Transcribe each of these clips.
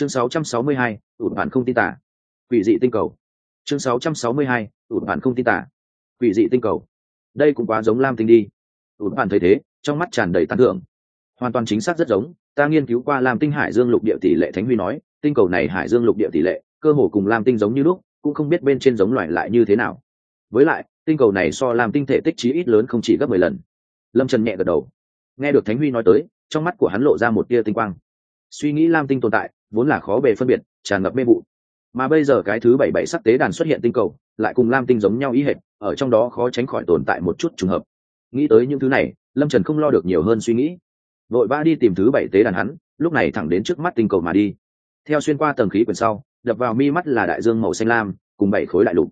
chương 662, ủn bản không tin tả. Quỷ dị tinh cầu. Chương 662, ủn bản không tin tả. Quỷ dị tinh cầu. Đây cũng quá giống lam tinh đi. Ủn bản thấy thế trong mắt tràn đầy tán thưởng. Hoàn toàn chính xác rất giống ta nghiên cứu qua lam tinh hải dương lục địa tỷ lệ thánh huy nói tinh cầu này hải dương lục địa tỷ lệ cơ hồ cùng lam tinh giống như lúc cũng không biết bên trên giống loài lại như thế nào. Với lại tinh cầu này so lam tinh thể tích chí ít lớn không chỉ gấp mười lần. Lâm trần nhẹ gật đầu. Nghe được thánh huy nói tới trong mắt của hắn lộ ra một tia tinh quang suy nghĩ lam tinh tồn tại, vốn là khó bề phân biệt, tràn ngập mê vụ. Mà bây giờ cái thứ bảy bảy sắc tế đàn xuất hiện tinh cầu, lại cùng lam tinh giống nhau ý hệt, ở trong đó khó tránh khỏi tồn tại một chút trùng hợp. Nghĩ tới những thứ này, lâm trần không lo được nhiều hơn suy nghĩ. Vội vã đi tìm thứ bảy tế đàn hắn, lúc này thẳng đến trước mắt tinh cầu mà đi. Theo xuyên qua tầng khí quyển sau, đập vào mi mắt là đại dương màu xanh lam, cùng bảy khối đại lục.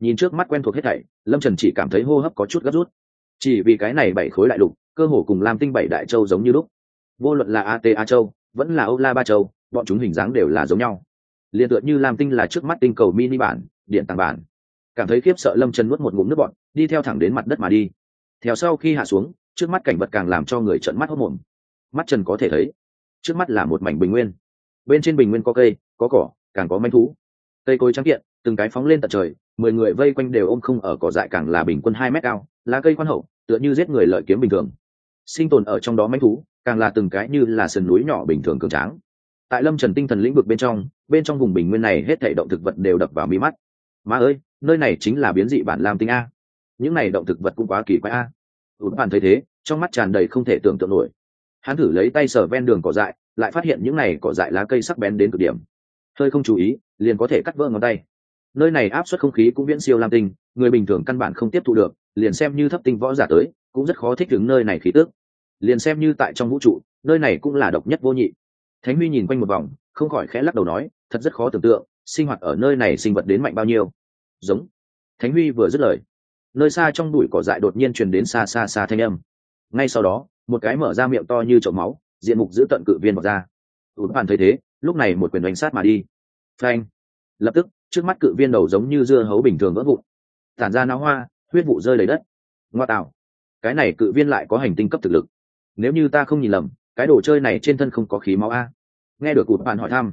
Nhìn trước mắt quen thuộc hết thảy, lâm trần chỉ cảm thấy hô hấp có chút gấp rút. Chỉ vì cái này bảy khối đại lục, cơ hồ cùng lam tinh bảy đại châu giống như lúc. Vô luận là a t a châu vẫn là âu la ba châu, bọn chúng hình dáng đều là giống nhau. Liền tựa như lam tinh là trước mắt tinh cầu mini bản, điện tàng bản. Cảm thấy khiếp sợ lâm trần nuốt một ngụm nước bọn đi theo thẳng đến mặt đất mà đi. Theo sau khi hạ xuống, trước mắt cảnh vật càng làm cho người trợn mắt hốc mồm. Mắt trần có thể thấy, trước mắt là một mảnh bình nguyên. Bên trên bình nguyên có cây, có cỏ, càng có manh thú. Cây cối trắng kiện, từng cái phóng lên tận trời, mười người vây quanh đều ôm không ở cỏ dại càng là bình quân hai mét cao, lá cây quan hậu, tựa như giết người lợi kiếm bình thường. Sinh tồn ở trong đó manh thú càng là từng cái như là sườn núi nhỏ bình thường cường tráng. Tại lâm trần tinh thần lĩnh vực bên trong bên trong vùng bình nguyên này hết thể động thực vật đều đập vào mi mắt. Má ơi, nơi này chính là biến dị bản lam tinh a. Những này động thực vật cũng quá kỳ quái a. Ụt bạn thấy thế, trong mắt tràn đầy không thể tưởng tượng nổi. Hắn thử lấy tay sờ ven đường cỏ dại, lại phát hiện những này cỏ dại lá cây sắc bén đến cực điểm. Hơi không chú ý, liền có thể cắt vỡ ngón tay. Nơi này áp suất không khí cũng viễn siêu lam tinh, người bình thường căn bản không tiếp thu được, liền xem như thấp tinh võ giả tới, cũng rất khó thích ứng nơi này khí tước liền xem như tại trong vũ trụ, nơi này cũng là độc nhất vô nhị. Thánh huy nhìn quanh một vòng, không khỏi khẽ lắc đầu nói, thật rất khó tưởng tượng, sinh hoạt ở nơi này sinh vật đến mạnh bao nhiêu. Giống. Thánh huy vừa dứt lời, nơi xa trong bụi cỏ dại đột nhiên truyền đến xa xa xa thanh âm. Ngay sau đó, một cái mở ra miệng to như chậu máu, diện mục giữ tận cự viên bọc ra. Ủn hoàn thấy thế, lúc này một quyền đánh sát mà đi. Phanh. Lập tức, trước mắt cự viên đầu giống như dưa hấu bình thường vỡ vụn. Tản ra náo hoa, huyết vụ rơi lấy đất. Ngoa tạo. Cái này cự viên lại có hành tinh cấp thực lực nếu như ta không nhìn lầm, cái đồ chơi này trên thân không có khí máu a. Nghe được cụt bạn hỏi thăm,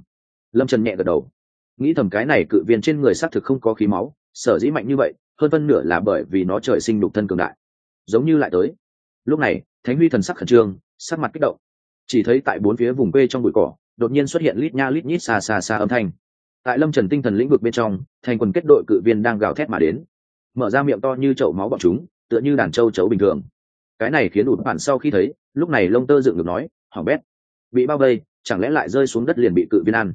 lâm trần nhẹ gật đầu. Nghĩ thầm cái này cự viên trên người xác thực không có khí máu, sở dĩ mạnh như vậy, hơn phân nửa là bởi vì nó trời sinh đục thân cường đại. Giống như lại tới. Lúc này, thánh huy thần sắc khẩn trương, sắc mặt kích động. Chỉ thấy tại bốn phía vùng quê trong bụi cỏ, đột nhiên xuất hiện lít nha lít nhít xa xa xa âm thanh. Tại lâm trần tinh thần lĩnh vực bên trong, thành quần kết đội cự viên đang gào thét mà đến. Mở ra miệng to như chậu máu bọn chúng, tựa như đàn trâu chấu bình thường cái này khiến ụt bản sau khi thấy, lúc này lông tơ dựng ngược nói hỏng bét, bị bao vây, chẳng lẽ lại rơi xuống đất liền bị cự viên ăn?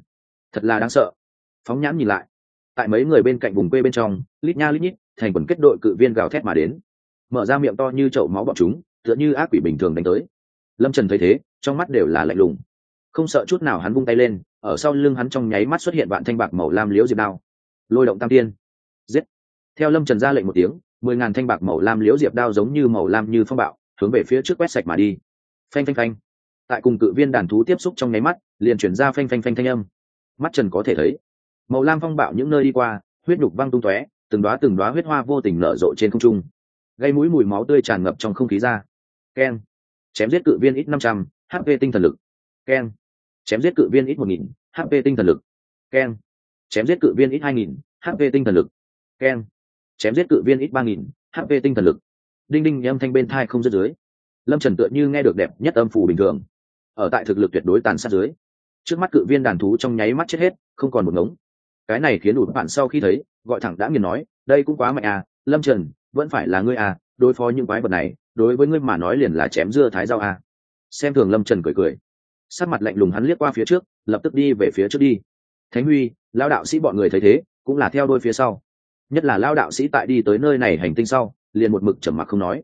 Thật là đáng sợ. Phóng nhãn nhìn lại, tại mấy người bên cạnh vùng quê bên trong, lít nha lít nhít, thành quần kết đội cự viên gào thét mà đến. Mở ra miệng to như chậu máu bọn chúng, tựa như ác quỷ bình thường đánh tới. Lâm trần thấy thế, trong mắt đều là lạnh lùng. Không sợ chút nào hắn vung tay lên, ở sau lưng hắn trong nháy mắt xuất hiện vạn thanh bạc màu lam liễu diệp đao. Lôi động tam tiên. Giết. Theo lâm trần ra lệnh một tiếng, mười ngàn thanh bạc màu lam liễu diệp đao giống như màu lam như phong bạo hướng về phía trước quét sạch mà đi. Phanh phanh phanh. Tại cùng cự viên đàn thú tiếp xúc trong nháy mắt, liền chuyển ra phanh phanh phanh thanh âm. Mắt trần có thể thấy, màu lam phong bạo những nơi đi qua, huyết nhục văng tung tóe, từng đoá từng đoá huyết hoa vô tình nở rộ trên không trung. Gây mũi mùi máu tươi tràn ngập trong không khí ra. Keng chém giết cự viên ít năm trăm hp tinh thần lực. Keng chém giết cự viên ít một nghìn hp tinh thần lực. Keng chém giết cự viên ít hai nghìn hp tinh thần lực. Keng chém giết cự viên ít ba nghìn hp tinh thần lực đinh đinh âm thanh bên thai không dứt dưới. Lâm trần tựa như nghe được đẹp nhất âm phủ bình thường. Ở tại thực lực tuyệt đối tàn sát dưới, trước mắt cự viên đàn thú trong nháy mắt chết hết, không còn một ngống. Cái này khiến đủ bạn sau khi thấy, gọi thẳng đã nghiền nói, đây cũng quá mạnh à lâm trần, vẫn phải là ngươi à đối phó những quái vật này, đối với ngươi mà nói liền là chém dưa thái dao à. xem thường lâm trần cười cười. Sắc mặt lạnh lùng hắn liếc qua phía trước, lập tức đi về phía trước đi. Thánh huy lao đạo sĩ bọn người thấy thế, cũng là theo đôi phía sau. Nhất là lao đạo sĩ tại đi tới nơi này hành tinh sau liền một mực trầm mặc không nói.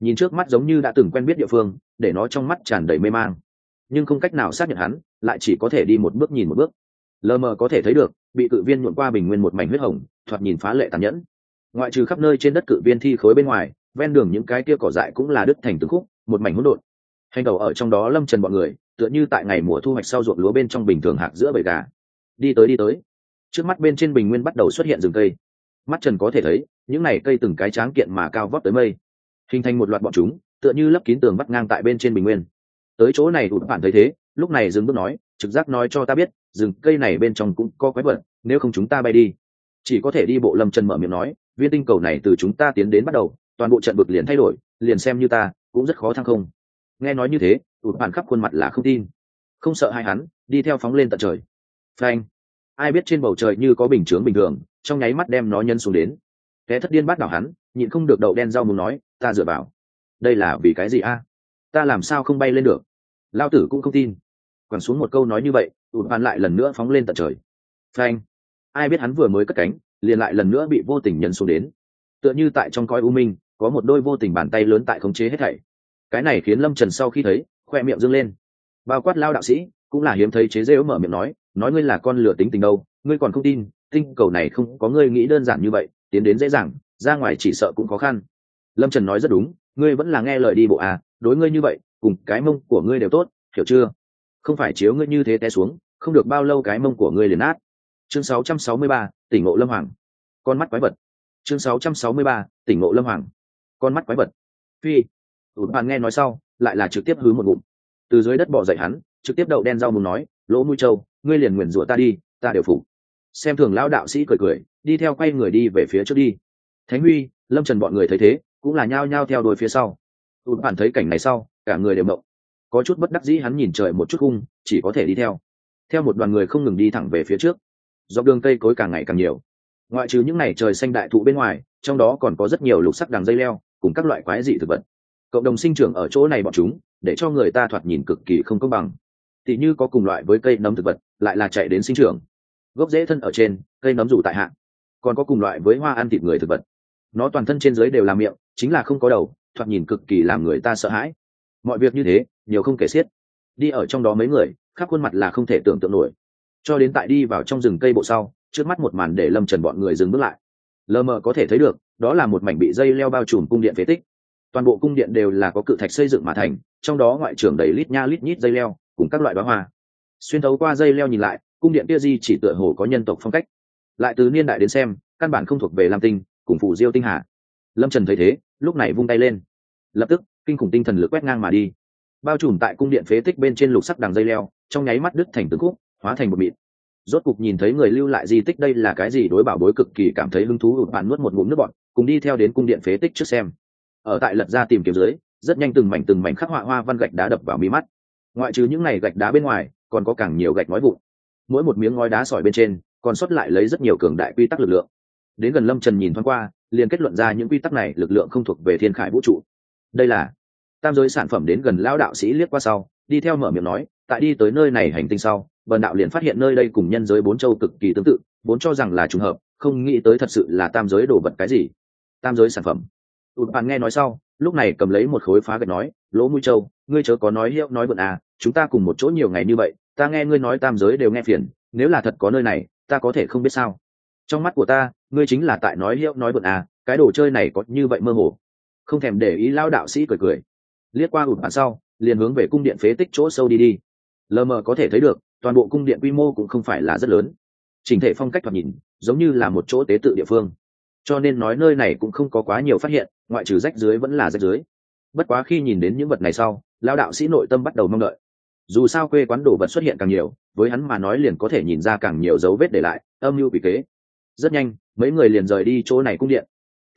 Nhìn trước mắt giống như đã từng quen biết địa phương, để nó trong mắt tràn đầy mê mang. Nhưng không cách nào xác nhận hắn, lại chỉ có thể đi một bước nhìn một bước. Lờ mờ có thể thấy được, bị cự viên nhuộn qua bình nguyên một mảnh huyết hồng, thoạt nhìn phá lệ tàn nhẫn. Ngoại trừ khắp nơi trên đất cự viên thi khối bên ngoài, ven đường những cái kia cỏ dại cũng là đứt thành từng khúc, một mảnh hỗn độn. Hành đầu ở trong đó lâm trần bọn người, tựa như tại ngày mùa thu hoạch sau ruộng lúa bên trong bình thường hạc giữa bầy gà. Đi tới đi tới. Trước mắt bên trên bình nguyên bắt đầu xuất hiện rừng cây. Mắt trần có thể thấy những này cây từng cái tráng kiện mà cao vót tới mây. Hình thành một loạt bọn chúng, tựa như lấp kín tường bắt ngang tại bên trên bình nguyên. Tới chỗ này ụt phản thấy thế, lúc này dừng bước nói, trực giác nói cho ta biết, rừng cây này bên trong cũng có quái vật, nếu không chúng ta bay đi. Chỉ có thể đi bộ lâm chân mở miệng nói, viên tinh cầu này từ chúng ta tiến đến bắt đầu, toàn bộ trận vực liền thay đổi, liền xem như ta, cũng rất khó thăng không. Nghe nói như thế ụt bạn khắp khuôn mặt là không tin. Không sợ hai hắn, đi theo phóng lên tận trời. Phanh. Ai biết trên bầu trời như có bình chướng bình thường, trong nháy mắt đem nó nhân xuống đến kẻ thất điên bắt đảo hắn, nhịn không được đậu đen rau muốn nói, ta dựa vào. Đây là vì cái gì a? Ta làm sao không bay lên được? Lao tử cũng không tin. Quẳng xuống một câu nói như vậy tụt bạn lại lần nữa phóng lên tận trời. Phanh. Ai biết hắn vừa mới cất cánh, liền lại lần nữa bị vô tình nhân xuống đến. Tựa như tại trong coi u minh, có một đôi vô tình bàn tay lớn tại khống chế hết thảy. Cái này khiến lâm trần sau khi thấy, khoe miệng dâng lên. Bao quát lao đạo sĩ, cũng là hiếm thấy chế rêu mở miệng nói nói ngươi là con lửa tính tình đâu, ngươi còn không tin, tinh cầu này không có ngươi nghĩ đơn giản như vậy tiến đến dễ dàng ra ngoài chỉ sợ cũng khó khăn. Lâm trần nói rất đúng ngươi vẫn là nghe lời đi bộ à đối ngươi như vậy cùng cái mông của ngươi đều tốt hiểu chưa? Không phải chiếu ngươi như thế té xuống không được bao lâu cái mông của ngươi liền át chương 663, tỉnh ngộ lâm hoàng. Con mắt quái vật. Chương 663, tỉnh ngộ lâm hoàng. Con mắt quái vật. Phi. Ụt bạn nghe nói sau lại là trực tiếp hứ một bụng từ dưới đất bỏ dậy hắn trực tiếp đậu đen rau mù nói lỗ mũi trâu ngươi liền nguyền rủa ta đi ta đều phủ xem thường lão đạo sĩ cười cười, đi theo quay người đi về phía trước đi. Thánh huy, lâm trần bọn người thấy thế, cũng là nhao nhao theo đuôi phía sau. Tụt bạn thấy cảnh này sau, cả người đều mộng có chút bất đắc dĩ hắn nhìn trời một chút cung chỉ có thể đi theo. Theo một đoàn người không ngừng đi thẳng về phía trước. Dọc đường cây cối càng ngày càng nhiều. Ngoại trừ những ngày trời xanh đại thụ bên ngoài, trong đó còn có rất nhiều lục sắc đằng dây leo, cùng các loại quái dị thực vật. Cộng đồng sinh trưởng ở chỗ này bọn chúng, để cho người ta thoạt nhìn cực kỳ không công bằng. Thì như có cùng loại với cây nấm thực vật, lại là chạy đến sinh trưởng gốc rễ thân ở trên, cây nấm rủ tại hạ. Còn có cùng loại với hoa ăn thịt người thực vật. Nó toàn thân trên dưới đều là miệng, chính là không có đầu, thoạt nhìn cực kỳ làm người ta sợ hãi. Mọi việc như thế, nhiều không kể xiết. Đi ở trong đó mấy người, khắp khuôn mặt là không thể tưởng tượng nổi. Cho đến tại đi vào trong rừng cây bộ sau, trước mắt một màn để lâm trần bọn người dừng bước lại. Lờ mờ có thể thấy được, đó là một mảnh bị dây leo bao trùm cung điện phế tích. Toàn bộ cung điện đều là có cự thạch xây dựng mà thành, trong đó ngoại trưởng đầy lít nha lít nhít dây leo, cùng các loại đoá hoa. Xuyên thấu qua dây leo nhìn lại cung điện kia di chỉ tựa hồ có nhân tộc phong cách. Lại từ niên đại đến xem, căn bản không thuộc về lam tinh, cùng phủ diêu tinh hà. Lâm trần thấy thế, lúc này vung tay lên. Lập tức, kinh khủng tinh thần lực quét ngang mà đi. Bao trùm tại cung điện phế tích bên trên lục sắc đằng dây leo, trong nháy mắt đứt thành từng khúc, hóa thành một mịt rốt cục nhìn thấy người lưu lại di tích đây là cái gì đối bảo bối cực kỳ cảm thấy hứng thú ụt bạn nuốt một ngụm nước bọn cùng đi theo đến cung điện phế tích trước xem. Ở tại lật ra tìm kiếm dưới, rất nhanh từng mảnh từng mảnh khắc họa hoa văn gạch đá đập vào mi mắt. Ngoại trừ những này gạch đá bên ngoài, còn có càng nhiều gạch nói vụn mỗi một miếng ngói đá sỏi bên trên, còn xuất lại lấy rất nhiều cường đại quy tắc lực lượng. Đến gần lâm trần nhìn thoáng qua, liền kết luận ra những quy tắc này lực lượng không thuộc về thiên khải vũ trụ. Đây là tam giới sản phẩm đến gần lão đạo sĩ liếc qua sau, đi theo mở miệng nói, tại đi tới nơi này hành tinh sau bần đạo liền phát hiện nơi đây cùng nhân giới bốn châu cực kỳ tương tự, vốn cho rằng là trùng hợp, không nghĩ tới thật sự là tam giới đồ vật cái gì. Tam giới sản phẩm. Tụt bạn nghe nói sau, lúc này cầm lấy một khối phá gạch nói, lỗ mũi châu, ngươi chớ có nói hiệu nói bận à chúng ta cùng một chỗ nhiều ngày như vậy ta nghe ngươi nói tam giới đều nghe phiền, nếu là thật có nơi này, ta có thể không biết sao. Trong mắt của ta, ngươi chính là tại nói hiệu nói bận à cái đồ chơi này có như vậy mơ hồ. Không thèm để ý lao đạo sĩ cười cười. Liếc qua ụt bàn sau, liền hướng về cung điện phế tích chỗ sâu đi đi. Lờ mờ có thể thấy được, toàn bộ cung điện quy mô cũng không phải là rất lớn. Chỉnh thể phong cách thoạt nhìn, giống như là một chỗ tế tự địa phương. Cho nên nói nơi này cũng không có quá nhiều phát hiện, ngoại trừ rách dưới vẫn là rách dưới. Bất quá khi nhìn đến những vật này sau, lao đạo sĩ nội tâm bắt đầu mong đợi dù sao quê quán đồ vật xuất hiện càng nhiều, với hắn mà nói liền có thể nhìn ra càng nhiều dấu vết để lại, âm mưu bị kế. Rất nhanh, mấy người liền rời đi chỗ này cung điện.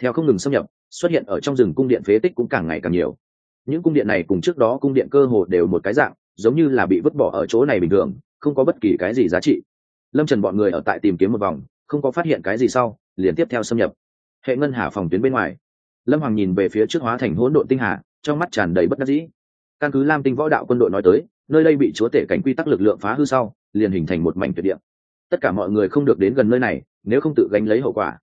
Theo không ngừng xâm nhập, xuất hiện ở trong rừng cung điện phế tích cũng càng ngày càng nhiều. Những cung điện này cùng trước đó cung điện cơ hồ đều một cái dạng, giống như là bị vứt bỏ ở chỗ này bình thường, không có bất kỳ cái gì giá trị. Lâm trần bọn người ở tại tìm kiếm một vòng, không có phát hiện cái gì sau, liền tiếp theo xâm nhập. Hệ ngân hà phòng tuyến bên ngoài. Lâm hoàng nhìn về phía trước hóa thành hỗn độn tinh hà, trong mắt tràn đầy bất đắc dĩ. Căn cứ lam tinh võ đạo quân đội nói tới nơi đây bị chúa tể cảnh quy tắc lực lượng phá hư sau, liền hình thành một mảnh tuyệt địa. Tất cả mọi người không được đến gần nơi này, nếu không tự gánh lấy hậu quả.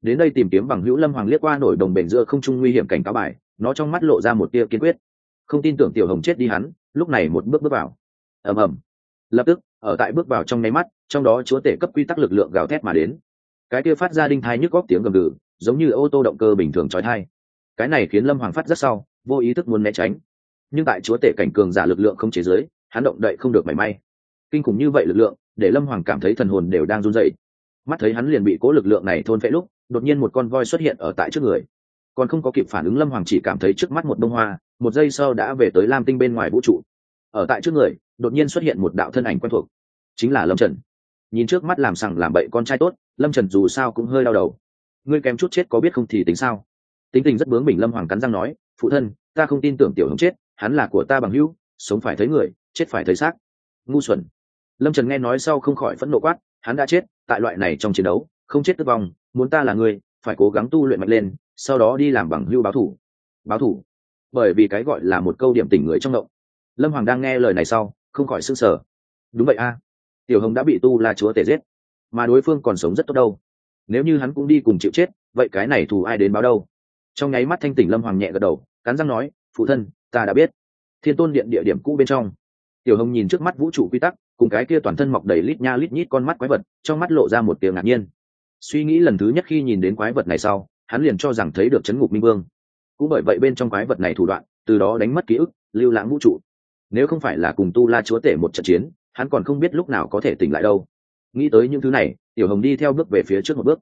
Đến đây tìm kiếm bằng hữu lâm hoàng liếc qua nổi đồng bền giữa không trung nguy hiểm cảnh cáo bài, nó trong mắt lộ ra một tia kiên quyết. Không tin tưởng tiểu hồng chết đi hắn, lúc này một bước bước vào. Ầm ầm. Lập tức, ở tại bước vào trong nháy mắt, trong đó chúa tể cấp quy tắc lực lượng gào thét mà đến. Cái kia phát ra đinh thai nhức góp tiếng gầm gừ, giống như ô tô động cơ bình thường trói thai cái này khiến lâm hoàng phát rất sau, vô ý thức muốn né tránh nhưng tại chúa tể cảnh cường giả lực lượng không chế giới, hắn động đậy không được mảy may. Kinh khủng như vậy lực lượng, để lâm hoàng cảm thấy thần hồn đều đang run dậy mắt thấy hắn liền bị cố lực lượng này thôn phệ lúc, đột nhiên một con voi xuất hiện ở tại trước người. Còn không có kịp phản ứng, lâm hoàng chỉ cảm thấy trước mắt một bông hoa, một giây sau đã về tới lam tinh bên ngoài vũ trụ. Ở tại trước người, đột nhiên xuất hiện một đạo thân ảnh quen thuộc, chính là lâm trần. Nhìn trước mắt làm sằng làm bậy con trai tốt, lâm trần dù sao cũng hơi đau đầu. Ngươi kém chút chết có biết không thì tính sao? Tính tình rất bướng bình lâm hoàng cắn răng nói, phụ thân, ta không tin tưởng tiểu hồng chết hắn là của ta bằng hữu, sống phải thấy người, chết phải thấy xác. Ngu xuẩn. Lâm trần nghe nói sau không khỏi phẫn nộ quát, hắn đã chết, tại loại này trong chiến đấu, không chết tức vong, muốn ta là người, phải cố gắng tu luyện mạnh lên, sau đó đi làm bằng hưu báo thủ. Báo thủ? Bởi vì cái gọi là một câu điểm tỉnh người trong động. Lâm hoàng đang nghe lời này sau, không khỏi s ư n g sở đúng vậy a. Tiểu hồng đã bị tu là chúa tể giết, mà đối phương còn sống rất tốt đâu. Nếu như hắn cũng đi cùng chịu chết, vậy cái này thù ai đến báo đâu? Trong nháy mắt thanh tỉnh lâm hoàng nhẹ gật đầu, cắn răng nói, phụ thân ta đã biết. Thiên tôn điện địa điểm cũ bên trong. Tiểu hồng nhìn trước mắt vũ trụ quy tắc, cùng cái kia toàn thân mọc đầy lít nha lít nhít con mắt quái vật, trong mắt lộ ra một tiếng ngạc nhiên. Suy nghĩ lần thứ nhất khi nhìn đến quái vật này sau, hắn liền cho rằng thấy được chấn ngục minh vương. Cũng bởi vậy bên trong quái vật này thủ đoạn, từ đó đánh mất ký ức, lưu lãng vũ trụ. Nếu không phải là cùng tu la chúa tể một trận chiến, hắn còn không biết lúc nào có thể tỉnh lại đâu. Nghĩ tới những thứ này, tiểu hồng đi theo bước về phía trước một bước.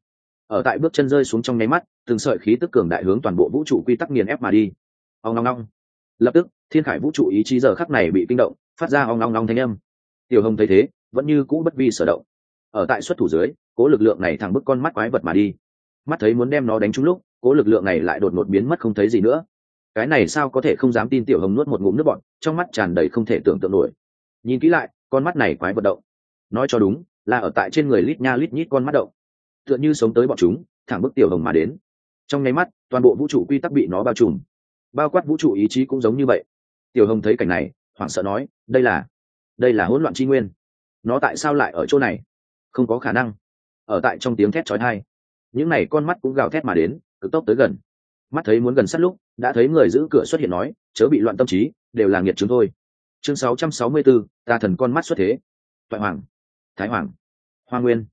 Ở tại bước chân rơi xuống trong nháy mắt, từng sợi khí tức cường đại hướng toàn bộ vũ trụ quy tắc nghiền ép mà đi. Ông ngong ngong lập tức, thiên khải vũ trụ ý chí giờ khắc này bị kinh động, phát ra ong ngong ngong thanh âm. Tiểu hồng thấy thế, vẫn như cũ bất vi sở động. Ở tại xuất thủ dưới, cố lực lượng này thẳng bức con mắt quái vật mà đi. Mắt thấy muốn đem nó đánh trúng lúc, cố lực lượng này lại đột ngột biến mất không thấy gì nữa. Cái này sao có thể không dám tin tiểu hồng nuốt một ngụm nước bọn trong mắt tràn đầy không thể tưởng tượng nổi. Nhìn kỹ lại, con mắt này quái vật động. Nói cho đúng, là ở tại trên người lít nha lít nhít con mắt động. Tựa như sống tới bọn chúng, thẳng bức tiểu hồng mà đến. Trong nháy mắt, toàn bộ vũ trụ quy tắc bị nó bao trùm bao quát vũ trụ ý chí cũng giống như vậy. Tiểu hồng thấy cảnh này hoảng sợ nói đây là đây là hỗn loạn tri nguyên. Nó tại sao lại ở chỗ này? Không có khả năng. Ở tại trong tiếng thét trói thai những n à y con mắt cũng gào thét mà đến cực tốc tới gần. Mắt thấy muốn gần sát lúc đã thấy người giữ cửa xuất hiện nói chớ bị loạn tâm trí đều là nghiệt chúng thôi. Chương 664, t a thần con mắt xuất thế. Toại hoàng thái hoàng hoa nguyên.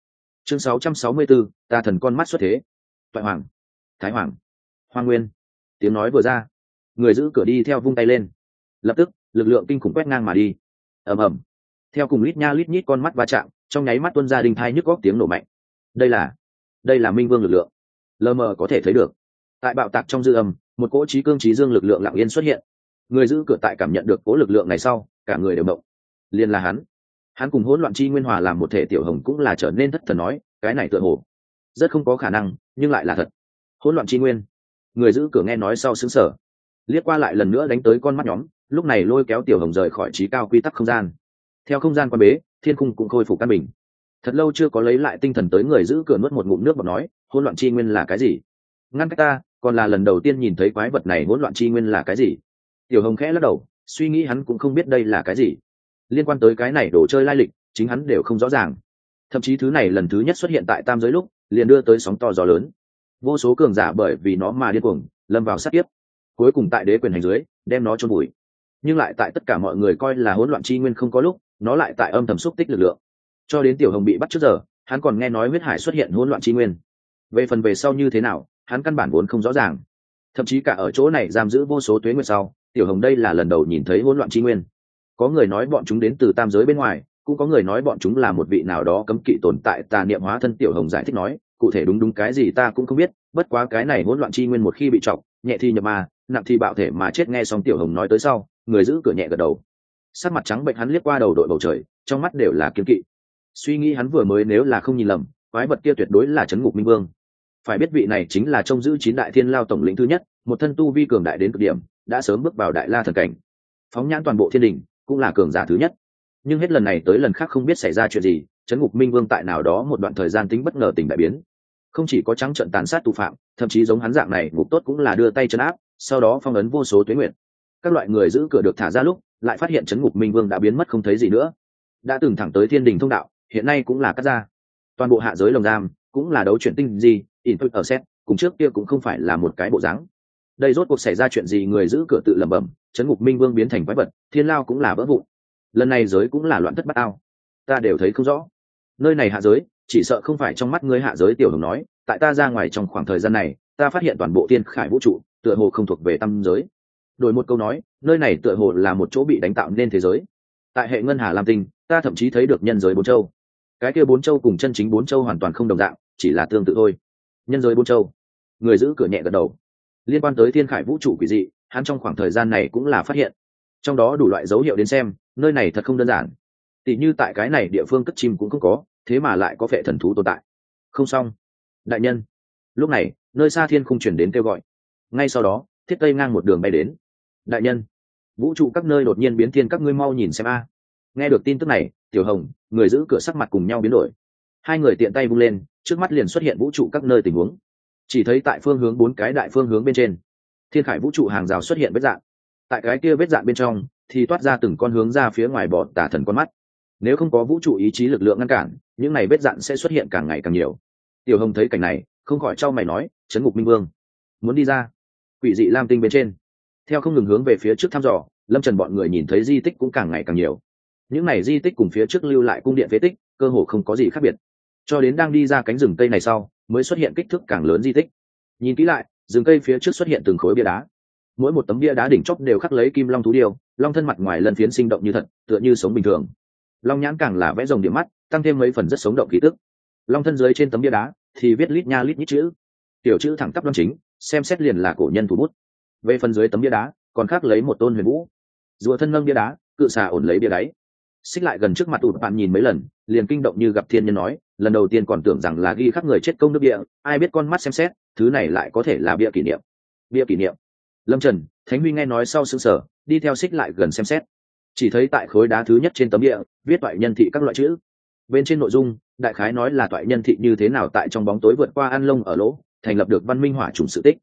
Chương 664, t a thần con mắt xuất thế. Toại hoàng thái hoàng hoa nguyên. Tiếng nói vừa ra người giữ cửa đi theo vung tay lên. Lập tức, lực lượng kinh khủng quét ngang mà đi. Ầm ầm. Theo cùng lít nha lít nhít con mắt va chạm, trong nháy mắt tuân ra đình thai nhức góc tiếng nổ mạnh. Đây là đây là minh vương lực lượng. Lờ mờ có thể thấy được. Tại bạo tạc trong dư âm, một cỗ trí cương trí dương lực lượng lặng yên xuất hiện. Người giữ cửa tại cảm nhận được cỗ lực lượng này sau, cả người đều động. Liền là hắn. Hắn cùng hỗn loạn chi nguyên hòa làm một thể tiểu hồng cũng là trở nên thất thần nói, cái này tựa hồ, rất không có khả năng, nhưng lại là thật. Hỗn loạn chi nguyên. Người giữ cửa nghe nói sau xứng sở liếc qua lại lần nữa đánh tới con mắt nhóm, lúc này lôi kéo tiểu hồng rời khỏi trí cao quy tắc không gian. Theo không gian quan bế, thiên khung cũng khôi phục căn bình. Thật lâu chưa có lấy lại tinh thần tới người giữ cửa nuốt một ngụm nước bọt nói, hỗn loạn chi nguyên là cái gì? Ngăn cách ta, còn là lần đầu tiên nhìn thấy quái vật này hỗn loạn chi nguyên là cái gì? Tiểu hồng khẽ lắc đầu, suy nghĩ hắn cũng không biết đây là cái gì. Liên quan tới cái này đồ chơi lai lịch, chính hắn đều không rõ ràng. Thậm chí thứ này lần thứ nhất xuất hiện tại tam giới lúc, liền đưa tới sóng to gió lớn. Vô số cường giả bởi vì nó mà điên cuồng, lâm vào sát tiếp cuối cùng tại đế quyền hành dưới, đem nó chôn bụi nhưng lại tại tất cả mọi người coi là hỗn loạn chi nguyên không có lúc, nó lại tại âm thầm xúc tích lực lượng. Cho đến tiểu hồng bị bắt trước giờ, hắn còn nghe nói huyết hải xuất hiện hỗn loạn chi nguyên. Về phần về sau như thế nào, hắn căn bản vốn không rõ ràng. Thậm chí cả ở chỗ này giam giữ vô số tuế nguyệt sau, tiểu hồng đây là lần đầu nhìn thấy hỗn loạn chi nguyên. Có người nói bọn chúng đến từ tam giới bên ngoài, cũng có người nói bọn chúng là một vị nào đó cấm kỵ tồn tại tà niệm hóa thân tiểu hồng giải thích nói, cụ thể đúng đúng cái gì ta cũng không biết, bất quá cái này hỗn loạn chi nguyên một khi bị chọc, nhẹ thì nhập ma nặng thì bạo thể mà chết nghe xong tiểu hồng nói tới sau, người giữ cửa nhẹ gật đầu. Sắc mặt trắng bệnh hắn liếc qua đầu đội bầu trời, trong mắt đều là kiếm kỵ. Suy nghĩ hắn vừa mới nếu là không nhìn lầm, quái vật kia tuyệt đối là chấn ngục minh vương. Phải biết vị này chính là trông giữ chín đại thiên lao tổng lĩnh thứ nhất, một thân tu vi cường đại đến cực điểm, đã sớm bước vào đại la thần cảnh. Phóng nhãn toàn bộ thiên đình, cũng là cường giả thứ nhất. Nhưng hết lần này tới lần khác không biết xảy ra chuyện gì, chấn ngục minh vương tại nào đó một đoạn thời gian tính bất ngờ tình đại biến. Không chỉ có trắng trận tàn sát tù phạm, thậm chí giống hắn dạng này, ngục tốt cũng là đưa tay chân áp sau đó phong ấn vô số tuyến nguyện các loại người giữ cửa được thả ra lúc, lại phát hiện chấn ngục minh vương đã biến mất không thấy gì nữa. Đã từng thẳng tới thiên đình thông đạo, hiện nay cũng là cắt ra. Toàn bộ hạ giới lồng giam cũng là đấu chuyển tinh gì in ở xét, cùng trước kia cũng không phải là một cái bộ dáng. Đây rốt cuộc xảy ra chuyện gì người giữ cửa tự lẩm bẩm, chấn ngục minh vương biến thành quái vật, thiên lao cũng là vỡ vụn. Lần này giới cũng là loạn thất bát ao. Ta đều thấy không rõ. Nơi này hạ giới, chỉ sợ không phải trong mắt ngươi hạ giới tiểu hồng nói, tại ta ra ngoài trong khoảng thời gian này, ta phát hiện toàn bộ tiên khải vũ trụ tựa hồ không thuộc về tâm giới. Đổi một câu nói, nơi này tựa hồ là một chỗ bị đánh tạo nên thế giới. Tại hệ ngân hà lam tinh, ta thậm chí thấy được nhân giới bốn châu. Cái kia bốn châu cùng chân chính bốn châu hoàn toàn không đồng dạng, chỉ là tương tự thôi. Nhân giới bốn châu. Người giữ cửa nhẹ gật đầu. Liên quan tới thiên khải vũ trụ quỷ dị, hắn trong khoảng thời gian này cũng là phát hiện. Trong đó đủ loại dấu hiệu đến xem, nơi này thật không đơn giản. Tỉ như tại cái này địa phương cất chim cũng không có, thế mà lại có vẻ thần thú tồn tại. Không xong. Đại nhân. Lúc này, nơi xa thiên không chuyển đến kêu gọi ngay sau đó, thiết tây ngang một đường bay đến. Đại nhân, vũ trụ các nơi đột nhiên biến thiên, các ngươi mau nhìn xem a. Nghe được tin tức này, tiểu hồng, người giữ cửa sắc mặt cùng nhau biến đổi. Hai người tiện tay vung lên, trước mắt liền xuất hiện vũ trụ các nơi tình huống. Chỉ thấy tại phương hướng bốn cái đại phương hướng bên trên, thiên khải vũ trụ hàng rào xuất hiện vết dạng. Tại cái kia vết dạng bên trong, thì toát ra từng con hướng ra phía ngoài bọt tả thần con mắt. Nếu không có vũ trụ ý chí lực lượng ngăn cản, những này vết dạn sẽ xuất hiện càng ngày càng nhiều. Tiểu hồng thấy cảnh này, không khỏi trao mày nói, chấn ngục minh vương, muốn đi ra? Quỷ dị lam tinh bên trên. Theo không ngừng hướng về phía trước thăm dò, lâm trần bọn người nhìn thấy di tích cũng càng ngày càng nhiều. Những này di tích cùng phía trước lưu lại cung điện phế tích, cơ hồ không có gì khác biệt. Cho đến đang đi ra cánh rừng cây này sau, mới xuất hiện kích thước càng lớn di tích. Nhìn kỹ lại, rừng cây phía trước xuất hiện từng khối bia đá. Mỗi một tấm bia đá đỉnh chóp đều khắc lấy kim long thú điêu, long thân mặt ngoài lân phiến sinh động như thật, tựa như sống bình thường. Long nhãn càng là vẽ rồng điểm mắt, tăng thêm mấy phần rất sống động ký tức. Long thân dưới trên tấm bia đá thì viết lít nha lít nhít chữ. Tiểu chữ thẳng tắp long chính xem xét liền là cổ nhân thủ bút. Về phần dưới tấm bia đá còn khác lấy một tôn huyền vũ. Rùa thân nâng bia đá cự xà ổn lấy bia đáy. Xích lại gần trước mặt tụt bạn nhìn mấy lần liền kinh động như gặp thiên nhân nói lần đầu tiên còn tưởng rằng là ghi khắc người chết công nước địa, ai biết con mắt xem xét thứ này lại có thể là bia kỷ niệm. Bia kỷ niệm. Lâm trần thánh huy nghe nói sau xương sở đi theo xích lại gần xem xét. Chỉ thấy tại khối đá thứ nhất trên tấm địa viết toại nhân thị các loại chữ. Bên trên nội dung đại khái nói là toại nhân thị như thế nào tại trong bóng tối vượt qua ăn lông ở lỗ thành lập được văn minh hỏa trùng sự tích.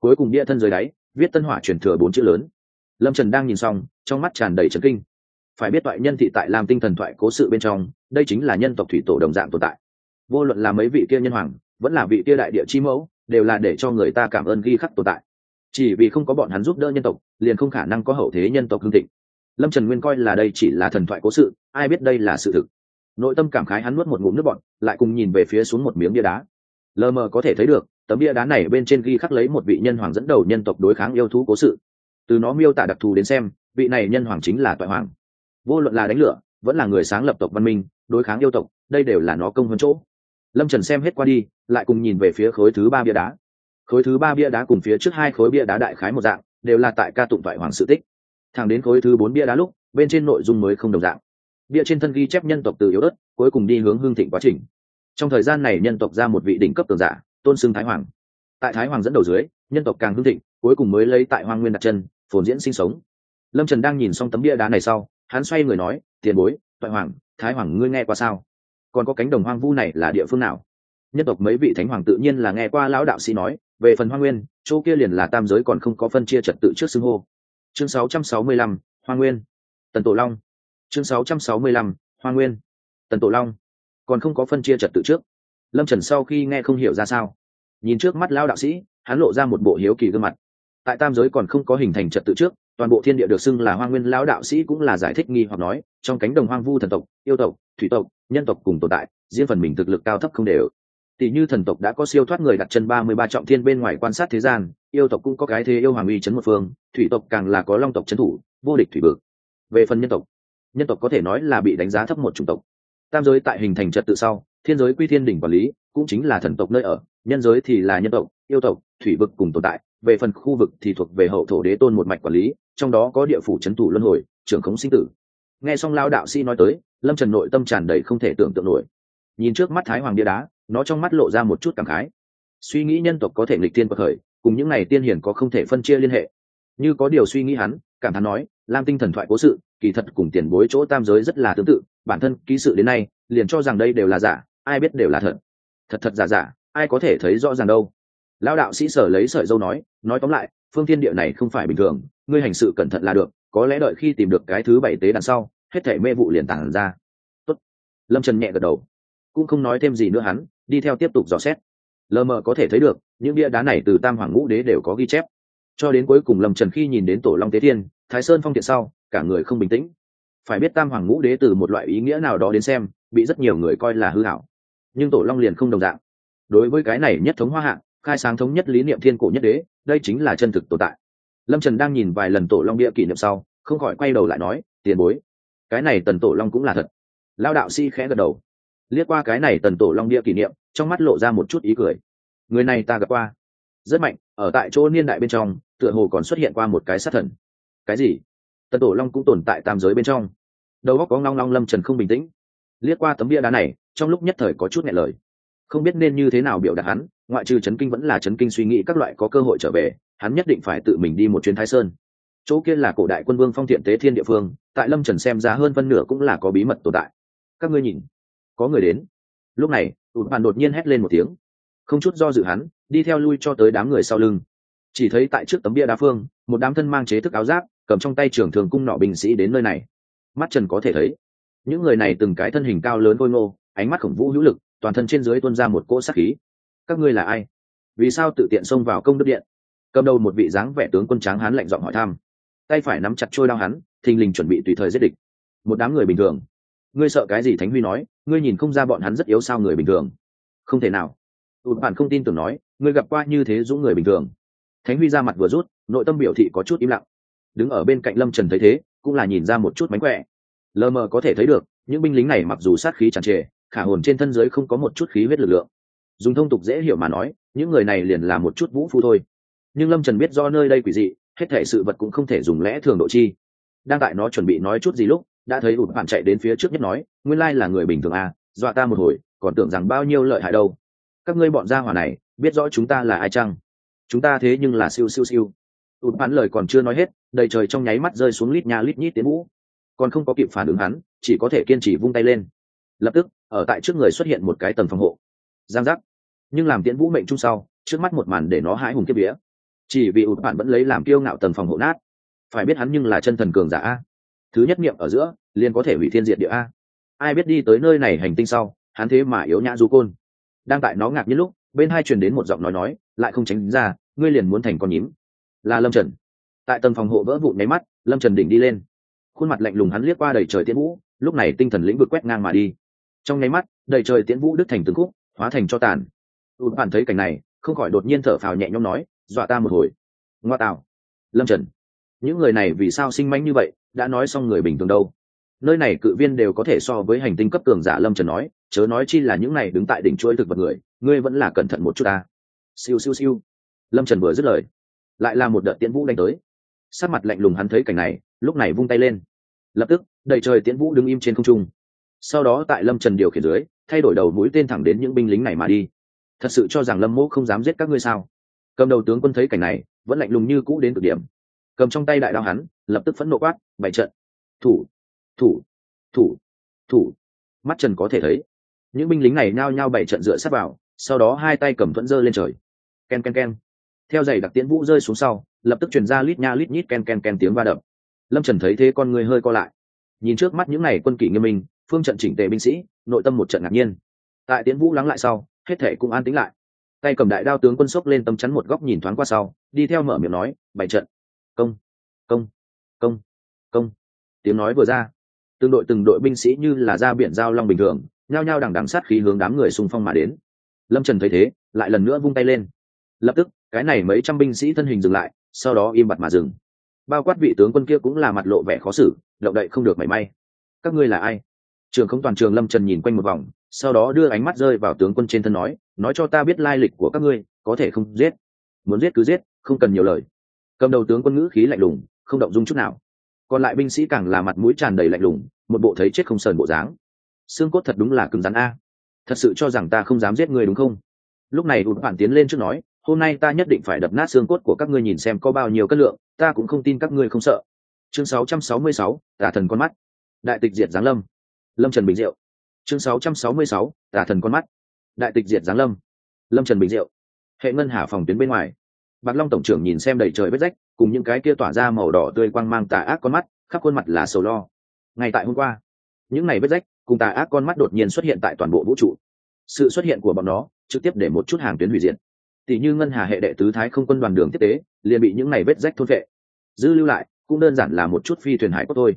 Cuối cùng địa thân dưới đáy, viết tân hỏa truyền thừa bốn chữ lớn. Lâm trần đang nhìn xong, trong mắt tràn đầy trấn kinh. Phải biết toại nhân thị tại làm tinh thần thoại cố sự bên trong, đây chính là nhân tộc thủy tổ đồng dạng tồn tại. Vô luận là mấy vị kia nhân hoàng, vẫn là vị kia đại địa chi mẫu, đều là để cho người ta cảm ơn ghi khắc tồn tại. Chỉ vì không có bọn hắn giúp đỡ nhân tộc, liền không khả năng có hậu thế nhân tộc hương thịnh. Lâm trần nguyên coi là đây chỉ là thần thoại cố sự, ai biết đây là sự thực. Nội tâm cảm khái hắn nuốt một ngụm nước bọn lại cùng nhìn về phía xuống một miếng bia đá. Lờ mờ có thể thấy được tấm bia đá này bên trên ghi khắc lấy một vị nhân hoàng dẫn đầu nhân tộc đối kháng yêu thú cố sự. Từ nó miêu tả đặc thù đến xem, vị này nhân hoàng chính là toại hoàng. Vô luận là đánh lửa, vẫn là người sáng lập tộc văn minh, đối kháng yêu tộc, đây đều là nó công hơn chỗ. Lâm trần xem hết qua đi, lại cùng nhìn về phía khối thứ ba bia đá. Khối thứ ba bia đá cùng phía trước hai khối bia đá đại khái một dạng, đều là tại ca tụng toại hoàng sự tích. Thẳng đến khối thứ bốn bia đá lúc, bên trên nội dung mới không đồng dạng. Bia trên thân ghi chép nhân tộc từ yếu đất cuối cùng đi hướng hương thịnh quá trình. Trong thời gian này nhân tộc ra một vị đỉnh cấp tường giả tôn xưng thái hoàng. Tại thái hoàng dẫn đầu dưới nhân tộc càng hưng thịnh cuối cùng mới lấy tại hoàng nguyên đặt chân phồn diễn sinh sống. Lâm trần đang nhìn xong tấm bia đá này sau hắn xoay người nói tiền bối toại hoàng thái hoàng ngươi nghe qua sao? Còn có cánh đồng hoang vu này là địa phương nào? Nhân tộc mấy vị thánh hoàng tự nhiên là nghe qua lão đạo sĩ nói về phần hoa nguyên chỗ kia liền là tam giới còn không có phân chia trật tự trước xưng hô. Chương 665, hoa nguyên. Tần tổ long. Chương 665, hoa nguyên. Tần tổ long. Còn không có phân chia trật tự trước lâm trần sau khi nghe không hiểu ra sao. Nhìn trước mắt lão đạo sĩ, hắn lộ ra một bộ hiếu kỳ gương mặt. Tại tam giới còn không có hình thành trật tự trước, toàn bộ thiên địa được xưng là hoa nguyên, lão đạo sĩ cũng là giải thích nghi hoặc nói, trong cánh đồng hoang vu thần tộc, yêu tộc, thủy tộc, nhân tộc cùng tồn tại, riêng phần mình thực lực cao thấp không đều. Tỷ như thần tộc đã có siêu thoát người đặt chân ba mươi ba trọng thiên bên ngoài quan sát thế gian, yêu tộc cũng có cái thế yêu hoàng uy chấn một phương, thủy tộc càng là có long tộc chấn thủ, vô địch thủy vực. Về phần nhân tộc nhân tộc có thể nói là bị đánh giá thấp một chủng tộc. Tam giới tại hình thành trật tự sau thiên giới quy thiên đỉnh quản lý cũng chính là thần tộc nơi ở, nhân giới thì là nhân tộc, yêu tộc, thủy vực cùng tồn tại, về phần khu vực thì thuộc về hậu thổ đế tôn một mạch quản lý, trong đó có địa phủ c h ấ n thủ luân hồi, trưởng khống sinh tử. Nghe xong lao đạo sĩ nói tới, lâm trần nội tâm tràn đầy không thể tưởng tượng nổi. Nhìn trước mắt thái hoàng bia đá, nó trong mắt lộ ra một chút cảm khái. Suy nghĩ nhân tộc có thể nghịch tiên bậc khởi, cùng những n à y tiên hiển có không thể phân chia liên hệ. Như có điều suy nghĩ hắn, cảm thán nói, lam tinh thần thoại cố sự, kỳ thật cùng tiền bối chỗ tam giới rất là tương tự, bản thân ký sự đến nay, liền cho rằng đây đều là giả ai biết đều là thật. Thật thật giả giả, ai có thể thấy rõ ràng đâu. Lão đạo sĩ sở lấy sợi dâu nói nói tóm lại, phương thiên địa này không phải bình thường, ngươi hành sự cẩn thận là được, có lẽ đợi khi tìm được cái thứ bảy tế đằng sau, hết thể mê vụ liền tàng ra. Tốt. lâm trần nhẹ gật đầu. Cũng không nói thêm gì nữa hắn, đi theo tiếp tục dò xét. Lờ mờ có thể thấy được, những bia đá này từ tam hoàng ngũ đế đều có ghi chép. Cho đến cuối cùng lâm trần khi nhìn đến tổ long tế thiên, thái sơn phong thiện sau, cả người không bình tĩnh. Phải biết tam hoàng ngũ đế từ một loại ý nghĩa nào đó đến xem, bị rất nhiều người coi là hư hảo nhưng tổ long liền không đồng dạng. Đối với cái này nhất thống hoa hạng, khai sáng thống nhất lý niệm thiên cổ nhất đế, đây chính là chân thực tồn tại. Lâm trần đang nhìn vài lần tổ long địa kỷ niệm sau, không khỏi quay đầu lại nói, tiền bối, cái này tần tổ long cũng là thật. Lao đạo sĩ khẽ gật đầu. Liếc qua cái này tần tổ long địa kỷ niệm, trong mắt lộ ra một chút ý cười. Người này ta gặp qua. Rất mạnh, ở tại chỗ niên đại bên trong, tựa hồ còn xuất hiện qua một cái sát thần. Cái gì? Tần tổ long cũng tồn tại tam giới bên trong. Đầu góc có ngong long lâm trần không bình tĩnh. Liếc qua tấm bia đá này trong lúc nhất thời có chút nhẹ lời. Không biết nên như thế nào biểu đạt hắn, ngoại trừ chấn kinh vẫn là chấn kinh suy nghĩ các loại có cơ hội trở về, hắn nhất định phải tự mình đi một chuyến thái sơn. Chỗ kia là cổ đại quân vương phong thiện tế thiên địa phương, tại lâm trần xem ra hơn phân nửa cũng là có bí mật tồn tại. Các ngươi nhìn, có người đến. Lúc này tụt bàn đột nhiên hét lên một tiếng. Không chút do dự hắn, đi theo lui cho tới đám người sau lưng. Chỉ thấy tại trước tấm bia đá phương, một đám thân mang chế thức áo giáp, cầm trong tay trường thường cung nọ binh sĩ đến nơi này. Mắt trần có thể thấy, những người này từng cái thân hình cao lớn vôi ngô ánh mắt khổng vũ hữu lực, toàn thân trên dưới tuôn ra một cỗ sắc khí. Các ngươi là ai? Vì sao tự tiện xông vào công đức điện? Cầm đầu một vị dáng vẻ tướng quân tráng hán lạnh giọng hỏi thăm. Tay phải nắm chặt trôi đao hắn, thình lình chuẩn bị tùy thời giết địch. Một đám người bình thường. Ngươi sợ cái gì thánh huy nói? Ngươi nhìn không ra bọn hắn rất yếu sao người bình thường. Không thể nào. Tụt bản không tin tưởng nói, ngươi gặp qua như thế dũng người bình thường. Thánh huy ra mặt vừa rút, nội tâm biểu thị có chút im lặng. Đứng ở bên cạnh lâm trần thấy thế, cũng là nhìn ra một chút mánh khỏe. Lờ mờ có thể thấy được, những binh lính này mặc dù sát khí tràn trề khả hồn trên thân giới không có một chút khí huyết lực lượng. Dùng thông tục dễ hiểu mà nói, những người này liền là một chút vũ phu thôi. Nhưng lâm trần biết do nơi đây quỷ dị, hết thể sự vật cũng không thể dùng lẽ thường độ chi. Đang tại nó chuẩn bị nói chút gì lúc, đã thấy ụt bạn chạy đến phía trước nhất nói, nguyên lai là người bình thường à dọa ta một hồi, còn tưởng rằng bao nhiêu lợi hại đâu. Các ngươi bọn gia hỏa này, biết rõ chúng ta là ai chăng? Chúng ta thế nhưng là siêu siêu siêu. Ụt bạn lời còn chưa nói hết, đầy trời trong nháy mắt rơi xuống lít nha lít nhít tiến vũ. Còn không có kịp phản ứng hắn, chỉ có thể kiên trì vung tay lên lập tức, ở tại trước người xuất hiện một cái tầng phòng hộ. Giang giác. Nhưng làm tiễn vũ mệnh chung sau, trước mắt một màn để nó hãi hùng kiếp vía. Chỉ vì ụt bạn vẫn lấy làm kiêu ngạo tầng phòng hộ nát. Phải biết hắn nhưng là chân thần cường giả a. Thứ nhất niệm ở giữa, liền có thể hủy thiên diệt địa a. Ai biết đi tới nơi này hành tinh sau, hắn thế mà yếu nhã du côn. Đang tại nó ngạc nhiên lúc, bên hai truyền đến một giọng nói nói, lại không tránh ra, ngươi liền muốn thành con nhím. Là lâm trần. Tại tầng phòng hộ vỡ vụn nháy mắt, lâm trần đỉnh đi lên. Khuôn mặt lạnh lùng hắn liếc qua đầy trời tiễn vũ, lúc này tinh thần lĩnh vực quét ngang mà đi trong nháy mắt, đầy trời tiễn vũ đứt thành từng khúc, hóa thành cho tàn. Ụt bạn thấy cảnh này, không khỏi đột nhiên thở phào nhẹ nhõm nói, dọa ta một hồi. Ngoa tạo. Lâm trần. Những người này vì sao sinh manh như vậy, đã nói xong người bình thường đâu. Nơi này cự viên đều có thể so với hành tinh cấp cường giả lâm trần nói, chớ nói chi là những này đứng tại đỉnh chuỗi thực vật người, ngươi vẫn là cẩn thận một chút ta. Siêu siêu siêu. Lâm trần vừa dứt lời, lại là một đợt tiễn vũ đánh tới. Sát mặt lạnh lùng hắn thấy cảnh này, lúc này vung tay lên. Lập tức, đầy trời tiễn vũ đứng im trên không trung sau đó tại lâm trần điều khiển dưới, thay đổi đầu mũi tên thẳng đến những binh lính này mà đi. Thật sự cho rằng lâm mỗ không dám giết các ngươi sao? Cầm đầu tướng quân thấy cảnh này, vẫn lạnh lùng như cũ đến cực điểm. Cầm trong tay đại đao hắn, lập tức phẫn nộ quát bảy trận! Thủ! Thủ! Thủ! Thủ! Mắt trần có thể thấy, những binh lính này nhao nhao bảy trận dựa sát vào, sau đó hai tay cầm thuẫn dơ lên trời. Ken ken ken. Theo giày đặc tiễn vũ rơi xuống sau, lập tức chuyển ra lít nha lít nhít ken ken ken tiếng va đập. Lâm trần thấy thế con người hơi co lại. Nhìn trước mắt những n à y quân kỷ nghiêm minh phương trận chỉnh tề binh sĩ, nội tâm một trận ngạc nhiên. Tại tiến vũ lắng lại sau, hết thể cũng an tính lại. Tay cầm đại đao tướng quân sốc lên tâm chắn một góc nhìn thoáng qua sau, đi theo mở miệng nói bảy trận. Công công công công. Tiếng nói vừa ra, từng đội từng đội binh sĩ như là ra biển giao long bình thường, nhao nhao đằng đằng sát khí hướng đám người xung phong mà đến. Lâm trần thấy thế, lại lần nữa vung tay lên. Lập tức, cái này mấy trăm binh sĩ thân hình dừng lại, sau đó im bặt mà dừng. Bao quát vị tướng quân kia cũng là mặt lộ vẻ khó xử, động đậy không được mảy may. Các ngươi là ai? Trường không toàn trường lâm trần nhìn quanh một vòng sau đó đưa ánh mắt rơi vào tướng quân trên thân nói nói cho ta biết lai lịch của các ngươi có thể không giết? Muốn giết cứ giết không cần nhiều lời. Cầm đầu tướng quân ngữ khí lạnh lùng không động dung chút nào. Còn lại binh sĩ càng là mặt mũi tràn đầy lạnh lùng một bộ thấy chết không sờn bộ dáng. Xương cốt thật đúng là cứng rắn a. Thật sự cho rằng ta không dám giết người đúng không? Lúc này hụt hoạn tiến lên trước nói hôm nay ta nhất định phải đập nát xương cốt của các ngươi nhìn xem có bao nhiêu cân lượng ta cũng không tin các ngươi không sợ. Chương 666, tả thần con mắt. Đại tịch diệt giáng lâm lâm trần bình diệu. Chương 666, tả thần con mắt. Đại tịch diệt giáng lâm. Lâm trần bình diệu. Hệ ngân hà phòng tuyến bên ngoài. Bạc long tổng trưởng nhìn xem đầy trời vết rách cùng những cái kia tỏa ra màu đỏ tươi quang mang tà ác con mắt khắp khuôn mặt là sầu lo. Ngay tại hôm qua những ngày vết rách cùng tà ác con mắt đột nhiên xuất hiện tại toàn bộ vũ trụ. Sự xuất hiện của bọn nó trực tiếp để một chút hàng tuyến hủy diệt. Tỷ như ngân hà hệ đệ tứ thái không quân đoàn đường tiếp tế liền bị những ngày vết rách thôn vệ dư lưu lại cũng đơn giản là một chút phi thuyền hải cốt thôi.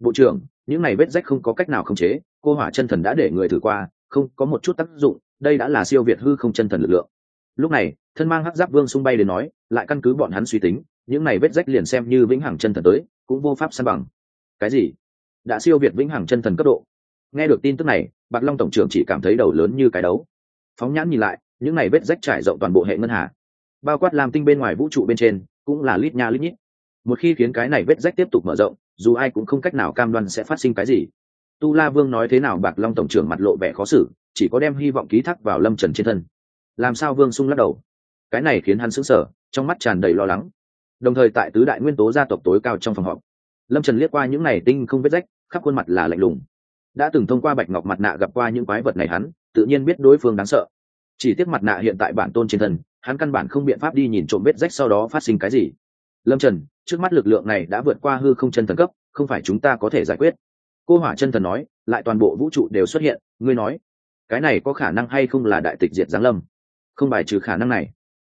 Bộ trưởng những này vết rách không có cách nào khống chế, cô hỏa chân thần đã để người thử qua, không có một chút tác dụng, đây đã là siêu việt hư không chân thần lực lượng. Lúc này, thân mang hắc giáp vương sung bay đến nói, lại căn cứ bọn hắn suy tính, những này vết rách liền xem như vĩnh hằng chân thần tới, cũng vô pháp san bằng. Cái gì? Đã siêu việt vĩnh hằng chân thần cấp độ. Nghe được tin tức này bạc long tổng trưởng chỉ cảm thấy đầu lớn như cái đấu. Phóng nhãn nhìn lại, những này vết rách trải rộng toàn bộ hệ ngân hà. Bao quát làm tinh bên ngoài vũ trụ bên trên, cũng là lít nha lít nhít. Một khi khiến cái này vết rách tiếp tục mở rộng dù ai cũng không cách nào cam đoan sẽ phát sinh cái gì. Tu la vương nói thế nào bạc long tổng trưởng mặt lộ vẻ khó xử, chỉ có đem hy vọng ký thác vào lâm trần trên thân. Làm sao vương sung lắc đầu? Cái này khiến hắn sững sờ, trong mắt tràn đầy lo lắng. Đồng thời tại tứ đại nguyên tố gia tộc tối cao trong phòng họp, lâm trần liếc qua những này tinh không vết rách, khắp khuôn mặt là lạnh lùng. Đã từng thông qua bạch ngọc mặt nạ gặp qua những quái vật này hắn, tự nhiên biết đối phương đáng sợ. Chỉ tiếc mặt nạ hiện tại bản tôn trên thân, hắn căn bản không biện pháp đi nhìn trộm vết rách sau đó phát sinh cái gì. Lâm trần trước mắt lực lượng này đã vượt qua hư không chân thần cấp, không phải chúng ta có thể giải quyết. Cô hỏa chân thần nói, lại toàn bộ vũ trụ đều xuất hiện, ngươi nói, cái này có khả năng hay không là đại tịch diệt giáng lâm? Không bài trừ khả năng này.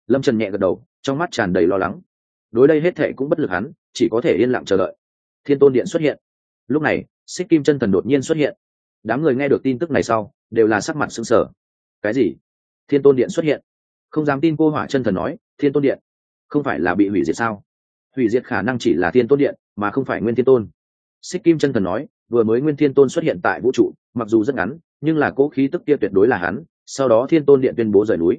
Lâm trần nhẹ gật đầu, trong mắt tràn đầy lo lắng. Đối đây hết thệ cũng bất lực hắn, chỉ có thể yên lặng chờ đợi. Thiên tôn điện xuất hiện. Lúc này, xích kim chân thần đột nhiên xuất hiện. Đám người nghe được tin tức này sau, đều là sắc mặt s ư n g sở cái gì? Thiên tôn điện xuất hiện. Không dám tin cô hỏa chân thần nói, thiên tôn điện, không phải là bị hủy diệt sao? Hủy diệt khả năng chỉ là thiên tôn điện, mà không phải nguyên thiên tôn. Xích kim chân thần nói, vừa mới nguyên thiên tôn xuất hiện tại vũ trụ, mặc dù rất ngắn, nhưng là cố khí tức kia tuyệt đối là hắn, sau đó thiên tôn điện tuyên bố rời núi.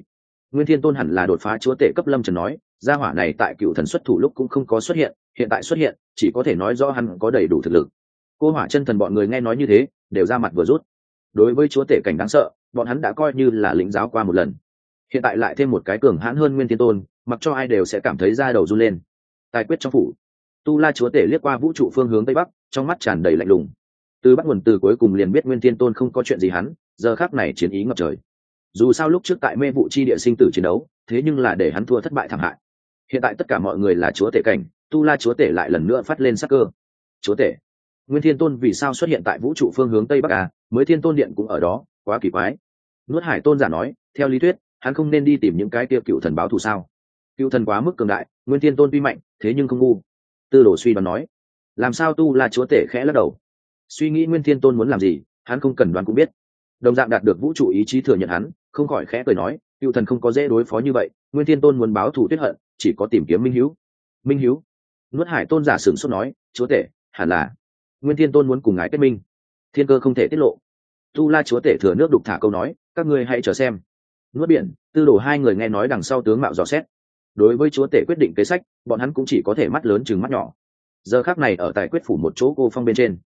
Nguyên thiên tôn hẳn là đột phá chúa tể cấp lâm trần nói, gia hỏa này tại cựu thần xuất thủ lúc cũng không có xuất hiện hiện tại xuất hiện, chỉ có thể nói rõ hắn có đầy đủ thực lực. Cô hỏa chân thần bọn người nghe nói như thế, đều ra mặt vừa rút. Đối với chúa tể cảnh đáng sợ, bọn hắn đã coi như là lĩnh giáo qua một lần. Hiện tại lại thêm một cái cường hãn hơn nguyên thiên tôn, mặc cho ai đều sẽ cảm thấy da đầu run lên tài quyết trong phủ. Tu la chúa tể liếc qua vũ trụ phương hướng tây bắc, trong mắt tràn đầy lạnh lùng. Từ bắt nguồn từ cuối cùng liền biết nguyên thiên tôn không có chuyện gì hắn, giờ khác này chiến ý ngập trời. Dù sao lúc trước tại mê vụ chi địa sinh tử chiến đấu, thế nhưng là để hắn thua thất bại thảm hại. Hiện tại tất cả mọi người là chúa tể cảnh, tu la chúa tể lại lần nữa phát lên sắc cơ. Chúa tể, nguyên thiên tôn vì sao xuất hiện tại vũ trụ phương hướng tây bắc à? Mới thiên tôn điện cũng ở đó, quá kỳ quái. Nuốt hải tôn giả nói, theo lý thuyết, hắn không nên đi tìm những cái tiêu cựu thần báo thù sao? Cựu thần quá mức cường đại, nguyên thiên tôn tuy mạnh, thế nhưng không ngu. Tư đồ suy đoán nói, làm sao tu la chúa tể khẽ lắc đầu? Suy nghĩ nguyên thiên tôn muốn làm gì, hắn không cần đoán cũng biết. Đồng dạng đạt được vũ trụ ý chí thừa nhận hắn, không khỏi khẽ cười nói, cựu thần không có dễ đối phó như vậy, nguyên thiên tôn muốn báo thù tuyết hận, chỉ có tìm kiếm minh hữu minh hữu nuốt hải tôn giả sửng sốt nói, chúa tể, hẳn là nguyên thiên tôn muốn cùng ngài kết minh. Thiên cơ không thể tiết lộ. Tu la chúa tể thừa nước đục thả câu nói, các ngươi hãy chờ xem. Nuốt biển, tư đồ hai người nghe nói đằng sau tướng mạo dò xét đối với chúa tể quyết định kế sách, bọn hắn cũng chỉ có thể mắt lớn chừng mắt nhỏ. Giờ khác này ở tại quyết phủ một chỗ cô phong bên trên.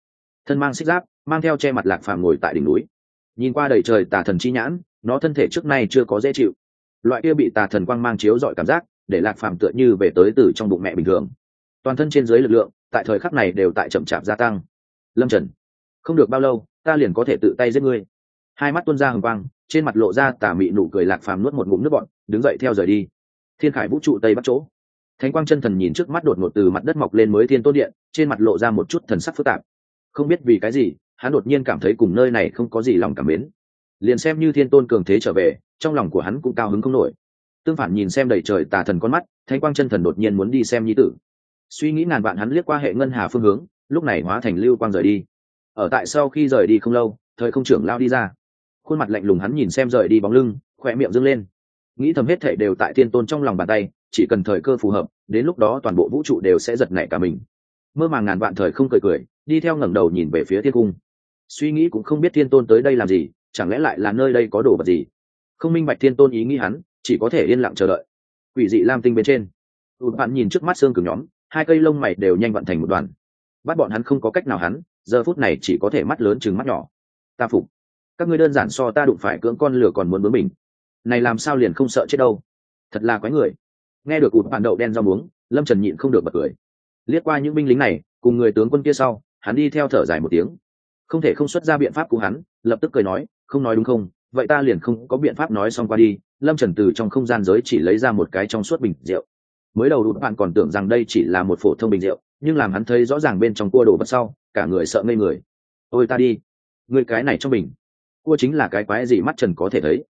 Thân mang xích giáp, mang theo che mặt lạc phàm ngồi tại đỉnh núi. Nhìn qua đầy trời tà thần chi nhãn, nó thân thể trước nay chưa có dễ chịu. Loại kia bị tà thần quang mang chiếu dọi cảm giác, để lạc phàm tựa như về tới từ trong bụng mẹ bình thường. Toàn thân trên dưới lực lượng, tại thời khắc này đều tại chậm chạp gia tăng. Lâm trần, không được bao lâu, ta liền có thể tự tay giết ngươi. Hai mắt tuân ra hừng quang, trên mặt lộ ra tà mị nụ cười lạc phàm nuốt một ngụm nước bọn đứng dậy theo rời đi thiên khải vũ trụ tây bắc chỗ. Thánh quang chân thần nhìn trước mắt đột ngột từ mặt đất mọc lên mới thiên tôn điện, trên mặt lộ ra một chút thần sắc phức tạp. Không biết vì cái gì, hắn đột nhiên cảm thấy cùng nơi này không có gì lòng cảm mến. Liền xem như thiên tôn cường thế trở về, trong lòng của hắn cũng cao hứng không nổi. Tương phản nhìn xem đầy trời tà thần con mắt, Thánh quang chân thần đột nhiên muốn đi xem nhi tử. Suy nghĩ ngàn vạn hắn liếc qua hệ ngân hà phương hướng, lúc này hóa thành lưu quang rời đi. Ở tại sau khi rời đi không lâu, thời không trưởng lao đi ra. Khuôn mặt lạnh lùng hắn nhìn xem rời đi bóng lưng khỏe miệng dâng lên nghĩ thầm hết thể đều tại thiên tôn trong lòng bàn tay, chỉ cần thời cơ phù hợp, đến lúc đó toàn bộ vũ trụ đều sẽ giật nảy cả mình. Mơ màng ngàn vạn thời không cười cười, đi theo ngẩng đầu nhìn về phía thiên cung. Suy nghĩ cũng không biết thiên tôn tới đây làm gì, chẳng lẽ lại là nơi đây có đồ vật gì? Không minh bạch thiên tôn ý nghĩ hắn, chỉ có thể yên lặng chờ đợi. Quỷ dị lam tinh bên trên. Ụt bạn nhìn trước mắt xương cứng nhóm, hai cây lông mày đều nhanh vận thành một đoàn. Bắt bọn hắn không có cách nào hắn, giờ phút này chỉ có thể mắt lớn chừng mắt nhỏ. Ta phục. Các ngươi đơn giản so ta đụng phải cưỡng con lửa còn muốn bướng mình này làm sao liền không sợ chết đâu? Thật là quái người. Nghe được ụt bạn đậu đen rau muống, lâm trần nhịn không được bật cười. Liếc qua những binh lính này, cùng người tướng quân kia sau, hắn đi theo thở dài một tiếng. Không thể không xuất ra biện pháp của hắn, lập tức cười nói, không nói đúng không? Vậy ta liền không có biện pháp nói xong qua đi. Lâm trần từ trong không gian giới chỉ lấy ra một cái trong suốt bình rượu. Mới đầu đụt bạn còn tưởng rằng đây chỉ là một phổ thông bình rượu, nhưng làm hắn thấy rõ ràng bên trong cua đồ vật sau, cả người sợ ngây người. Ôi ta đi. Người cái này trong bình cua chính là cái quái gì mắt trần có thể thấy?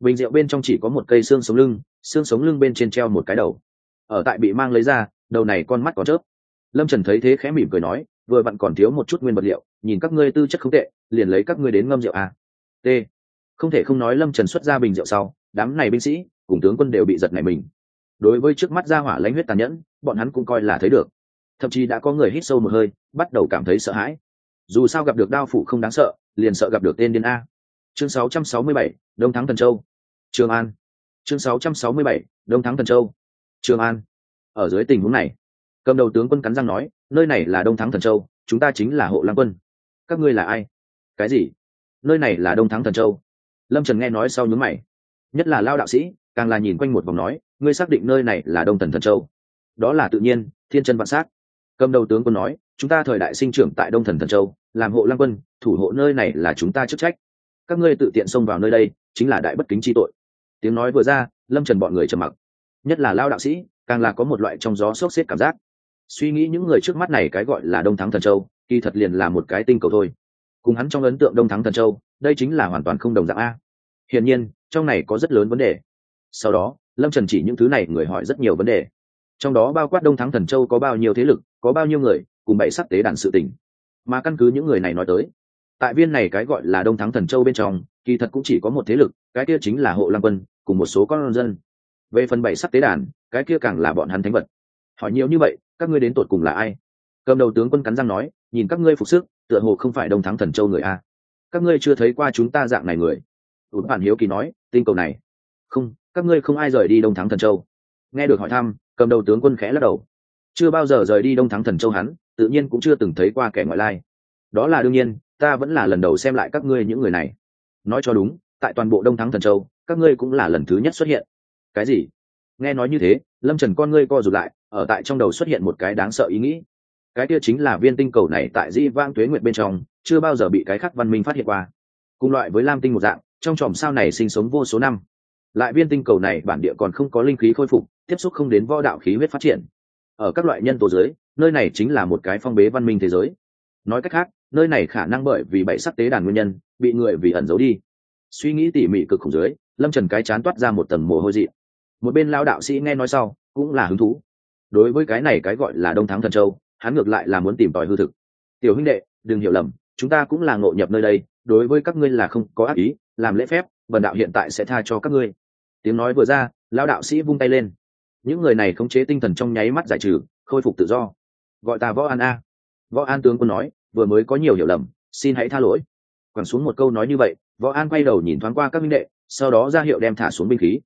Bình rượu bên trong chỉ có một cây xương sống lưng xương sống lưng bên trên treo một cái đầu. Ở tại bị mang lấy ra đầu này con mắt có chớp. Lâm trần thấy thế khẽ mỉm cười nói vừa vặn còn thiếu một chút nguyên vật liệu nhìn các ngươi tư chất không tệ liền lấy các ngươi đến ngâm rượu à. t. Không thể không nói lâm trần xuất ra bình rượu sau đám này binh sĩ cùng tướng quân đều bị giật này mình. Đối với trước mắt ra hỏa lãnh huyết tàn nhẫn bọn hắn cũng coi là thấy được. Thậm chí đã có người hít sâu một hơi bắt đầu cảm thấy sợ hãi. Dù sao gặp được đao phủ không đáng sợ liền sợ gặp được tên điên a. Chương 667, đông thắng thần châu trường an. Chương 667, đông thắng thần châu. Trường an. Ở dưới tình huống này cầm đầu tướng quân cắn răng nói nơi này là đông thắng thần châu chúng ta chính là hộ lăng quân. Các ngươi là ai? Cái gì? Nơi này là đông thắng thần châu. Lâm trần nghe nói sau nhướng mày. Nhất là lao đạo sĩ càng là nhìn quanh một vòng nói ngươi xác định nơi này là đông thần thần châu? Đó là tự nhiên thiên chân vạn sát. cầm đầu tướng quân nói chúng ta thời đại sinh trưởng tại đông thần thần châu làm hộ lăng quân thủ hộ nơi này là chúng ta chức trách. Các ngươi tự tiện xông vào nơi đây chính là đại bất kính chi tội tiếng nói vừa ra, lâm trần bọn người trầm mặc. Nhất là lao đạo sĩ, càng là có một loại trong gió sốc xếp cảm giác. Suy nghĩ những người trước mắt này cái gọi là đông thắng thần châu, kỳ thật liền là một cái tinh cầu thôi. Cùng hắn trong ấn tượng đông thắng thần châu, đây chính là hoàn toàn không đồng dạng a. Hiển nhiên, trong này có rất lớn vấn đề. Sau đó, lâm trần chỉ những thứ này người hỏi rất nhiều vấn đề. Trong đó bao quát đông thắng thần châu có bao nhiêu thế lực, có bao nhiêu người, cùng bảy sắc tế đàn sự tình. Mà căn cứ những người này nói tới tại viên này cái gọi là đông thắng thần châu bên trong, kỳ thật cũng chỉ có một thế lực, cái kia chính là hộ lăng quân, cùng một số con dân. Về phần bảy sắc tế đàn, cái kia càng là bọn hắn thánh vật. Hỏi nhiều như vậy, các ngươi đến tột cùng là ai? Cầm đầu tướng quân cắn răng nói, nhìn các ngươi phục sức, tựa hồ không phải đông thắng thần châu người a. Các ngươi chưa thấy qua chúng ta dạng này người. Ủn bản hiếu kỳ nói, tinh cầu này. Không, các ngươi không ai rời đi đông thắng thần châu. Nghe được hỏi thăm, cầm đầu tướng quân khẽ lắc đầu. Chưa bao giờ rời đi đông thắng thần châu hắn, tự nhiên cũng chưa từng thấy qua kẻ ngoại lai. Đó là đương nhiên ta vẫn là lần đầu xem lại các ngươi những người này. Nói cho đúng, tại toàn bộ đông thắng thần châu, các ngươi cũng là lần thứ nhất xuất hiện. Cái gì? Nghe nói như thế, lâm trần con ngươi co rụt lại, ở tại trong đầu xuất hiện một cái đáng sợ ý nghĩ. Cái kia chính là viên tinh cầu này tại di vang tuế Nguyệt bên trong, chưa bao giờ bị cái khắc văn minh phát hiện qua. Cùng loại với lam tinh một dạng, trong tròm sao này sinh sống vô số năm. Lại viên tinh cầu này bản địa còn không có linh khí khôi phục, tiếp xúc không đến võ đạo khí huyết phát triển. Ở các loại nhân tố giới, nơi này chính là một cái phong bế văn minh thế giới. Nói cách khác nơi này khả năng bởi vì bảy sắc tế đàn nguyên nhân, bị người vì ẩn giấu đi. Suy nghĩ tỉ mỉ cực khủng dưới, lâm trần cái chán toát ra một tầng mồ hôi dị. Một bên lao đạo sĩ nghe nói sau, cũng là hứng thú. Đối với cái này cái gọi là đông thắng thần châu, hắn ngược lại là muốn tìm tòi hư thực. Tiểu huynh đệ, đừng hiểu lầm, chúng ta cũng là ngộ nhập nơi đây, đối với các ngươi là không có ác ý, làm lễ phép vần đạo hiện tại sẽ tha cho các ngươi. Tiếng nói vừa ra lao đạo sĩ vung tay lên. Những người này khống chế tinh thần trong nháy mắt giải trừ, khôi phục tự do. Gọi ta võ an a. Võ an tướng quân nói vừa mới có nhiều hiểu lầm, xin hãy tha lỗi. Quẳng xuống một câu nói như vậy, võ an quay đầu nhìn thoáng qua các minh đệ, sau đó ra hiệu đem thả xuống binh khí.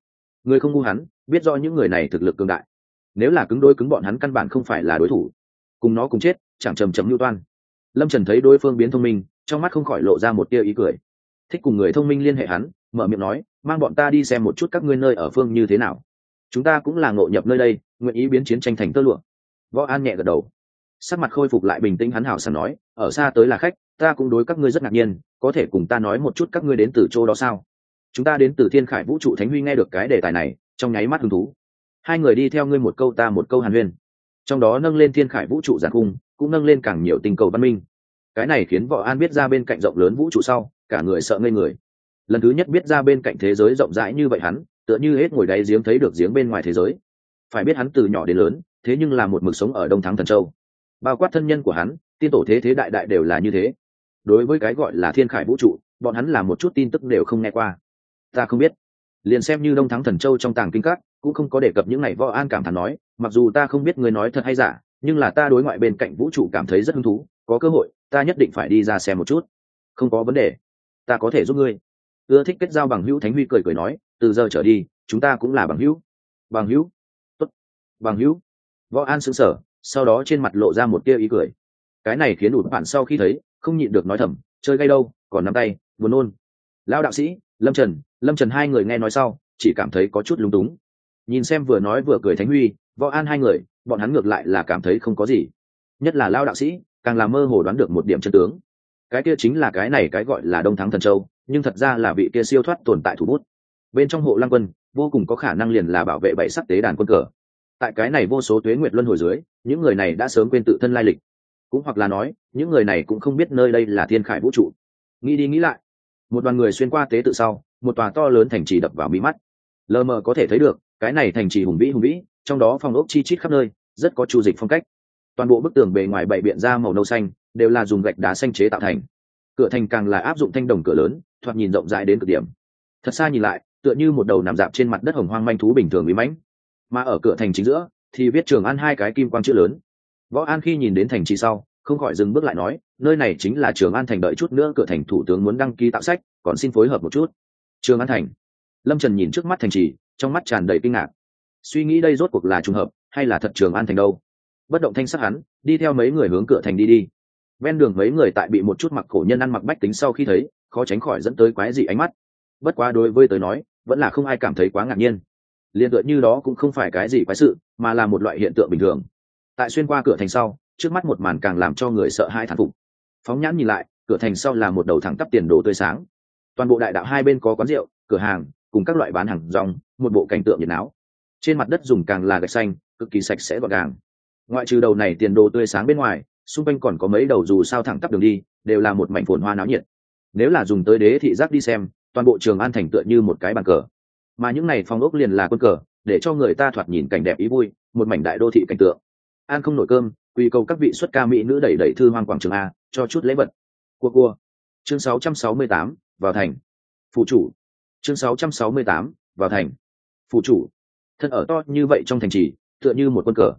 Người không ngu hắn, biết do những người này thực lực cường đại. Nếu là cứng đôi cứng bọn hắn căn bản không phải là đối thủ. Cùng nó cùng chết, chẳng trầm trầm lưu toan. Lâm trần thấy đối phương biến thông minh, trong mắt không khỏi lộ ra một tia ý cười. Thích cùng người thông minh liên hệ hắn, mở miệng nói, mang bọn ta đi xem một chút các ngươi nơi ở phương như thế nào. Chúng ta cũng là ngộ nhập nơi đây, nguyện ý biến chiến tranh thành tơ lụa. Võ an nhẹ gật đầu sắc mặt khôi phục lại bình tĩnh hắn hào sảng nói, ở xa tới là khách, ta cũng đối các ngươi rất ngạc nhiên, có thể cùng ta nói một chút các ngươi đến từ chỗ đó sao? Chúng ta đến từ thiên khải vũ trụ thánh huy nghe được cái đề tài này, trong nháy mắt hứng thú. Hai người đi theo ngươi một câu ta một câu hàn huyên. Trong đó nâng lên thiên khải vũ trụ giản cung cũng nâng lên càng nhiều tình cầu văn minh. Cái này khiến võ an biết ra bên cạnh rộng lớn vũ trụ sau, cả người sợ ngây người. Lần thứ nhất biết ra bên cạnh thế giới rộng rãi như vậy hắn, tựa như hết ngồi đáy giếng thấy được giếng bên ngoài thế giới. Phải biết hắn từ nhỏ đến lớn, thế nhưng là một mực sống ở đông thắng thần châu bao quát thân nhân của hắn, tiên tổ thế thế đại đại đều là như thế. Đối với cái gọi là thiên khải vũ trụ, bọn hắn là một chút tin tức đều không nghe qua. Ta không biết. Liền xem như đông thắng thần châu trong tàng kinh các, cũng không có đề cập những ngày võ an cảm thán nói, mặc dù ta không biết người nói thật hay giả, nhưng là ta đối ngoại bên cạnh vũ trụ cảm thấy rất hứng thú, có cơ hội, ta nhất định phải đi ra xem một chút. Không có vấn đề. Ta có thể giúp ngươi. Ưa thích kết giao bằng hữu thánh huy cười cười nói, từ giờ trở đi, chúng ta cũng là bằng hữu. Bằng hữu. Tốt. Bằng hữu. Võ an xứng sở sau đó trên mặt lộ ra một tia ý cười. Cái này khiến ủn bạn sau khi thấy, không nhịn được nói thầm, chơi gay đâu, còn nắm tay, buồn nôn. Lão đạo sĩ, lâm trần lâm trần hai người nghe nói sau, chỉ cảm thấy có chút lúng túng. Nhìn xem vừa nói vừa cười thánh huy, võ an hai người, bọn hắn ngược lại là cảm thấy không có gì. Nhất là lao đạo sĩ, càng là mơ hồ đoán được một điểm chân tướng. Cái kia chính là cái này cái gọi là đông thắng thần châu, nhưng thật ra là vị kia siêu thoát tồn tại thủ bút. Bên trong hộ lăng quân, vô cùng có khả năng liền là bảo vệ bảy sắc tế đàn quân cờ tại cái này vô số tuế nguyệt luân hồi dưới, những người này đã sớm quên tự thân lai lịch. Cũng hoặc là nói, những người này cũng không biết nơi đây là thiên khải vũ trụ. Nghĩ đi nghĩ lại, một đoàn người xuyên qua tế tự sau, một tòa to lớn thành trì đập vào mí mắt. Lờ mờ có thể thấy được, cái này thành trì hùng vĩ hùng vĩ, trong đó phòng ốc chi chít khắp nơi, rất có chu dịch phong cách. Toàn bộ bức tường bề ngoài bảy biện ra màu nâu xanh, đều là dùng gạch đá xanh chế tạo thành. Cửa thành càng là áp dụng thanh đồng cửa lớn, thoạt nhìn rộng rãi đến cực điểm. Thật xa nhìn lại, tựa như một đầu nằm dạp trên mặt đất hồng hoang manh thú bình thường bí mãnh mà ở cửa thành chính giữa, thì viết trường an hai cái kim quang chữ lớn. Võ an khi nhìn đến thành trì sau, không khỏi dừng bước lại nói, nơi này chính là trường an thành đợi chút nữa cửa thành thủ tướng muốn đăng ký tạo sách, còn xin phối hợp một chút. Trường an thành. Lâm trần nhìn trước mắt thành trì, trong mắt tràn đầy kinh ngạc. Suy nghĩ đây rốt cuộc là trùng hợp, hay là thật trường an thành đâu? Bất động thanh sắc hắn, đi theo mấy người hướng cửa thành đi đi. Ven đường mấy người tại bị một chút mặc cổ nhân ăn mặc bách tính sau khi thấy, khó tránh khỏi dẫn tới quái dị ánh mắt. Bất quá đối với tới nói, vẫn là không ai cảm thấy quá ngạc nhiên liền tựa như đó cũng không phải cái gì quái sự, mà là một loại hiện tượng bình thường. Tại xuyên qua cửa thành sau, trước mắt một màn càng làm cho người sợ hai thán phục. Phóng nhãn nhìn lại, cửa thành sau là một đầu thẳng tắp tiền đồ tươi sáng. Toàn bộ đại đạo hai bên có quán rượu, cửa hàng, cùng các loại bán hàng rong, một bộ cảnh tượng nhiệt áo trên mặt đất dùng càng là gạch xanh, cực kỳ sạch sẽ gọn gàng. Ngoại trừ đầu này tiền đồ tươi sáng bên ngoài, xung quanh còn có mấy đầu dù sao thẳng tắp đường đi, đều là một mảnh phồn hoa náo nhiệt. Nếu là dùng tới đế thị giác đi xem, toàn bộ trường an thành tựa như một cái bàn cờ mà những này phong ốc liền là quân cờ để cho người ta thoạt nhìn cảnh đẹp ý vui một mảnh đại đô thị cảnh tượng. An không nổi cơm quy cầu các vị xuất ca mỹ nữ đẩy đẩy thư hoang quảng trường a cho chút lễ vật. Cua cua. Chương 668, vào thành. Phụ chủ. Chương 668, vào thành. Phụ chủ. Thân ở to như vậy trong thành trì tựa như một quân cờ.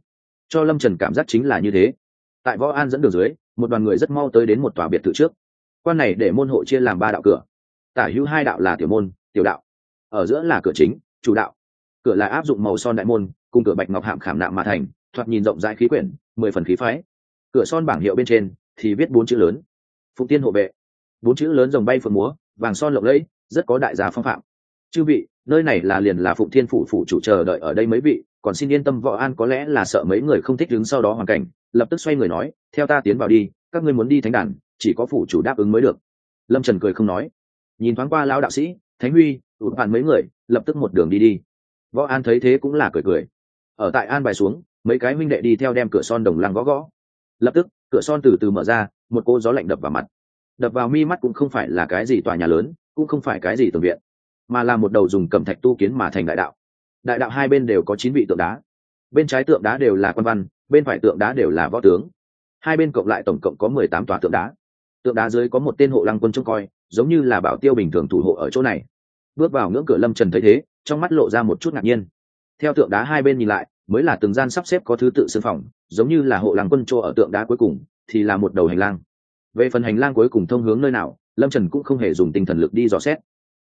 Cho lâm trần cảm giác chính là như thế. Tại võ an dẫn đường dưới một đoàn người rất mau tới đến một tòa biệt thự trước. Quan này để môn hộ chia làm ba đạo cửa. Tả hữu hai đạo là tiểu môn tiểu đạo ở giữa là cửa chính, chủ đạo. Cửa là áp dụng màu son đại môn, cùng cửa bạch ngọc hạm khảm nạm mà thành, thoạt nhìn rộng rãi khí quyển, mười phần khí phái. Cửa son bảng hiệu bên trên thì viết bốn chữ lớn. Phụng tiên hộ vệ. Bốn chữ lớn dòng bay phượng múa, vàng son lộng lẫy, rất có đại gia phong phạm. Chư vị, nơi này là liền là phụng thiên phủ phủ chủ chờ đợi ở đây mấy vị, còn xin yên tâm võ an có lẽ là sợ mấy người không thích đứng sau đó hoàn cảnh, lập tức xoay người nói, theo ta tiến vào đi, các ngươi muốn đi thánh đàn, chỉ có phủ chủ đáp ứng mới được. Lâm trần cười không nói. Nhìn thoáng qua lão đạo sĩ, thánh huy ụt bạn mấy người, lập tức một đường đi đi. Võ an thấy thế cũng là cười cười. Ở tại an bài xuống, mấy cái minh đệ đi theo đem cửa son đồng lăng gõ gõ. Lập tức, cửa son từ từ mở ra, một cô gió lạnh đập vào mặt. Đập vào mi mắt cũng không phải là cái gì tòa nhà lớn, cũng không phải cái gì tường viện, mà là một đầu dùng cầm thạch tu kiến mà thành đại đạo. Đại đạo hai bên đều có chín vị tượng đá. Bên trái tượng đá đều là quan văn, bên phải tượng đá đều là võ tướng. Hai bên cộng lại tổng cộng có mười tám tòa tượng đá. Tượng đá dưới có một tên hộ lăng quân trông coi, giống như là bảo tiêu bình thường thủ hộ ở chỗ này bước vào ngưỡng cửa lâm trần thấy thế, trong mắt lộ ra một chút ngạc nhiên. Theo tượng đá hai bên nhìn lại, mới là từng gian sắp xếp có thứ tự xương phòng, giống như là hộ làng quân chỗ ở tượng đá cuối cùng, thì là một đầu hành lang. Về phần hành lang cuối cùng thông hướng nơi nào, lâm trần cũng không hề dùng tinh thần lực đi dò xét.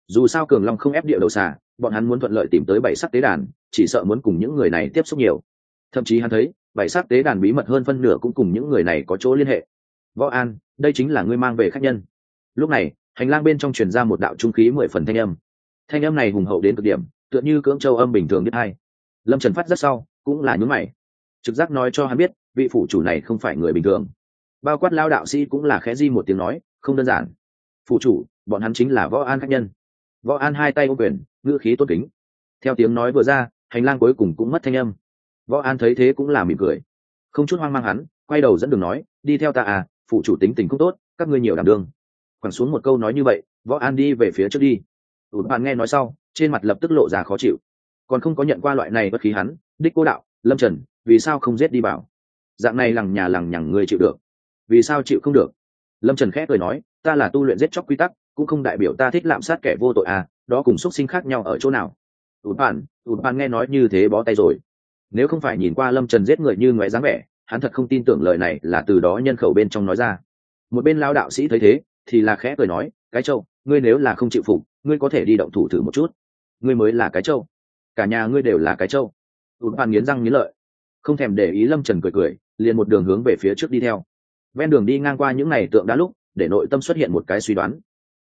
Dù sao cường long không ép địa đầu xà, bọn hắn muốn thuận lợi tìm tới bảy sắc tế đàn, chỉ sợ muốn cùng những người này tiếp xúc nhiều. Thậm chí hắn thấy, bảy sắc tế đàn bí mật hơn phân nửa cũng cùng những người này có chỗ liên hệ. Võ an, đây chính là ngươi mang về khách nhân. Lúc này, hành lang bên trong truyền ra một đạo trung khí mười phần thanh âm thanh âm này hùng hậu đến cực điểm, tựa như cưỡng châu âm bình thường biết hay. lâm trần phát rất sau, cũng là nhún mày. Trực giác nói cho hắn biết, vị phủ chủ này không phải người bình thường. Bao quát lao đạo sĩ cũng là khẽ di một tiếng nói, không đơn giản. Phủ chủ, bọn hắn chính là võ an khách nhân. Võ an hai tay ô quyền, ngữ khí tốt kính. Theo tiếng nói vừa ra, hành lang cuối cùng cũng mất thanh âm. Võ an thấy thế cũng là mỉm cười. Không chút hoang mang hắn, quay đầu dẫn đường nói, đi theo ta à phụ chủ tính tình không tốt, các ngươi nhiều đảm đương. Quẳng xuống một câu nói như vậy, võ an đi về phía trước đi ủn bạn nghe nói sau, trên mặt lập tức lộ ra khó chịu. Còn không có nhận qua loại này bất khí hắn, đích cô đạo, lâm trần, vì sao không giết đi bảo? Dạng này lằng nhà lằng nhằng người chịu được. Vì sao chịu không được? Lâm trần khẽ cười nói, ta là tu luyện giết chóc quy tắc, cũng không đại biểu ta thích lạm sát kẻ vô tội à đó cùng x sinh khác nhau ở chỗ nào? Ủn bạn ủn bạn nghe nói như thế bó tay rồi. Nếu không phải nhìn qua lâm trần giết người như ngoé dáng vẻ, hắn thật không tin tưởng lời này là từ đó nhân khẩu bên trong nói ra. Một bên lao đạo sĩ thấy thế, thì là khẽ cười nói, cái châu ngươi nếu là không chịu phục ngươi có thể đi động thủ thử một chút. Ngươi mới là cái trâu, cả nhà ngươi đều là cái trâu. tụt bàn nghiến răng nghiến lợi. Không thèm để ý lâm trần cười cười liền một đường hướng về phía trước đi theo. Ven đường đi ngang qua những ngày tượng đá lúc để nội tâm xuất hiện một cái suy đoán.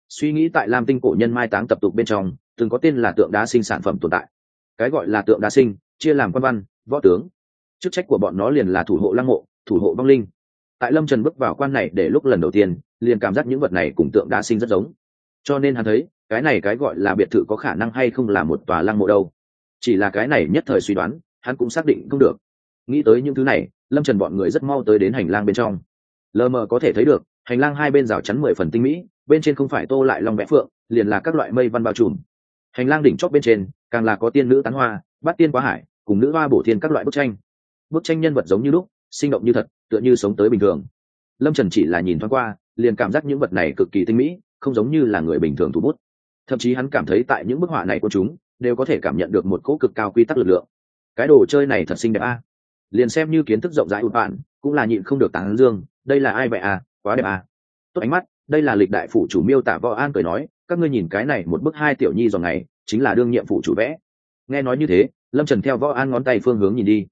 Suy nghĩ tại lam tinh cổ nhân mai táng tập tục bên trong từng có tên là tượng đá sinh sản phẩm tồn tại. Cái gọi là tượng đá sinh chia làm quan văn võ tướng. Chức trách của bọn nó liền là thủ hộ lăng mộ thủ hộ vong linh. Tại lâm trần bước vào quan này để lúc lần đầu tiên liền cảm giác những vật này cùng tượng đá sinh rất giống cho nên hắn thấy, cái này cái gọi là biệt thự có khả năng hay không là một tòa lăng mộ đâu. Chỉ là cái này nhất thời suy đoán, hắn cũng xác định không được. Nghĩ tới những thứ này, lâm trần bọn người rất mau tới đến hành lang bên trong. Lờ mờ có thể thấy được, hành lang hai bên rào chắn mười phần tinh mỹ, bên trên không phải tô lại lòng vẽ phượng, liền là các loại mây văn bao trùm. Hành lang đỉnh chóp bên trên, càng là có tiên nữ tán hoa, bát tiên quá hải, cùng nữ hoa bổ thiên các loại bức tranh. Bức tranh nhân vật giống như lúc, sinh động như thật, tựa như sống tới bình thường. Lâm trần chỉ là nhìn thoáng qua, liền cảm giác những vật này cực kỳ tinh mỹ không giống như là người bình thường thủ bút. Thậm chí hắn cảm thấy tại những bức họa này của chúng, đều có thể cảm nhận được một cỗ cực cao quy tắc lực lượng. Cái đồ chơi này thật xinh đẹp a. Liền xem như kiến thức rộng rãi ụt bạn, cũng là nhịn không được tán dương, đây là ai vậy à quá đẹp à. Tốt ánh mắt, đây là lịch đại phủ chủ miêu tả võ an cười nói, các ngươi nhìn cái này một bức hai tiểu nhi dòng này, chính là đương nhiệm phủ chủ vẽ. Nghe nói như thế, lâm trần theo võ an ngón tay phương hướng nhìn đi.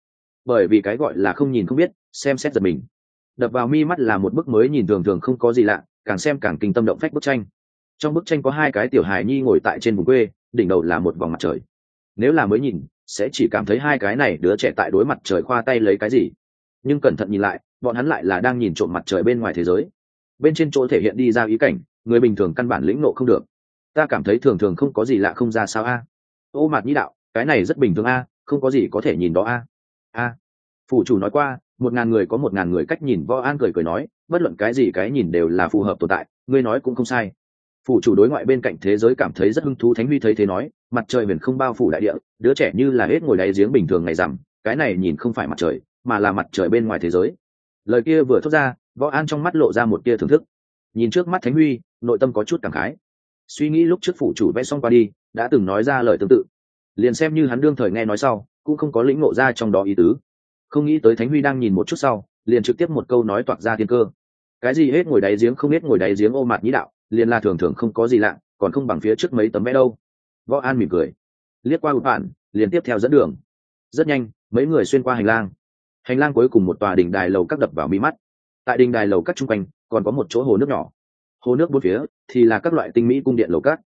Bởi vì cái gọi là không nhìn không biết, xem xét giật mình. Đập vào mi mắt là một bức mới nhìn thường thường không có gì lạ càng xem càng kinh tâm động phách bức tranh. Trong bức tranh có hai cái tiểu hài nhi ngồi tại trên vùng quê, đỉnh đầu là một vòng mặt trời. Nếu là mới nhìn, sẽ chỉ cảm thấy hai cái này đứa trẻ tại đối mặt trời khoa tay lấy cái gì. Nhưng cẩn thận nhìn lại, bọn hắn lại là đang nhìn trộm mặt trời bên ngoài thế giới. Bên trên chỗ thể hiện đi ra ý cảnh, người bình thường căn bản lĩnh nộ không được. Ta cảm thấy thường thường không có gì lạ không ra sao a. Ô mặt nhĩ đạo, cái này rất bình thường a, không có gì có thể nhìn đó a. A phủ chủ nói qua, một ngàn người có một ngàn người cách nhìn võ an cười cười nói, bất luận cái gì cái nhìn đều là phù hợp tồn tại, ngươi nói cũng không sai. Phủ chủ đối ngoại bên cạnh thế giới cảm thấy rất hứng thú thánh huy thấy thế nói, mặt trời huyền không bao phủ đại địa, đứa trẻ như là hết ngồi đáy giếng bình thường ngày rằm, cái này nhìn không phải mặt trời, mà là mặt trời bên ngoài thế giới. Lời kia vừa thốt ra, võ an trong mắt lộ ra một tia thưởng thức. Nhìn trước mắt thánh huy, nội tâm có chút cảm khái. Suy nghĩ lúc trước phủ chủ vẽ xong qua đi, đã từng nói ra lời tương tự. Liền xem như hắn đương thời nghe nói sau, cũng không có lĩnh ngộ ra trong đó ý tứ không nghĩ tới thánh huy đang nhìn một chút sau, liền trực tiếp một câu nói toạc ra thiên cơ. Cái gì hết ngồi đáy giếng không hết ngồi đáy giếng ô mặt nhĩ đạo, liền là thường thường không có gì lạ, còn không bằng phía trước mấy tấm vẽ đâu. Võ an mỉm cười. Liếc qua ụt bạn liền tiếp theo dẫn đường. Rất nhanh, mấy người xuyên qua hành lang. Hành lang cuối cùng một tòa đình đài lầu các đập vào mi mắt. Tại đình đài lầu các chung quanh, còn có một chỗ hồ nước nhỏ. Hồ nước bốn phía thì là các loại tinh mỹ cung điện lầu các.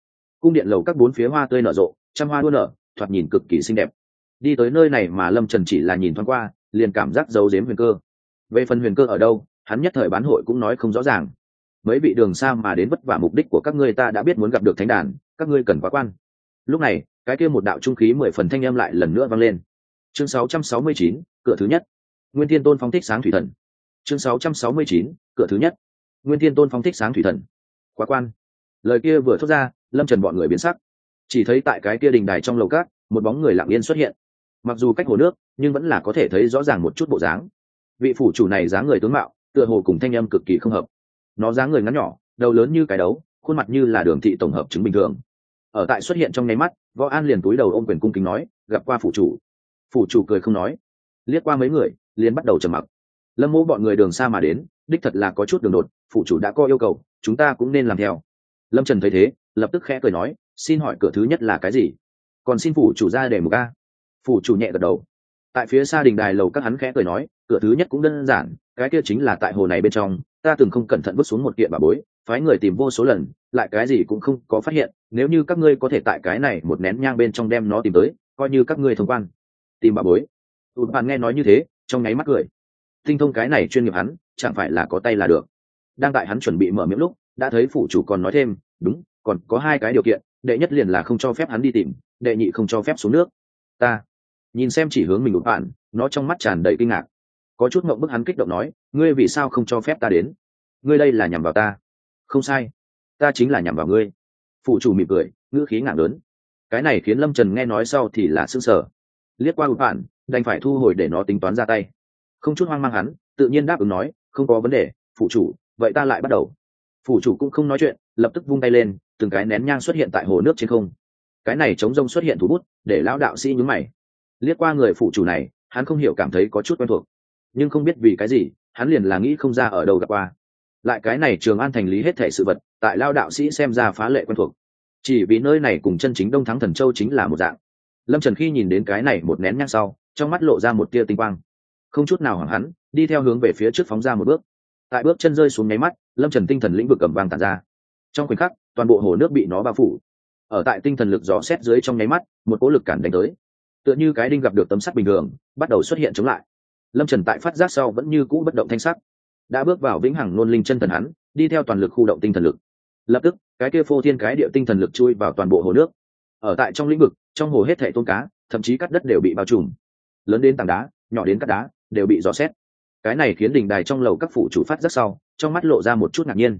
Cung điện lầu các bốn phía hoa tươi nở rộ, trăm hoa đua nở, thoạt nhìn cực kỳ xinh đẹp. Đi tới nơi này mà lâm trần chỉ là nhìn thoáng qua liền cảm giác giấu giếm huyền cơ. Về phần huyền cơ ở đâu hắn nhất thời bán hội cũng nói không rõ ràng. Mấy vị đường xa mà đến vất vả mục đích của các ngươi ta đã biết muốn gặp được thánh đàn các ngươi cần quá quan. Lúc này cái kia một đạo trung khí mười phần thanh âm lại lần nữa vang lên. Chương 669, cửa thứ nhất. Nguyên thiên tôn phong thích sáng thủy thần. Chương 669, cửa thứ nhất. Nguyên thiên tôn phong thích sáng thủy thần. Quá quan. Lời kia vừa thốt ra lâm trần bọn người biến sắc. Chỉ thấy tại cái kia đình đài trong lầu cát một bóng người lặng yên xuất hiện mặc dù cách hồ nước, nhưng vẫn là có thể thấy rõ ràng một chút bộ dáng. Vị phủ chủ này dáng người tướng mạo, tựa hồ cùng thanh âm cực kỳ không hợp. Nó dáng người ngắn nhỏ, đầu lớn như cái đấu, khuôn mặt như là đường thị tổng hợp chứng bình thường. Ở tại xuất hiện trong nháy mắt, võ an liền túi đầu ôm quyền cung kính nói, gặp qua phủ chủ. Phủ chủ cười không nói. Liếc qua mấy người, liền bắt đầu trầm mặc. Lâm mô bọn người đường xa mà đến, đích thật là có chút đường đột, phủ chủ đã có yêu cầu, chúng ta cũng nên làm theo. Lâm trần thấy thế, lập tức khẽ cười nói, xin hỏi cửa thứ nhất là cái gì? Còn xin phủ chủ ra để một ca phủ chủ nhẹ gật đầu. Tại phía xa đình đài lầu các hắn khẽ cười nói, cửa thứ nhất cũng đơn giản, cái kia chính là tại hồ này bên trong, ta từng không cẩn thận bước xuống một kiện bà bối, phái người tìm vô số lần, lại cái gì cũng không có phát hiện, nếu như các ngươi có thể tại cái này một nén nhang bên trong đem nó tìm tới, coi như các ngươi thông quan. Tìm bà bối. Tụt bạn nghe nói như thế, trong nháy mắt cười. Tinh thông cái này chuyên nghiệp hắn, chẳng phải là có tay là được. Đang tại hắn chuẩn bị mở miệng lúc, đã thấy phủ chủ còn nói thêm, đúng, còn có hai cái điều kiện, đệ nhất liền là không cho phép hắn đi tìm, đệ nhị không cho phép xuống nước. Ta nhìn xem chỉ hướng mình đột bạn, nó trong mắt tràn đầy kinh ngạc. Có chút mộng bức hắn kích động nói, ngươi vì sao không cho phép ta đến? Ngươi đây là nhằm vào ta. Không sai, ta chính là nhằm vào ngươi. Phụ chủ mỉm cười, ngữ khí ngạc lớn. Cái này khiến lâm trần nghe nói sau thì là s ư ơ n g sở liếc qua ụt bạn, đành phải thu hồi để nó tính toán ra tay. Không chút hoang mang hắn, tự nhiên đáp ứng nói, không có vấn đề, phụ chủ, vậy ta lại bắt đầu. Phụ chủ cũng không nói chuyện, lập tức vung tay lên, từng cái nén nhang xuất hiện tại hồ nước trên không. Cái này chống rông xuất hiện thủ bút, để lão đạo sĩ nhúng mày liếc qua người phụ chủ này, hắn không hiểu cảm thấy có chút quen thuộc. Nhưng không biết vì cái gì, hắn liền là nghĩ không ra ở đâu gặp qua. Lại cái này trường an thành lý hết thể sự vật, tại lao đạo sĩ xem ra phá lệ quen thuộc. Chỉ vì nơi này cùng chân chính đông thắng thần châu chính là một dạng. Lâm trần khi nhìn đến cái này một nén nhang sau, trong mắt lộ ra một tia tinh quang. Không chút nào hoảng hắn đi theo hướng về phía trước phóng ra một bước. Tại bước chân rơi xuống nháy mắt, lâm trần tinh thần lĩnh vực cầm vàng tàn ra. Trong khoảnh khắc, toàn bộ hồ nước bị nó bao phủ. Ở tại tinh thần lực gió xét dưới trong nháy mắt, một cỗ lực cản đánh tới tựa như cái đinh gặp được tấm sắt bình thường, bắt đầu xuất hiện chống lại. Lâm trần tại phát giác sau vẫn như cũ bất động thanh sắc. Đã bước vào vĩnh hằng nôn linh chân thần hắn, đi theo toàn lực khu động tinh thần lực. Lập tức, cái kia phô thiên cái địa tinh thần lực chui vào toàn bộ hồ nước. Ở tại trong lĩnh vực, trong hồ hết thảy tôn cá, thậm chí cắt đất đều bị bao trùm. Lớn đến tảng đá, nhỏ đến cắt đá, đều bị dò xét. Cái này khiến đình đài trong lầu các phủ chủ phát rất sau, trong mắt lộ ra một chút ngạc nhiên.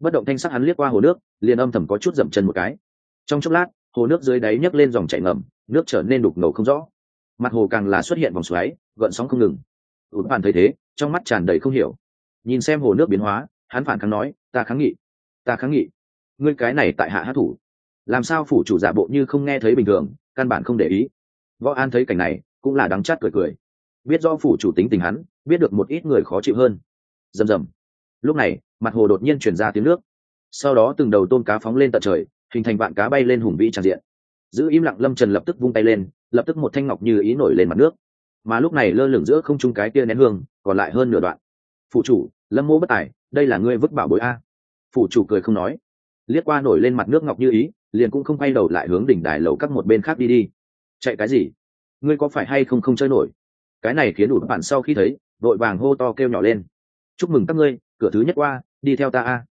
Bất động thanh sắc hắn liếc qua hồ nước, liền âm thầm có chút dậm chân một cái. Trong chốc lát hồ nước dưới đáy nhấc lên dòng chảy ngầm, nước trở nên đục ngầu không rõ. Mặt hồ càng là xuất hiện vòng xoáy, gợn sóng không ngừng. Ụt bàn thấy thế, trong mắt tràn đầy không hiểu. Nhìn xem hồ nước biến hóa, hắn phản kháng nói, ta kháng nghị, ta kháng nghị. Ngươi cái này tại hạ hát thủ. Làm sao phủ chủ giả bộ như không nghe thấy bình thường, căn bản không để ý. Võ an thấy cảnh này, cũng là đắng chát cười cười. Biết do phủ chủ tính tình hắn, biết được một ít người khó chịu hơn. Rầm rầm. Lúc này, mặt hồ đột nhiên chuyển ra tiếng nước. Sau đó từng đầu tôm cá phóng lên tận trời hình thành vạn cá bay lên hùng vĩ tràn diện. Giữ im lặng lâm trần lập tức vung tay lên, lập tức một thanh ngọc như ý nổi lên mặt nước. Mà lúc này lơ lửng giữa không trung cái kia nén hương, còn lại hơn nửa đoạn. Phụ chủ, lâm mô bất tài, đây là ngươi vứt bảo bối a? Phụ chủ cười không nói. Liếc qua nổi lên mặt nước ngọc như ý, liền cũng không quay đầu lại hướng đỉnh đài lầu các một bên khác đi đi. Chạy cái gì? Ngươi có phải hay không không chơi nổi? Cái này khiến đủ bạn sau khi thấy, đội vàng hô to kêu nhỏ lên. Chúc mừng các ngươi, cửa thứ nhất qua, đi theo ta a.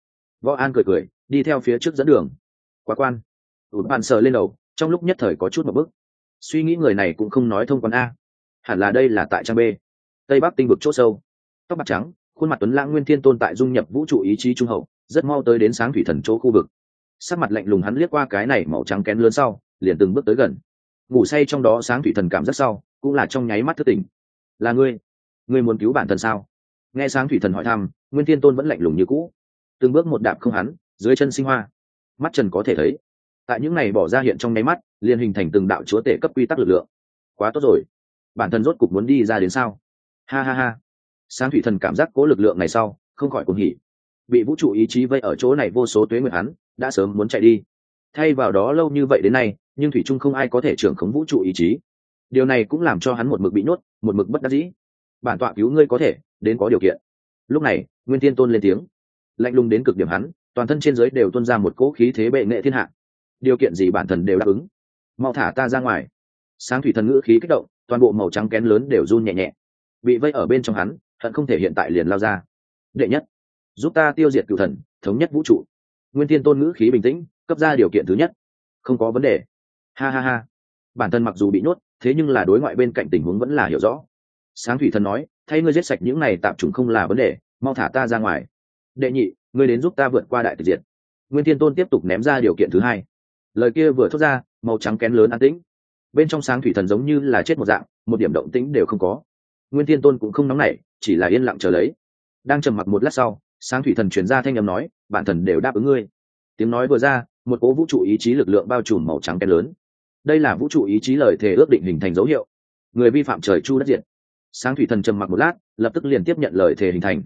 Võ an cười cười, đi theo phía trước dẫn đường quá quan. Đủ bạn sờ lên đầu, trong lúc nhất thời có chút một bức suy nghĩ người này cũng không nói thông quan a. Hẳn là đây là tại trang b. Tây bắc tinh vực c h ỗ sâu. Tóc bạc trắng, khuôn mặt tuấn lãng nguyên thiên tôn tại dung nhập vũ trụ ý chí trung hậu, rất mau tới đến sáng thủy thần chỗ khu vực. Sắc mặt lạnh lùng hắn liếc qua cái này màu trắng kén lớn sau, liền từng bước tới gần. Ngủ say trong đó sáng thủy thần cảm rất sau, cũng là trong nháy mắt thức tỉnh. Là ngươi. Ngươi muốn cứu bản thân sao? Nghe sáng thủy thần hỏi thăm, nguyên thiên tôn vẫn lạnh lùng như cũ. Từng bước một đạp không hắn, dưới chân sinh hoa mắt trần có thể thấy. Tại những này bỏ ra hiện trong nháy mắt, liền hình thành từng đạo chúa tể cấp quy tắc lực lượng. Quá tốt rồi. Bản thân rốt cục muốn đi ra đến sao? Ha ha ha. Sáng thủy thần cảm giác cố lực lượng này sau, không khỏi cuồng hỉ. Bị vũ trụ ý chí vây ở chỗ này vô số tuế nguyệt hắn, đã sớm muốn chạy đi. Thay vào đó lâu như vậy đến nay, nhưng thủy trung không ai có thể trưởng khống vũ trụ ý chí. Điều này cũng làm cho hắn một mực bị nhốt, một mực bất đắc dĩ. Bản tọa cứu ngươi có thể, đến có điều kiện. Lúc này, nguyên thiên tôn lên tiếng. Lạnh lùng đến cực điểm hắn toàn thân trên giới đều tuôn ra một cỗ khí thế bệ nghệ thiên hạ. Điều kiện gì bản thần đều đáp ứng. Mau thả ta ra ngoài. Sáng thủy thần ngữ khí kích động, toàn bộ màu trắng kén lớn đều run nhẹ nhẹ. Bị vây ở bên trong hắn, hận không thể hiện tại liền lao ra. Đệ nhất, giúp ta tiêu diệt cựu thần, thống nhất vũ trụ. Nguyên thiên tôn ngữ khí bình tĩnh, cấp ra điều kiện thứ nhất. Không có vấn đề. Ha ha ha. Bản thân mặc dù bị nhốt, thế nhưng là đối ngoại bên cạnh tình huống vẫn là hiểu rõ. Sáng thủy thần nói, thay ngươi giết sạch những này tạm trùng không là vấn đề, mau thả ta ra ngoài. Đệ nhị ngươi đến giúp ta vượt qua đại tịch diệt. Nguyên thiên tôn tiếp tục ném ra điều kiện thứ hai. Lời kia vừa thốt ra, màu trắng kén lớn an tĩnh. Bên trong sáng thủy thần giống như là chết một dạng, một điểm động tĩnh đều không có. Nguyên thiên tôn cũng không nóng nảy, chỉ là yên lặng chờ lấy. Đang trầm mặc một lát sau, sáng thủy thần chuyển ra thanh â m nói, bản thần đều đáp ứng ngươi. Tiếng nói vừa ra, một cố vũ trụ ý chí lực lượng bao trùm màu trắng kén lớn. Đây là vũ trụ ý chí lời thề ước định hình thành dấu hiệu. Người vi phạm trời chu đất diện sáng thủy thần trầm mặc một lát, lập tức liền tiếp nhận lời thề hình thành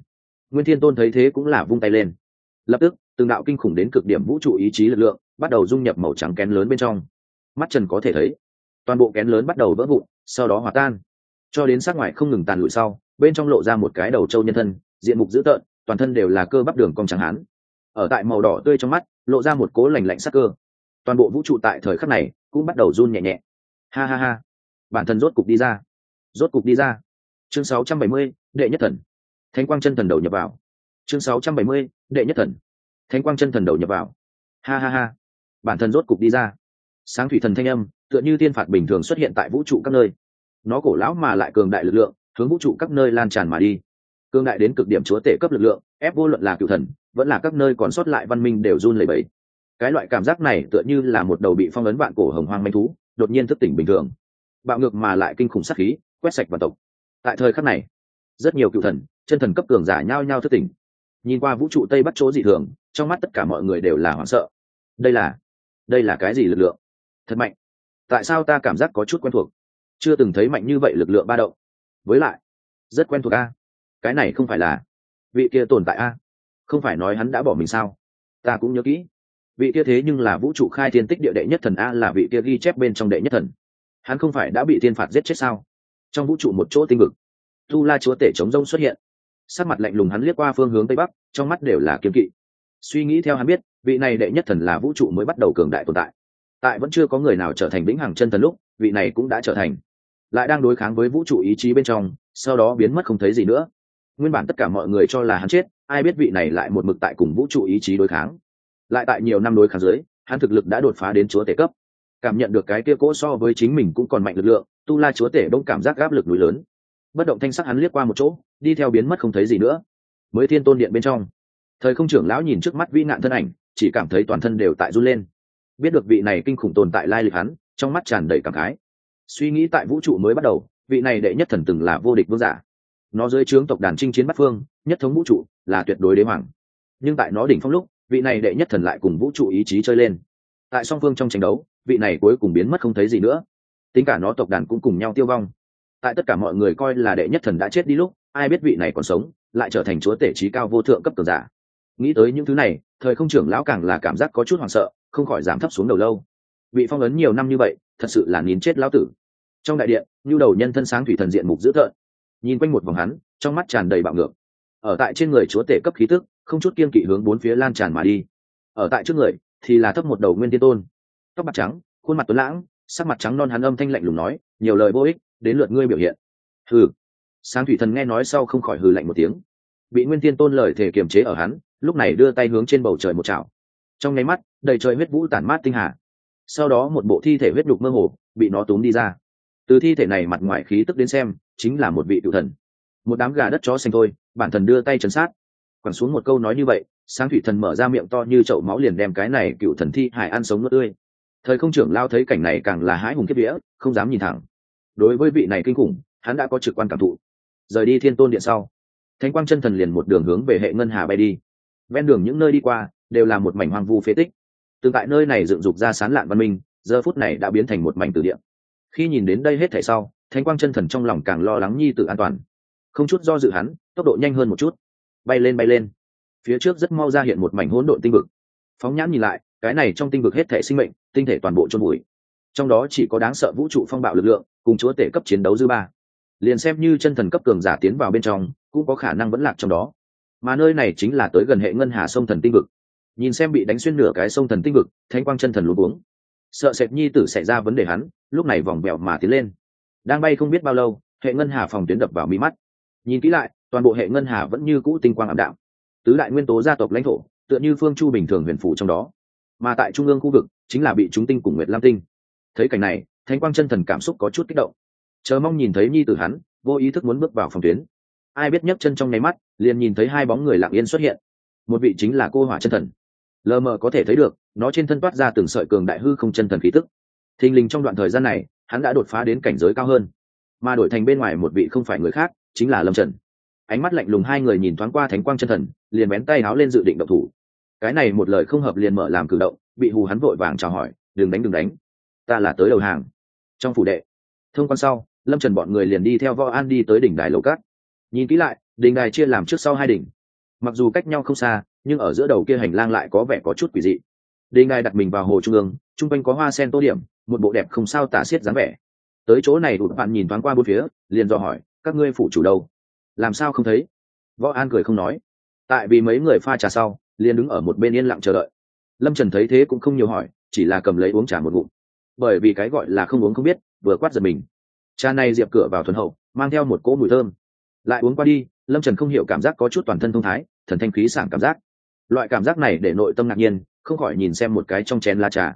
nguyên thiên tôn thấy thế cũng là vung tay lên. Lập tức từng đạo kinh khủng đến cực điểm vũ trụ ý chí lực lượng bắt đầu dung nhập màu trắng kén lớn bên trong. Mắt trần có thể thấy toàn bộ kén lớn bắt đầu vỡ vụn sau đó hòa tan. Cho đến sát ngoài không ngừng tàn lụi sau bên trong lộ ra một cái đầu trâu nhân thân diện mục dữ tợn toàn thân đều là cơ bắp đường cong trắng hán. Ở tại màu đỏ tươi trong mắt lộ ra một cố lành lạnh sắc cơ. Toàn bộ vũ trụ tại thời khắc này cũng bắt đầu run nhẹ nhẹ. Ha ha ha. Bản thân rốt cục đi ra. Rốt cục đi ra. Chương 670, đệ nhất thần thánh quang chân thần đầu nhập vào. Chương 670, đệ nhất thần. Thánh quang chân thần đầu nhập vào. Ha ha ha. Bản thân rốt cục đi ra. Sáng thủy thần thanh âm tựa như tiên phạt bình thường xuất hiện tại vũ trụ các nơi. Nó cổ lão mà lại cường đại lực lượng hướng vũ trụ các nơi lan tràn mà đi. Cường đại đến cực điểm chúa tể cấp lực lượng ép vô luận là cựu thần vẫn là các nơi còn sót lại văn minh đều run lẩy bẩy. Cái loại cảm giác này tựa như là một đầu bị phong ấn bạn cổ hồng hoang manh thú đột nhiên thức tỉnh bình thường. Bạo ngược mà lại kinh khủng sắc khí quét sạch vào tộc. Tại thời khắc này rất nhiều cựu thần chân thần cấp cường giả nhao nhao thức tỉnh. Nhìn qua vũ trụ tây bắc chỗ dị thường, trong mắt tất cả mọi người đều là hoảng sợ. Đây là đây là cái gì lực lượng? Thật mạnh. Tại sao ta cảm giác có chút quen thuộc? Chưa từng thấy mạnh như vậy lực lượng ba động. Với lại, rất quen thuộc a. Cái này không phải là vị kia tồn tại a. Không phải nói hắn đã bỏ mình sao? Ta cũng nhớ kỹ. Vị kia thế nhưng là vũ trụ khai thiên tích địa đệ nhất thần a là vị kia ghi chép bên trong đệ nhất thần. Hắn không phải đã bị thiên phạt giết chết sao? Trong vũ trụ một chỗ tinh vực, tu la chúa tể chống rông xuất hiện sắc mặt lạnh lùng hắn liếc qua phương hướng tây bắc, trong mắt đều là kiếm kỵ. Suy nghĩ theo hắn biết, vị này đệ nhất thần là vũ trụ mới bắt đầu cường đại tồn tại. Tại vẫn chưa có người nào trở thành vĩnh hằng chân thần lúc, vị này cũng đã trở thành. Lại đang đối kháng với vũ trụ ý chí bên trong, sau đó biến mất không thấy gì nữa. Nguyên bản tất cả mọi người cho là hắn chết, ai biết vị này lại một mực tại cùng vũ trụ ý chí đối kháng. Lại tại nhiều năm đối kháng dưới, hắn thực lực đã đột phá đến chúa tể cấp. Cảm nhận được cái kia cỗ so với chính mình cũng còn mạnh lực lượng, tu la chúa tể đông cảm giác gáp lực núi lớn. Bất động thanh sắc hắn liếc qua một chỗ đi theo biến mất không thấy gì nữa. Mới thiên tôn điện bên trong. Thời không trưởng lão nhìn trước mắt vĩ nạn thân ảnh, chỉ cảm thấy toàn thân đều tại run lên. Biết được vị này kinh khủng tồn tại lai lịch hắn, trong mắt tràn đầy cảm khái. Suy nghĩ tại vũ trụ mới bắt đầu, vị này đệ nhất thần từng là vô địch vương giả. Nó dưới trướng tộc đàn chinh chiến bắt phương, nhất thống vũ trụ, là tuyệt đối đế hoàng. Nhưng tại nó đỉnh phong lúc, vị này đệ nhất thần lại cùng vũ trụ ý chí chơi lên. Tại song phương trong tranh đấu, vị này cuối cùng biến mất không thấy gì nữa. Tính cả nó tộc đàn cũng cùng nhau tiêu vong. Tại tất cả mọi người coi là đệ nhất thần đã chết đi lúc ai biết vị này còn sống, lại trở thành chúa tể trí cao vô thượng cấp cường giả. Nghĩ tới những thứ này, thời không trưởng lão càng là cảm giác có chút hoảng sợ, không khỏi giảm thấp xuống đầu lâu. Bị phong ấn nhiều năm như vậy, thật sự là nín chết lão tử. Trong đại điện, nhu đầu nhân thân sáng thủy thần diện mục dữ thợn nhìn quanh một vòng hắn, trong mắt tràn đầy bạo ngược. Ở tại trên người chúa tể cấp khí tức, không chút kiên kỵ hướng bốn phía lan tràn mà đi. Ở tại trước người, thì là thấp một đầu nguyên tiên tôn. Tóc bạc trắng, khuôn mặt tuấn lãng, sắc mặt trắng non hắn âm thanh lạnh lùng nói, nhiều lời vô ích, đến lượt ngươi biểu hiện. Hừ sáng thủy thần nghe nói sau không khỏi hừ lạnh một tiếng. Bị nguyên tiên tôn lời thể kiềm chế ở hắn, lúc này đưa tay hướng trên bầu trời một chảo. Trong nháy mắt, đầy trời huyết vũ tản mát tinh hà. Sau đó một bộ thi thể huyết đục mơ hồ bị nó túm đi ra. Từ thi thể này mặt ngoài khí tức đến xem, chính là một vị tự thần. Một đám gà đất chó xanh thôi, bản thần đưa tay chấn sát. Quẳng xuống một câu nói như vậy, sáng thủy thần mở ra miệng to như chậu máu liền đem cái này cựu thần thi hải ăn sống nước tươi. Thời không trưởng lao thấy cảnh này càng là hái hùng kiếp vĩa không dám nhìn thẳng. Đối với vị này kinh khủng, hắn đã có trực quan cảm thụ rời đi thiên tôn điện sau. Thánh quang chân thần liền một đường hướng về hệ ngân hà bay đi. Ven đường những nơi đi qua đều là một mảnh hoang vu phế tích. Từng tại nơi này dựng dục ra sán lạn văn minh, giờ phút này đã biến thành một mảnh từ điện khi nhìn đến đây hết thảy sau, thánh quang chân thần trong lòng càng lo lắng nhi tự an toàn. Không chút do dự hắn, tốc độ nhanh hơn một chút. Bay lên bay lên. Phía trước rất mau ra hiện một mảnh hỗn độn tinh vực. Phóng nhãn nhìn lại, cái này trong tinh vực hết thể sinh mệnh, tinh thể toàn bộ trôn bụi trong đó chỉ có đáng sợ vũ trụ phong bạo lực lượng, cùng chúa tể cấp chiến đấu dư ba liền xem như chân thần cấp cường giả tiến vào bên trong, cũng có khả năng vẫn lạc trong đó. Mà nơi này chính là tới gần hệ ngân hà sông thần tinh vực. Nhìn xem bị đánh xuyên nửa cái sông thần tinh vực thanh quang chân thần luôn uống sợ sệt nhi tử xảy ra vấn đề hắn, lúc này vòng vẹo mà tiến lên. Đang bay không biết bao lâu, hệ ngân hà phòng tuyến đập vào mi mắt. Nhìn kỹ lại, toàn bộ hệ ngân hà vẫn như cũ tinh quang ảm đạm. Tứ đại nguyên tố gia tộc lãnh thổ, tựa như phương chu bình thường huyền phủ trong đó. Mà tại trung ương khu vực, chính là bị chúng tinh cùng nguyệt lam tinh. Thấy cảnh này, thánh quang chân thần cảm xúc có chút kích động chờ mong nhìn thấy nhi tử hắn, vô ý thức muốn bước vào phòng tuyến. Ai biết nhấc chân trong nháy mắt, liền nhìn thấy hai bóng người lặng yên xuất hiện. Một vị chính là cô hỏa chân thần. Lờ mờ có thể thấy được, nó trên thân toát ra từng sợi cường đại hư không chân thần khí tức. Thình lình trong đoạn thời gian này, hắn đã đột phá đến cảnh giới cao hơn. Mà đổi thành bên ngoài một vị không phải người khác, chính là lâm trần. Ánh mắt lạnh lùng hai người nhìn thoáng qua thánh quang chân thần, liền bén tay háo lên dự định động thủ. Cái này một lời không hợp liền mở làm cử động, bị hù hắn vội vàng chào hỏi, đừng đánh đừng đánh. Ta là tới đầu hàng. Trong phủ đệ, thông quan sau lâm trần bọn người liền đi theo võ an đi tới đỉnh đài lầu cát. Nhìn kỹ lại, đỉnh đài chia làm trước sau hai đỉnh. Mặc dù cách nhau không xa, nhưng ở giữa đầu kia hành lang lại có vẻ có chút quỷ dị. Đỉnh đài đặt mình vào hồ trung ương chung quanh có hoa sen tô điểm, một bộ đẹp không sao tả xiết dáng vẻ. Tới chỗ này đụt bạn nhìn thoáng qua bốn phía, liền dò hỏi, các ngươi phủ chủ đâu? Làm sao không thấy? Võ an cười không nói. Tại vì mấy người pha trà sau, liền đứng ở một bên yên lặng chờ đợi. Lâm trần thấy thế cũng không nhiều hỏi, chỉ là cầm lấy uống trà một ngụm. Bởi vì cái gọi là không uống không biết, vừa quát giật mình trà này diệp cửa vào thuần hậu, mang theo một cỗ mùi thơm. Lại uống qua đi, lâm trần không hiểu cảm giác có chút toàn thân thông thái, thần thanh khí sảng cảm giác. Loại cảm giác này để nội tâm ngạc nhiên, không khỏi nhìn xem một cái trong chén lá trà.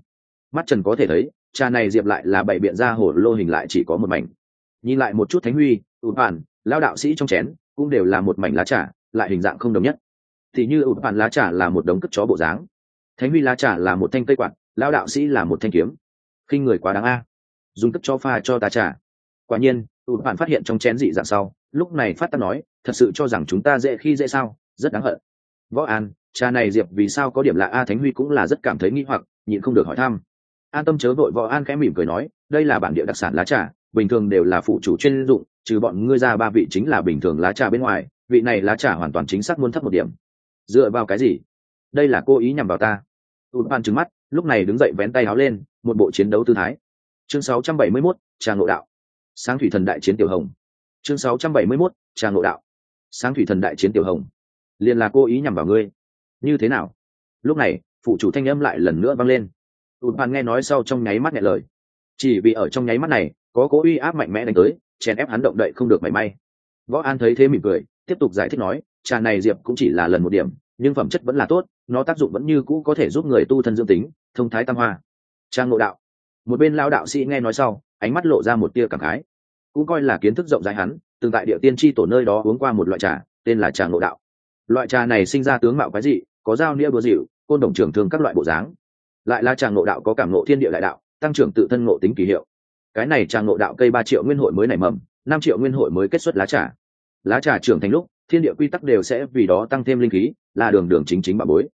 Mắt trần có thể thấy trà này diệp lại là bảy biện ra hồ lô hình lại chỉ có một mảnh. Nhìn lại một chút thánh huy ụt bản lao đạo sĩ trong chén, cũng đều là một mảnh lá trà, lại hình dạng không đồng nhất. Thì như ụt bản lá trà là một đống cất chó bộ dáng. Thánh huy lá trà là một thanh cây quạt, lao đạo sĩ là một thanh kiếm. Khinh người quá đáng a. Dùng cất chó pha cho ta trà quả nhiên tụt bạn phát hiện trong chén dị dạng sau lúc này phát tắc nói thật sự cho rằng chúng ta dễ khi dễ sao rất đáng hận. Võ an cha này diệp vì sao có điểm lạ a thánh huy cũng là rất cảm thấy nghi hoặc nhịn không được hỏi thăm. An tâm chớ vội võ an khẽ mỉm cười nói đây là bản địa đặc sản lá trà bình thường đều là phụ chủ chuyên dụng trừ bọn ngươi ra ba vị chính là bình thường lá trà bên ngoài vị này lá trà hoàn toàn chính xác muốn thấp một điểm. Dựa vào cái gì? Đây là cô ý nhằm vào ta. Tụt bạn trứng mắt lúc này đứng dậy vén tay áo lên một bộ chiến đấu tư thái. Chương 671, trà ngộ đạo sáng thủy thần đại chiến tiểu hồng. Chương 671, trà ngộ đạo. Sáng thủy thần đại chiến tiểu hồng. Liền là cô ý nhằm vào ngươi. Như thế nào? Lúc này phụ chủ thanh âm lại lần nữa vang lên. Tụt ban nghe nói sau trong nháy mắt nhẹ lời. Chỉ vì ở trong nháy mắt này có cố uy áp mạnh mẽ đánh tới chèn ép hắn động đậy không được mảy may. Võ an thấy thế mỉm cười tiếp tục giải thích nói trà này diệp cũng chỉ là lần một điểm nhưng phẩm chất vẫn là tốt nó tác dụng vẫn như cũ có thể giúp người tu thân dương tính thông thái tam hoa. Trang ngộ đạo một bên lao đạo sĩ nghe nói sau, ánh mắt lộ ra một tia cảm khái. Cũng coi là kiến thức rộng rãi hắn, từng tại địa tiên tri tổ nơi đó uống qua một loại trà, tên là trà ngộ đạo. Loại trà này sinh ra tướng mạo cái gì có dao nia búa dịu, côn đồng trường thường các loại bộ dáng. Lại là trà ngộ đạo có cảm ngộ thiên địa đại đạo, tăng trưởng tự thân ngộ tính kỳ hiệu. Cái này trà ngộ đạo cây ba triệu nguyên hội mới nảy mầm, năm triệu nguyên hội mới kết xuất lá trà. Lá trà trưởng thành lúc, thiên địa quy tắc đều sẽ vì đó tăng thêm linh khí, là đường đường chính chính bà bối.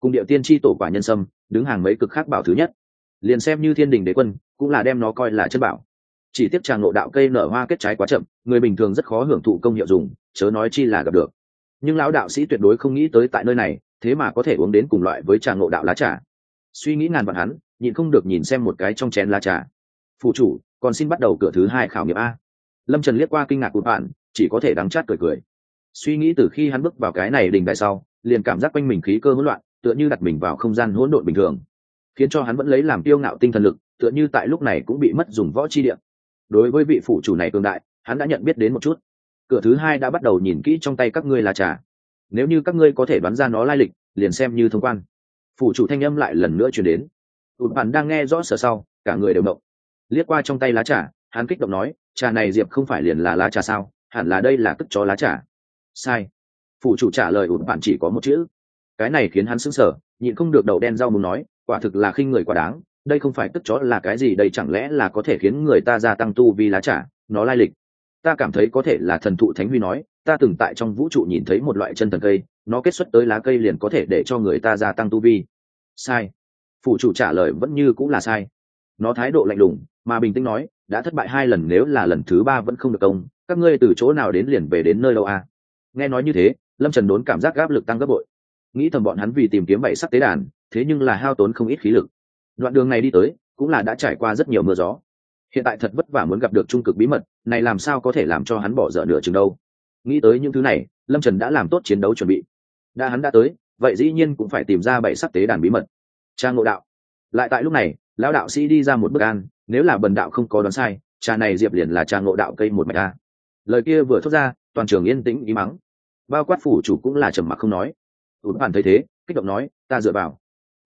Cùng địa tiên tri tổ quả nhân sâm, đứng hàng mấy cực khác bảo thứ nhất liền xem như thiên đình đế quân, cũng là đem nó coi là chất bảo. Chỉ tiếp tràng ngộ đạo cây nở hoa kết trái quá chậm, người bình thường rất khó hưởng thụ công hiệu dùng, chớ nói chi là gặp được. Nhưng lão đạo sĩ tuyệt đối không nghĩ tới tại nơi này, thế mà có thể uống đến cùng loại với trà ngộ đạo lá trà. Suy nghĩ ngàn vạn hắn, nhịn không được nhìn xem một cái trong chén lá trà. Phụ chủ, còn xin bắt đầu cửa thứ hai khảo nghiệm a. Lâm trần liếc qua kinh ngạc của bạn, chỉ có thể đắng chát cười cười. Suy nghĩ từ khi hắn bước vào cái này đình đại sau, liền cảm giác quanh mình khí cơ hỗn loạn, tựa như đặt mình vào không gian hỗn độn bình thường khiến cho hắn vẫn lấy làm tiêu ngạo tinh thần lực, tựa như tại lúc này cũng bị mất dùng võ chi điện. đối với vị phủ chủ này cường đại, hắn đã nhận biết đến một chút. Cửa thứ hai đã bắt đầu nhìn kỹ trong tay các ngươi là trà. Nếu như các ngươi có thể đoán ra nó lai lịch, liền xem như thông quan. Phủ chủ thanh âm lại lần nữa chuyển đến. Tụt bạn đang nghe rõ sở sau, cả người đều động. Liếc qua trong tay lá trà, hắn kích động nói, trà này diệp không phải liền là lá trà sao? Hẳn là đây là tức chó lá trà. Sai. Phủ chủ trả lời ụt bạn chỉ có một chữ cái này khiến hắn sững sờ, nhịn không được đầu đen rau muốn nói, quả thực là khinh người quá đáng, đây không phải tức chó là cái gì, đây chẳng lẽ là có thể khiến người ta gia tăng tu vi lá trà, nó lai lịch. Ta cảm thấy có thể là thần thụ thánh huy nói, ta từng tại trong vũ trụ nhìn thấy một loại chân thần cây, nó kết xuất tới lá cây liền có thể để cho người ta gia tăng tu vi. Sai. Phụ chủ trả lời vẫn như cũng là sai. Nó thái độ lạnh lùng, mà bình tĩnh nói, đã thất bại hai lần nếu là lần thứ ba vẫn không được công, các ngươi từ chỗ nào đến liền về đến nơi đâu à? nghe nói như thế, lâm trần đốn cảm giác áp lực tăng gấp bội nghĩ thầm bọn hắn vì tìm kiếm bảy sắc tế đàn, thế nhưng là hao tốn không ít khí lực. Đoạn đường này đi tới, cũng là đã trải qua rất nhiều mưa gió. Hiện tại thật vất vả muốn gặp được trung cực bí mật, này làm sao có thể làm cho hắn bỏ dở nửa chừng đâu. Nghĩ tới những thứ này, lâm trần đã làm tốt chiến đấu chuẩn bị. Đã hắn đã tới, vậy dĩ nhiên cũng phải tìm ra bảy sắc tế đàn bí mật. Cha ngộ đạo. Lại tại lúc này, lão đạo sĩ đi ra một bức an, nếu là bần đạo không có đoán sai cha này diệp liền là cha ngộ đạo cây một mạch a. Lời kia vừa thốt ra, toàn trường yên tĩnh ý mắng bao quát phủ chủ cũng là trầm mặc không nói ủn bản thấy thế, kích động nói, ta dựa vào.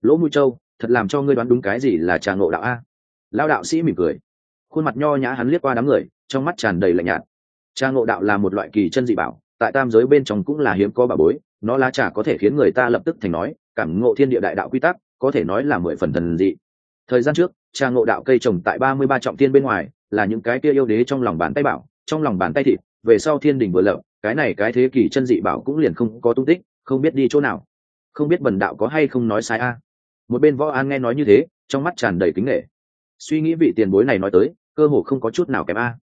Lỗ mũi châu, thật làm cho ngươi đoán đúng cái gì là trà ngộ đạo a? Lao đạo sĩ mỉm cười. Khuôn mặt nho nhã hắn liếc qua đám người, trong mắt tràn đầy lạnh nhạt. Trà ngộ đạo là một loại kỳ chân dị bảo, tại tam giới bên trong cũng là hiếm có bà bối, nó lá trà có thể khiến người ta lập tức thành nói, cảm ngộ thiên địa đại đạo quy tắc, có thể nói là mười phần thần dị. Thời gian trước trà ngộ đạo cây trồng tại ba mươi ba trọng tiên bên ngoài, là những cái kia yêu đế trong lòng bàn tay bảo, trong lòng bàn tay thịt, về sau thiên đình vừa lập, cái này cái thế kỷ chân dị bảo cũng liền không có tung tích không biết đi chỗ nào. Không biết bần đạo có hay không nói sai a. Một bên võ an nghe nói như thế, trong mắt tràn đầy kính nghệ suy nghĩ vị tiền bối này nói tới, cơ hồ không có chút nào kém a.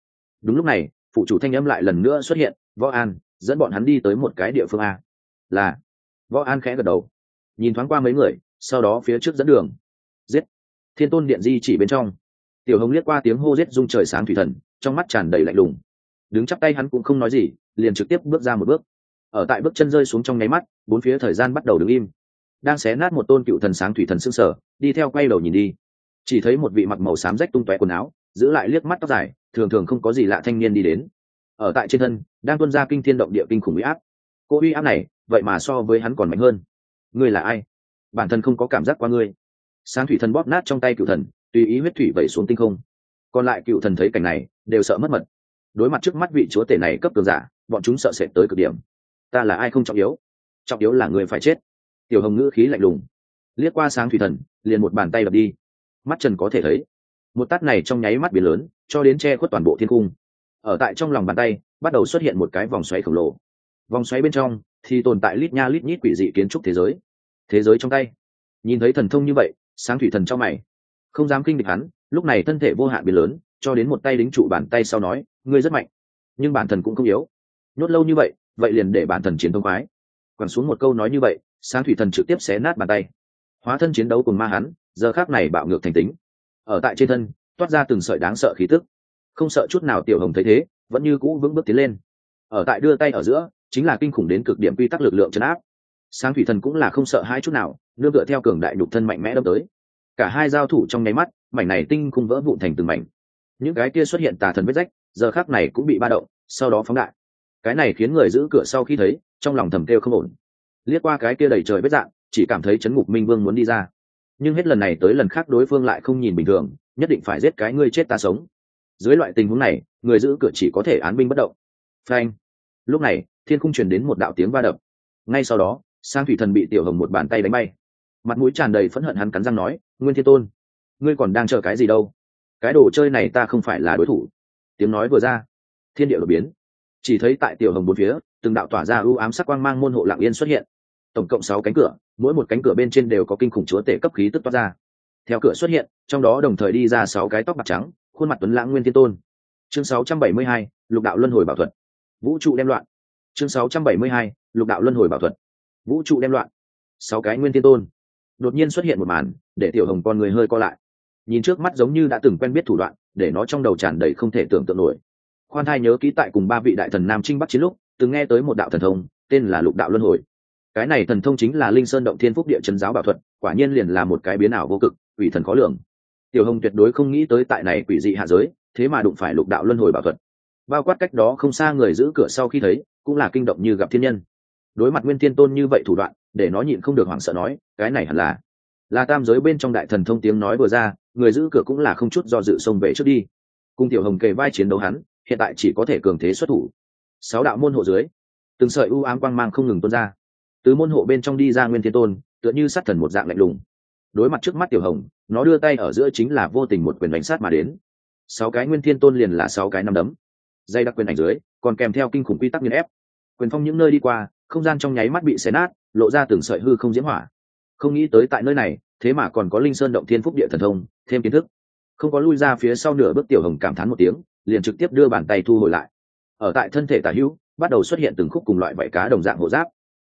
Đúng lúc này, phụ chủ thanh âm lại lần nữa xuất hiện, võ an, dẫn bọn hắn đi tới một cái địa phương a. Là, võ an khẽ gật đầu. Nhìn thoáng qua mấy người, sau đó phía trước dẫn đường. Giết! Thiên tôn điện di chỉ bên trong. Tiểu hồng liếc qua tiếng hô giết rung trời sáng thủy thần, trong mắt tràn đầy lạnh lùng. Đứng chắp tay hắn cũng không nói gì, liền trực tiếp bước ra một bước ở tại bước chân rơi xuống trong nháy mắt, bốn phía thời gian bắt đầu đứng im. Đang xé nát một tôn cựu thần sáng thủy thần xương sở, đi theo quay đầu nhìn đi. Chỉ thấy một vị mặc màu xám rách tung tóe quần áo, giữ lại liếc mắt tóc dài, thường thường không có gì lạ thanh niên đi đến. Ở tại trên thân, đang tuân ra kinh thiên động địa kinh khủng uy áp. Cô uy áp này, vậy mà so với hắn còn mạnh hơn. Ngươi là ai? Bản thân không có cảm giác qua ngươi. Sáng thủy thần bóp nát trong tay cựu thần, tùy ý huyết thủy vẩy xuống tinh không. Còn lại cựu thần thấy cảnh này, đều sợ mất mật. Đối mặt trước mắt vị chúa tể này cấp cường giả, bọn chúng sợ sệt tới cực điểm ta là ai không trọng yếu. Trọng yếu là người phải chết. Tiểu hồng ngữ khí lạnh lùng. Liếc qua sáng thủy thần, liền một bàn tay đập đi. Mắt trần có thể thấy, một tát này trong nháy mắt biển lớn, cho đến che khuất toàn bộ thiên cung ở tại trong lòng bàn tay, bắt đầu xuất hiện một cái vòng xoáy khổng lồ. Vòng xoáy bên trong, thì tồn tại lít nha lít nhít quỷ dị kiến trúc thế giới. Thế giới trong tay. Nhìn thấy thần thông như vậy, sáng thủy thần trong mày. Không dám kinh địch hắn, lúc này thân thể vô hạn biến lớn, cho đến một tay đính trụ bàn tay sau nói, ngươi rất mạnh, nhưng bản thần cũng không yếu. Nhốt lâu như vậy vậy liền để bản thần chiến thông khoái. Quẳng xuống một câu nói như vậy, sáng thủy thần trực tiếp xé nát bàn tay. Hóa thân chiến đấu cùng ma hắn, giờ khác này bạo ngược thành tính. Ở tại trên thân, toát ra từng sợi đáng sợ khí tức. Không sợ chút nào tiểu hồng thấy thế, vẫn như cũ vững bước tiến lên. Ở tại đưa tay ở giữa, chính là kinh khủng đến cực điểm quy tắc lực lượng chấn áp. Sáng thủy thần cũng là không sợ hai chút nào, nương tựa theo cường đại nhục thân mạnh mẽ đâm tới. Cả hai giao thủ trong nháy mắt, mảnh này tinh khung vỡ vụn thành từng mảnh. Những cái kia xuất hiện tà thần vết rách, giờ khác này cũng bị ba động, sau đó phóng đại cái này khiến người giữ cửa sau khi thấy, trong lòng thầm kêu không ổn. Liếc qua cái kia đầy trời vết dạng, chỉ cảm thấy chấn ngục minh vương muốn đi ra. Nhưng hết lần này tới lần khác đối phương lại không nhìn bình thường, nhất định phải giết cái ngươi chết ta sống. Dưới loại tình huống này, người giữ cửa chỉ có thể án binh bất động. Phanh. Lúc này, thiên khung truyền đến một đạo tiếng va đập. Ngay sau đó, sang thủy thần bị tiểu hồng một bàn tay đánh bay. Mặt mũi tràn đầy phẫn hận hắn cắn răng nói, nguyên thiên tôn, ngươi còn đang chờ cái gì đâu? Cái đồ chơi này ta không phải là đối thủ. Tiếng nói vừa ra, thiên địa đột biến chỉ thấy tại tiểu hồng bốn phía từng đạo tỏa ra ưu ám sắc quang mang môn hộ lạng yên xuất hiện. Tổng cộng sáu cánh cửa mỗi một cánh cửa bên trên đều có kinh khủng chúa tể cấp khí tức toát ra. Theo cửa xuất hiện trong đó đồng thời đi ra sáu cái tóc bạc trắng khuôn mặt tuấn lãng nguyên thiên tôn. Chương 672, lục đạo luân hồi bảo thuật. Vũ trụ đem loạn. Chương 672, lục đạo luân hồi bảo thuật. Vũ trụ đem loạn. Sáu cái nguyên thiên tôn. Đột nhiên xuất hiện một màn để tiểu hồng con người hơi co lại. Nhìn trước mắt giống như đã từng quen biết thủ đoạn để nó trong đầu tràn đầy không thể tưởng tượng nổi khoan thai nhớ ký tại cùng ba vị đại thần nam trinh bắc chiến lúc, từng nghe tới một đạo thần thông, tên là lục đạo luân hồi. Cái này thần thông chính là linh sơn động thiên phúc địa trấn giáo bảo thuật, quả nhiên liền là một cái biến ảo vô cực, quỷ thần khó lường. Tiểu hồng tuyệt đối không nghĩ tới tại này quỷ dị hạ giới, thế mà đụng phải lục đạo luân hồi bảo thuật. Bao quát cách đó không xa người giữ cửa sau khi thấy, cũng là kinh động như gặp thiên nhân. Đối mặt nguyên thiên tôn như vậy thủ đoạn, để nó nhịn không được hoảng sợ nói, cái này hẳn là là tam giới bên trong đại thần thông tiếng nói vừa ra, người giữ cửa cũng là không chút do dự xông về trước đi. Cùng tiểu hồng kề vai chiến đấu hắn hiện tại chỉ có thể cường thế xuất thủ. Sáu đạo môn hộ dưới, từng sợi u ám quang mang không ngừng tuôn ra. Từ môn hộ bên trong đi ra nguyên thiên tôn, tựa như sát thần một dạng lạnh lùng. Đối mặt trước mắt tiểu hồng, nó đưa tay ở giữa chính là vô tình một quyền đánh sát mà đến. Sáu cái nguyên thiên tôn liền là sáu cái năm đấm. Dây đặc quyền ảnh dưới, còn kèm theo kinh khủng quy tắc nghiên ép. Quyền phong những nơi đi qua, không gian trong nháy mắt bị xé nát, lộ ra từng sợi hư không diễm hỏa. Không nghĩ tới tại nơi này, thế mà còn có linh sơn động thiên phúc địa thần thông, thêm kiến thức. Không có lui ra phía sau nửa bước tiểu hồng cảm thán một tiếng liền trực tiếp đưa bàn tay thu hồi lại. Ở tại thân thể tả hữu, bắt đầu xuất hiện từng khúc cùng loại vảy cá đồng dạng hộ giáp.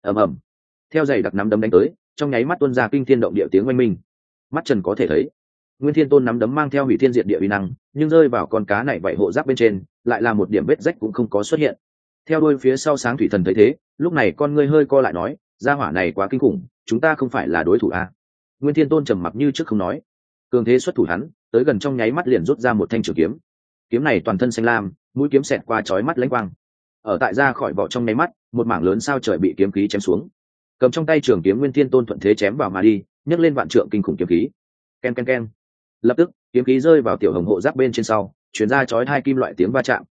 Ầm ầm. Theo giày đặc nắm đấm đánh tới, trong nháy mắt tuôn ra kinh thiên động địa tiếng oanh minh. Mắt trần có thể thấy, nguyên thiên tôn nắm đấm mang theo hủy thiên diện địa uy năng, nhưng rơi vào con cá này vảy hộ giáp bên trên, lại là một điểm vết rách cũng không có xuất hiện. Theo đuôi phía sau sáng thủy thần thấy thế, lúc này con ngươi hơi co lại nói, gia hỏa này quá kinh khủng, chúng ta không phải là đối thủ à. nguyên thiên tôn trầm mặc như trước không nói. Cường thế xuất thủ hắn, tới gần trong nháy mắt liền rút ra một thanh trường kiếm kiếm này toàn thân xanh lam, mũi kiếm xẹt qua chói mắt lãnh quang. Ở tại ra khỏi vỏ trong nháy mắt, một mảng lớn sao trời bị kiếm khí chém xuống. Cầm trong tay trường kiếm nguyên thiên tôn thuận thế chém vào mà đi, nhấc lên vạn trượng kinh khủng kiếm khí. K e n k e n k e n lập tức, kiếm khí rơi vào tiểu hồng hộ giáp bên trên sau chuyển ra chói hai kim loại tiếng va chạm.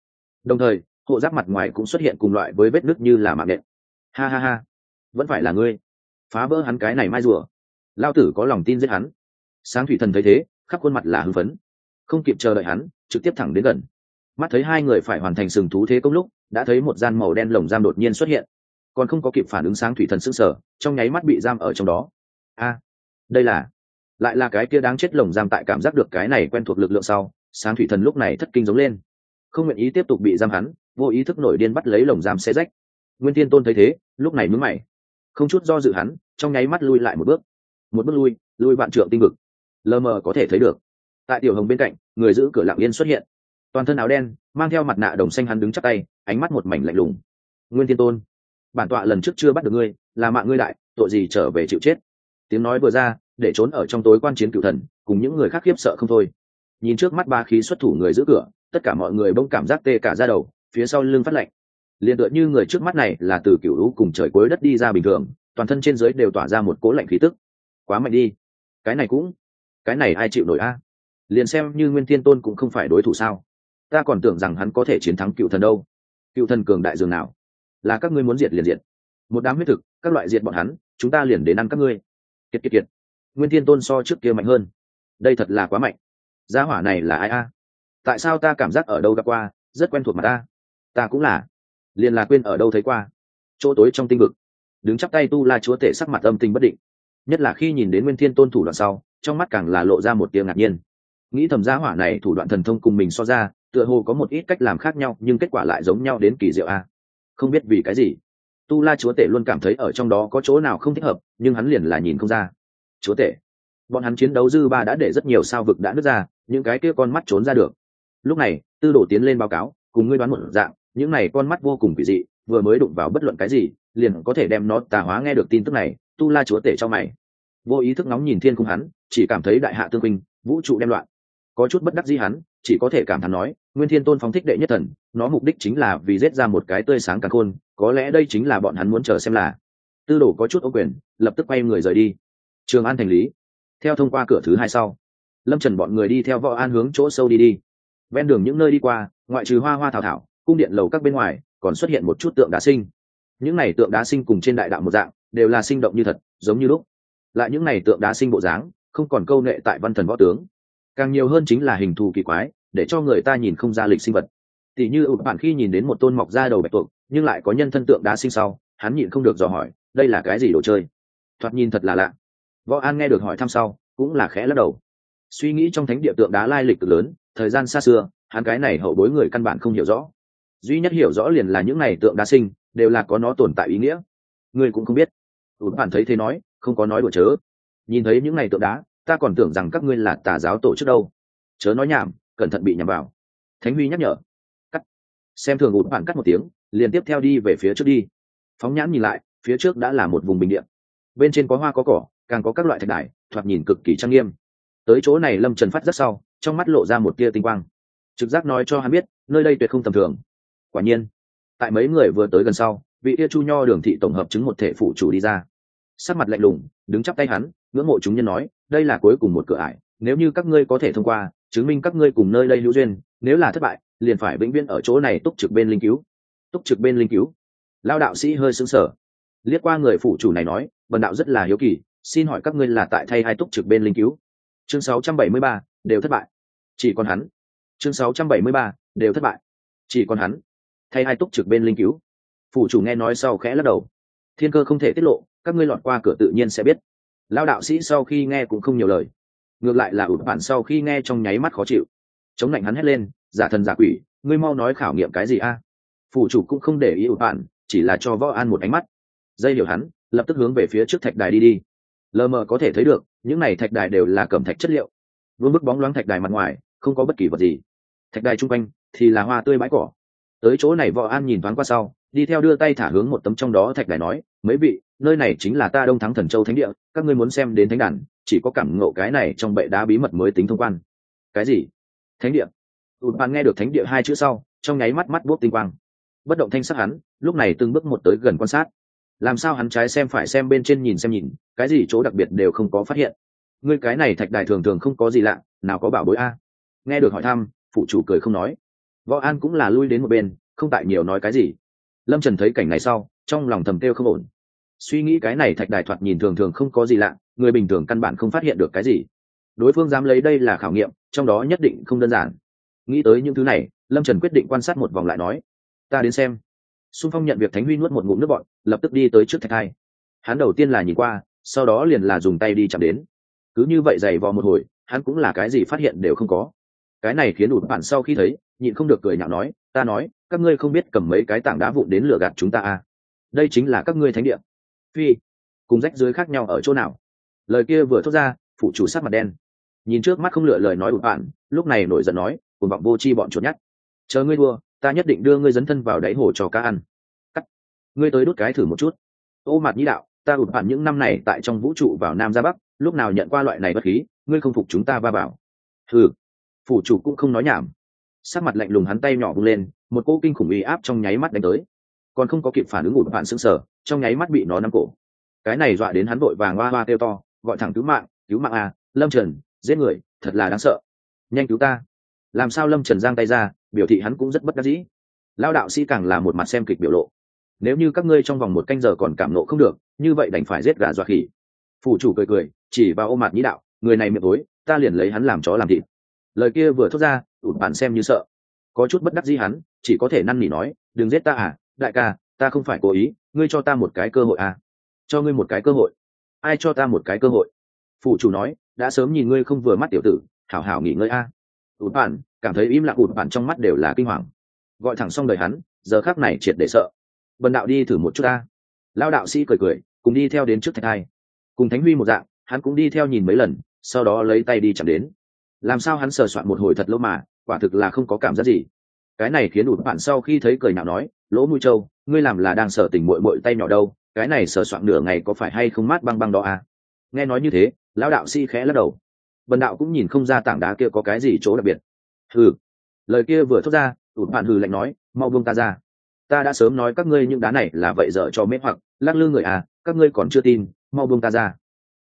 Đồng thời, hộ giáp mặt ngoài cũng xuất hiện cùng loại với vết nứt như là mạng nện. Ha ha ha. Vẫn phải là ngươi. Phá vỡ hắn cái này mai rùa. Lao tử có lòng tin giết hắn. Sáng thủy thần thấy thế, khắp khuôn mặt là hưng phấn. Không kịp chờ đợi hắn trực tiếp thẳng đến gần. Mắt thấy hai người phải hoàn thành sừng thú thế công lúc, đã thấy một gian màu đen lồng giam đột nhiên xuất hiện. Còn không có kịp phản ứng sáng thủy thần sững sờ, trong nháy mắt bị giam ở trong đó. A, đây là, lại là cái kia đáng chết lồng giam tại cảm giác được cái này quen thuộc lực lượng sau, sáng thủy thần lúc này thất kinh giống lên. Không nguyện ý tiếp tục bị giam hắn, vô ý thức nổi điên bắt lấy lồng giam xe rách. Nguyên tiên tôn thấy thế, lúc này mướn mày. Không chút do dự hắn, trong nháy mắt lui lại một bước. Một bước lui lui vạn trượng tinh vực. Lờ mờ có thể thấy được tại tiểu hồng bên cạnh người giữ cửa lặng yên xuất hiện. Toàn thân áo đen mang theo mặt nạ đồng xanh hắn đứng chắc tay ánh mắt một mảnh lạnh lùng. Nguyên thiên tôn bản tọa lần trước chưa bắt được ngươi là mạng ngươi lại, tội gì trở về chịu chết. Tiếng nói vừa ra để trốn ở trong tối quan chiến cựu thần cùng những người khác khiếp sợ không thôi. Nhìn trước mắt ba khí xuất thủ người giữ cửa tất cả mọi người bỗng cảm giác tê cả ra đầu phía sau lưng phát lạnh. Liền tựa như người trước mắt này là từ cựu lũ cùng trời cuối đất đi ra bình thường toàn thân trên dưới đều tỏa ra một cố lạnh khí tức. Quá mạnh đi. Cái này cũng cái này ai chịu nổi a? Liền xem như nguyên thiên tôn cũng không phải đối thủ sao? Ta còn tưởng rằng hắn có thể chiến thắng cựu thần đâu. Cựu thần cường đại dường nào? Là các ngươi muốn diệt liền diệt. Một đám huyết thực, các loại diệt bọn hắn, chúng ta liền đến ăn các ngươi. Kiệt kiệt kiệt. Nguyên thiên tôn so trước kia mạnh hơn. Đây thật là quá mạnh. Gia hỏa này là ai a? Tại sao ta cảm giác ở đâu gặp qua, rất quen thuộc mà ta? Ta cũng là. Liền là quên ở đâu thấy qua. Chỗ tối trong tinh vực. Đứng chắp tay tu la chúa tể sắc mặt âm tinh bất định. Nhất là khi nhìn đến nguyên thiên tôn thủ đoạn sau, trong mắt càng là lộ ra một tiếng ngạc nhiên nghĩ thầm gia hỏa này thủ đoạn thần thông cùng mình so ra, tựa hồ có một ít cách làm khác nhau, nhưng kết quả lại giống nhau đến kỳ diệu a. Không biết vì cái gì. Tu la chúa tể luôn cảm thấy ở trong đó có chỗ nào không thích hợp, nhưng hắn liền là nhìn không ra. Chúa tể. Bọn hắn chiến đấu dư ba đã để rất nhiều sao vực đã nứt ra, những cái kia con mắt trốn ra được. Lúc này, tư đồ tiến lên báo cáo, cùng ngươi đoán một dạng, những này con mắt vô cùng kỳ dị, vừa mới đụng vào bất luận cái gì, liền có thể đem nó tà hóa nghe được tin tức này, tu la chúa tể cho mày. Vô ý thức nóng nhìn thiên cung hắn, chỉ cảm thấy đại hạ tương minh vũ trụ đem loạn có chút bất đắc dĩ hắn, chỉ có thể cảm thán nói, nguyên thiên tôn phóng thích đệ nhất thần, nó mục đích chính là vì giết ra một cái tươi sáng càng khôn, có lẽ đây chính là bọn hắn muốn chờ xem là. Tư đồ có chút ô quyền, lập tức quay người rời đi. Trường an thành lý. Theo thông qua cửa thứ hai sau, lâm trần bọn người đi theo võ an hướng chỗ sâu đi đi. Ven đường những nơi đi qua, ngoại trừ hoa hoa thảo thảo, cung điện lầu các bên ngoài, còn xuất hiện một chút tượng đá sinh. Những này tượng đá sinh cùng trên đại đạo một dạng, đều là sinh động như thật, giống như lúc. Lại những này tượng đá sinh bộ dáng, không còn câu nệ tại văn thần võ tướng càng nhiều hơn chính là hình thù kỳ quái, để cho người ta nhìn không ra lịch sinh vật. Tỷ như ụt bản khi nhìn đến một tôn mọc ra đầu bạch tuộc, nhưng lại có nhân thân tượng đá sinh sau, hắn nhịn không được dò hỏi, đây là cái gì đồ chơi? Thoạt nhìn thật là lạ. Võ an nghe được hỏi thăm sau, cũng là khẽ lắc đầu. Suy nghĩ trong thánh địa tượng đá lai lịch cực lớn, thời gian xa xưa, hắn cái này hậu bối người căn bản không hiểu rõ. Duy nhất hiểu rõ liền là những này tượng đá sinh, đều là có nó tồn tại ý nghĩa. Người cũng không biết. Ụt bản thấy thế nói, không có nói đùa chớ. Nhìn thấy những này tượng đá ta còn tưởng rằng các ngươi là tà giáo tổ chức đâu. Chớ nói nhảm, cẩn thận bị nhầm vào. Thánh huy nhắc nhở. Cắt. Xem thường ụt bạn cắt một tiếng, liền tiếp theo đi về phía trước đi. Phóng nhãn nhìn lại, phía trước đã là một vùng bình điện bên trên có hoa có cỏ, càng có các loại thạch đài, thoạt nhìn cực kỳ trang nghiêm. Tới chỗ này lâm trần phát rất sau, trong mắt lộ ra một tia tinh quang. Trực giác nói cho hắn biết, nơi đây tuyệt không tầm thường. Quả nhiên, tại mấy người vừa tới gần sau, vị tia chu nho đường thị tổng hợp chứng một thể phụ chủ đi ra. Sắc mặt lạnh lùng, đứng chắp tay hắn, ngưỡng mộ chúng nhân nói đây là cuối cùng một cửa ải nếu như các ngươi có thể thông qua chứng minh các ngươi cùng nơi đây hữu duyên nếu là thất bại liền phải vĩnh viễn ở chỗ này túc trực bên linh cứu. Túc trực bên linh cứu. Lao đạo sĩ hơi sững sờ. Liếc qua người phụ chủ này nói bần đạo rất là hiếu kỳ xin hỏi các ngươi là tại thay hai túc trực bên linh cứu? Chương 673, đều thất bại. Chỉ còn hắn. Chương 673, đều thất bại. Chỉ còn hắn. Thay hai túc trực bên linh cứu. Phụ chủ nghe nói sau khẽ lắc đầu. Thiên cơ không thể tiết lộ các ngươi lọt qua cửa tự nhiên sẽ biết lao đạo sĩ sau khi nghe cũng không nhiều lời. Ngược lại là ụt bản sau khi nghe trong nháy mắt khó chịu. Chống lạnh hắn hét lên, giả thần giả quỷ, ngươi mau nói khảo nghiệm cái gì a? Phủ chủ cũng không để ý ụt bản, chỉ là cho võ an một ánh mắt. Dây hiểu hắn, lập tức hướng về phía trước thạch đài đi đi. Lờ mờ có thể thấy được, những này thạch đài đều là cẩm thạch chất liệu. Vương bức bóng loáng thạch đài mặt ngoài, không có bất kỳ vật gì. Thạch đài chung quanh thì là hoa tươi bãi cỏ. Tới chỗ này võ an nhìn thoáng qua sau, đi theo đưa tay thả hướng một tấm trong đó thạch đài nói, mấy vị nơi này chính là ta đông thắng thần châu thánh địa, các ngươi muốn xem đến thánh đàn, chỉ có cảm ngộ cái này trong bệ đá bí mật mới tính thông quan. Cái gì? Thánh địa? Tụt bạn nghe được thánh địa hai chữ sau, trong nháy mắt mắt buốc tinh quang. Bất động thanh sắc hắn, lúc này từng bước một tới gần quan sát. Làm sao hắn trái xem phải xem bên trên nhìn xem nhìn, cái gì chỗ đặc biệt đều không có phát hiện. Ngươi cái này thạch đài thường thường không có gì lạ, nào có bảo bối a. Nghe được hỏi thăm, phụ chủ cười không nói. Võ an cũng là lui đến một bên, không tại nhiều nói cái gì. Lâm trần thấy cảnh này sau, trong lòng thầm kêu không ổn suy nghĩ cái này thạch đài thoạt nhìn thường thường không có gì lạ, người bình thường căn bản không phát hiện được cái gì. Đối phương dám lấy đây là khảo nghiệm, trong đó nhất định không đơn giản. Nghĩ tới những thứ này, lâm trần quyết định quan sát một vòng lại nói, ta đến xem. Xung phong nhận việc thánh huy nuốt một ngụm nước bọn lập tức đi tới trước thạch hai. Hắn đầu tiên là nhìn qua, sau đó liền là dùng tay đi chạm đến. Cứ như vậy dày vò một hồi, hắn cũng là cái gì phát hiện đều không có. Cái này khiến ụt bạn sau khi thấy, nhịn không được cười nhạo nói, ta nói, các ngươi không biết cầm mấy cái tảng đá vụn đến lửa gạt chúng ta à? Đây chính là các ngươi thánh địa phi, cùng rách dưới khác nhau ở chỗ nào? Lời kia vừa thốt ra phụ chủ sát mặt đen. Nhìn trước mắt không lựa lời nói ụt bạn lúc này nổi giận nói cùng vọng vô chi bọn chuột nhắt. Chờ ngươi đua ta nhất định đưa ngươi dấn thân vào đáy hồ cho cá ăn. Cắt. Ngươi tới đốt cái thử một chút. Ô mặt nhĩ đạo, ta ụt bạn những năm này tại trong vũ trụ vào nam ra bắc, lúc nào nhận qua loại này bất khí, ngươi không phục chúng ta va bảo ừ phủ chủ cũng không nói nhảm. Sắc mặt lạnh lùng hắn tay nhỏ bung lên, một cỗ kinh khủng uy áp trong nháy mắt đánh tới. Còn không có kịp phản ứng ụt bạn sững sờ trong nháy mắt bị nó nắm cổ. Cái này dọa đến hắn vội vàng hoa hoa kêu to, gọi thẳng cứu mạng cứu mạng à lâm trần, giết người, thật là đáng sợ. Nhanh cứu ta. Làm sao lâm trần giang tay ra, biểu thị hắn cũng rất bất đắc dĩ. Lao đạo sĩ càng là một mặt xem kịch biểu lộ. Nếu như các ngươi trong vòng một canh giờ còn cảm nộ không được, như vậy đành phải giết gà dọa khỉ. Phủ chủ cười cười, chỉ vào ô mặt nhĩ đạo, người này miệng tối, ta liền lấy hắn làm chó làm thịt. Lời kia vừa thốt ra ụt bạn xem như sợ. Có chút bất đắc dĩ hắn, chỉ có thể năn nỉ nói, đừng giết ta à đại ca ta không phải cố ý, ngươi cho ta một cái cơ hội à? Cho ngươi một cái cơ hội. Ai cho ta một cái cơ hội? Phụ chủ nói, đã sớm nhìn ngươi không vừa mắt tiểu tử, hảo hảo nghỉ ngơi a. À. ụt bản cảm thấy im lặng ụt bạn trong mắt đều là kinh hoàng. Gọi thẳng xong đời hắn, giờ khác này triệt để sợ. Bần đạo đi thử một chút ta. Lao đạo sĩ cười cười, cùng đi theo đến trước thạch hai. Cùng thánh huy một dạng, hắn cũng đi theo nhìn mấy lần, sau đó lấy tay đi chạm đến. Làm sao hắn sờ soạn một hồi thật lâu mà, quả thực là không có cảm giác gì. Cái này khiến ụt bản sau khi thấy cười nào nói, lỗ mũi trâu ngươi làm là đang sở tỉnh mội mội tay nhỏ đâu, cái này sờ soạn nửa ngày có phải hay không mát băng băng đó à? Nghe nói như thế, lão đạo sĩ khẽ lắc đầu. Bần đạo cũng nhìn không ra tảng đá kia có cái gì chỗ đặc biệt. Hừ. Lời kia vừa thốt ra, tụt bạn hừ lạnh nói, mau buông ta ra. Ta đã sớm nói các ngươi những đá này là vậy dở cho mết hoặc, lắc lư người à các ngươi còn chưa tin, mau buông ta ra.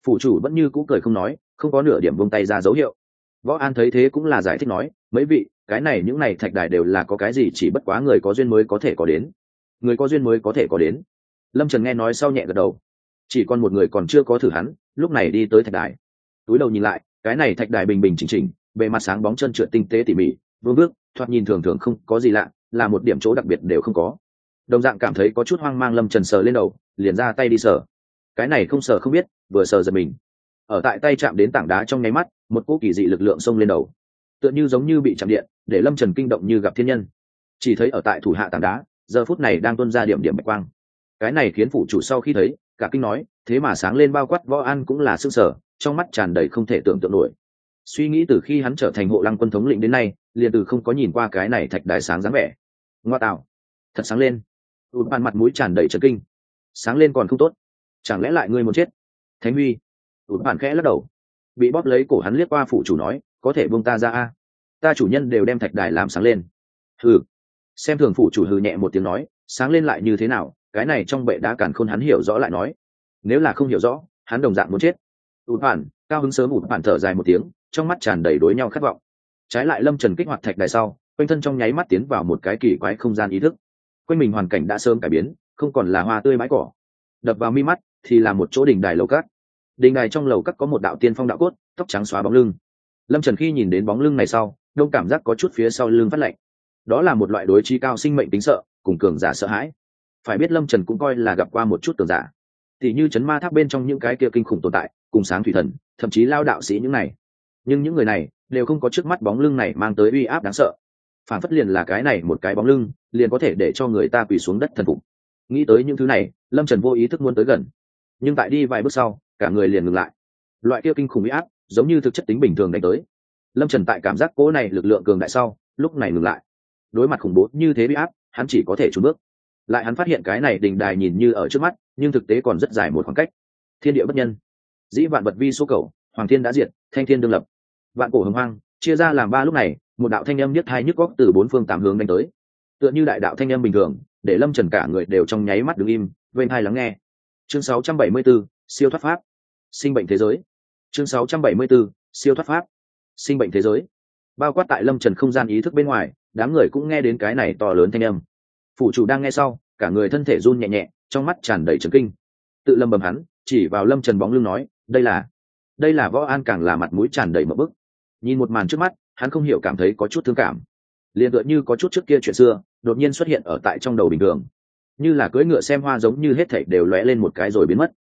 Phủ chủ vẫn như cũ cười không nói, không có nửa điểm buông tay ra dấu hiệu. Võ an thấy thế cũng là giải thích nói, mấy vị, cái này những này thạch đài đều là có cái gì chỉ bất quá người có duyên mới có thể có đến người có duyên mới có thể có đến. Lâm trần nghe nói sau nhẹ gật đầu. Chỉ còn một người còn chưa có thử hắn, lúc này đi tới thạch đài. Túi đầu nhìn lại, cái này thạch đài bình bình chỉnh chỉnh, bề mặt sáng bóng chân trượt tinh tế tỉ mỉ, vương bước, thoạt nhìn thường thường không có gì lạ, là một điểm chỗ đặc biệt đều không có. Đồng dạng cảm thấy có chút hoang mang lâm trần sờ lên đầu, liền ra tay đi sờ. Cái này không sờ không biết, vừa sờ giật mình. Ở tại tay chạm đến tảng đá trong nháy mắt, một cỗ kỳ dị lực lượng xông lên đầu. Tựa như giống như bị chạm điện, để lâm trần kinh động như gặp thiên nhân. Chỉ thấy ở tại thủ hạ tảng đá giờ phút này đang tuân ra điểm điểm bạch quang. Cái này khiến phụ chủ sau khi thấy, cả kinh nói, thế mà sáng lên bao quát võ an cũng là s ư ơ n g sở trong mắt tràn đầy không thể tưởng tượng nổi. Suy nghĩ từ khi hắn trở thành hộ lăng quân thống lĩnh đến nay, liền từ không có nhìn qua cái này thạch đài sáng dáng vẻ. Ngoa tạo. Thật sáng lên. Ừ, Ụt bàn mặt mũi tràn đầy trấn kinh. Sáng lên còn không tốt. Chẳng lẽ lại ngươi muốn chết? Thánh huy. Ừ, Ụt bàn khẽ lắc đầu. Bị bóp lấy cổ hắn liếc qua phụ chủ nói, có thể buông ta ra a. Ta chủ nhân đều đem thạch đài làm sáng lên. Thử xem thường phủ chủ hừ nhẹ một tiếng nói, sáng lên lại như thế nào, cái này trong bệ đá càn khôn hắn hiểu rõ lại nói. Nếu là không hiểu rõ, hắn đồng dạng muốn chết. Ụt bản cao hứng sớm ụt bản thở dài một tiếng, trong mắt tràn đầy đối nhau khát vọng. Trái lại lâm trần kích hoạt thạch đài sau, quanh thân trong nháy mắt tiến vào một cái kỳ quái không gian ý thức. Quanh mình hoàn cảnh đã sớm cải biến, không còn là hoa tươi mái cỏ. Đập vào mi mắt thì là một chỗ đỉnh đài lầu cát. Đình đài trong lầu cát có một đạo tiên phong đạo cốt, tóc trắng xóa bóng lưng. Lâm trần khi nhìn đến bóng lưng này sau, đông cảm giác có chút phía sau lưng phát lạnh đó là một loại đối trí cao sinh mệnh tính sợ, cùng cường giả sợ hãi. Phải biết lâm trần cũng coi là gặp qua một chút cường giả. Thì như chấn ma tháp bên trong những cái kia kinh khủng tồn tại, cùng sáng thủy thần, thậm chí lao đạo sĩ những này. Nhưng những người này đều không có trước mắt bóng lưng này mang tới uy áp đáng sợ. Phản phất liền là cái này một cái bóng lưng, liền có thể để cho người ta quỳ xuống đất thần phục. Nghĩ tới những thứ này, lâm trần vô ý thức muốn tới gần. Nhưng tại đi vài bước sau, cả người liền ngừng lại. Loại kia kinh khủng uy áp, giống như thực chất tính bình thường đánh tới. Lâm trần tại cảm giác cỗ này lực lượng cường đại sau, lúc này ngừng lại đối mặt khủng bố như thế bị áp hắn chỉ có thể trốn bước. Lại hắn phát hiện cái này đình đài nhìn như ở trước mắt nhưng thực tế còn rất dài một khoảng cách. Thiên địa bất nhân. Dĩ vạn vật vi số cầu hoàng thiên đã diệt thanh thiên đương lập. Vạn cổ hồng hoang chia ra làm ba lúc này một đạo thanh âm nhất hai nhức góc từ bốn phương tám hướng đánh tới. Tựa như đại đạo thanh âm bình thường để lâm trần cả người đều trong nháy mắt đứng im vênh hai lắng nghe. Chương 674, siêu thoát pháp. Sinh bệnh thế giới. Chương 674, siêu thoát pháp. Sinh bệnh thế giới. Bao quát tại lâm trần không gian ý thức bên ngoài đám người cũng nghe đến cái này to lớn thanh âm. Phủ chủ đang nghe sau, cả người thân thể run nhẹ nhẹ, trong mắt tràn đầy trấn kinh. Tự lâm bầm hắn, chỉ vào lâm trần bóng lưng nói, đây là đây là võ an càng là mặt mũi tràn đầy mở bức. Nhìn một màn trước mắt, hắn không hiểu cảm thấy có chút thương cảm. Liền tựa như có chút trước kia chuyện xưa, đột nhiên xuất hiện ở tại trong đầu bình thường. Như là cưỡi ngựa xem hoa giống như hết thảy đều lóe lên một cái rồi biến mất.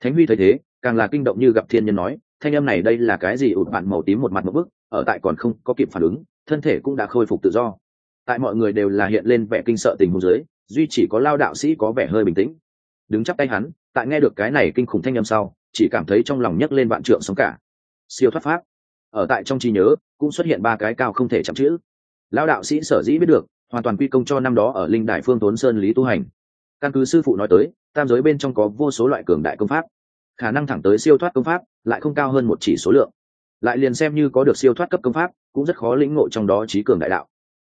Thánh huy thấy thế, càng là kinh động như gặp thiên nhân nói, thanh âm này đây là cái gì? Ụt bạn màu tím một mặt một bức, ở tại còn không có kịp phản ứng thân thể cũng đã khôi phục tự do. Tại mọi người đều là hiện lên vẻ kinh sợ tình huống dưới, duy chỉ có lao đạo sĩ có vẻ hơi bình tĩnh. Đứng chắp tay hắn, tại nghe được cái này kinh khủng thanh âm sau, chỉ cảm thấy trong lòng nhấc lên vạn trượng sống cả. Siêu thoát pháp. Ở tại trong trí nhớ, cũng xuất hiện ba cái cao không thể chạm chữ. Lao đạo sĩ sở dĩ biết được, hoàn toàn quy công cho năm đó ở linh đại phương tốn sơn lý tu hành. Căn cứ sư phụ nói tới, tam giới bên trong có vô số loại cường đại công pháp. Khả năng thẳng tới siêu thoát công pháp, lại không cao hơn một chỉ số lượng. Lại liền xem như có được siêu thoát cấp công pháp cũng rất khó lĩnh ngộ trong đó trí cường đại đạo.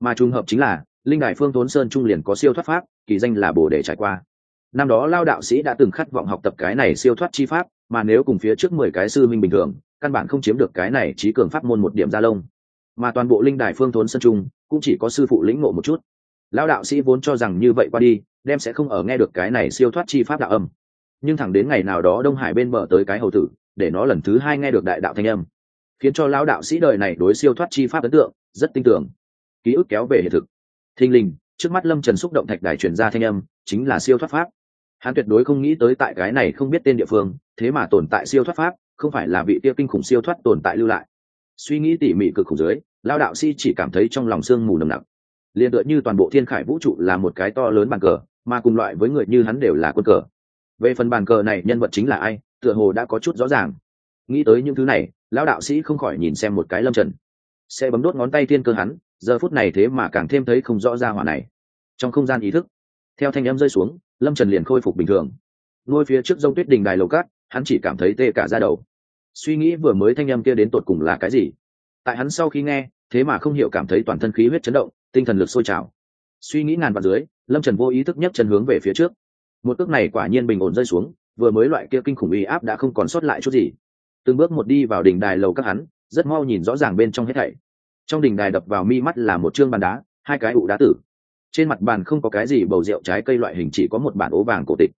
Mà trùng hợp chính là, linh đại phương tốn sơn trung liền có siêu thoát pháp, kỳ danh là bồ để trải qua. Năm đó lao đạo sĩ đã từng khát vọng học tập cái này siêu thoát chi pháp, mà nếu cùng phía trước mười cái sư minh bình thường, căn bản không chiếm được cái này trí cường pháp môn một điểm gia lông. Mà toàn bộ linh đài phương thốn sơn trung, cũng chỉ có sư phụ lĩnh ngộ một chút. Lao đạo sĩ vốn cho rằng như vậy qua đi, đem sẽ không ở nghe được cái này siêu thoát chi pháp đạo âm. Nhưng thẳng đến ngày nào đó đông hải bên bờ tới cái hầu tử, để nó lần thứ hai nghe được đại đạo thanh âm khiến cho lão đạo sĩ đời này đối siêu thoát chi pháp ấn tượng rất tin tưởng. Ký ức kéo về hiện thực. Thình lình, trước mắt lâm trần xúc động thạch đài truyền ra thanh âm, chính là siêu thoát pháp. Hắn tuyệt đối không nghĩ tới tại cái này không biết tên địa phương, thế mà tồn tại siêu thoát pháp, không phải là vị tiêu kinh khủng siêu thoát tồn tại lưu lại. Suy nghĩ tỉ mỉ cực khủng dưới lao đạo si chỉ cảm thấy trong lòng sương mù nồng nặc. Liền tựa như toàn bộ thiên khải vũ trụ là một cái to lớn bàn cờ, mà cùng loại với người như hắn đều là quân cờ. Về phần bàn cờ này nhân vật chính là ai, tựa hồ đã có chút rõ ràng nghĩ tới những thứ này, lão đạo sĩ không khỏi nhìn xem một cái lâm trần. Sẽ bấm đốt ngón tay thiên cơ hắn, giờ phút này thế mà càng thêm thấy không rõ ra hỏa này. Trong không gian ý thức, theo thanh âm rơi xuống, lâm trần liền khôi phục bình thường. Ngôi phía trước dông tuyết đình đài lầu cát, hắn chỉ cảm thấy tê cả ra đầu. Suy nghĩ vừa mới thanh âm kia đến tột cùng là cái gì? Tại hắn sau khi nghe, thế mà không hiểu cảm thấy toàn thân khí huyết chấn động, tinh thần lực sôi trào. Suy nghĩ ngàn vạn dưới, lâm trần vô ý thức nhấc chân hướng về phía trước. Một cước này quả nhiên bình ổn rơi xuống, vừa mới loại kia kinh khủng uy áp đã không còn sót lại chút gì từng bước một đi vào đỉnh đài lầu các hắn, rất mau nhìn rõ ràng bên trong hết thảy. Trong đỉnh đài đập vào mi mắt là một chương bàn đá, hai cái ụ đá tử. Trên mặt bàn không có cái gì bầu rượu trái cây loại hình, chỉ có một bản ố vàng cổ tịch.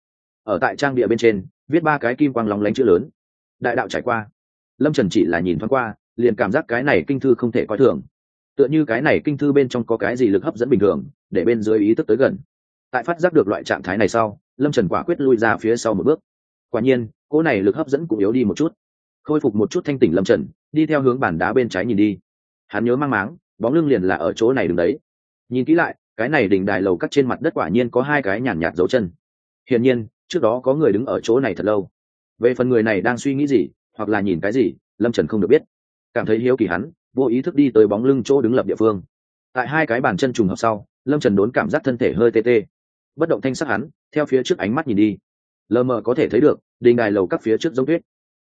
Ở tại trang địa bên trên, viết ba cái kim quang lóng lánh chữ lớn. Đại đạo trải qua. Lâm trần chỉ là nhìn thoáng qua, liền cảm giác cái này kinh thư không thể coi thường. Tựa như cái này kinh thư bên trong có cái gì lực hấp dẫn bình thường, để bên dưới ý thức tới gần. Tại phát giác được loại trạng thái này sau, lâm trần quả quyết lui ra phía sau một bước. Quả nhiên, cỗ này lực hấp dẫn cũng yếu đi một chút khôi phục một chút thanh tỉnh lâm trần, đi theo hướng bàn đá bên trái nhìn đi. Hắn nhớ mang máng, bóng lưng liền là ở chỗ này đứng đấy. Nhìn kỹ lại, cái này đỉnh đài lầu cắt trên mặt đất quả nhiên có hai cái nhàn nhạt dấu chân. Hiển nhiên, trước đó có người đứng ở chỗ này thật lâu. Về phần người này đang suy nghĩ gì, hoặc là nhìn cái gì, lâm trần không được biết. Cảm thấy hiếu kỳ hắn, vô ý thức đi tới bóng lưng chỗ đứng lập địa phương. Tại hai cái bàn chân trùng hợp sau, lâm trần đốn cảm giác thân thể hơi tê tê. Bất động thanh sắc hắn, theo phía trước ánh mắt nhìn đi. Lờ mờ có thể thấy được đình đài lầu các phía trước giống tuyết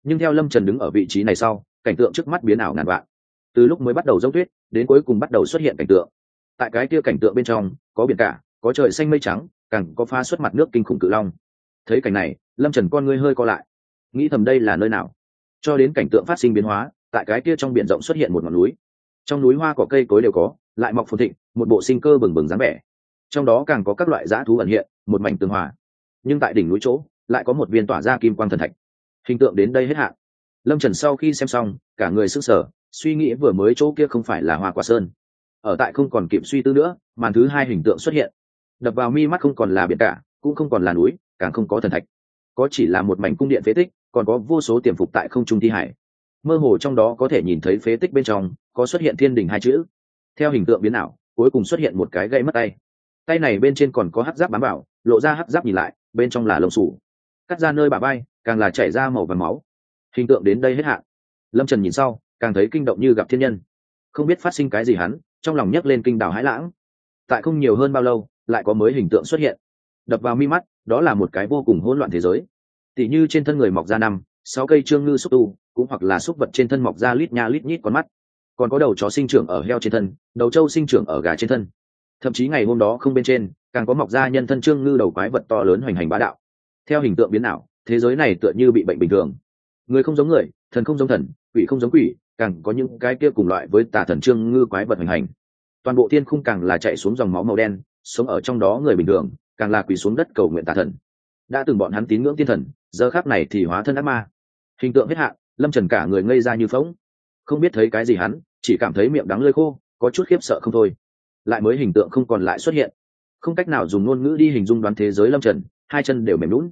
nhưng theo lâm trần đứng ở vị trí này sau, cảnh tượng trước mắt biến ảo ngàn vạn. Từ lúc mới bắt đầu dốc tuyết, đến cuối cùng bắt đầu xuất hiện cảnh tượng. Tại cái kia cảnh tượng bên trong, có biển cả, có trời xanh mây trắng, càng có pha xuất mặt nước kinh khủng cự long. Thấy cảnh này, lâm trần con ngươi hơi co lại. Nghĩ thầm đây là nơi nào? Cho đến cảnh tượng phát sinh biến hóa, tại cái kia trong biển rộng xuất hiện một ngọn núi. Trong núi hoa cỏ cây cối đều có, lại mọc phồn thịnh, một bộ sinh cơ bừng bừng dáng vẻ. Trong đó càng có các loại dã thú ẩn hiện, một mảnh tường hòa. Nhưng tại đỉnh núi chỗ, lại có một viên tỏa ra kim quang thần thạch hình tượng đến đây hết hạn. Lâm trần sau khi xem xong, cả người s ư n g sở suy nghĩ vừa mới chỗ kia không phải là hoa quả sơn. Ở tại không còn kịp suy tư nữa, màn thứ hai hình tượng xuất hiện. Đập vào mi mắt không còn là biển cả, cũng không còn là núi, càng không có thần thạch. Có chỉ là một mảnh cung điện phế tích, còn có vô số tiềm phục tại không trung thi hải. Mơ hồ trong đó có thể nhìn thấy phế tích bên trong, có xuất hiện thiên đình hai chữ. Theo hình tượng biến ảo, cuối cùng xuất hiện một cái gậy mất tay. Tay này bên trên còn có hắc giáp bám vào, lộ ra hắc giáp nhìn lại, bên trong là lồng sủ. Cắt ra nơi bà bay càng là chảy ra màu và máu. Hình tượng đến đây hết hạn. Lâm trần nhìn sau, càng thấy kinh động như gặp thiên nhân. Không biết phát sinh cái gì hắn, trong lòng nhấc lên kinh đảo hãi lãng. Tại không nhiều hơn bao lâu, lại có mới hình tượng xuất hiện. Đập vào mi mắt, đó là một cái vô cùng hỗn loạn thế giới. Tỉ như trên thân người mọc ra năm sáu cây trương ngư xúc tu, cũng hoặc là xúc vật trên thân mọc ra lít nha lít nhít con mắt. Còn có đầu chó sinh trưởng ở heo trên thân, đầu trâu sinh trưởng ở gà trên thân. Thậm chí ngày hôm đó không bên trên, càng có mọc ra nhân thân trương ngư đầu quái vật to lớn hoành hành bá đạo. Theo hình tượng biến ảo thế giới này tựa như bị bệnh bình thường. Người không giống người, thần không giống thần, quỷ không giống quỷ, càng có những cái kia cùng loại với tà thần trương ngư quái vật hoành hành. Toàn bộ thiên khung càng là chạy xuống dòng máu màu đen, sống ở trong đó người bình thường, càng là quỳ xuống đất cầu nguyện tà thần. Đã từng bọn hắn tín ngưỡng tiên thần, giờ khác này thì hóa thân ác ma. Hình tượng hết hạn, lâm trần cả người ngây ra như phóng không biết thấy cái gì hắn, chỉ cảm thấy miệng đắng lơi khô, có chút khiếp sợ không thôi. Lại mới hình tượng không còn lại xuất hiện. Không cách nào dùng ngôn ngữ đi hình dung đoán thế giới lâm trần, hai chân đều mềm lún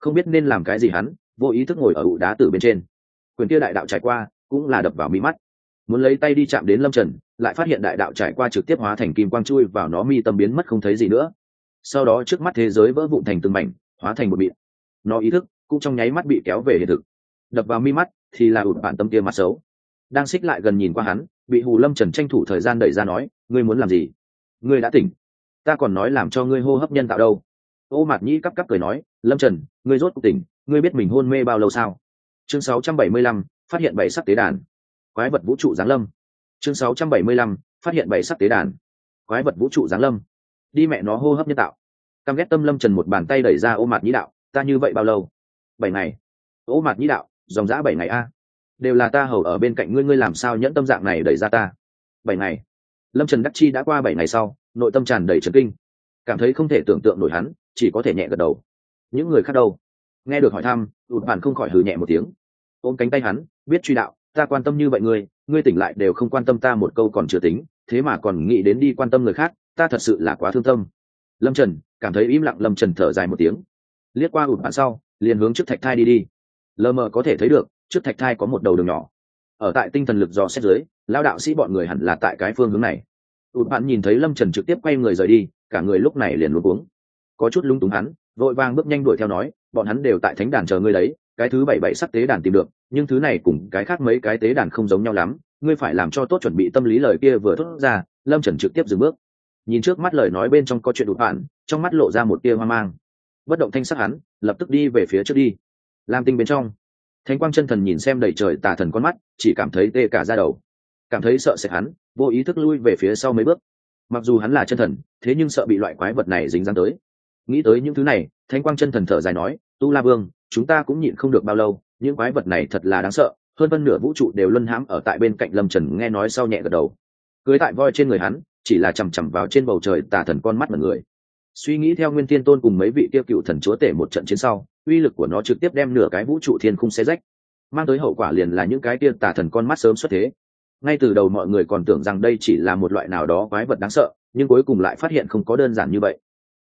không biết nên làm cái gì hắn, vô ý thức ngồi ở ụ đá từ bên trên. Quyền kia đại đạo trải qua, cũng là đập vào mi mắt. Muốn lấy tay đi chạm đến lâm trần, lại phát hiện đại đạo trải qua trực tiếp hóa thành kim quang chui vào nó mi tâm biến mất không thấy gì nữa. Sau đó trước mắt thế giới vỡ vụn thành từng mảnh, hóa thành một bịt nó ý thức cũng trong nháy mắt bị kéo về hiện thực. Đập vào mi mắt thì là ụt bản tâm kia mặt xấu. Đang xích lại gần nhìn qua hắn, bị hù lâm trần tranh thủ thời gian đẩy ra nói, ngươi muốn làm gì? Ngươi đã tỉnh. Ta còn nói làm cho ngươi hô hấp nhân tạo đâu ô mạt nhĩ cắp cắp cười nói lâm trần ngươi rốt cuộc tỉnh ngươi biết mình hôn mê bao lâu sao? Chương 675, phát hiện bảy sắc tế đàn. Quái vật vũ trụ giáng lâm. Chương 675, phát hiện bảy sắc tế đàn. Quái vật vũ trụ giáng lâm. Đi mẹ nó hô hấp nhân tạo. Căm ghét tâm lâm trần một bàn tay đẩy ra ô mạt nhĩ đạo ta như vậy bao lâu? Bảy ngày. Ô mạt nhĩ đạo dòng dã bảy ngày a. Đều là ta hầu ở bên cạnh ngươi ngươi làm sao nhẫn tâm dạng này đẩy ra ta? Bảy ngày. Lâm trần đắc chi đã qua bảy ngày sau nội tâm tràn đầy trấn kinh. Cảm thấy không thể tưởng tượng nổi hắn chỉ có thể nhẹ gật đầu. Những người khác đâu? Nghe được hỏi thăm, ụt bản không khỏi hừ nhẹ một tiếng. Ôm cánh tay hắn, biết truy đạo, ta quan tâm như vậy ngươi ngươi tỉnh lại đều không quan tâm ta một câu còn chưa tính, thế mà còn nghĩ đến đi quan tâm người khác, ta thật sự là quá thương tâm. Lâm trần, cảm thấy im lặng, lâm trần thở dài một tiếng. Liếc qua ụt bản sau, liền hướng trước thạch thai đi đi. Lờ mờ có thể thấy được, trước thạch thai có một đầu đường nhỏ. Ở tại tinh thần lực do xét dưới lao đạo sĩ bọn người hẳn là tại cái phương hướng này. Ụt bạn nhìn thấy lâm trần trực tiếp quay người rời đi, cả người lúc này liền luôn uống có chút lung túng hắn, vội vàng bước nhanh đuổi theo nói, bọn hắn đều tại thánh đàn chờ ngươi đấy, cái thứ bảy bảy sắc tế đàn tìm được, nhưng thứ này cùng cái khác mấy cái tế đàn không giống nhau lắm, ngươi phải làm cho tốt chuẩn bị tâm lý lời kia vừa thốt ra. Lâm trần trực tiếp dừng bước. Nhìn trước mắt lời nói bên trong có chuyện đụt bạn trong mắt lộ ra một tia hoang mang. Bất động thanh sắc hắn, lập tức đi về phía trước đi. Lam tinh bên trong, thánh quang chân thần nhìn xem đầy trời tà thần con mắt, chỉ cảm thấy tê cả ra đầu. Cảm thấy sợ sệt hắn, vô ý thức lui về phía sau mấy bước. Mặc dù hắn là chân thần, thế nhưng sợ bị loại quái vật này dính dáng tới nghĩ tới những thứ này, thánh quang chân thần thở dài nói, tu la vương, chúng ta cũng nhịn không được bao lâu, những quái vật này thật là đáng sợ, hơn phân nửa vũ trụ đều luân hãm ở tại bên cạnh lâm trần nghe nói sau nhẹ gật đầu. Cưới tại voi trên người hắn, chỉ là chằm chằm vào trên bầu trời tà thần con mắt mọi người. Suy nghĩ theo nguyên thiên tôn cùng mấy vị tiêu cựu thần chúa tể một trận chiến sau, uy lực của nó trực tiếp đem nửa cái vũ trụ thiên khung xe rách. Mang tới hậu quả liền là những cái tia tà thần con mắt sớm xuất thế. Ngay từ đầu mọi người còn tưởng rằng đây chỉ là một loại nào đó quái vật đáng sợ, nhưng cuối cùng lại phát hiện không có đơn giản như vậy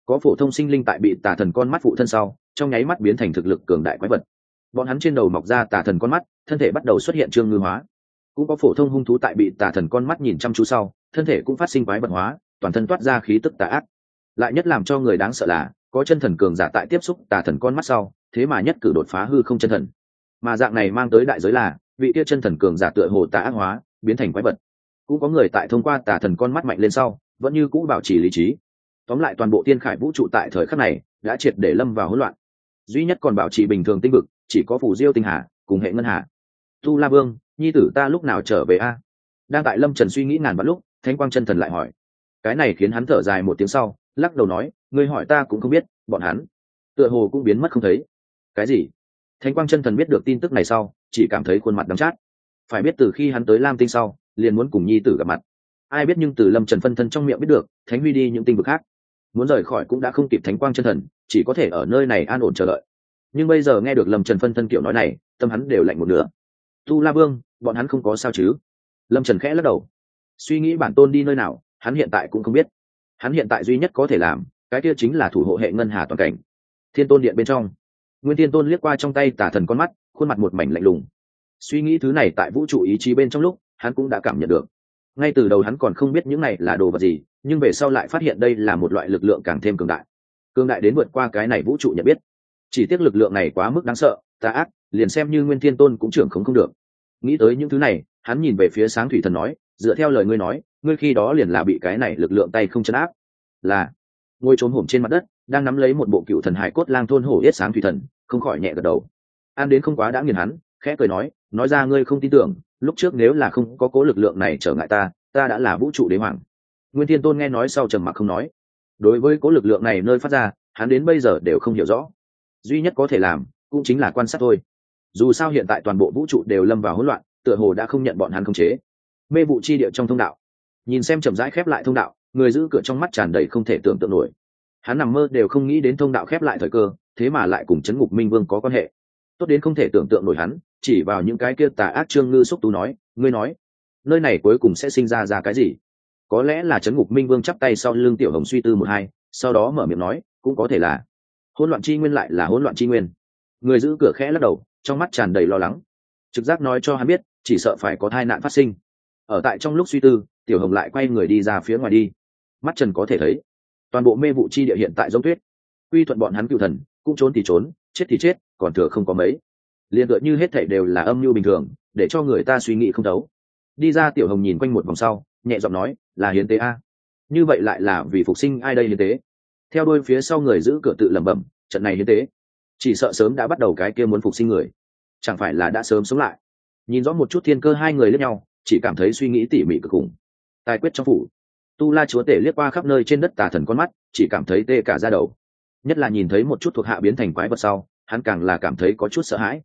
có phổ thông sinh linh tại bị tà thần con mắt phụ thân sau, trong nháy mắt biến thành thực lực cường đại quái vật. Bọn hắn trên đầu mọc ra tà thần con mắt, thân thể bắt đầu xuất hiện trương ngư hóa. Cũng có phổ thông hung thú tại bị tà thần con mắt nhìn chăm chú sau, thân thể cũng phát sinh quái vật hóa, toàn thân toát ra khí tức tà ác. Lại nhất làm cho người đáng sợ là, có chân thần cường giả tại tiếp xúc tà thần con mắt sau, thế mà nhất cử đột phá hư không chân thần. Mà dạng này mang tới đại giới là, vị kia chân thần cường giả tựa hồ tà ác hóa, biến thành quái vật. Cũng có người tại thông qua tà thần con mắt mạnh lên sau, vẫn như cũ bảo trì lý trí tóm lại toàn bộ thiên khải vũ trụ tại thời khắc này đã triệt để lâm vào hỗn loạn. Duy nhất còn bảo trì bình thường tinh vực, chỉ có phủ diêu tinh hà cùng hệ ngân hà. Tu la vương, nhi tử ta lúc nào trở về a? Đang tại lâm trần suy nghĩ ngàn vạn lúc, thánh quang chân thần lại hỏi. Cái này khiến hắn thở dài một tiếng sau, lắc đầu nói người hỏi ta cũng không biết, bọn hắn tựa hồ cũng biến mất không thấy. Cái gì? Thánh quang chân thần biết được tin tức này sau, chỉ cảm thấy khuôn mặt đắng chát. Phải biết từ khi hắn tới lam tinh sau, liền muốn cùng nhi tử gặp mặt. Ai biết nhưng từ lâm trần phân thân trong miệng biết được, thánh huy đi những tinh vực khác muốn rời khỏi cũng đã không kịp thánh quang chân thần, chỉ có thể ở nơi này an ổn chờ đợi. Nhưng bây giờ nghe được lâm trần phân thân kiểu nói này, tâm hắn đều lạnh một nửa. Tu la vương, bọn hắn không có sao chứ? Lâm trần khẽ lắc đầu. Suy nghĩ bản tôn đi nơi nào, hắn hiện tại cũng không biết. Hắn hiện tại duy nhất có thể làm, cái kia chính là thủ hộ hệ ngân hà toàn cảnh. Thiên tôn điện bên trong. Nguyên thiên tôn liếc qua trong tay tả thần con mắt, khuôn mặt một mảnh lạnh lùng. Suy nghĩ thứ này tại vũ trụ ý chí bên trong lúc, hắn cũng đã cảm nhận được ngay từ đầu hắn còn không biết những này là đồ vật gì, nhưng về sau lại phát hiện đây là một loại lực lượng càng thêm cường đại. Cường đại đến vượt qua cái này vũ trụ nhận biết. Chỉ tiếc lực lượng này quá mức đáng sợ, tà ác, liền xem như nguyên thiên tôn cũng trưởng không không được. Nghĩ tới những thứ này, hắn nhìn về phía sáng thủy thần nói, dựa theo lời ngươi nói, ngươi khi đó liền là bị cái này lực lượng tay không chấn áp. Là ngôi trốn hổm trên mặt đất, đang nắm lấy một bộ cựu thần hải cốt lang thôn hổ yết sáng thủy thần, không khỏi nhẹ gật đầu. An đến không quá đã nghiền hắn khẽ cười nói nói ra ngươi không tin tưởng, lúc trước nếu là không có cố lực lượng này trở ngại ta ta đã là vũ trụ đế hoàng. Nguyên thiên tôn nghe nói sau trầm mặc không nói. Đối với cố lực lượng này nơi phát ra, hắn đến bây giờ đều không hiểu rõ. Duy nhất có thể làm, cũng chính là quan sát thôi. Dù sao hiện tại toàn bộ vũ trụ đều lâm vào hỗn loạn, tựa hồ đã không nhận bọn hắn khống chế. Mê vụ chi địa trong thông đạo. Nhìn xem chậm rãi khép lại thông đạo, người giữ cửa trong mắt tràn đầy không thể tưởng tượng nổi. Hắn nằm mơ đều không nghĩ đến thông đạo khép lại thời cơ, thế mà lại cùng chấn ngục minh vương có quan hệ tốt đến không thể tưởng tượng nổi hắn, chỉ vào những cái kia tà ác trương ngư xúc tú nói, ngươi nói, nơi này cuối cùng sẽ sinh ra ra cái gì? Có lẽ là chấn ngục minh vương chắp tay sau lưng tiểu hồng suy tư một hai, sau đó mở miệng nói, cũng có thể là. Hỗn loạn chi nguyên lại là hỗn loạn chi nguyên. Người giữ cửa khẽ lắc đầu, trong mắt tràn đầy lo lắng. Trực giác nói cho hắn biết, chỉ sợ phải có tai nạn phát sinh. Ở tại trong lúc suy tư, tiểu hồng lại quay người đi ra phía ngoài đi. Mắt trần có thể thấy, toàn bộ mê vụ chi địa hiện tại giống tuyết. Quy thuận bọn hắn cựu thần, cũng trốn thì trốn chết thì chết, còn thừa không có mấy. Liền tựa như hết thảy đều là âm mưu bình thường, để cho người ta suy nghĩ không thấu. Đi ra tiểu hồng nhìn quanh một vòng sau, nhẹ giọng nói, là hiến tế a. Như vậy lại là vì phục sinh ai đây hiến tế? Theo đôi phía sau người giữ cửa tự lẩm bẩm, trận này hiến tế, chỉ sợ sớm đã bắt đầu cái kia muốn phục sinh người. Chẳng phải là đã sớm sống lại? Nhìn rõ một chút thiên cơ hai người lẫn nhau, chỉ cảm thấy suy nghĩ tỉ mỉ cực khủng. Tài quyết trong phủ. Tu la chúa tể liếc qua khắp nơi trên đất tà thần con mắt, chỉ cảm thấy tê cả ra đầu nhất là nhìn thấy một chút thuộc hạ biến thành quái vật sau, hắn càng là cảm thấy có chút sợ hãi.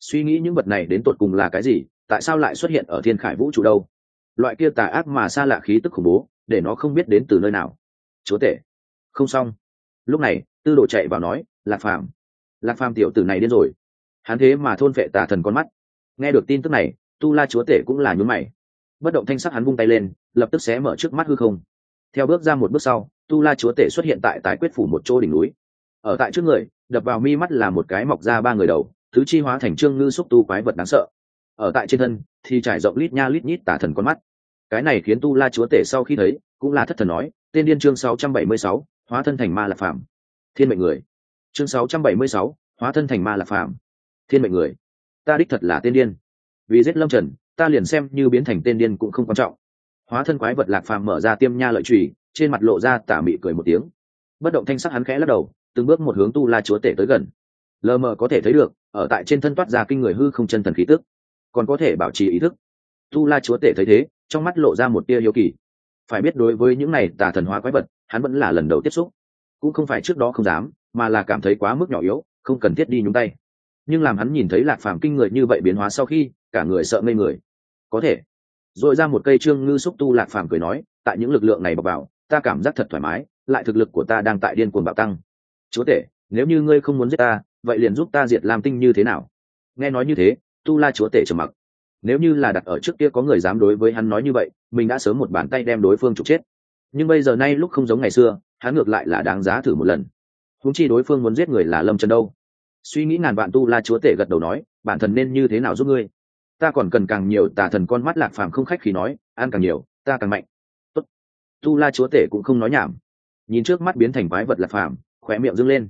Suy nghĩ những vật này đến tột cùng là cái gì, tại sao lại xuất hiện ở thiên khải vũ trụ đâu? Loại kia tà ác mà xa lạ khí tức khủng bố, để nó không biết đến từ nơi nào. Chúa tể. Không xong. Lúc này, tư đồ chạy vào nói, lạc phàm lạc phàm tiểu tử này điên rồi. Hắn thế mà thôn vệ tà thần con mắt. Nghe được tin tức này, tu la chúa tể cũng là nhún mày. Bất động thanh sắc hắn vung tay lên, lập tức xé mở trước mắt hư không. Theo bước ra một bước sau, tu la chúa tể xuất hiện tại tái quyết phủ một chỗ đỉnh núi ở tại trước người đập vào mi mắt là một cái mọc ra ba người đầu thứ chi hóa thành trương ngư xúc tu quái vật đáng sợ. Ở tại trên thân thì trải rộng lít nha lít nhít tả thần con mắt. Cái này khiến tu la chúa tể sau khi thấy cũng là thất thần nói tên điên chương 676, hóa thân thành ma lạc phạm thiên mệnh người. Chương 676, hóa thân thành ma lạc phạm thiên mệnh người. Ta đích thật là tên điên. Vì giết lâm trần ta liền xem như biến thành tên điên cũng không quan trọng. Hóa thân quái vật lạc phàm mở ra tiêm nha lợi trùy trên mặt lộ ra tả mị cười một tiếng. Bất động thanh sắc hắn khẽ lắc đầu từng bước một hướng tu la chúa tể tới gần. Lờ mờ có thể thấy được, ở tại trên thân toát ra kinh người hư không chân thần khí tức. Còn có thể bảo trì ý thức. Tu la chúa tể thấy thế, trong mắt lộ ra một tia hiếu kỳ. Phải biết đối với những này tà thần hóa quái vật, hắn vẫn là lần đầu tiếp xúc. Cũng không phải trước đó không dám, mà là cảm thấy quá mức nhỏ yếu, không cần thiết đi nhúng tay. Nhưng làm hắn nhìn thấy lạc phàm kinh người như vậy biến hóa sau khi, cả người sợ ngây người. Có thể. Rồi ra một cây trương ngư xúc tu lạc phàm cười nói, tại những lực lượng này bọc vào, ta cảm giác thật thoải mái, lại thực lực của ta đang tại điên cuồng bạo tăng chúa tể, nếu như ngươi không muốn giết ta, vậy liền giúp ta diệt lam tinh như thế nào? Nghe nói như thế, tu la chúa tể trầm mặc. Nếu như là đặt ở trước kia có người dám đối với hắn nói như vậy, mình đã sớm một bàn tay đem đối phương trục chết. Nhưng bây giờ nay lúc không giống ngày xưa, hắn ngược lại là đáng giá thử một lần. Húng chi đối phương muốn giết người là lâm trần đâu? Suy nghĩ ngàn vạn tu la chúa tể gật đầu nói, bản thần nên như thế nào giúp ngươi? Ta còn cần càng nhiều, tà thần con mắt lạc phàm không khách khi nói, ăn càng nhiều, ta càng mạnh. Tốt. tu la chúa tể cũng không nói nhảm. Nhìn trước mắt biến thành quái vật lạc phàm khóe miệng dâng lên.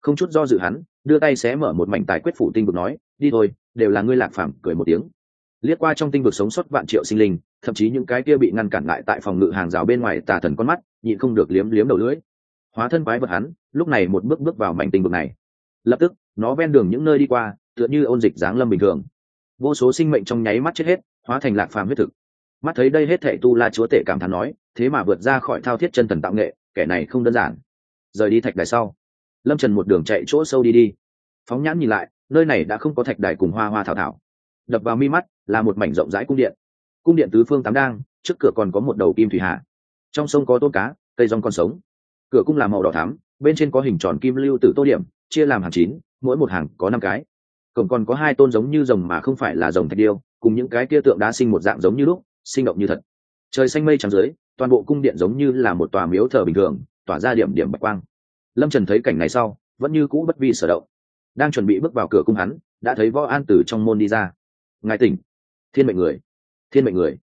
Không chút do dự hắn, đưa tay xé mở một mảnh tài quyết phủ tinh vực nói, đi thôi, đều là ngươi lạc phàm, cười một tiếng. Liếc qua trong tinh vực sống sót vạn triệu sinh linh, thậm chí những cái kia bị ngăn cản lại tại phòng ngự hàng rào bên ngoài tà thần con mắt, nhịn không được liếm liếm đầu lưỡi. Hóa thân quái vật hắn, lúc này một bước bước vào mảnh tinh vực này. Lập tức, nó ven đường những nơi đi qua, tựa như ôn dịch giáng lâm bình thường. Vô số sinh mệnh trong nháy mắt chết hết, hóa thành lạc phàm huyết thực. Mắt thấy đây hết thệ tu la chúa tể cảm thán nói, thế mà vượt ra khỏi thao thiết chân thần tạo nghệ, kẻ này không đơn giản rời đi thạch đài sau. Lâm trần một đường chạy chỗ sâu đi đi. Phóng nhãn nhìn lại, nơi này đã không có thạch đài cùng hoa hoa thảo thảo. Đập vào mi mắt là một mảnh rộng rãi cung điện. Cung điện tứ phương tám đang, trước cửa còn có một đầu kim thủy hạ. Trong sông có tôm cá, cây rong còn sống. Cửa cung làm màu đỏ thắm, bên trên có hình tròn kim lưu từ tô điểm, chia làm hàng chín, mỗi một hàng có năm cái. Cổng còn có hai tôn giống như rồng mà không phải là rồng thạch điêu, cùng những cái kia tượng đá sinh một dạng giống như lúc, sinh động như thật. Trời xanh mây trắng dưới, toàn bộ cung điện giống như là một tòa miếu thờ bình thường tỏa ra điểm điểm bạch quang. Lâm trần thấy cảnh này sau, vẫn như cũ bất vi sở động. Đang chuẩn bị bước vào cửa cung hắn, đã thấy võ an từ trong môn đi ra. Ngài tỉnh. Thiên mệnh người. Thiên mệnh người.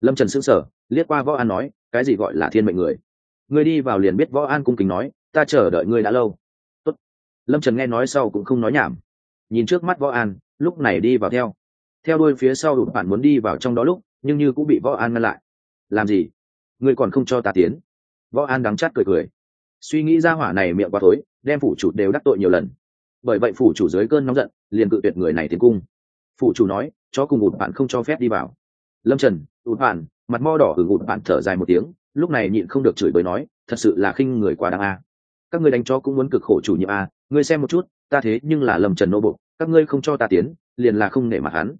Lâm trần sững sờ, liếc qua võ an nói, cái gì gọi là thiên mệnh người? Ngươi đi vào liền biết, võ an cung kính nói, ta chờ đợi ngươi đã lâu. Tốt. lâm trần nghe nói sau cũng không nói nhảm. Nhìn trước mắt võ an, lúc này đi vào theo. Theo đuôi phía sau đụt bạn muốn đi vào trong đó lúc, nhưng như cũng bị võ an ngăn lại. Làm gì? Ngươi còn không cho ta tiến võ an đắng chát cười cười. Suy nghĩ ra hỏa này miệng quá thối, đem phủ chủ đều đắc tội nhiều lần. Bởi vậy phủ chủ dưới cơn nóng giận liền cự tuyệt người này tiến cung. Phủ chủ nói cho cùng ụt bạn không cho phép đi vào. Lâm trần ụt bạn. Mặt mo đỏ hưởng ụt bạn thở dài một tiếng lúc này nhịn không được chửi bới nói thật sự là khinh người quá đáng a. Các ngươi đánh chó cũng muốn cực khổ chủ nhiệm a ngươi xem một chút ta thế nhưng là lâm trần nô bộ các ngươi không cho ta tiến liền là không nể mặt hắn.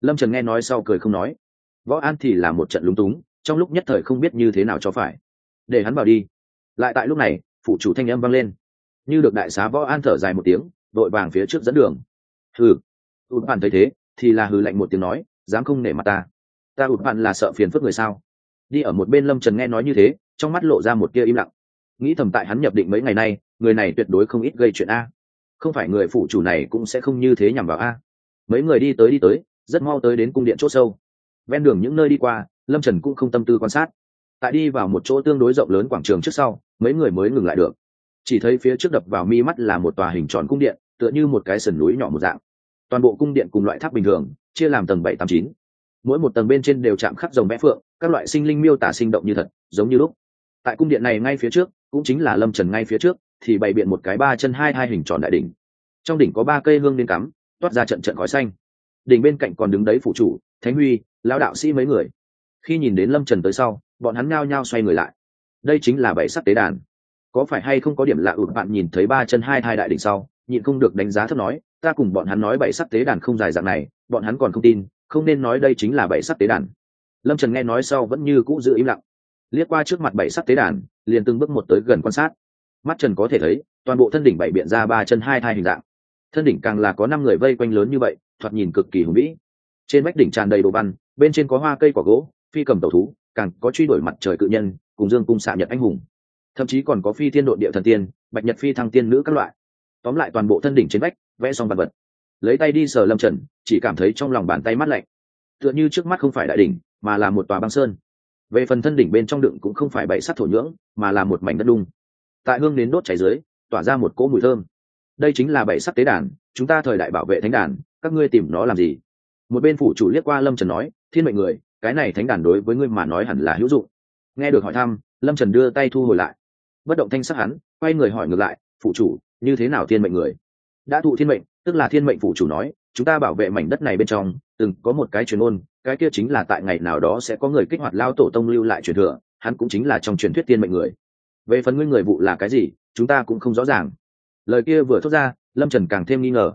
Lâm trần nghe nói sau cười không nói. Võ an thì là một trận lúng túng trong lúc nhất thời không biết như thế nào cho phải để hắn vào đi. Lại tại lúc này phụ chủ thanh âm vang lên. Như được đại xá võ an thở dài một tiếng, đội vàng phía trước dẫn đường. Hừ. Ụt bạn thấy thế, thì là hừ lạnh một tiếng nói, dám không nể mặt ta. Ta ụt bạn là sợ phiền phức người sao? Đi ở một bên lâm trần nghe nói như thế, trong mắt lộ ra một kia im lặng. Nghĩ thầm tại hắn nhập định mấy ngày nay, người này tuyệt đối không ít gây chuyện a. Không phải người phụ chủ này cũng sẽ không như thế nhằm vào a. Mấy người đi tới đi tới, rất mau tới đến cung điện c h ỗ sâu. Ven đường những nơi đi qua, lâm trần cũng không tâm tư quan sát tại đi vào một chỗ tương đối rộng lớn quảng trường trước sau, mấy người mới ngừng lại được. Chỉ thấy phía trước đập vào mi mắt là một tòa hình tròn cung điện, tựa như một cái sườn núi nhỏ một dạng. Toàn bộ cung điện cùng loại tháp bình thường, chia làm tầng bảy tám chín. Mỗi một tầng bên trên đều chạm khắc rồng vẽ phượng, các loại sinh linh miêu tả sinh động như thật, giống như lúc. Tại cung điện này ngay phía trước, cũng chính là lâm trần ngay phía trước, thì bày biện một cái ba chân hai hai hình tròn đại đỉnh. Trong đỉnh có ba cây hương nên cắm, toát ra trận trận khói xanh. Đỉnh bên cạnh còn đứng đấy phụ chủ, thánh huy, lão đạo sĩ mấy người. Khi nhìn đến lâm trần tới sau bọn hắn ngao nhao xoay người lại. Đây chính là bảy sắc tế đàn. Có phải hay không có điểm lạ ụt bạn nhìn thấy ba chân hai thai đại đỉnh sau, nhịn không được đánh giá thấp nói, ta cùng bọn hắn nói bảy sắc tế đàn không dài dạng này, bọn hắn còn không tin, không nên nói đây chính là bảy sắc tế đàn. Lâm trần nghe nói sau vẫn như cũ giữ im lặng. Liếc qua trước mặt bảy sắc tế đàn, liền từng bước một tới gần quan sát. Mắt trần có thể thấy, toàn bộ thân đỉnh bảy biện ra ba chân hai thai hình dạng. Thân đỉnh càng là có năm người vây quanh lớn như vậy, thoạt nhìn cực kỳ hùng vĩ. Trên vách đỉnh tràn đầy đồ văn, bên trên có hoa cây quả gỗ, phi cầm tàu thú càng có truy đuổi mặt trời cự nhân, cùng dương cung xạ nhật anh hùng. Thậm chí còn có phi thiên đội địa thần tiên, bạch nhật phi thăng tiên nữ các loại. Tóm lại toàn bộ thân đỉnh trên vách vẽ xong vật vật. Lấy tay đi sờ lâm trần, chỉ cảm thấy trong lòng bàn tay mát lạnh. Tựa như trước mắt không phải đại đỉnh, mà là một tòa băng sơn. Về phần thân đỉnh bên trong đựng cũng không phải bậy sắt thổ nhưỡng, mà là một mảnh đất đung. Tại hương đến đốt chảy dưới, tỏa ra một cỗ mùi thơm. Đây chính là bảy sắt tế đàn, chúng ta thời đại bảo vệ thánh đàn, các ngươi tìm nó làm gì? Một bên phủ chủ liếc qua lâm trần nói, thiên mệnh người cái này thánh đàn đối với ngươi mà nói hẳn là hữu dụng. Nghe được hỏi thăm, lâm trần đưa tay thu hồi lại. Bất động thanh sắc hắn, quay người hỏi ngược lại phụ chủ, như thế nào thiên mệnh người? Đã thụ thiên mệnh, tức là thiên mệnh phụ chủ nói, chúng ta bảo vệ mảnh đất này bên trong, từng có một cái truyền ôn, cái kia chính là tại ngày nào đó sẽ có người kích hoạt lao tổ tông lưu lại truyền thừa, hắn cũng chính là trong truyền thuyết thiên mệnh người. Về phần ngươi người vụ là cái gì, chúng ta cũng không rõ ràng. Lời kia vừa thốt ra, lâm trần càng thêm nghi ngờ.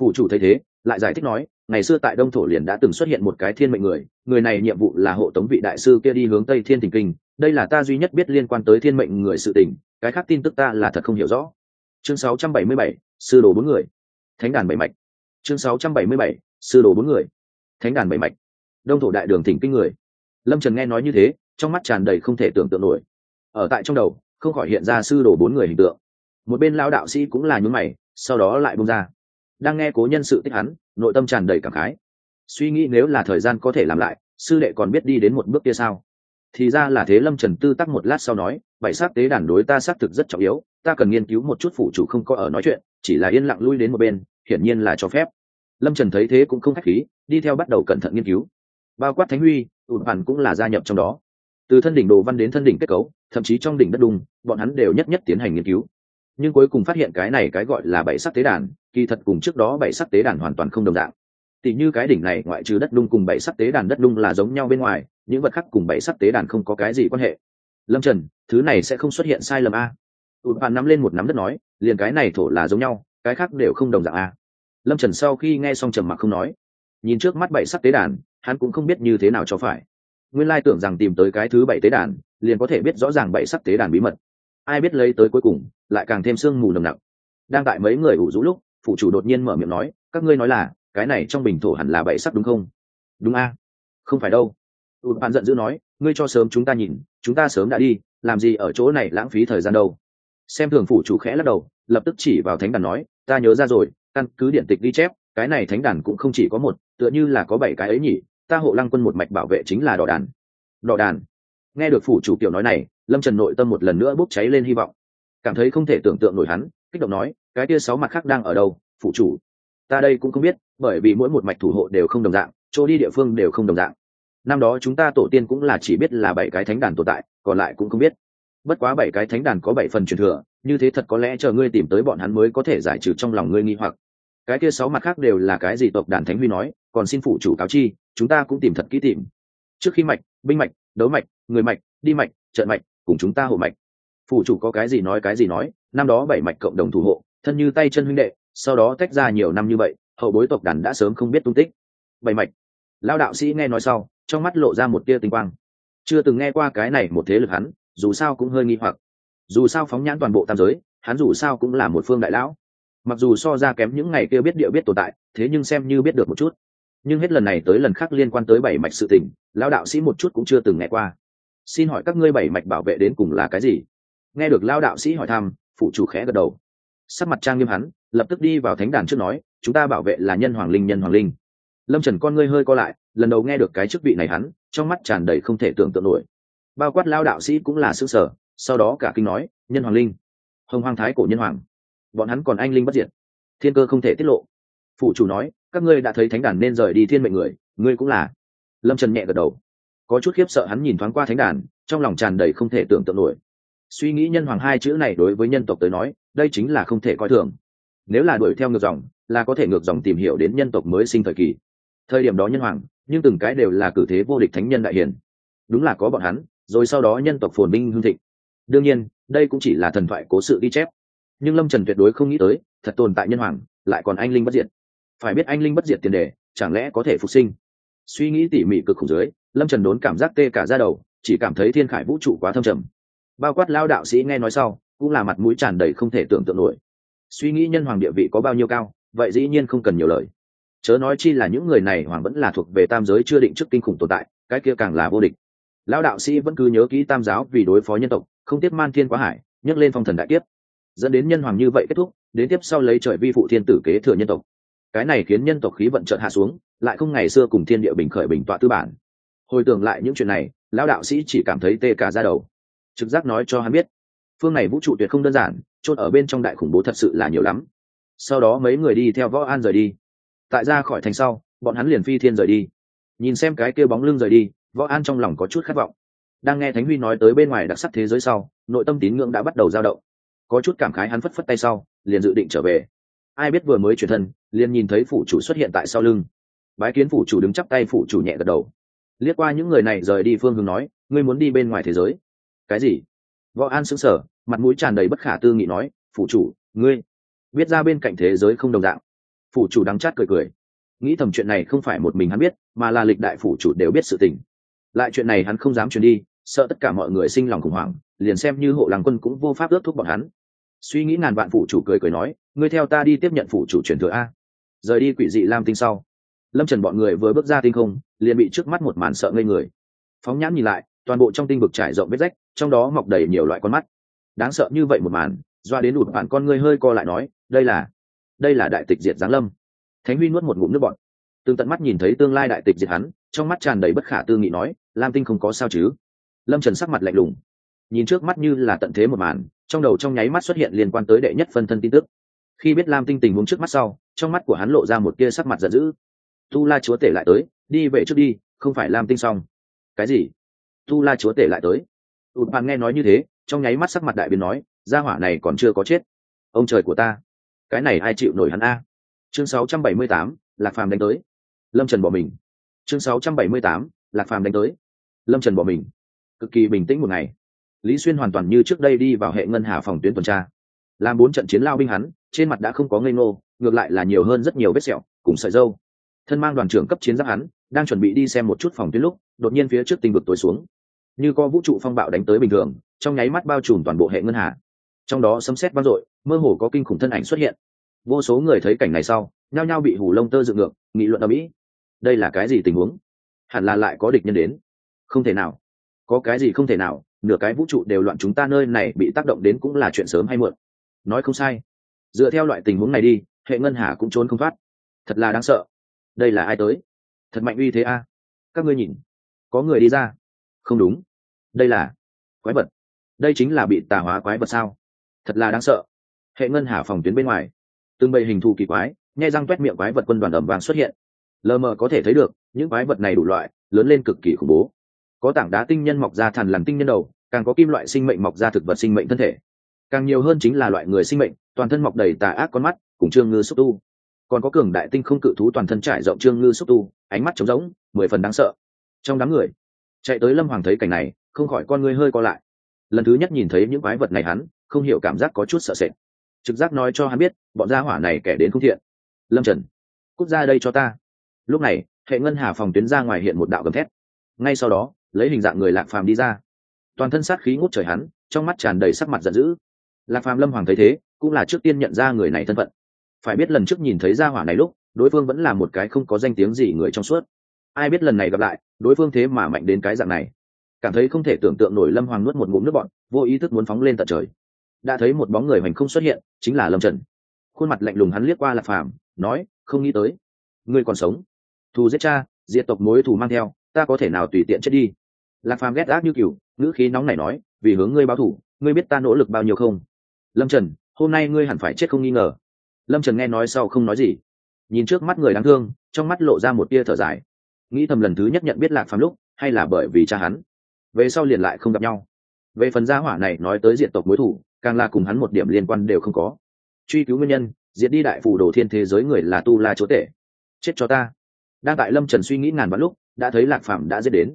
Phủ chủ thấy thế, lại giải thích nói ngày xưa tại đông thổ liền đã từng xuất hiện một cái thiên mệnh người người này nhiệm vụ là hộ tống vị đại sư kia đi hướng tây thiên thỉnh kinh. Đây là ta duy nhất biết liên quan tới thiên mệnh người sự tình cái khác tin tức ta là thật không hiểu rõ. Chương 677, sư đồ bốn người. Thánh đàn bảy mạch. Chương 677, sư đồ bốn người. Thánh đàn bảy mạch. Đông thổ đại đường thỉnh kinh người. Lâm trần nghe nói như thế trong mắt tràn đầy không thể tưởng tượng nổi. Ở tại trong đầu không khỏi hiện ra sư đồ bốn người hình tượng. Một bên lao đạo sĩ cũng là nhún mày sau đó lại bung ra. Đang nghe cố nhân sự tích hắn nội tâm tràn đầy cảm khái. Suy nghĩ nếu là thời gian có thể làm lại, sư đệ còn biết đi đến một bước kia sao? Thì ra là thế lâm trần tư tắc một lát sau nói, bảy xác tế đàn đối ta xác thực rất trọng yếu, ta cần nghiên cứu một chút phụ chủ không có ở nói chuyện, chỉ là yên lặng lui đến một bên, hiển nhiên là cho phép. Lâm trần thấy thế cũng không k h á c h khí, đi theo bắt đầu cẩn thận nghiên cứu. Bao quát thánh huy ụt hẳn cũng là gia nhập trong đó. Từ thân đỉnh đồ văn đến thân đỉnh kết cấu, thậm chí trong đỉnh đất đung bọn hắn đều nhất nhất tiến hành nghiên cứu. Nhưng cuối cùng phát hiện cái này cái gọi là bảy sắc tế đàn kỳ thật cùng trước đó bảy sắc tế đàn hoàn toàn không đồng dạng. Tỷ như cái đỉnh này, ngoại trừ đất đung cùng bảy sắc tế đàn đất đung là giống nhau bên ngoài, những vật khác cùng bảy sắc tế đàn không có cái gì quan hệ. Lâm trần, thứ này sẽ không xuất hiện sai lầm a. Tụt bạn nắm lên một nắm đất nói, liền cái này thổ là giống nhau, cái khác đều không đồng dạng a. Lâm trần sau khi nghe xong trầm mặc không nói. Nhìn trước mắt bảy sắc tế đàn, hắn cũng không biết như thế nào cho phải. Nguyên lai tưởng rằng tìm tới cái thứ bảy tế đàn, liền có thể biết rõ ràng bảy sắc tế đàn bí mật. Ai biết lấy tới cuối cùng, lại càng thêm sương mù nồng nặc. Đang tại mấy người ủ rũ lúc phụ chủ đột nhiên mở miệng nói, các ngươi nói là, cái này trong bình thổ hẳn là bảy sắc đúng không? Đúng a. Không phải đâu. Tụt bạn giận dữ nói, ngươi cho sớm chúng ta nhìn, chúng ta sớm đã đi, làm gì ở chỗ này lãng phí thời gian đâu? Xem thường phủ chủ khẽ lắc đầu, lập tức chỉ vào thánh đàn nói, ta nhớ ra rồi, căn cứ điện tịch ghi chép, cái này thánh đàn cũng không chỉ có một, tựa như là có bảy cái ấy nhỉ, ta hộ lăng quân một mạch bảo vệ chính là đỏ đàn. Đỏ đàn? Nghe được phủ chủ kiểu nói này, lâm trần nội tâm một lần nữa bốc cháy lên hy vọng. Cảm thấy không thể tưởng tượng nổi hắn kích động nói, cái kia sáu mặt khác đang ở đâu phụ chủ? Ta đây cũng không biết, bởi vì mỗi một mạch thủ hộ đều không đồng dạng, chỗ đi địa phương đều không đồng dạng. Năm đó chúng ta tổ tiên cũng là chỉ biết là bảy cái thánh đàn tồn tại, còn lại cũng không biết. Bất quá bảy cái thánh đàn có bảy phần truyền thừa, như thế thật có lẽ chờ ngươi tìm tới bọn hắn mới có thể giải trừ trong lòng ngươi nghi hoặc. Cái kia sáu mặt khác đều là cái gì tộc đàn thánh huy nói, còn xin phụ chủ cáo chi, chúng ta cũng tìm thật kỹ tìm. Trước khi mạch, binh mạch, đấu mạch, người mạch, đi mạch, trận mạch, cùng chúng ta hộ mạch phụ chủ có cái gì nói cái gì nói, năm đó bảy mạch cộng đồng thủ hộ, thân như tay chân huynh đệ, sau đó tách ra nhiều năm như vậy, hậu bối tộc đàn đã sớm không biết tung tích. Bảy mạch. Lao đạo sĩ nghe nói sau, trong mắt lộ ra một tia tinh quang. Chưa từng nghe qua cái này một thế lực hắn, dù sao cũng hơi nghi hoặc. Dù sao phóng nhãn toàn bộ tam giới, hắn dù sao cũng là một phương đại lão. Mặc dù so ra kém những ngày kia biết địa biết tồn tại, thế nhưng xem như biết được một chút. Nhưng hết lần này tới lần khác liên quan tới bảy mạch sự tình, lão đạo sĩ một chút cũng chưa từng nghe qua. Xin hỏi các ngươi bảy mạch bảo vệ đến cùng là cái gì? Nghe được lao đạo sĩ hỏi thăm phụ chủ khẽ gật đầu. Sắc mặt trang nghiêm hắn, lập tức đi vào thánh đàn trước nói, chúng ta bảo vệ là nhân hoàng linh, nhân hoàng linh. Lâm trần con ngươi hơi co lại, lần đầu nghe được cái chức vị này hắn, trong mắt tràn đầy không thể tưởng tượng nổi. Bao quát lao đạo sĩ cũng là xứ sở sau đó cả kinh nói, nhân hoàng linh, hồng hoàng thái cổ nhân hoàng, bọn hắn còn anh linh bất diệt, thiên cơ không thể tiết lộ. Phụ chủ nói, các ngươi đã thấy thánh đàn nên rời đi thiên mệnh người, ngươi cũng là. Lâm trần nhẹ gật đầu. Có chút khiếp sợ hắn nhìn thoáng qua thánh đàn, trong lòng tràn đầy không thể tưởng tượng nổi suy nghĩ nhân hoàng hai chữ này đối với nhân tộc tới nói, đây chính là không thể coi thường. Nếu là đuổi theo ngược dòng, là có thể ngược dòng tìm hiểu đến nhân tộc mới sinh thời kỳ. Thời điểm đó nhân hoàng, nhưng từng cái đều là cử thế vô địch thánh nhân đại hiền. Đúng là có bọn hắn, rồi sau đó nhân tộc phồn binh hương thịnh. Đương nhiên, đây cũng chỉ là thần thoại cố sự ghi chép. Nhưng lâm trần tuyệt đối không nghĩ tới, thật tồn tại nhân hoàng, lại còn anh linh bất diệt. Phải biết anh linh bất diệt tiền đề, chẳng lẽ có thể phục sinh? Suy nghĩ tỉ mỉ cực khủng dưới, lâm trần đốn cảm giác tê cả ra đầu, chỉ cảm thấy thiên khải vũ trụ quá thâm trầm bao quát lao đạo sĩ nghe nói sau, cũng là mặt mũi tràn đầy không thể tưởng tượng nổi. Suy nghĩ nhân hoàng địa vị có bao nhiêu cao, vậy dĩ nhiên không cần nhiều lời. Chớ nói chi là những người này hoàng vẫn là thuộc về tam giới chưa định trước kinh khủng tồn tại, cái kia càng là vô địch. Lao đạo sĩ vẫn cứ nhớ kỹ tam giáo vì đối phó nhân tộc, không tiếp man thiên quá hải, nhấc lên phong thần đại tiếp dẫn đến nhân hoàng như vậy kết thúc, đến tiếp sau lấy trời vi phụ thiên tử kế thừa nhân tộc. Cái này khiến nhân tộc khí vận trợn hạ xuống, lại không ngày xưa cùng thiên địa bình khởi bình tọa tư bản. Hồi tưởng lại những chuyện này, lao đạo sĩ chỉ cảm thấy tê cả ra đầu trực giác nói cho hắn biết. Phương này vũ trụ tuyệt không đơn giản, chôn ở bên trong đại khủng bố thật sự là nhiều lắm. Sau đó mấy người đi theo võ an rời đi. Tại ra khỏi thành sau, bọn hắn liền phi thiên rời đi. Nhìn xem cái kia bóng lưng rời đi, võ an trong lòng có chút khát vọng. Đang nghe thánh huy nói tới bên ngoài đặc sắc thế giới sau, nội tâm tín ngưỡng đã bắt đầu dao động. Có chút cảm khái hắn phất phất tay sau, liền dự định trở về. Ai biết vừa mới chuyển thân, liền nhìn thấy phủ chủ xuất hiện tại sau lưng. Bái kiến phủ chủ đứng chắp tay, phủ chủ nhẹ gật đầu. Liếc qua những người này rời đi phương hướng nói, ngươi muốn đi bên ngoài thế giới? Cái gì? Võ an sững sờ, mặt mũi tràn đầy bất khả tư nghị nói, phủ chủ, ngươi biết ra bên cạnh thế giới không đồng dạng. Phủ chủ đắng chát cười cười. Nghĩ thầm chuyện này không phải một mình hắn biết, mà là lịch đại phủ chủ đều biết sự tình. Lại chuyện này hắn không dám truyền đi, sợ tất cả mọi người sinh lòng khủng hoảng, liền xem như hộ làng quân cũng vô pháp ước thúc bọn hắn. Suy nghĩ ngàn vạn phủ chủ cười cười nói, ngươi theo ta đi tiếp nhận phủ chủ truyền thừa a. Rời đi quỷ dị lam tinh sau, lâm trần bọn người vừa bước ra tinh không, liền bị trước mắt một màn sợ ngây người. Phóng nhãn nhìn lại, toàn bộ trong tinh vực trải rộng vết rách trong đó mọc đầy nhiều loại con mắt. Đáng sợ như vậy một màn, doa đến ụt bạn con ngươi hơi co lại nói, đây là đây là đại tịch diệt giáng lâm. Thánh huy nuốt một ngụm nước bọn tương tận mắt nhìn thấy tương lai đại tịch diệt hắn, trong mắt tràn đầy bất khả tư nghị nói, lam tinh không có sao chứ? Lâm trần sắc mặt lạnh lùng. Nhìn trước mắt như là tận thế một màn, trong đầu trong nháy mắt xuất hiện liên quan tới đệ nhất phân thân tin tức. Khi biết lam tinh tình huống trước mắt sau, trong mắt của hắn lộ ra một tia sắc mặt giận dữ. Tu la chúa tể lại tới, đi về trước đi, không phải lam tinh xong. Cái gì? Tu la chúa tể lại tới tụt bạn nghe nói như thế trong nháy mắt sắc mặt đại biến nói gia hỏa này còn chưa có chết. Ông trời của ta cái này ai chịu nổi hắn a? Chương 678, lạc phàm đánh tới. Lâm trần bỏ mình. Chương 678, lạc phàm đánh tới. Lâm trần bỏ mình. Cực kỳ bình tĩnh một ngày. Lý xuyên hoàn toàn như trước đây đi vào hệ ngân hà phòng tuyến tuần tra. Làm bốn trận chiến lao binh hắn trên mặt đã không có ngây ngô ngược lại là nhiều hơn rất nhiều vết sẹo cùng sợi dâu. Thân mang đoàn trưởng cấp chiến giáp hắn đang chuẩn bị đi xem một chút phòng tuyến lúc đột nhiên phía trước tinh vực tối xuống như có vũ trụ phong bạo đánh tới bình thường, trong nháy mắt bao trùm toàn bộ hệ ngân hà. Trong đó sấm sét vang dội, mơ hồ có kinh khủng thân ảnh xuất hiện. Vô số người thấy cảnh này sau, nhao nhao bị hủ lông tơ dựng ngược, nghị luận ở mỹ đây là cái gì tình huống? Hẳn là lại có địch nhân đến. Không thể nào. Có cái gì không thể nào, nửa cái vũ trụ đều loạn chúng ta nơi này bị tác động đến cũng là chuyện sớm hay muộn. Nói không sai. Dựa theo loại tình huống này đi, hệ ngân hà cũng trốn không thoát. Thật là đáng sợ. Đây là ai tới? Thật mạnh uy thế a. Các ngươi nhìn. Có người đi ra. Không đúng đây là quái vật. Đây chính là bị tà hóa quái vật sao? Thật là đáng sợ. Hệ ngân hà phòng tuyến bên ngoài. Từng bầy hình thù kỳ quái nhai răng quét miệng quái vật quân đoàn ẩm vàng xuất hiện. Lờ mờ có thể thấy được, những quái vật này đủ loại, lớn lên cực kỳ khủng bố. Có tảng đá tinh nhân mọc ra thằn lằn tinh nhân đầu, càng có kim loại sinh mệnh mọc ra thực vật sinh mệnh thân thể. Càng nhiều hơn chính là loại người sinh mệnh, toàn thân mọc đầy tà ác con mắt, cùng trương ngư xúc tu. Còn có cường đại tinh không cự thú toàn thân trải rộng trương ngư xúc tu, ánh mắt trống rỗng, mười phần đáng sợ. Trong đám người, chạy tới lâm hoàng thấy cảnh này không khỏi con ngươi hơi co lại. Lần thứ nhất nhìn thấy những quái vật này hắn, không hiểu cảm giác có chút sợ sệt. Trực giác nói cho hắn biết, bọn gia hỏa này kẻ đến không thiện. Lâm trần, cút ra đây cho ta. Lúc này, hệ ngân hà phòng tuyến ra ngoài hiện một đạo gầm thét. Ngay sau đó, lấy hình dạng người lạc phàm đi ra. Toàn thân sát khí ngút trời hắn, trong mắt tràn đầy sắc mặt giận dữ. Lạc phàm lâm hoàng thấy thế, cũng là trước tiên nhận ra người này thân phận. Phải biết lần trước nhìn thấy gia hỏa này lúc, đối phương vẫn là một cái không có danh tiếng gì người trong suốt. Ai biết lần này gặp lại, đối phương thế mà mạnh đến cái dạng này cảm thấy không thể tưởng tượng nổi lâm hoàng nuốt một ngụm nước bọn vô ý thức muốn phóng lên tận trời. Đã thấy một bóng người hoành không xuất hiện, chính là lâm trần. Khuôn mặt lạnh lùng hắn liếc qua lạc phàm, nói, không nghĩ tới, ngươi còn sống. Thù giết cha, diệt tộc mối thù mang theo, ta có thể nào tùy tiện chết đi? Lạc phàm ghét ác như cừu ngữ khí nóng này nói, vì hướng ngươi báo thù, ngươi biết ta nỗ lực bao nhiêu không? Lâm trần, hôm nay ngươi hẳn phải chết không nghi ngờ. Lâm trần nghe nói sau không nói gì. Nhìn trước mắt người đáng thương, trong mắt lộ ra một tia thở dài. Nghĩ thầm lần thứ nhất nhận biết lạc phàm lúc, hay là bởi vì cha hắn? Về sau liền lại không gặp nhau. Về phần gia hỏa này nói tới diện tộc mối thủ, càng là cùng hắn một điểm liên quan đều không có. Truy cứu nguyên nhân, diệt đi đại phủ đồ thiên thế giới người là tu la chúa tể. Chết cho ta. Đang tại lâm trần suy nghĩ ngàn vạn lúc, đã thấy lạc phạm đã giết đến.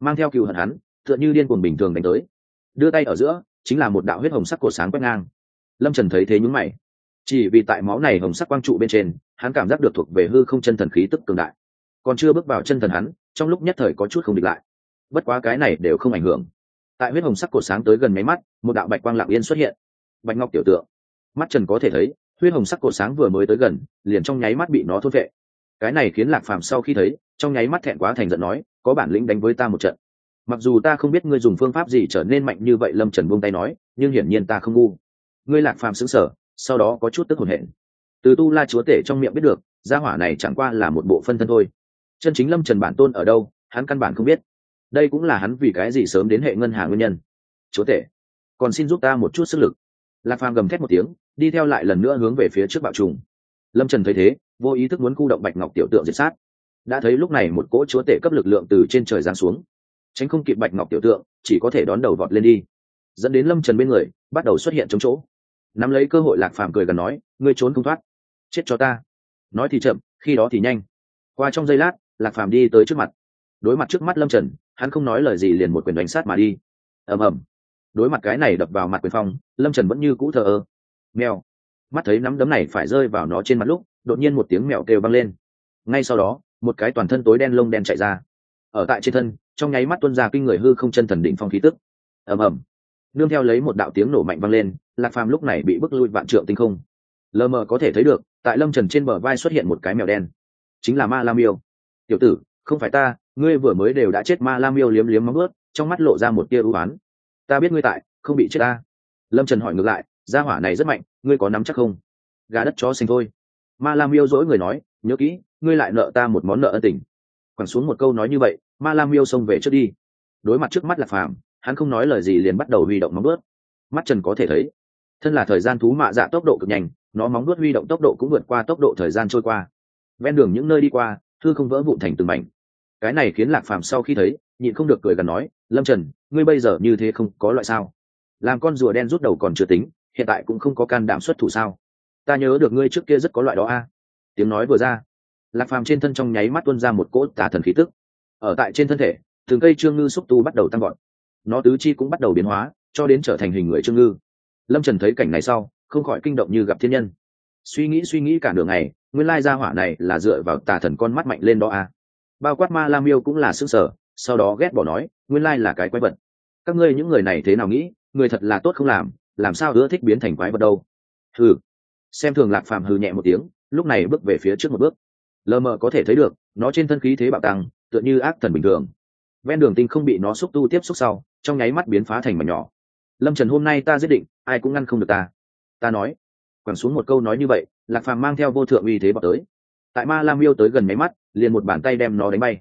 Mang theo cựu hận hắn, tựa như điên cuồng bình thường đánh tới. Đưa tay ở giữa, chính là một đạo huyết hồng sắc cột sáng quét ngang. Lâm trần thấy thế nhúng mày. Chỉ vì tại máu này hồng sắc quang trụ bên trên, hắn cảm giác được thuộc về hư không chân thần khí tức cường đại. Còn chưa bước vào chân thần hắn, trong lúc nhất thời có chút không địch lại bất quá cái này đều không ảnh hưởng. Tại huyết hồng sắc cổ sáng tới gần máy mắt, một đạo bạch quang lạng yên xuất hiện. Bạch ngọc tiểu tượng. Mắt trần có thể thấy, huyết hồng sắc cổ sáng vừa mới tới gần, liền trong nháy mắt bị nó thốt vệ. Cái này khiến lạc phàm sau khi thấy, trong nháy mắt thẹn quá thành giận nói, có bản lĩnh đánh với ta một trận. Mặc dù ta không biết ngươi dùng phương pháp gì trở nên mạnh như vậy, lâm trần buông tay nói, nhưng hiển nhiên ta không ngu. Ngươi lạc phàm xứng sở sau đó có chút tức hồn hển. Từ tu la chúa tể trong miệng biết được, gia hỏa này chẳng qua là một bộ phân thân thôi. Chân chính lâm trần bản tôn ở đâu, hắn căn bản không biết đây cũng là hắn vì cái gì sớm đến hệ ngân hàng nguyên nhân. Chúa tể, còn xin giúp ta một chút sức lực. Lạc phàm gầm thét một tiếng, đi theo lại lần nữa hướng về phía trước bạo trùng. Lâm trần thấy thế, vô ý thức muốn khu động bạch ngọc tiểu tượng diệt sát. Đã thấy lúc này một cỗ chúa tể cấp lực lượng từ trên trời giáng xuống. Tránh không kịp bạch ngọc tiểu tượng, chỉ có thể đón đầu vọt lên đi. Dẫn đến lâm trần bên người, bắt đầu xuất hiện trong chỗ. Nắm lấy cơ hội lạc phàm cười gần nói, ngươi trốn không thoát. Chết cho ta. Nói thì chậm, khi đó thì nhanh. Qua trong giây lát, lạc phàm đi tới trước mặt. Đối mặt trước mắt lâm trần hắn không nói lời gì liền một quyền đánh sát mà đi. Ầm ầm. Đối mặt cái này đập vào mặt quyền phong, lâm trần vẫn như cũ thờ ơ. Mèo. Mắt thấy nắm đấm này phải rơi vào nó trên mặt lúc, đột nhiên một tiếng mèo kêu vang lên. Ngay sau đó, một cái toàn thân tối đen lông đen chạy ra. Ở tại trên thân, trong nháy mắt tuân ra kinh người hư không chân thần định phong khí tức. Ầm ầm. Nương theo lấy một đạo tiếng nổ mạnh vang lên, lạc phàm lúc này bị bức lui vạn trượng tinh không. Lờ mờ có thể thấy được, tại lâm trần trên bờ vai xuất hiện một cái mèo đen. Chính là ma lam yêu. Tiểu tử, không phải ta ngươi vừa mới đều đã chết ma lam yêu liếm liếm móng ướt, trong mắt lộ ra một tia ưu oán ta biết ngươi tại, không bị chết ta. Lâm trần hỏi ngược lại, gia hỏa này rất mạnh, ngươi có nắm chắc không? Gà đất chó sinh thôi. Ma lam yêu dỗi người nói, nhớ kỹ, ngươi lại nợ ta một món nợ ân tình. Quẳng xuống một câu nói như vậy, ma lam yêu xông về trước đi. Đối mặt trước mắt là phàm, hắn không nói lời gì liền bắt đầu huy động móng ướt. Mắt trần có thể thấy, thân là thời gian thú mạ dạ tốc độ cực nhanh, nó móng ướt huy động tốc độ cũng vượt qua tốc độ thời gian trôi qua. Ven đường những nơi đi qua thư không vỡ vụn thành từng mảnh cái này khiến lạc phàm sau khi thấy, nhịn không được cười gần nói, lâm trần, ngươi bây giờ như thế không có loại sao? Làm con rùa đen rút đầu còn chưa tính, hiện tại cũng không có can đảm xuất thủ sao? Ta nhớ được ngươi trước kia rất có loại đó a. Tiếng nói vừa ra, lạc phàm trên thân trong nháy mắt tuôn ra một cỗ tà thần khí tức. Ở tại trên thân thể thường cây trương ngư xúc tu bắt đầu tăng gọn nó tứ chi cũng bắt đầu biến hóa, cho đến trở thành hình người trương ngư. Lâm trần thấy cảnh này sau, không khỏi kinh động như gặp thiên nhân. Suy nghĩ suy nghĩ cả đường này nguyên lai gia hỏa này là dựa vào tà thần con mắt mạnh lên đó a bao quát ma lam yêu cũng là xương sở sau đó ghét bỏ nói, nguyên lai là cái quái vật. Các ngươi những người này thế nào nghĩ, người thật là tốt không làm làm sao ưa thích biến thành quái vật đâu? Hừ. Xem thường lạc phàm hừ nhẹ một tiếng, lúc này bước về phía trước một bước. Lờ mờ có thể thấy được, nó trên thân khí thế bạo tăng, tựa như ác thần bình thường. Ven đường tinh không bị nó xúc tu tiếp xúc sau, trong nháy mắt biến phá thành mảnh nhỏ. Lâm trần, hôm nay ta giết định, ai cũng ngăn không được ta. Ta nói. Quẳng xuống một câu nói như vậy, lạc phàm mang theo vô thượng uy thế bọc tới. Tại ma lam yêu tới gần máy mắt liền một bàn tay đem nó đánh bay.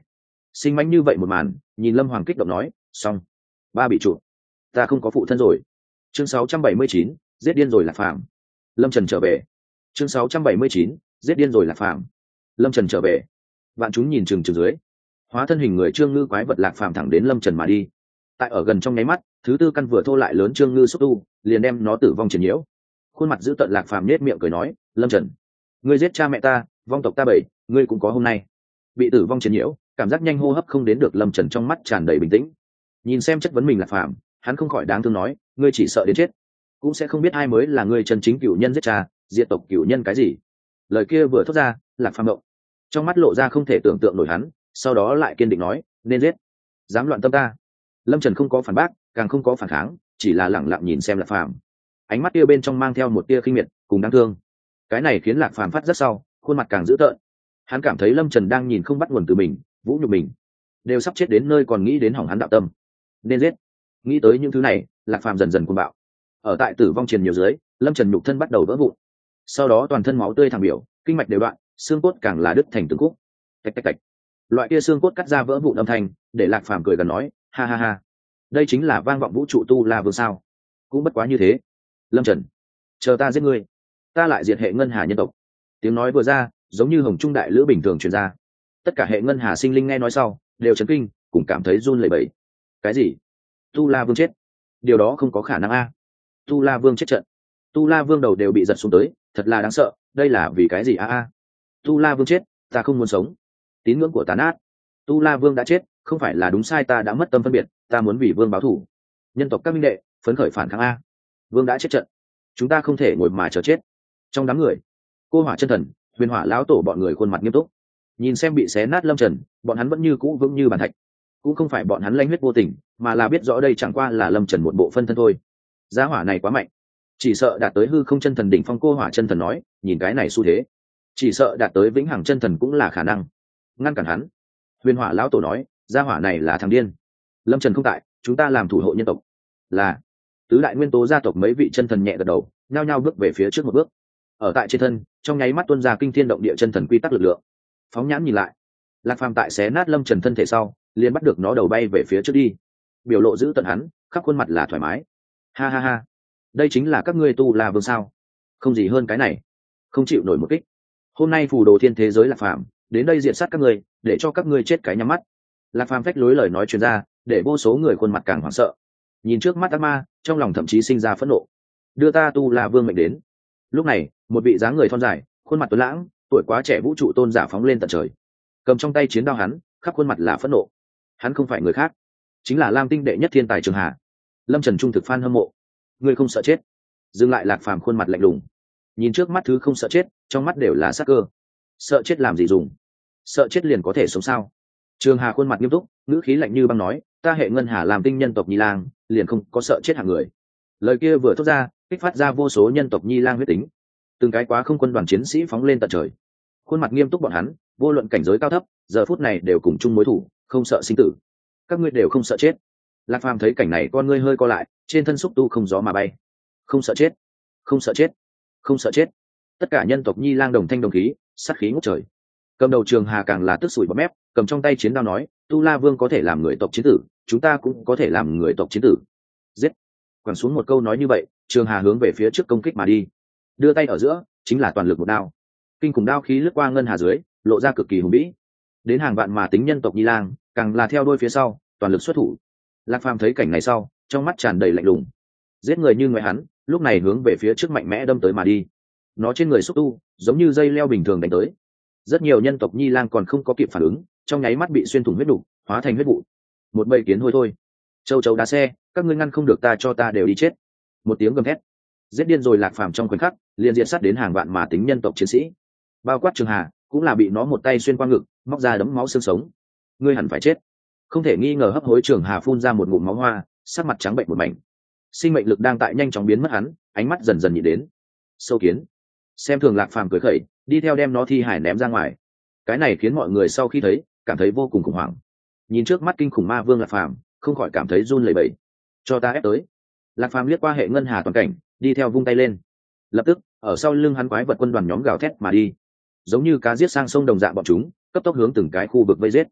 Sinh mánh như vậy một màn nhìn lâm hoàng kích động nói xong ba bị trụ. Ta không có phụ thân rồi. Chương 679, giết điên rồi là phàm. Lâm trần trở về. Chương 679, giết điên rồi là phàm. Lâm trần trở về. Vạn chúng nhìn chừng chừng dưới. Hóa thân hình người trương ngư quái vật lạc phàm thẳng đến lâm trần mà đi. Tại ở gần trong nháy mắt thứ tư căn vừa thô lại lớn trương ngư xúc tu liền đem nó tử vong triển nhiễu. Khuôn mặt giữ tận lạc phàm nết miệng cười nói lâm trần ngươi giết cha mẹ ta vong tộc ta bảy ngươi cũng có hôm nay bị tử vong chiến nhiễu, cảm giác nhanh hô hấp không đến được lâm trần trong mắt tràn đầy bình tĩnh. Nhìn xem chất vấn mình là phàm hắn không khỏi đáng thương nói, ngươi chỉ sợ đến chết, cũng sẽ không biết ai mới là ngươi chân chính cựu nhân giết cha, diệt tộc cựu nhân cái gì. Lời kia vừa thốt ra lạc phàm động trong mắt lộ ra không thể tưởng tượng nổi hắn, sau đó lại kiên định nói, nên giết, dám loạn tâm ta. Lâm trần không có phản bác, càng không có phản kháng, chỉ là lẳng lặng nhìn xem lạc phàm ánh mắt kia bên trong mang theo một tia khinh miệt, cùng đáng thương. Cái này khiến lạc phàm phát rất sau, khuôn mặt càng dữ tợn hắn cảm thấy lâm trần đang nhìn không bắt nguồn từ mình, vũ nhục mình. Đều sắp chết đến nơi còn nghĩ đến hỏng hắn đạo tâm. Nên giết. Nghĩ tới những thứ này, lạc phàm dần dần cuồng bạo. Ở tại tử vong triền nhiều dưới, lâm trần nhục thân bắt đầu vỡ vụn. Sau đó toàn thân máu tươi thẳng biểu, kinh mạch đều đoạn, xương cốt càng là đứt thành từng khúc. Tạch tạch tạch. Loại kia xương cốt cắt ra vỡ vụn âm thanh, để lạc phàm cười gần nói, ha ha ha. Đây chính là vang vọng vũ trụ tu la vương sao? Cũng bất quá như thế. Lâm trần. Chờ ta giết ngươi. Ta lại diệt hệ ngân hà nhân tộc. Tiếng nói vừa ra giống như hồng trung đại lữ bình thường truyền ra. Tất cả hệ ngân hà sinh linh nghe nói sau, đều chấn kinh cùng cảm thấy run lẩy bẩy. Cái gì? Tu la vương chết. Điều đó không có khả năng a. Tu la vương chết trận. Tu la vương đầu đều bị giật xuống tới, thật là đáng sợ, đây là vì cái gì a a? Tu la vương chết, ta không muốn sống. Tín ngưỡng của tàn át tu la vương đã chết, không phải là đúng sai ta đã mất tâm phân biệt, ta muốn vì vương báo thủ. Nhân tộc các minh đệ, phấn khởi phản kháng a. Vương đã chết trận. Chúng ta không thể ngồi mà chờ chết. Trong đám người, cô hỏa chân thần huyền hỏa lão tổ bọn người khuôn mặt nghiêm túc. Nhìn xem bị xé nát lâm trần, bọn hắn vẫn như cũ vững như bàn thạch. Cũng không phải bọn hắn lanh huyết vô tình, mà là biết rõ đây chẳng qua là lâm trần một bộ phân thân thôi. Giá hỏa này quá mạnh. Chỉ sợ đạt tới hư không chân thần đỉnh phong cô hỏa chân thần nói, nhìn cái này xu thế. Chỉ sợ đạt tới vĩnh hằng chân thần cũng là khả năng. Ngăn cản hắn. Huyền hỏa lão tổ nói gia hỏa này là thằng điên. Lâm trần không tại, chúng ta làm thủ hộ nhân tộc. Là. Tứ đại nguyên tố gia tộc mấy vị chân thần nhẹ gật đầu, nhao nhao bước về phía trước một bước ở tại trên thân, trong nháy mắt tuân ra kinh thiên động địa chân thần quy tắc lực lượng. Phóng nhãn nhìn lại, lạc phàm tại xé nát lâm trần thân thể sau, liền bắt được nó đầu bay về phía trước đi. Biểu lộ giữ tận hắn, khắp khuôn mặt là thoải mái. Ha ha ha, đây chính là các ngươi tu là vương sao? Không gì hơn cái này, không chịu nổi một kích. Hôm nay phù đồ thiên thế giới lạc phàm, đến đây diện sát các ngươi, để cho các ngươi chết cái nhắm mắt. Lạc phàm phách lối lời nói chuyên ra, để vô số người khuôn mặt càng hoảng sợ. Nhìn trước mắt ác ma, trong lòng thậm chí sinh ra phẫn nộ. Đưa ta tu là vương mệnh đến lúc này, một vị dáng người thon dài, khuôn mặt tuấn lãng, tuổi quá trẻ vũ trụ tôn giả phóng lên tận trời. Cầm trong tay chiến đao hắn, khắp khuôn mặt là phẫn nộ. Hắn không phải người khác, chính là lam tinh đệ nhất thiên tài trường hà. Lâm trần trung thực phan hâm mộ. Ngươi không sợ chết. Dừng lại lạc phàm khuôn mặt lạnh lùng. Nhìn trước mắt thứ không sợ chết, trong mắt đều là sắc cơ. Sợ chết làm gì dùng? Sợ chết liền có thể sống sao? Trường hà khuôn mặt nghiêm túc, ngữ khí lạnh như băng nói, ta hệ ngân hà làm tinh nhân tộc nhi lang, liền không có sợ chết hàng người. Lời kia vừa thốt ra kích phát ra vô số nhân tộc nhi lang huyết tính. Từng cái quá không quân đoàn chiến sĩ phóng lên tận trời. Khuôn mặt nghiêm túc bọn hắn, vô luận cảnh giới cao thấp, giờ phút này đều cùng chung mối thủ, không sợ sinh tử. Các ngươi đều không sợ chết. Lạc phàm thấy cảnh này con ngươi hơi co lại, trên thân xúc tu không gió mà bay. Không sợ chết. Không sợ chết. Không sợ chết. Tất cả nhân tộc nhi lang đồng thanh đồng khí, sát khí ngút trời. Cầm đầu trường hà càng là tức sủi bọt mép, cầm trong tay chiến đao nói, tu la vương có thể làm người tộc chiến tử, chúng ta cũng có thể làm người tộc chiến tử. Giết. Quẳng xuống một câu nói như vậy trường hà hướng về phía trước công kích mà đi. Đưa tay ở giữa, chính là toàn lực một đao. Kinh cùng đao khí lướt qua ngân hà dưới, lộ ra cực kỳ hùng vĩ. Đến hàng vạn mà tính nhân tộc nhi lang, càng là theo đôi phía sau, toàn lực xuất thủ. Lạc phàm thấy cảnh này sau, trong mắt tràn đầy lạnh lùng. Giết người như ngoại hắn, lúc này hướng về phía trước mạnh mẽ đâm tới mà đi. Nó trên người xúc tu, giống như dây leo bình thường đánh tới. Rất nhiều nhân tộc nhi lang còn không có kịp phản ứng, trong nháy mắt bị xuyên thủng huyết đủ, hóa thành huyết vụ. Một bầy kiến hôi thôi. Châu chấu đá xe, các ngươi ngăn không được ta cho ta đều đi chết một tiếng gầm thét. Giết điên rồi lạc phàm trong khoảnh khắc, liền diện sát đến hàng vạn mà tính nhân tộc chiến sĩ. Bao quát trường hà, cũng là bị nó một tay xuyên qua ngực, móc ra đấm máu xương sống. Ngươi hẳn phải chết. Không thể nghi ngờ hấp hối trường hà phun ra một ngụm máu hoa, sắc mặt trắng bệnh một mảnh. Sinh mệnh lực đang tại nhanh chóng biến mất hắn, ánh mắt dần dần nhị đến. Sâu kiến. Xem thường lạc phàm cười khẩy, đi theo đem nó thi hải ném ra ngoài. Cái này khiến mọi người sau khi thấy, cảm thấy vô cùng khủng hoảng. Nhìn trước mắt kinh khủng ma vương lạc phàm, không khỏi cảm thấy run lẩy bẩy. Cho ta ép tới lạc phàm liếc qua hệ ngân hà toàn cảnh, đi theo vung tay lên. Lập tức, ở sau lưng hắn quái vật quân đoàn nhóm gào thét mà đi. Giống như cá giết sang sông đồng dạng bọn chúng, cấp tốc hướng từng cái khu vực vây giết.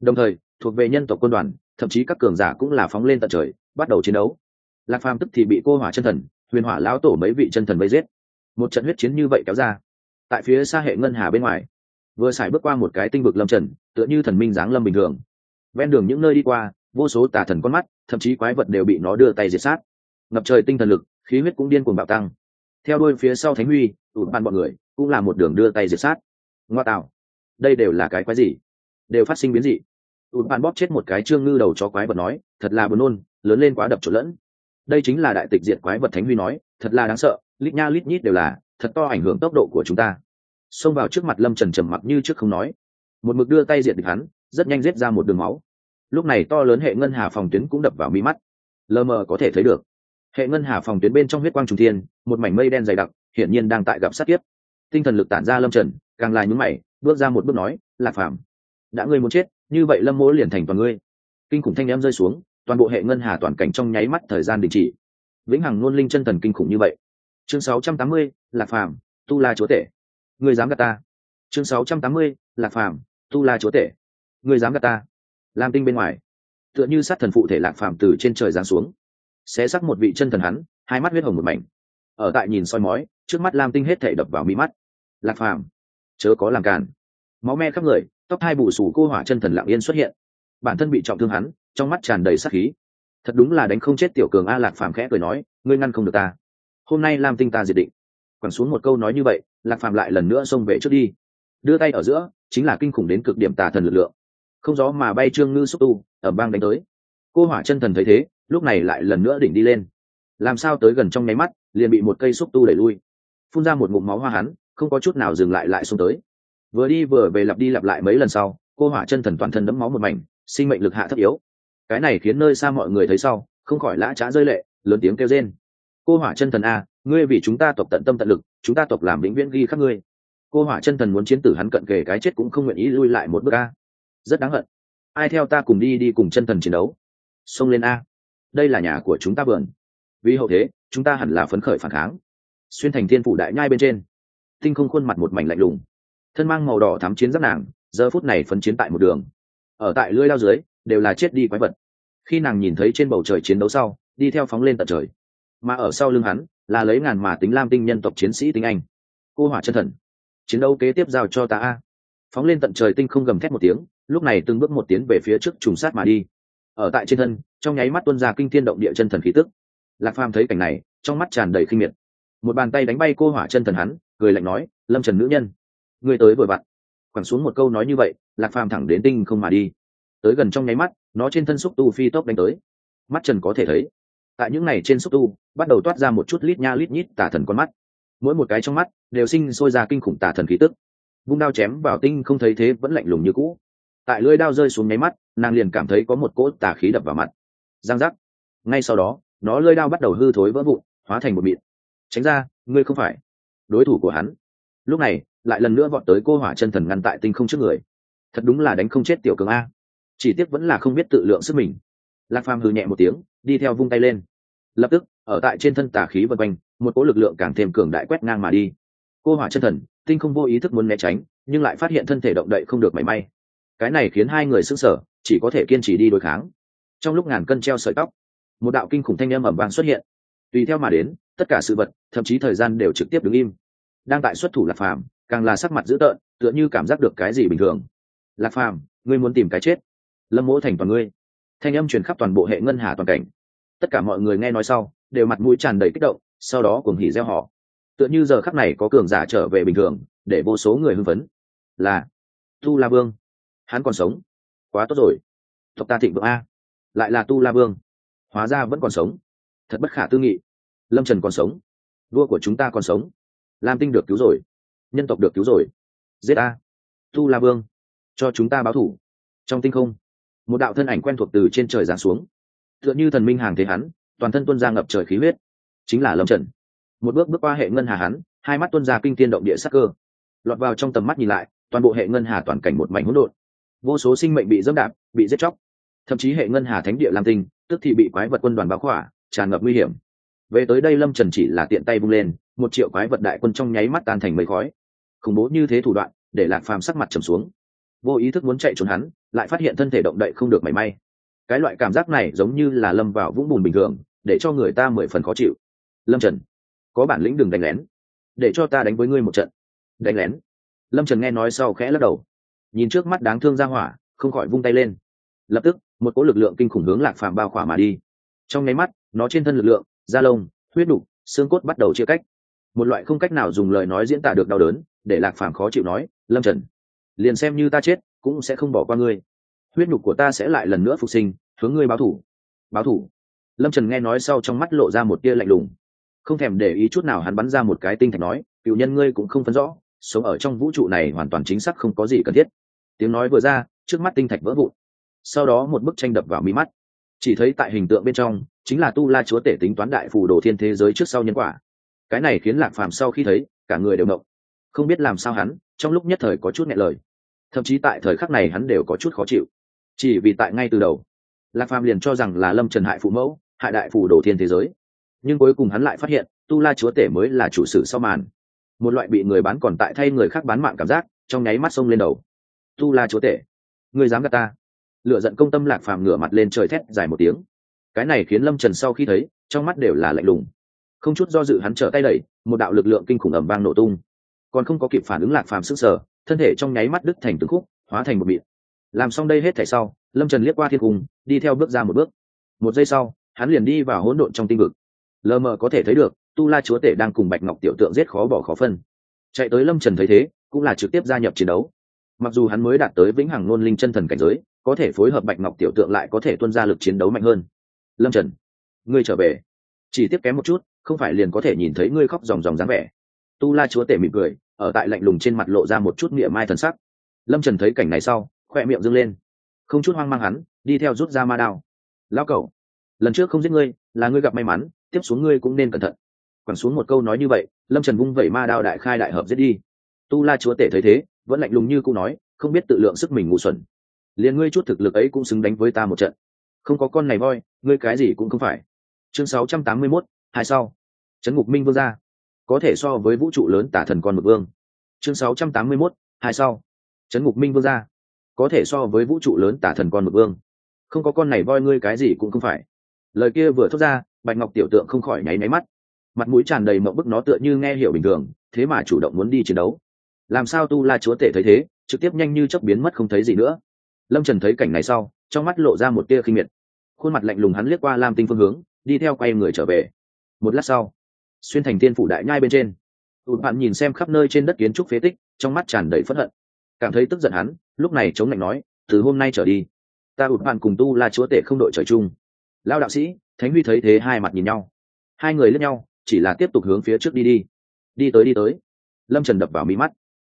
Đồng thời, thuộc về nhân tộc quân đoàn, thậm chí các cường giả cũng là phóng lên tận trời, bắt đầu chiến đấu. Lạc phàm tức thì bị cô hỏa chân thần, huyền hỏa lão tổ mấy vị chân thần vây giết. Một trận huyết chiến như vậy kéo ra. Tại phía xa hệ ngân hà bên ngoài, vừa xài bước qua một cái tinh vực lâm trần, tựa như thần minh giáng lâm bình thường. Ven đường những nơi đi qua, vô số tà thần con mắt, thậm chí quái vật đều bị nó đưa tay diệt sát ngập trời tinh thần lực, khí huyết cũng điên cuồng bạo tăng. Theo đuôi phía sau thánh huy tụt ban bọn người cũng là một đường đưa tay diệt sát. Ngoa tạo. Đây đều là cái quái gì? Đều phát sinh biến dị. Tụt ban bóp chết một cái trương ngư đầu cho quái vật nói, thật là buồn nôn, lớn lên quá đập trộn lẫn. Đây chính là đại tịch diệt quái vật thánh huy nói, thật là đáng sợ, lít nha lít nhít đều là, thật to ảnh hưởng tốc độ của chúng ta. Xông vào trước mặt lâm trần trầm mặc như trước không nói. Một mực đưa tay diệt địch hắn, rất nhanh giết ra một đường máu. Lúc này to lớn hệ ngân hà phòng tuyến cũng đập vào mi mắt. Lờ mờ có thể thấy được hệ ngân hà phòng tuyến bên trong huyết quang trùng thiên một mảnh mây đen dày đặc hiển nhiên đang tại gặp sát tiếp tinh thần lực tản ra lâm trần càng lại nhúng mày bước ra một bước nói lạc phàm đã ngươi muốn chết như vậy lâm mỗ liền thành toàn ngươi. Kinh khủng thanh em rơi xuống toàn bộ hệ ngân hà toàn cảnh trong nháy mắt thời gian đình chỉ. Vĩnh hằng nôn linh chân thần kinh khủng như vậy. Chương 680, lạc phàm tu la chúa tể. Ngươi dám gạt ta. Chương 680, lạc phàm tu la chúa tể. Ngươi dám gạt ta. Lam tinh bên ngoài. Tựa như sát thần phụ thể lạc phàm từ trên trời giáng xuống xé xác một vị chân thần hắn, hai mắt huyết hồng một mảnh. Ở tại nhìn soi mói, trước mắt lam tinh hết thể đập vào mi mắt. Lạc phàm, chớ có làm càn. Máu me khắp người, tóc hai bù sù cô hỏa chân thần lặng yên xuất hiện. Bản thân bị trọng thương hắn, trong mắt tràn đầy sát khí. Thật đúng là đánh không chết tiểu cường a lạc phàm khẽ cười nói, ngươi ngăn không được ta. Hôm nay lam tinh ta diệt định. Quẳng xuống một câu nói như vậy, lạc phàm lại lần nữa xông về trước đi. Đưa tay ở giữa, chính là kinh khủng đến cực điểm tà thần lực lượng. Không gió mà bay trương ngư xúc tu ở bang đánh tới. Cô hỏa chân thần thấy thế lúc này lại lần nữa đỉnh đi lên. Làm sao tới gần trong nháy mắt, liền bị một cây xúc tu đẩy lui. Phun ra một ngụm máu hoa hắn, không có chút nào dừng lại lại xông tới. Vừa đi vừa về lặp đi lặp lại mấy lần sau, cô hỏa chân thần toàn thân đấm máu một mảnh, sinh mệnh lực hạ thấp yếu. Cái này khiến nơi xa mọi người thấy sau, không khỏi lã trá rơi lệ, lớn tiếng kêu rên. Cô hỏa chân thần a ngươi vì chúng ta tộc tận tâm tận lực, chúng ta tộc làm vĩnh viễn ghi khắc ngươi. Cô hỏa chân thần muốn chiến tử hắn cận kề cái chết cũng không nguyện ý lui lại một bước a. Rất đáng hận. Ai theo ta cùng đi đi cùng chân thần chiến đấu? Xông lên a đây là nhà của chúng ta vườn. Vì hậu thế, chúng ta hẳn là phấn khởi phản kháng. Xuyên thành thiên phủ đại nhai bên trên. Tinh không khuôn mặt một mảnh lạnh lùng. Thân mang màu đỏ thắm chiến giáp nàng, giờ phút này phấn chiến tại một đường. Ở tại lưỡi lao dưới, đều là chết đi quái vật. Khi nàng nhìn thấy trên bầu trời chiến đấu sau, đi theo phóng lên tận trời. Mà ở sau lưng hắn, là lấy ngàn mà tính lam tinh nhân tộc chiến sĩ tinh anh. Cô hỏa chân thần. Chiến đấu kế tiếp giao cho ta a. Phóng lên tận trời tinh không gầm thét một tiếng, lúc này từng bước một tiến về phía trước trùng sát mà đi ở tại trên thân, trong nháy mắt tuân ra kinh thiên động địa chân thần khí tức. Lạc phàm thấy cảnh này, trong mắt tràn đầy khinh miệt. Một bàn tay đánh bay cô hỏa chân thần hắn, cười lạnh nói, lâm trần nữ nhân người tới vội vặn. Quẳng xuống một câu nói như vậy, lạc phàm thẳng đến tinh không mà đi. Tới gần trong nháy mắt, nó trên thân xúc tu phi tốc đánh tới. Mắt trần có thể thấy, tại những này trên xúc tu, bắt đầu toát ra một chút lít nha lít nhít tả thần con mắt. Mỗi một cái trong mắt, đều sinh sôi ra kinh khủng tả thần khí tức. Vung đao chém vào tinh không thấy thế vẫn lạnh lùng như cũ tại lưỡi đao rơi xuống nháy mắt, nàng liền cảm thấy có một cỗ tà khí đập vào mặt. Giang giác. Ngay sau đó, nó lưỡi đao bắt đầu hư thối vỡ vụn, hóa thành một mịn. Tránh ra, ngươi không phải đối thủ của hắn. Lúc này, lại lần nữa vọt tới cô hỏa chân thần ngăn tại tinh không trước người. Thật đúng là đánh không chết tiểu cường a. Chỉ tiếc vẫn là không biết tự lượng sức mình. Lạc phàm hư nhẹ một tiếng, đi theo vung tay lên. Lập tức, ở tại trên thân tà khí vân quanh, một cỗ lực lượng càng thêm cường đại quét ngang mà đi. Cô hỏa chân thần, tinh không vô ý thức muốn né tránh, nhưng lại phát hiện thân thể động đậy không được mảy may cái này khiến hai người sững sờ, chỉ có thể kiên trì đi đối kháng. Trong lúc ngàn cân treo sợi tóc, một đạo kinh khủng thanh âm ẩm vàng xuất hiện. Tùy theo mà đến, tất cả sự vật, thậm chí thời gian đều trực tiếp đứng im. Đang tại xuất thủ lạc phàm, càng là sắc mặt dữ tợn, tựa như cảm giác được cái gì bình thường. Lạc phàm, ngươi muốn tìm cái chết? Lâm mỗ thành toàn ngươi. Thanh âm truyền khắp toàn bộ hệ ngân hà toàn cảnh. Tất cả mọi người nghe nói sau, đều mặt mũi tràn đầy kích động, sau đó cùng hỉ gieo họ tựa như giờ khắc này có cường giả trở về bình thường, để vô số người hưng phấn. Là tu la vương hắn còn sống. Quá tốt rồi. Tộc ta thịnh vượng a. Lại là tu la vương. Hóa ra vẫn còn sống. Thật bất khả tư nghị. Lâm trần còn sống. Vua của chúng ta còn sống. Lam tinh được cứu rồi. Nhân tộc được cứu rồi. Giết a. Tu la vương. Cho chúng ta báo thủ. Trong tinh không, một đạo thân ảnh quen thuộc từ trên trời giáng xuống. Tựa như thần minh hàng thế hắn, toàn thân tuân ra ngập trời khí huyết. Chính là lâm trần. Một bước bước qua hệ ngân hà hắn, hai mắt tuân ra kinh tiên động địa sắc cơ. Lọt vào trong tầm mắt nhìn lại, toàn bộ hệ ngân hà toàn cảnh một mảnh hỗn độn vô số sinh mệnh bị dẫm đạp, bị giết chóc. Thậm chí hệ ngân hà thánh địa lam tinh, tức thì bị quái vật quân đoàn báo khỏa, tràn ngập nguy hiểm. Về tới đây lâm trần chỉ là tiện tay vung lên, một triệu quái vật đại quân trong nháy mắt tan thành mây khói. Khủng bố như thế thủ đoạn, để lạc phàm sắc mặt trầm xuống. Vô ý thức muốn chạy trốn hắn, lại phát hiện thân thể động đậy không được mảy may. Cái loại cảm giác này giống như là lâm vào vũng bùn bình thường, để cho người ta mười phần khó chịu. Lâm trần, có bản lĩnh đừng đánh lén. Để cho ta đánh với ngươi một trận. Đánh lén. Lâm trần nghe nói sau khẽ lắc đầu nhìn trước mắt đáng thương ra hỏa, không khỏi vung tay lên. Lập tức, một cỗ lực lượng kinh khủng hướng lạc phàm bao khỏa mà đi. Trong nháy mắt, nó trên thân lực lượng, da lông, huyết đục xương cốt bắt đầu chia cách. Một loại không cách nào dùng lời nói diễn tả được đau đớn, để lạc phàm khó chịu nói, lâm trần, liền xem như ta chết, cũng sẽ không bỏ qua ngươi. Huyết nhục của ta sẽ lại lần nữa phục sinh, hướng ngươi báo thủ. Báo thủ. Lâm trần nghe nói sau trong mắt lộ ra một tia lạnh lùng. Không thèm để ý chút nào hắn bắn ra một cái tinh thạch nói, cựu nhân ngươi cũng không phân rõ, sống ở trong vũ trụ này hoàn toàn chính xác không có gì cần thiết tiếng nói vừa ra, trước mắt tinh thạch vỡ vụn. Sau đó một bức tranh đập vào mí mắt. Chỉ thấy tại hình tượng bên trong, chính là tu la chúa tể tính toán đại phù đồ thiên thế giới trước sau nhân quả. Cái này khiến lạc phàm sau khi thấy, cả người đều mộng không biết làm sao hắn, trong lúc nhất thời có chút nghẹn lời. Thậm chí tại thời khắc này hắn đều có chút khó chịu. Chỉ vì tại ngay từ đầu, lạc phàm liền cho rằng là lâm trần hại phụ mẫu, hại đại phù đồ thiên thế giới. Nhưng cuối cùng hắn lại phát hiện, tu la chúa tể mới là chủ sử sau màn. Một loại bị người bán còn tại thay người khác bán mạng cảm giác, trong nháy mắt sông lên đầu tu la chúa tể. Người dám gạt ta? Lựa giận công tâm lạc phàm ngửa mặt lên trời thét dài một tiếng. Cái này khiến lâm trần sau khi thấy, trong mắt đều là lạnh lùng. Không chút do dự hắn trở tay đẩy, một đạo lực lượng kinh khủng ẩm vang nổ tung. Còn không có kịp phản ứng lạc phàm sức sở thân thể trong nháy mắt đứt thành từng khúc, hóa thành một miệng. Làm xong đây hết thảy sau, lâm trần liếc qua thiên cung, đi theo bước ra một bước. Một giây sau, hắn liền đi vào hỗn độn trong tinh vực. Lờ mờ có thể thấy được, tu la chúa tể đang cùng bạch ngọc tiểu tượng giết khó bỏ khó phân. Chạy tới lâm trần thấy thế, cũng là trực tiếp gia nhập chiến đấu mặc dù hắn mới đạt tới vĩnh hằng nôn linh chân thần cảnh giới, có thể phối hợp bạch ngọc tiểu tượng lại có thể tuân ra lực chiến đấu mạnh hơn. Lâm trần, ngươi trở về. Chỉ tiếp kém một chút, không phải liền có thể nhìn thấy ngươi khóc ròng ròng dáng vẻ. Tu la chúa tể mỉm cười, ở tại lạnh lùng trên mặt lộ ra một chút nghĩa mai thần sắc. Lâm trần thấy cảnh này sau khoe miệng dâng lên. Không chút hoang mang hắn, đi theo rút ra ma đao. Lao cẩu, lần trước không giết ngươi, là ngươi gặp may mắn, tiếp xuống ngươi cũng nên cẩn thận. Quẳng xuống một câu nói như vậy, lâm trần vung vẩy ma đao đại khai đại hợp giết đi. Tu la chúa tể thấy thế vẫn lạnh lùng như cũ nói không biết tự lượng sức mình ngu xuẩn. Liền ngươi chút thực lực ấy cũng xứng đánh với ta một trận. Không có con này voi ngươi cái gì cũng không phải. Chương 681, hai sau. Trấn ngục minh vương ra. Có thể so với vũ trụ lớn tả thần con mực vương. Chương 681, hai sau. Trấn ngục minh vương ra. Có thể so với vũ trụ lớn tả thần con mực vương. Không có con này voi ngươi cái gì cũng không phải. Lời kia vừa thốt ra bạch ngọc tiểu tượng không khỏi nháy máy mắt. Mặt mũi tràn đầy mộng bức nó tựa như nghe hiểu bình thường thế mà chủ động muốn đi chiến đấu làm sao tu la chúa tể thấy thế, trực tiếp nhanh như chớp biến mất không thấy gì nữa. Lâm trần thấy cảnh này sau, trong mắt lộ ra một tia khinh miệt. Khuôn mặt lạnh lùng hắn liếc qua lam tinh phương hướng, đi theo quay người trở về. Một lát sau, xuyên thành tiên phủ đại nhai bên trên. Tụt bạn nhìn xem khắp nơi trên đất kiến trúc phế tích, trong mắt tràn đầy phẫn hận. Cảm thấy tức giận hắn, lúc này chống lạnh nói, từ hôm nay trở đi, ta tụt bạn cùng tu la chúa tể không đội trời chung. Lao đạo sĩ, thánh huy thấy thế hai mặt nhìn nhau. Hai người lướt nhau, chỉ là tiếp tục hướng phía trước đi đi. Đi tới đi tới. Lâm trần đập vào mí mắt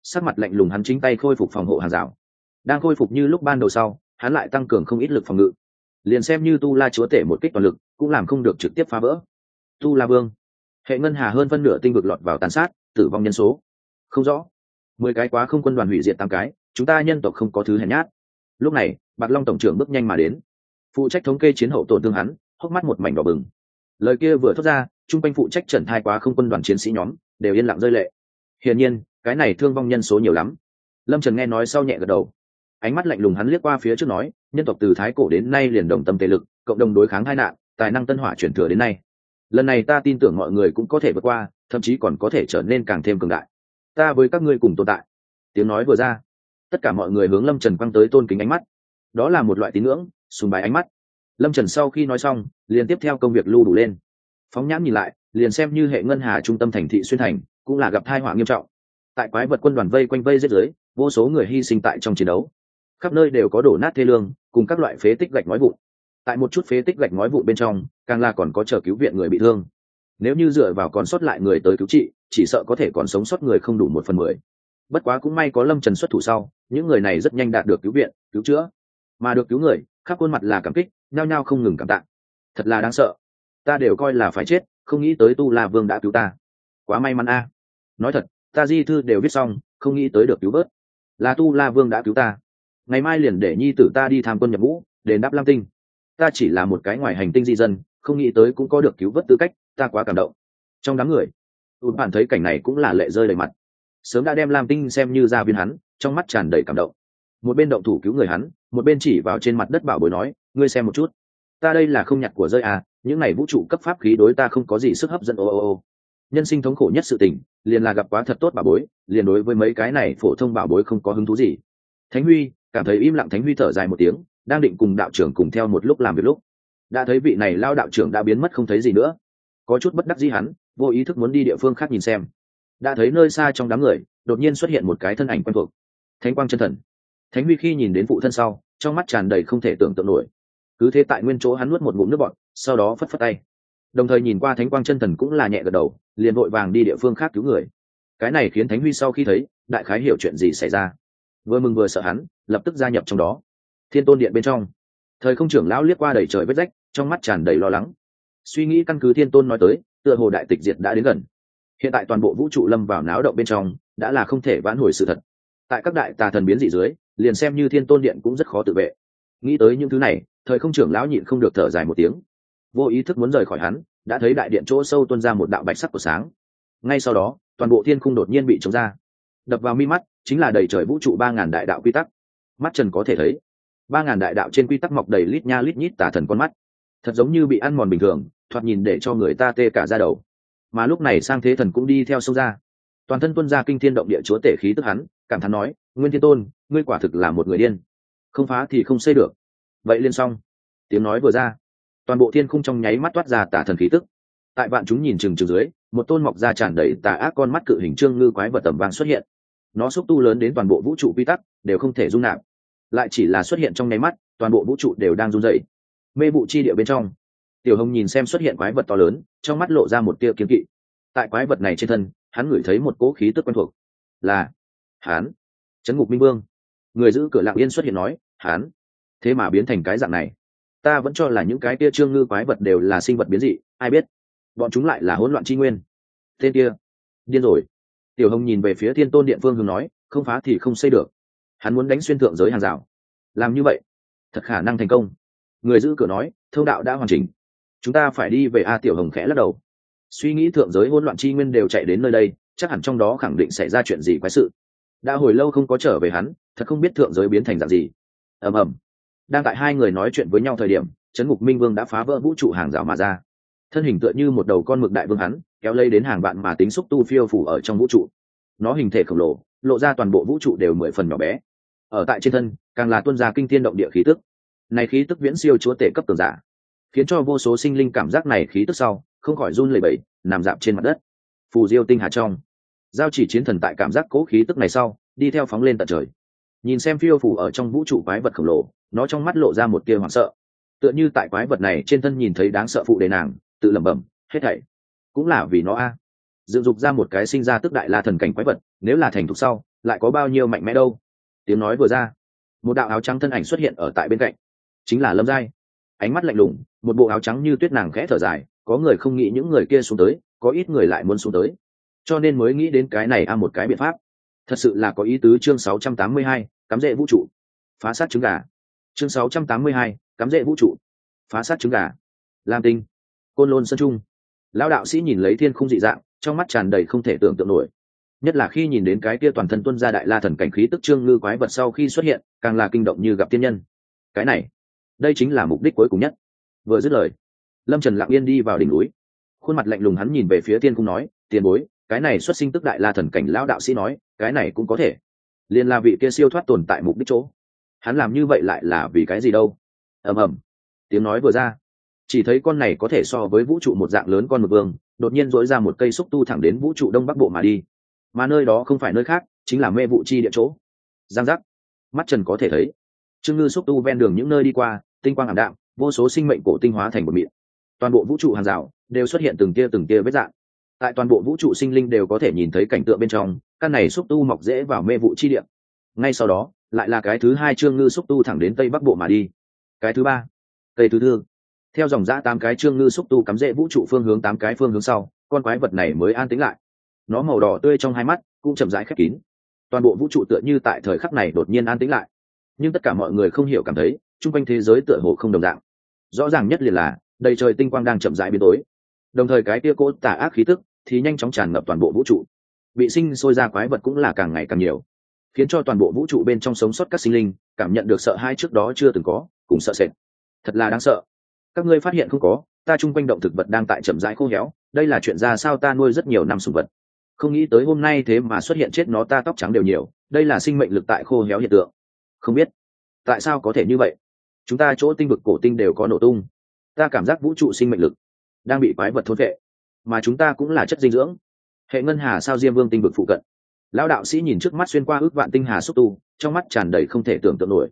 sắc mặt lạnh lùng hắn chính tay khôi phục phòng hộ hàng rào. Đang khôi phục như lúc ban đầu sau, hắn lại tăng cường không ít lực phòng ngự. Liền xem như tu la chúa tể một kích toàn lực, cũng làm không được trực tiếp phá vỡ. Tu la vương. Hệ ngân hà hơn phân nửa tinh vực lọt vào tàn sát, tử vong nhân số. Không rõ. Mười cái quá không quân đoàn hủy diệt tám cái, chúng ta nhân tộc không có thứ hèn nhát. Lúc này, bạc long tổng trưởng bước nhanh mà đến. Phụ trách thống kê chiến hậu tổn thương hắn, hốc mắt một mảnh đỏ bừng. Lời kia vừa thốt ra, chung quanh phụ trách trần thai quá không quân đoàn chiến sĩ nhóm, đều yên lặng rơi lệ. Hiển nhiên cái này thương vong nhân số nhiều lắm. Lâm trần nghe nói sau nhẹ gật đầu. Ánh mắt lạnh lùng hắn liếc qua phía trước nói, nhân tộc từ thái cổ đến nay liền đồng tâm tề lực, cộng đồng đối kháng hai nạn, tài năng tân hỏa chuyển thừa đến nay. Lần này ta tin tưởng mọi người cũng có thể vượt qua, thậm chí còn có thể trở nên càng thêm cường đại. Ta với các ngươi cùng tồn tại. Tiếng nói vừa ra, tất cả mọi người hướng lâm trần quăng tới tôn kính ánh mắt. Đó là một loại tín ngưỡng, sùng bài ánh mắt. Lâm trần sau khi nói xong, liền tiếp theo công việc lưu đủ lên. Phóng nhãn nhìn lại, liền xem như hệ ngân hà trung tâm thành thị xuyên thành, cũng là gặp thai họa nghiêm trọng tại quái vật quân đoàn vây quanh vây giết giới vô số người hy sinh tại trong chiến đấu. Khắp nơi đều có đổ nát thê lương, cùng các loại phế tích gạch nói vụn. Tại một chút phế tích gạch nói vụn bên trong, càng là còn có chờ cứu viện người bị thương. Nếu như dựa vào còn sót lại người tới cứu trị, chỉ sợ có thể còn sống sót người không đủ một phần mười. Bất quá cũng may có lâm trần xuất thủ sau, những người này rất nhanh đạt được cứu viện, cứu chữa. Mà được cứu người, khắp khuôn mặt là cảm kích, nhao nhao không ngừng cảm tạ. Thật là đáng sợ. Ta đều coi là phải chết, không nghĩ tới tu la vương đã cứu ta. Quá may mắn a. Nói thật ta di thư đều viết xong không nghĩ tới được cứu vớt, là tu la vương đã cứu ta. Ngày mai liền để nhi tử ta đi tham quân nhập ngũ đền đáp lam tinh. Ta chỉ là một cái ngoài hành tinh di dân không nghĩ tới cũng có được cứu vớt tư cách ta quá cảm động. Trong đám người tụt bạn thấy cảnh này cũng là lệ rơi đầy mặt. Sớm đã đem lam tinh xem như gia viên hắn trong mắt tràn đầy cảm động. Một bên động thủ cứu người hắn một bên chỉ vào trên mặt đất bảo bối nói ngươi xem một chút. Ta đây là không nhặt của rơi à những này vũ trụ cấp pháp khí đối ta không có gì sức hấp dẫn ô ô ô nhân sinh thống khổ nhất sự tình, liền là gặp quá thật tốt bảo bối, liền đối với mấy cái này phổ thông bảo bối không có hứng thú gì. Thánh huy, cảm thấy im lặng thánh huy thở dài một tiếng, đang định cùng đạo trưởng cùng theo một lúc làm việc lúc, đã thấy vị này lao đạo trưởng đã biến mất không thấy gì nữa. Có chút bất đắc dĩ hắn, vô ý thức muốn đi địa phương khác nhìn xem. Đã thấy nơi xa trong đám người, đột nhiên xuất hiện một cái thân ảnh quen thuộc. Thánh quang chân thần. Thánh huy khi nhìn đến phụ thân sau, trong mắt tràn đầy không thể tưởng tượng nổi. Cứ thế tại nguyên chỗ hắn nuốt một ngụm nước bọt, sau đó phất phất tay đồng thời nhìn qua thánh quang chân thần cũng là nhẹ gật đầu, liền vội vàng đi địa phương khác cứu người. Cái này khiến thánh huy sau khi thấy, đại khái hiểu chuyện gì xảy ra. Vừa mừng vừa sợ hắn, lập tức gia nhập trong đó. Thiên tôn điện bên trong, thời không trưởng lão liếc qua đầy trời vết rách, trong mắt tràn đầy lo lắng. Suy nghĩ căn cứ thiên tôn nói tới, tựa hồ đại tịch diệt đã đến gần. Hiện tại toàn bộ vũ trụ lâm vào náo động bên trong, đã là không thể vãn hồi sự thật. Tại các đại tà thần biến dị dưới, liền xem như thiên tôn điện cũng rất khó tự vệ. Nghĩ tới những thứ này, thời không trưởng lão nhịn không được thở dài một tiếng vô ý thức muốn rời khỏi hắn, đã thấy đại điện chỗ sâu tuôn ra một đạo bạch sắc của sáng. Ngay sau đó, toàn bộ thiên khung đột nhiên bị chống ra. Đập vào mi mắt, chính là đầy trời vũ trụ ba ngàn đại đạo quy tắc. Mắt trần có thể thấy, ba ngàn đại đạo trên quy tắc mọc đầy lít nha lít nhít tà thần con mắt. Thật giống như bị ăn mòn bình thường, thoạt nhìn để cho người ta tê cả ra đầu. Mà lúc này sang thế thần cũng đi theo sâu ra. Toàn thân tuân ra kinh thiên động địa chúa tể khí tức hắn, cảm thán nói, nguyên thiên tôn, ngươi quả thực là một người điên. Không phá thì không xây được. Vậy liên xong. Tiếng nói vừa ra toàn bộ thiên khung trong nháy mắt toát ra tà thần khí tức. Tại vạn chúng nhìn chừng chừng dưới, một tôn mọc ra tràn đầy tà ác con mắt cự hình trương ngư quái vật tầm vàng xuất hiện. Nó xúc tu lớn đến toàn bộ vũ trụ quy tắc, đều không thể dung nạp. Lại chỉ là xuất hiện trong nháy mắt, toàn bộ vũ trụ đều đang run dậy mê vụ chi địa bên trong, tiểu hồng nhìn xem xuất hiện quái vật to lớn, trong mắt lộ ra một tia kiếm kỵ. Tại quái vật này trên thân, hắn ngửi thấy một cỗ khí tức quen thuộc, là hắn trấn ngục minh vương. Người giữ cửa lạng yên xuất hiện nói hắn thế mà biến thành cái dạng này? Ta vẫn cho là những cái kia trương ngư quái vật đều là sinh vật biến dị, ai biết? Bọn chúng lại là hỗn loạn tri nguyên. Tên kia, điên rồi. Tiểu hồng nhìn về phía thiên tôn điện phương hướng nói, không phá thì không xây được. Hắn muốn đánh xuyên thượng giới hàng rào. Làm như vậy, thật khả năng thành công. Người giữ cửa nói, thông đạo đã hoàn chỉnh. Chúng ta phải đi về a tiểu hồng khẽ lắc đầu. Suy nghĩ thượng giới hỗn loạn tri nguyên đều chạy đến nơi đây, chắc hẳn trong đó khẳng định xảy ra chuyện gì quái sự. Đã hồi lâu không có trở về hắn, thật không biết thượng giới biến thành dạng gì. Ầm ầm đang tại hai người nói chuyện với nhau thời điểm, trấn ngục minh vương đã phá vỡ vũ trụ hàng rào mà ra. Thân hình tựa như một đầu con mực đại vương hắn, kéo lây đến hàng vạn mà tính xúc tu phiêu phủ ở trong vũ trụ. Nó hình thể khổng lồ, lộ ra toàn bộ vũ trụ đều mười phần nhỏ bé. Ở tại trên thân, càng là tuân gia kinh thiên động địa khí tức. Này khí tức viễn siêu chúa tể cấp tường giả, khiến cho vô số sinh linh cảm giác này khí tức sau, không khỏi run lẩy bẩy, nằm dạp trên mặt đất. Phù diêu tinh hà trong, giao chỉ chiến thần tại cảm giác cố khí tức này sau, đi theo phóng lên tận trời. Nhìn xem phiêu phủ ở trong vũ trụ quái vật khổng lồ nó trong mắt lộ ra một tia hoảng sợ. Tựa như tại quái vật này trên thân nhìn thấy đáng sợ phụ đề nàng tự lẩm bẩm hết thảy cũng là vì nó a. À. dựng dục ra một cái sinh ra tức đại la thần cảnh quái vật nếu là thành thục sau lại có bao nhiêu mạnh mẽ đâu? Tiếng nói vừa ra một đạo áo trắng thân ảnh xuất hiện ở tại bên cạnh. Chính là lâm giai. Ánh mắt lạnh lùng một bộ áo trắng như tuyết nàng khẽ thở dài có người không nghĩ những người kia xuống tới có ít người lại muốn xuống tới. Cho nên mới nghĩ đến cái này a một cái biện pháp. Thật sự là có ý tứ chương 682, cắm rễ vũ trụ phá sát trứng gà chương 682, cắm rễ vũ trụ. Phá sát trứng gà. Lam tinh. Côn lôn sơn trung. Lão đạo sĩ nhìn lấy thiên không dị dạng trong mắt tràn đầy không thể tưởng tượng nổi. Nhất là khi nhìn đến cái kia toàn thân tuân ra đại la thần cảnh khí tức trương ngư quái vật sau khi xuất hiện càng là kinh động như gặp tiên nhân. Cái này đây chính là mục đích cuối cùng nhất. Vừa dứt lời lâm trần lặng yên đi vào đỉnh núi. Khuôn mặt lạnh lùng hắn nhìn về phía tiên cung nói tiền bối cái này xuất sinh tức đại la thần cảnh lão đạo sĩ nói cái này cũng có thể. Liền là vị kia siêu thoát tồn tại mục đích chỗ hắn làm như vậy lại là vì cái gì đâu? Ầm ầm. Tiếng nói vừa ra. Chỉ thấy con này có thể so với vũ trụ một dạng lớn con một vương, đột nhiên dỗi ra một cây xúc tu thẳng đến vũ trụ đông bắc bộ mà đi. Mà nơi đó không phải nơi khác, chính là mê vụ chi địa chỗ. Giang giác. Mắt trần có thể thấy. Trương ngư xúc tu ven đường những nơi đi qua, tinh quang ảm đạm, vô số sinh mệnh cổ tinh hóa thành một miệng. Toàn bộ vũ trụ hàng rào đều xuất hiện từng tia từng tia vết dạng. Tại toàn bộ vũ trụ sinh linh đều có thể nhìn thấy cảnh tượng bên trong, căn này xúc tu mọc dễ vào mê vụ chi địa ngay sau đó, lại là cái thứ hai trương ngư xúc tu thẳng đến tây bắc bộ mà đi. Cái thứ ba cây thứ tư theo dòng giã tám cái trương ngư xúc tu cắm rễ vũ trụ phương hướng tám cái phương hướng sau, con quái vật này mới an tĩnh lại. Nó màu đỏ tươi trong hai mắt, cũng chậm rãi khép kín. Toàn bộ vũ trụ tựa như tại thời khắc này đột nhiên an tĩnh lại. Nhưng tất cả mọi người không hiểu cảm thấy, chung quanh thế giới tựa hồ không đồng dạng. Rõ ràng nhất liền là, đầy trời tinh quang đang chậm rãi biến tối. Đồng thời cái tia cỗ tà ác khí tức thì nhanh chóng tràn ngập toàn bộ vũ trụ. Bị sinh sôi ra quái vật cũng là càng ngày càng nhiều khiến cho toàn bộ vũ trụ bên trong sống sót các sinh linh cảm nhận được sợ hai trước đó chưa từng có, cùng sợ sệt. Thật là đáng sợ. Các ngươi phát hiện không có, ta chung quanh động thực vật đang tại chậm rãi khô héo, đây là chuyện ra sao ta nuôi rất nhiều năm sùng vật. Không nghĩ tới hôm nay thế mà xuất hiện chết nó ta tóc trắng đều nhiều, đây là sinh mệnh lực tại khô héo hiện tượng. Không biết, tại sao có thể như vậy? Chúng ta chỗ tinh vực cổ tinh đều có nổ tung. Ta cảm giác vũ trụ sinh mệnh lực đang bị quái vật thôn vệ, mà chúng ta cũng là chất dinh dưỡng. Hệ ngân hà sao diêm vương tinh vực phụ cận lão đạo sĩ nhìn trước mắt xuyên qua ước vạn tinh hà xúc tu, trong mắt tràn đầy không thể tưởng tượng nổi.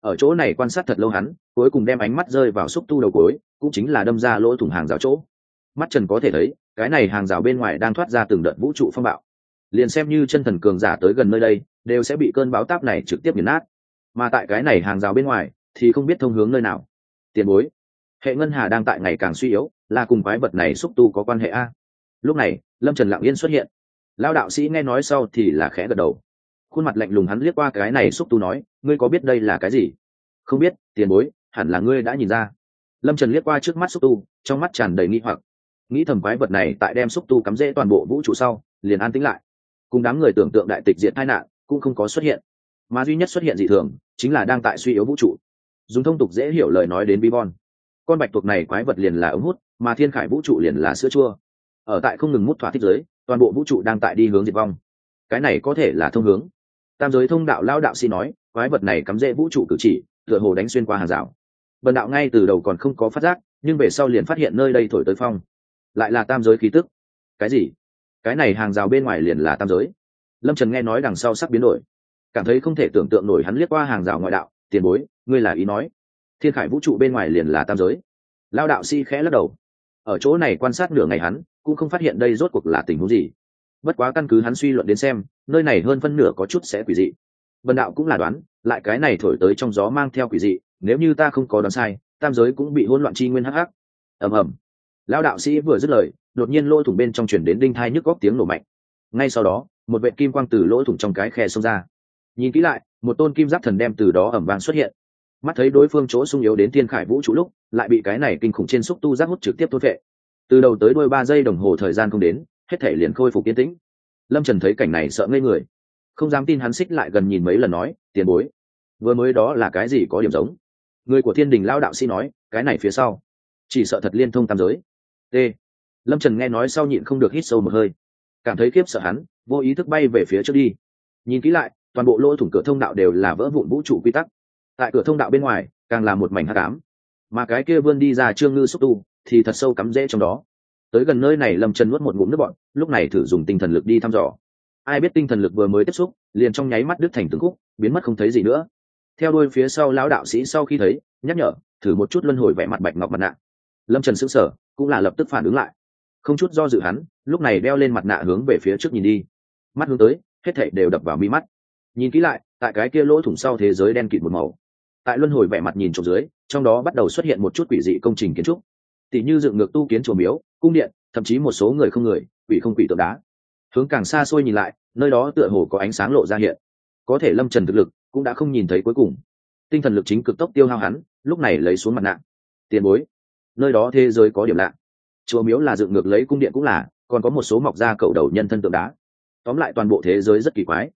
Ở chỗ này quan sát thật lâu hắn, cuối cùng đem ánh mắt rơi vào xúc tu đầu cối cũng chính là đâm ra lỗ thủng hàng rào chỗ. Mắt trần có thể thấy, cái này hàng rào bên ngoài đang thoát ra từng đợt vũ trụ phong bạo. Liền xem như chân thần cường giả tới gần nơi đây, đều sẽ bị cơn báo táp này trực tiếp nghiền nát. Mà tại cái này hàng rào bên ngoài, thì không biết thông hướng nơi nào. Tiền bối, hệ ngân hà đang tại ngày càng suy yếu, là cùng quái vật này xúc tu có quan hệ a? Lúc này, lâm trần lặng yên xuất hiện lao đạo sĩ nghe nói sau thì là khẽ gật đầu. Khuôn mặt lạnh lùng hắn liếc qua cái này xúc tu nói, ngươi có biết đây là cái gì? Không biết, tiền bối, hẳn là ngươi đã nhìn ra. Lâm trần liếc qua trước mắt xúc tu, trong mắt tràn đầy nghi hoặc. Nghĩ thầm quái vật này tại đem xúc tu cắm rễ toàn bộ vũ trụ sau, liền an tĩnh lại. Cùng đám người tưởng tượng đại tịch diện tai nạn cũng không có xuất hiện. Mà duy nhất xuất hiện dị thường, chính là đang tại suy yếu vũ trụ. Dùng thông tục dễ hiểu lời nói đến bibon. Con bạch tuộc này quái vật liền là ống hút, mà thiên khải vũ trụ liền là sữa chua. Ở tại không ngừng mút thỏa thích giới toàn bộ vũ trụ đang tại đi hướng diệt vong. Cái này có thể là thông hướng. Tam giới thông đạo lao đạo sĩ nói, quái vật này cắm rễ vũ trụ cử chỉ, tựa hồ đánh xuyên qua hàng rào. Bần đạo ngay từ đầu còn không có phát giác, nhưng về sau liền phát hiện nơi đây thổi tới phong. Lại là tam giới khí tức. Cái gì? Cái này hàng rào bên ngoài liền là tam giới. Lâm trần nghe nói đằng sau sắp biến đổi. Cảm thấy không thể tưởng tượng nổi hắn liếc qua hàng rào ngoại đạo, tiền bối, ngươi là ý nói, thiên khải vũ trụ bên ngoài liền là tam giới. Lao đạo si khẽ lắc đầu. Ở chỗ này quan sát nửa ngày hắn cũng không phát hiện đây rốt cuộc là tình huống gì. Bất quá căn cứ hắn suy luận đến xem, nơi này hơn phân nửa có chút sẽ quỷ dị. Vần đạo cũng là đoán, lại cái này thổi tới trong gió mang theo quỷ dị, nếu như ta không có đoán sai, tam giới cũng bị hỗn loạn chi nguyên hắc hắc. Ầm ầm. Lão đạo sĩ vừa dứt lời, đột nhiên lỗ thủng bên trong chuyển đến đinh thai nhức góc tiếng nổ mạnh. Ngay sau đó, một vệ kim quang từ lỗ thủng trong cái khe xông ra. Nhìn kỹ lại, một tôn kim giáp thần đem từ đó ẩm vàng xuất hiện. Mắt thấy đối phương chỗ sung yếu đến thiên khải vũ trụ lúc, lại bị cái này kinh khủng trên xúc tu giác hút trực tiếp thốt vệ từ đầu tới đôi ba giây đồng hồ thời gian không đến, hết thể liền khôi phục yên tĩnh. Lâm trần thấy cảnh này sợ ngây người. Không dám tin hắn xích lại gần nhìn mấy lần nói, tiền bối, vừa mới đó là cái gì có điểm giống? Người của thiên đình lao đạo sĩ nói, cái này phía sau. Chỉ sợ thật liên thông tam giới. T. Lâm trần nghe nói sau nhịn không được hít sâu một hơi. Cảm thấy khiếp sợ hắn, vô ý thức bay về phía trước đi. Nhìn kỹ lại, toàn bộ lỗ thủng cửa thông đạo đều là vỡ vụn vũ trụ quy tắc. Tại cửa thông đạo bên ngoài, càng là một mảnh hát cám mà cái kia vươn đi ra trương ngư xúc tu thì thật sâu cắm rễ trong đó. Tới gần nơi này lâm trần nuốt một ngụm nước bọn lúc này thử dùng tinh thần lực đi thăm dò. Ai biết tinh thần lực vừa mới tiếp xúc liền trong nháy mắt đứt thành từng khúc biến mất không thấy gì nữa. Theo đuôi phía sau lão đạo sĩ sau khi thấy nhắc nhở thử một chút luân hồi vẻ mặt bạch ngọc mặt nạ. Lâm trần sững sở, cũng là lập tức phản ứng lại. Không chút do dự hắn lúc này đeo lên mặt nạ hướng về phía trước nhìn đi. Mắt hướng tới hết thảy đều đập vào mi mắt. Nhìn kỹ lại tại cái kia lỗ thủng sau thế giới đen kịt một màu. Tại luân hồi vẻ mặt nhìn trộm dưới trong đó bắt đầu xuất hiện một chút quỷ dị công trình kiến trúc tỉ như dựng ngược tu kiến chùa miếu, cung điện, thậm chí một số người không người, quỷ không quỷ tượng đá. Hướng càng xa xôi nhìn lại, nơi đó tựa hồ có ánh sáng lộ ra hiện. Có thể lâm trần thực lực cũng đã không nhìn thấy cuối cùng. Tinh thần lực chính cực tốc tiêu hao hắn, lúc này lấy xuống mặt nạ. Tiền bối, nơi đó thế giới có điểm lạ. Chùa miếu là dựng ngược lấy cung điện cũng là, còn có một số mọc ra cầu đầu nhân thân tượng đá. Tóm lại toàn bộ thế giới rất kỳ quái.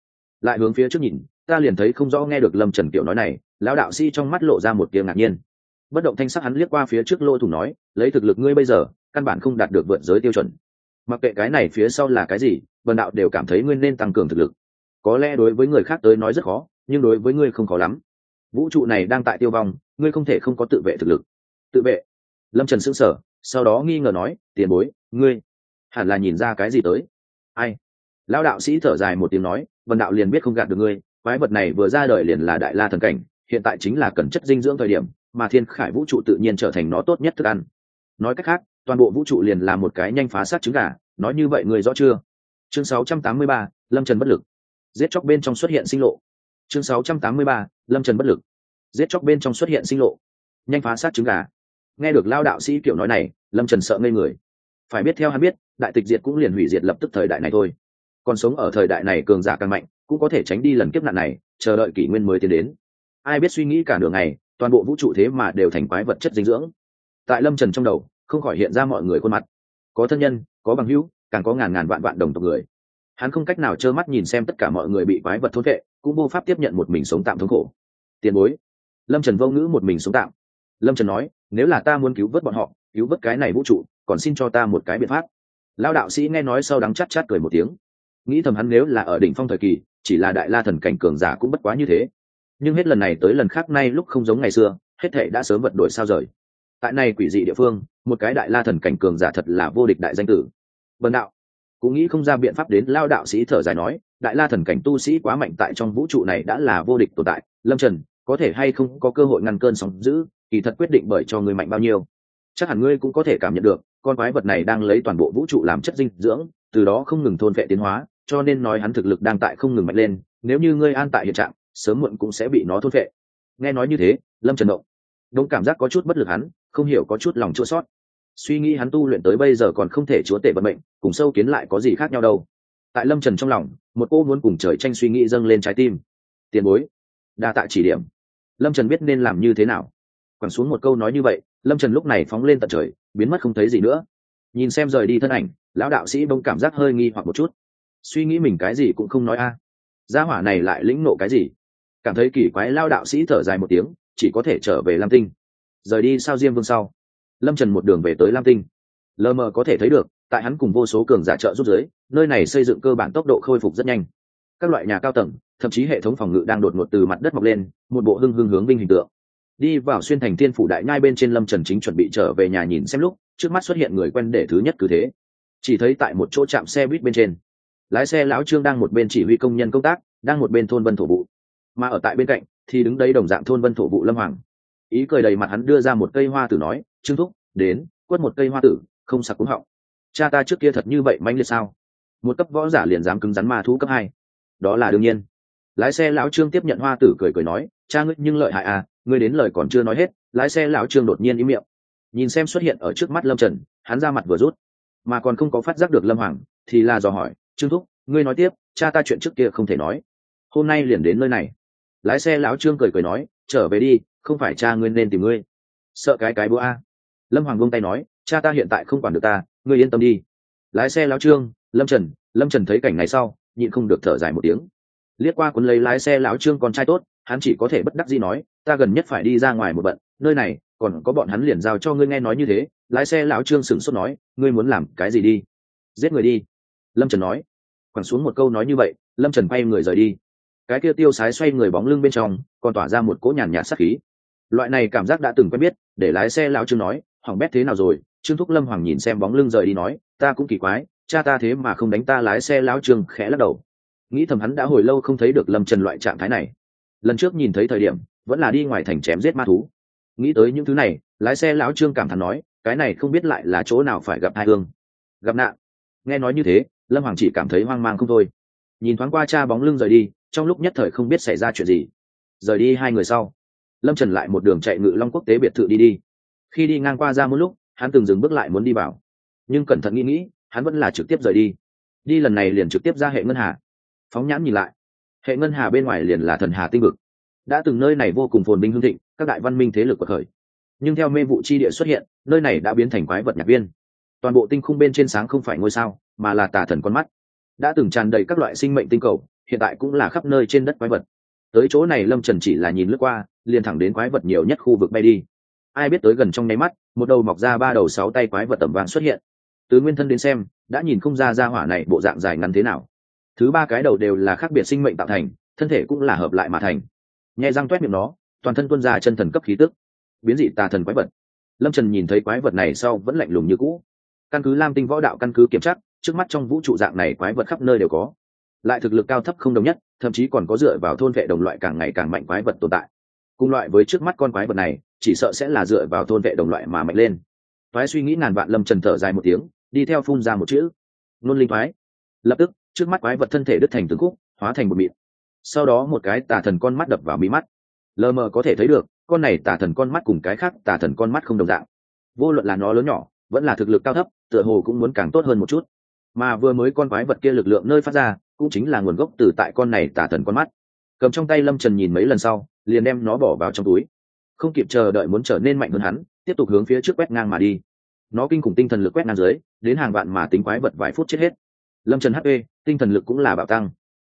Lại hướng phía trước nhìn, ta liền thấy không rõ nghe được lâm trần kiểu nói này, lão đạo sĩ trong mắt lộ ra một tiếng ngạc nhiên bất động thanh sắc hắn liếc qua phía trước lỗ thủ nói, lấy thực lực ngươi bây giờ, căn bản không đạt được vượt giới tiêu chuẩn. Mặc kệ cái này phía sau là cái gì vần đạo đều cảm thấy ngươi nên tăng cường thực lực. Có lẽ đối với người khác tới nói rất khó, nhưng đối với ngươi không khó lắm. Vũ trụ này đang tại tiêu vong, ngươi không thể không có tự vệ thực lực. Tự vệ? Lâm trần sững sờ, sau đó nghi ngờ nói, tiền bối, ngươi hẳn là nhìn ra cái gì tới? Ai? Lão đạo sĩ thở dài một tiếng nói vần đạo liền biết không gạt được ngươi, quái vật này vừa ra đời liền là đại la thần cảnh, hiện tại chính là cần chất dinh dưỡng thời điểm mà thiên khải vũ trụ tự nhiên trở thành nó tốt nhất thức ăn. Nói cách khác toàn bộ vũ trụ liền là một cái nhanh phá sát trứng gà nói như vậy người rõ chưa? Chương 683, lâm trần bất lực. Giết chóc bên trong xuất hiện sinh lộ. Chương 683, lâm trần bất lực. Giết chóc bên trong xuất hiện sinh lộ. Nhanh phá sát trứng gà. Nghe được lao đạo sĩ kiểu nói này lâm trần sợ ngây người. Phải biết theo hắn biết đại tịch diệt cũng liền hủy diệt lập tức thời đại này thôi. Còn sống ở thời đại này cường giả càng mạnh cũng có thể tránh đi lần kiếp nạn này chờ đợi kỷ nguyên mới tiến đến. Ai biết suy nghĩ cả đường này toàn bộ vũ trụ thế mà đều thành quái vật chất dinh dưỡng. Tại lâm trần trong đầu, không khỏi hiện ra mọi người khuôn mặt. Có thân nhân, có bằng hữu, càng có ngàn ngàn vạn vạn đồng tộc người. Hắn không cách nào trơ mắt nhìn xem tất cả mọi người bị quái vật thốt vệ, cũng vô pháp tiếp nhận một mình sống tạm thống khổ. Tiền bối. Lâm trần vô ngữ một mình sống tạm. Lâm trần nói, nếu là ta muốn cứu vớt bọn họ, cứu vớt cái này vũ trụ, còn xin cho ta một cái biện pháp. Lao đạo sĩ nghe nói sau đắng chát chát cười một tiếng. Nghĩ thầm hắn nếu là ở đỉnh phong thời kỳ, chỉ là đại la thần cảnh cường giả cũng bất quá như thế nhưng hết lần này tới lần khác nay lúc không giống ngày xưa, hết thệ đã sớm vật đổi sao rời. Tại này quỷ dị địa phương, một cái đại la thần cảnh cường giả thật là vô địch đại danh tử. Vần đạo, cũng nghĩ không ra biện pháp đến lao đạo sĩ thở dài nói, đại la thần cảnh tu sĩ quá mạnh tại trong vũ trụ này đã là vô địch tồn tại. Lâm trần, có thể hay không có cơ hội ngăn cơn sóng giữ kỳ thật quyết định bởi cho người mạnh bao nhiêu. Chắc hẳn ngươi cũng có thể cảm nhận được, con quái vật này đang lấy toàn bộ vũ trụ làm chất dinh dưỡng, từ đó không ngừng thôn vệ tiến hóa, cho nên nói hắn thực lực đang tại không ngừng mạnh lên, nếu như ngươi an tại hiện trạng sớm muộn cũng sẽ bị nó thôn vệ nghe nói như thế, lâm trần động đông cảm giác có chút bất lực hắn, không hiểu có chút lòng chua sót suy nghĩ hắn tu luyện tới bây giờ còn không thể chúa tể vận mệnh, cùng sâu kiến lại có gì khác nhau đâu. Tại lâm trần trong lòng, một cô muốn cùng trời tranh suy nghĩ dâng lên trái tim. Tiền bối, đa tạ chỉ điểm. Lâm trần biết nên làm như thế nào. Quẳng xuống một câu nói như vậy, lâm trần lúc này phóng lên tận trời, biến mất không thấy gì nữa. Nhìn xem rời đi thân ảnh, lão đạo sĩ bông cảm giác hơi nghi hoặc một chút. Suy nghĩ mình cái gì cũng không nói a. Gia hỏa này lại lĩnh nộ cái gì? Cảm thấy kỳ quái lao đạo sĩ thở dài một tiếng, chỉ có thể trở về lam tinh. Rời đi sao diêm vương sau, lâm trần một đường về tới lam tinh. Lờ mờ có thể thấy được, tại hắn cùng vô số cường giả trợ rút giới nơi này xây dựng cơ bản tốc độ khôi phục rất nhanh. Các loại nhà cao tầng, thậm chí hệ thống phòng ngự đang đột ngột từ mặt đất mọc lên, một bộ hưng hưng hướng vinh hình tượng. Đi vào xuyên thành Thiên phủ đại nhai bên trên lâm trần chính chuẩn bị trở về nhà nhìn xem lúc, trước mắt xuất hiện người quen để thứ nhất cứ thế. Chỉ thấy tại một chỗ chạm xe buýt bên trên, lái xe lão trương đang một bên chỉ huy công nhân công tác, đang một bên thôn vân thổ vụ mà ở tại bên cạnh thì đứng đấy đồng dạng thôn vân thổ vụ lâm hoàng. Ý cười đầy mặt hắn đưa ra một cây hoa tử nói, trương thúc, đến, quất một cây hoa tử, không sặc cúng họng. Cha ta trước kia thật như vậy manh liệt sao? Một cấp võ giả liền dám cứng rắn ma thú cấp hai. Đó là đương nhiên. Lái xe lão trương tiếp nhận hoa tử cười cười nói, cha ngươi nhưng lợi hại à ngươi đến lời còn chưa nói hết. Lái xe lão trương đột nhiên im miệng. Nhìn xem xuất hiện ở trước mắt lâm trần, hắn ra mặt vừa rút. Mà còn không có phát giác được lâm hoàng, thì là dò hỏi, trương thúc, ngươi nói tiếp, cha ta chuyện trước kia không thể nói. Hôm nay liền đến nơi này lái xe lão trương cười cười nói, trở về đi, không phải cha ngươi nên tìm ngươi. Sợ cái cái búa a? Lâm hoàng vung tay nói, cha ta hiện tại không quản được ta, ngươi yên tâm đi. Lái xe lão trương, lâm trần lâm trần thấy cảnh này sau, nhịn không được thở dài một tiếng. Liếc qua cuốn lấy lái xe lão trương con trai tốt, hắn chỉ có thể bất đắc gì nói, ta gần nhất phải đi ra ngoài một bận, nơi này, còn có bọn hắn liền giao cho ngươi nghe nói như thế. Lái xe lão trương sửng sốt nói, ngươi muốn làm cái gì đi? Giết người đi. Lâm trần nói. Quẳng xuống một câu nói như vậy, lâm trần quay người rời đi cái kia tiêu sái xoay người bóng lưng bên trong, còn tỏa ra một cỗ nhàn nhạt sắc khí. Loại này cảm giác đã từng quen biết, để lái xe lão trương nói hỏng bét thế nào rồi? Trương thúc lâm hoàng nhìn xem bóng lưng rời đi nói, ta cũng kỳ quái, cha ta thế mà không đánh ta lái xe lão trương, khẽ lắc đầu. Nghĩ thầm hắn đã hồi lâu không thấy được lâm trần loại trạng thái này. Lần trước nhìn thấy thời điểm, vẫn là đi ngoài thành chém giết ma thú. Nghĩ tới những thứ này, lái xe lão trương cảm thán nói, cái này không biết lại là chỗ nào phải gặp hai hương. Gặp nạn. Nghe nói như thế, lâm hoàng chỉ cảm thấy hoang mang không thôi. Nhìn thoáng qua cha bóng lưng rời đi trong lúc nhất thời không biết xảy ra chuyện gì. Rời đi hai người sau, lâm trần lại một đường chạy ngự long quốc tế biệt thự đi đi. Khi đi ngang qua ra một lúc, hắn từng dừng bước lại muốn đi vào. Nhưng cẩn thận nghĩ nghĩ, hắn vẫn là trực tiếp rời đi. Đi lần này liền trực tiếp ra hệ ngân hà. Phóng nhãn nhìn lại, hệ ngân hà bên ngoài liền là thần hà tinh vực. Đã từng nơi này vô cùng phồn binh hương thịnh, các đại văn minh thế lực của khởi. Nhưng theo mê vụ chi địa xuất hiện, nơi này đã biến thành quái vật nhạc viên. Toàn bộ tinh khung bên trên sáng không phải ngôi sao, mà là tà thần con mắt. Đã từng tràn đầy các loại sinh mệnh tinh cầu hiện tại cũng là khắp nơi trên đất quái vật. Tới chỗ này lâm trần chỉ là nhìn lướt qua, liền thẳng đến quái vật nhiều nhất khu vực bay đi. Ai biết tới gần trong nháy mắt, một đầu mọc ra ba đầu sáu tay quái vật tầm vàng xuất hiện. Từ nguyên thân đến xem, đã nhìn không ra ra hỏa này bộ dạng dài ngắn thế nào. Thứ ba cái đầu đều là khác biệt sinh mệnh tạo thành, thân thể cũng là hợp lại mà thành. Nhẹ răng toét miệng nó, toàn thân tuân ra chân thần cấp khí tức. Biến dị tà thần quái vật. Lâm trần nhìn thấy quái vật này sau vẫn lạnh lùng như cũ. Căn cứ lam tinh võ đạo căn cứ kiểm tra, trước mắt trong vũ trụ dạng này quái vật khắp nơi đều có lại thực lực cao thấp không đồng nhất, thậm chí còn có dựa vào thôn vệ đồng loại càng ngày càng mạnh quái vật tồn tại. Cùng loại với trước mắt con quái vật này, chỉ sợ sẽ là dựa vào thôn vệ đồng loại mà mạnh lên. Thoái suy nghĩ ngàn vạn lâm trần thở dài một tiếng, đi theo phun ra một chữ. Nôn linh thoái lập tức, trước mắt quái vật thân thể đứt thành từng khúc, hóa thành một mịn. Sau đó một cái tà thần con mắt đập vào mi mắt. Lờ mờ có thể thấy được, con này tà thần con mắt cùng cái khác tà thần con mắt không đồng dạng. Vô luận là nó lớn nhỏ, vẫn là thực lực cao thấp, tựa hồ cũng muốn càng tốt hơn một chút. Mà vừa mới con quái vật kia lực lượng nơi phát ra cũng chính là nguồn gốc từ tại con này tà thần con mắt. Cầm trong tay lâm trần nhìn mấy lần sau, liền đem nó bỏ vào trong túi. Không kịp chờ đợi muốn trở nên mạnh hơn hắn, tiếp tục hướng phía trước quét ngang mà đi. Nó kinh khủng tinh thần lực quét ngang dưới, đến hàng vạn mà tính quái vật vài phút chết hết. Lâm trần hp tinh thần lực cũng là bạo tăng.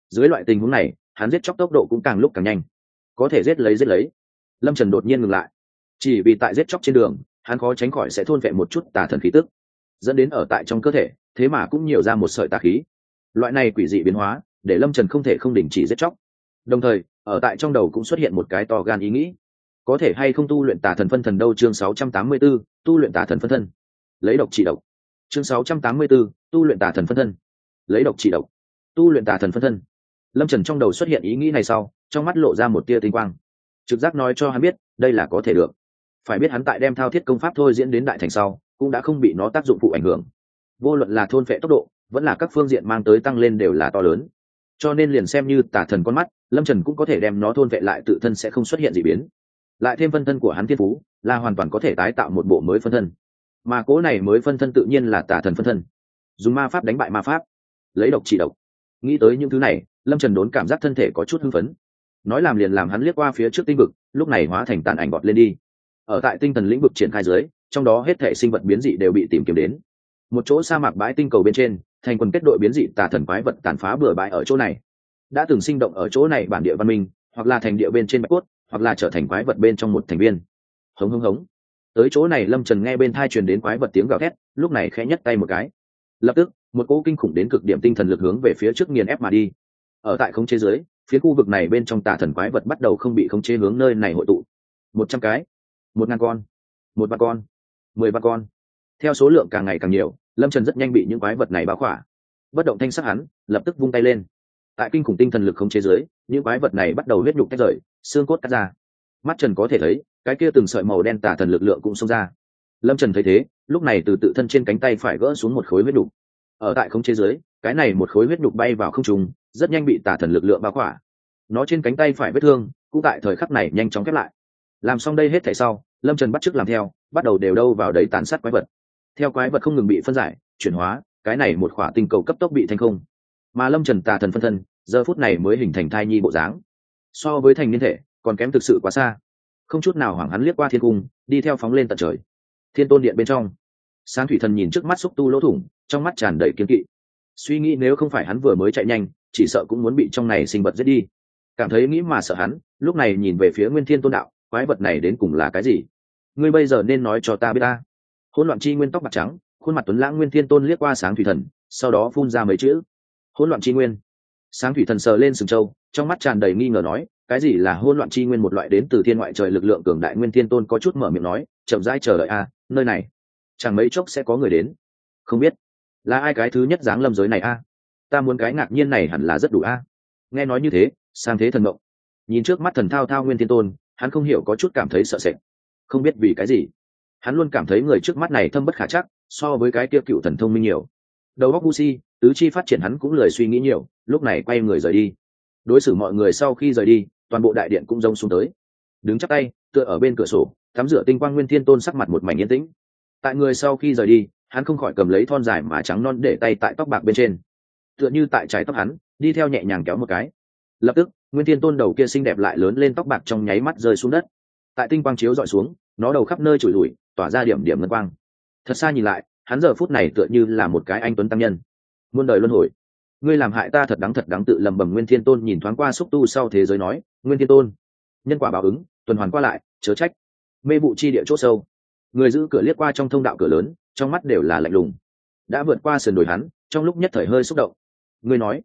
Dưới loại tình huống này, hắn giết chóc tốc độ cũng càng lúc càng nhanh. Có thể giết lấy giết lấy. Lâm trần đột nhiên ngừng lại. Chỉ vì tại giết chóc trên đường, hắn khó tránh khỏi sẽ thôn vẹn một chút tà thần khí tức. Dẫn đến ở tại trong cơ thể, thế mà cũng nhiều ra một sợi tà khí loại này quỷ dị biến hóa để lâm trần không thể không đình chỉ giết chóc. Đồng thời ở tại trong đầu cũng xuất hiện một cái to gan ý nghĩ. Có thể hay không tu luyện tà thần phân thần đâu? Chương 684, tu luyện tà thần phân thân. Lấy độc trị độc. Chương 684, tu luyện tà thần phân thân. Lấy độc trị độc. Tu luyện tà thần phân thân. Lâm trần trong đầu xuất hiện ý nghĩ này sau trong mắt lộ ra một tia tinh quang. Trực giác nói cho hắn biết đây là có thể được. Phải biết hắn tại đem thao thiết công pháp thôi diễn đến đại thành sau cũng đã không bị nó tác dụng phụ ảnh hưởng vô luận là thôn phệ tốc độ, vẫn là các phương diện mang tới tăng lên đều là to lớn. Cho nên liền xem như tà thần con mắt, lâm trần cũng có thể đem nó thôn vệ lại tự thân sẽ không xuất hiện d ị biến. Lại thêm phân thân của hắn thiên phú, là hoàn toàn có thể tái tạo một bộ mới phân thân. Mà cố này mới phân thân tự nhiên là tà thần phân thân. Dùng ma pháp đánh bại ma pháp, lấy độc trị độc. Nghĩ tới những thứ này, lâm trần đốn cảm giác thân thể có chút hưng phấn. Nói làm liền làm hắn liếc qua phía trước tinh vực, lúc này hóa thành tàn ảnh bọt lên đi. Ở tại tinh thần lĩnh vực triển khai dưới, trong đó hết thể sinh vật biến dị đều bị tìm kiếm đến một chỗ sa mạc bãi tinh cầu bên trên, thành quần kết đội biến dị tà thần quái vật tàn phá bừa bãi ở chỗ này. Đã từng sinh động ở chỗ này bản địa văn minh, hoặc là thành địa bên trên bạch cốt, hoặc là trở thành quái vật bên trong một thành viên. Hống hống hống. Tới chỗ này lâm trần nghe bên thai truyền đến quái vật tiếng gào thét, lúc này khẽ nhấc tay một cái. Lập tức, một cỗ kinh khủng đến cực điểm tinh thần lực hướng về phía trước nghiền ép mà đi. Ở tại khống chế dưới, phía khu vực này bên trong tà thần quái vật bắt đầu không bị khống chế hướng nơi này hội tụ. Một trăm cái. Một ngàn con. Một ba con. Mười ba con theo số lượng càng ngày càng nhiều, lâm trần rất nhanh bị những quái vật này báo khỏa. Bất động thanh sắc hắn, lập tức vung tay lên. Tại kinh khủng tinh thần lực không chế giới những quái vật này bắt đầu huyết nhục tách rời, xương cốt cắt ra. Mắt trần có thể thấy, cái kia từng sợi màu đen tả thần lực lượng cũng xông ra. Lâm trần thấy thế, lúc này từ tự thân trên cánh tay phải gỡ xuống một khối huyết nhục. Ở tại không chế giới cái này một khối huyết nhục bay vào không trùng rất nhanh bị tả thần lực lượng bao khỏa. Nó trên cánh tay phải vết thương, cũng tại thời khắc này nhanh chóng khép lại. Làm xong đây hết thể sau, lâm trần bắt t làm theo, bắt đầu đều đâu vào đấy tàn sát quái vật theo quái vật không ngừng bị phân giải, chuyển hóa, cái này một khỏa tinh cầu cấp tốc bị thành không. Mà lâm trần tà thần phân thân, giờ phút này mới hình thành thai nhi bộ dáng. So với thành niên thể, còn kém thực sự quá xa. Không chút nào hoảng hắn liếc qua thiên cung, đi theo phóng lên tận trời. Thiên tôn điện bên trong. Sáng thủy thần nhìn trước mắt xúc tu lỗ thủng, trong mắt tràn đầy kiếm kỵ. Suy nghĩ nếu không phải hắn vừa mới chạy nhanh, chỉ sợ cũng muốn bị trong này sinh vật giết đi. Cảm thấy nghĩ mà sợ hắn, lúc này nhìn về phía nguyên thiên tôn đạo, quái vật này đến cùng là cái gì? Ngươi bây giờ nên nói cho ta biết ta hỗn loạn chi nguyên tóc bạc trắng, khuôn mặt tuấn lãng nguyên thiên tôn liếc qua sáng thủy thần, sau đó phun ra mấy chữ. Hỗn loạn chi nguyên. Sáng thủy thần sờ lên sừng châu trong mắt tràn đầy nghi ngờ nói, cái gì là hỗn loạn chi nguyên một loại đến từ thiên ngoại trời lực lượng cường đại nguyên thiên tôn có chút mở miệng nói, chậm rãi chờ đợi a, nơi này. Chẳng mấy chốc sẽ có người đến. Không biết, là ai cái thứ nhất dáng lâm giới này a? Ta muốn cái ngạc nhiên này hẳn là rất đủ a. Nghe nói như thế sang thế thần mộng. Nhìn trước mắt thần thao thao nguyên thiên tôn, hắn không hiểu có chút cảm thấy sợ sệt. Không biết vì cái gì hắn luôn cảm thấy người trước mắt này thâm bất khả chắc, so với cái kia cựu thần thông minh nhiều. Đầu góc si, tứ chi phát triển hắn cũng lời suy nghĩ nhiều, lúc này quay người rời đi. Đối xử mọi người sau khi rời đi, toàn bộ đại điện cũng rông xuống tới. Đứng chắc tay, tựa ở bên cửa sổ, tắm rửa tinh quang nguyên thiên tôn sắc mặt một mảnh yên tĩnh. Tại người sau khi rời đi, hắn không khỏi cầm lấy thon dài mà trắng non để tay tại tóc bạc bên trên. Tựa như tại trái tóc hắn, đi theo nhẹ nhàng kéo một cái. Lập tức, nguyên thiên tôn đầu kia xinh đẹp lại lớn lên tóc bạc trong nháy mắt rơi xuống đất. Tại tinh quang chiếu dọi xuống nó đầu khắp nơi trùi lùi, tỏa ra điểm điểm ngân quang. Thật xa nhìn lại, hắn giờ phút này tựa như là một cái anh tuấn tăng nhân. Muôn đời luân hồi. Ngươi làm hại ta thật đáng thật đáng tự lầm bầm nguyên thiên tôn nhìn thoáng qua xúc tu sau thế giới nói, nguyên thiên tôn, nhân quả báo ứng, tuần hoàn qua lại, chớ trách. Mê vụ chi địa c h ỗ sâu. Người giữ cửa liếc qua trong thông đạo cửa lớn, trong mắt đều là lạnh lùng. Đã vượt qua sườn đồi hắn, trong lúc nhất thời hơi xúc động. Ngươi nói,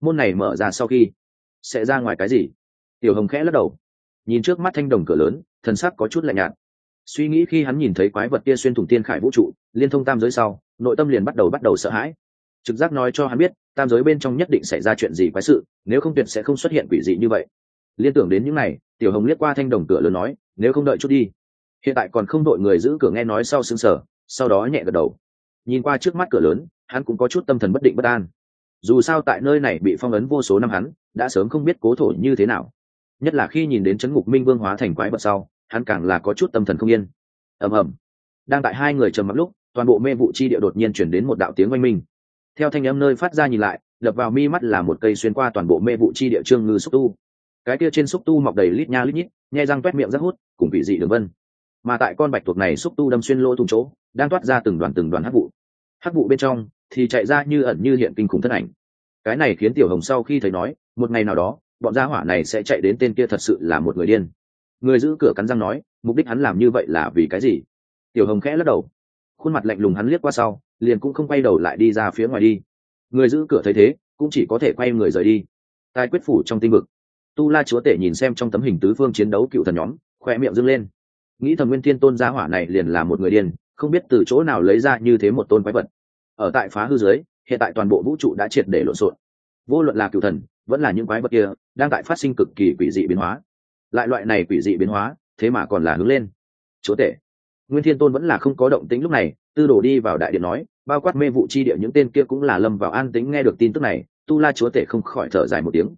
môn này mở ra sau khi sẽ ra ngoài cái gì? Tiểu hồng khẽ lắc đầu. Nhìn trước mắt thanh đồng cửa lớn, thần sắc có chút lạnh nhạt suy nghĩ khi hắn nhìn thấy quái vật kia xuyên thủng tiên khải vũ trụ, liên thông tam giới sau, nội tâm liền bắt đầu bắt đầu sợ hãi. Trực giác nói cho hắn biết, tam giới bên trong nhất định xảy ra chuyện gì quái sự, nếu không tuyệt sẽ không xuất hiện quỷ dị như vậy. Liên tưởng đến những này, tiểu hồng liếc qua thanh đồng cửa lớn nói, nếu không đợi chút đi. Hiện tại còn không đội người giữ cửa nghe nói sau xứng sở sau đó nhẹ gật đầu. Nhìn qua trước mắt cửa lớn, hắn cũng có chút tâm thần bất định bất an. Dù sao tại nơi này bị phong ấn vô số năm hắn, đã sớm không biết cố thổ như thế nào. Nhất là khi nhìn đến chấn ngục minh vương hóa thành quái vật sau hắn càng là có chút tâm thần không yên. Ầm ầm. Đang tại hai người trầm mặc lúc, toàn bộ mê vụ chi địa đột nhiên chuyển đến một đạo tiếng oanh minh. Theo thanh âm nơi phát ra nhìn lại, đập vào mi mắt là một cây xuyên qua toàn bộ mê vụ chi địa trương ngư xúc tu. Cái kia trên xúc tu mọc đầy lít nha lít nhít nhai răng toét miệng rất hút, cùng vị dị đường vân. Mà tại con bạch tuộc này xúc tu đâm xuyên lỗ tung chỗ, đang toát ra từng đoàn từng đoàn hắc vụ. Hắc vụ bên trong thì chạy ra như ẩn như hiện kinh khủng thân ảnh. Cái này khiến tiểu hồng sau khi thấy nói, một ngày nào đó, bọn gia hỏa này sẽ chạy đến tên kia thật sự là một người điên người giữ cửa cắn răng nói mục đích hắn làm như vậy là vì cái gì? Tiểu hồng khẽ lắc đầu. Khuôn mặt lạnh lùng hắn liếc qua sau liền cũng không quay đầu lại đi ra phía ngoài đi. Người giữ cửa thấy thế cũng chỉ có thể quay người rời đi. Tài quyết phủ trong tinh vực. Tu la chúa tể nhìn xem trong tấm hình tứ phương chiến đấu cựu thần nhóm khoe miệng dâng lên. Nghĩ thầm nguyên thiên tôn gia hỏa này liền là một người điên không biết từ chỗ nào lấy ra như thế một tôn quái vật. Ở tại phá hư dưới, hiện tại toàn bộ vũ trụ đã triệt để lộn xộn. Vô luận là cựu thần vẫn là những quái vật kia đang tại phát sinh cực kỳ quỷ dị biến hóa lại loại này quỷ dị biến hóa, thế mà còn là hướng lên. Chúa tể, nguyên thiên tôn vẫn là không có động tĩnh lúc này, tư đồ đi vào đại điện nói, bao quát mê vụ chi địa những tên kia cũng là lâm vào an tính nghe được tin tức này, tu la chúa tể không khỏi thở dài một tiếng.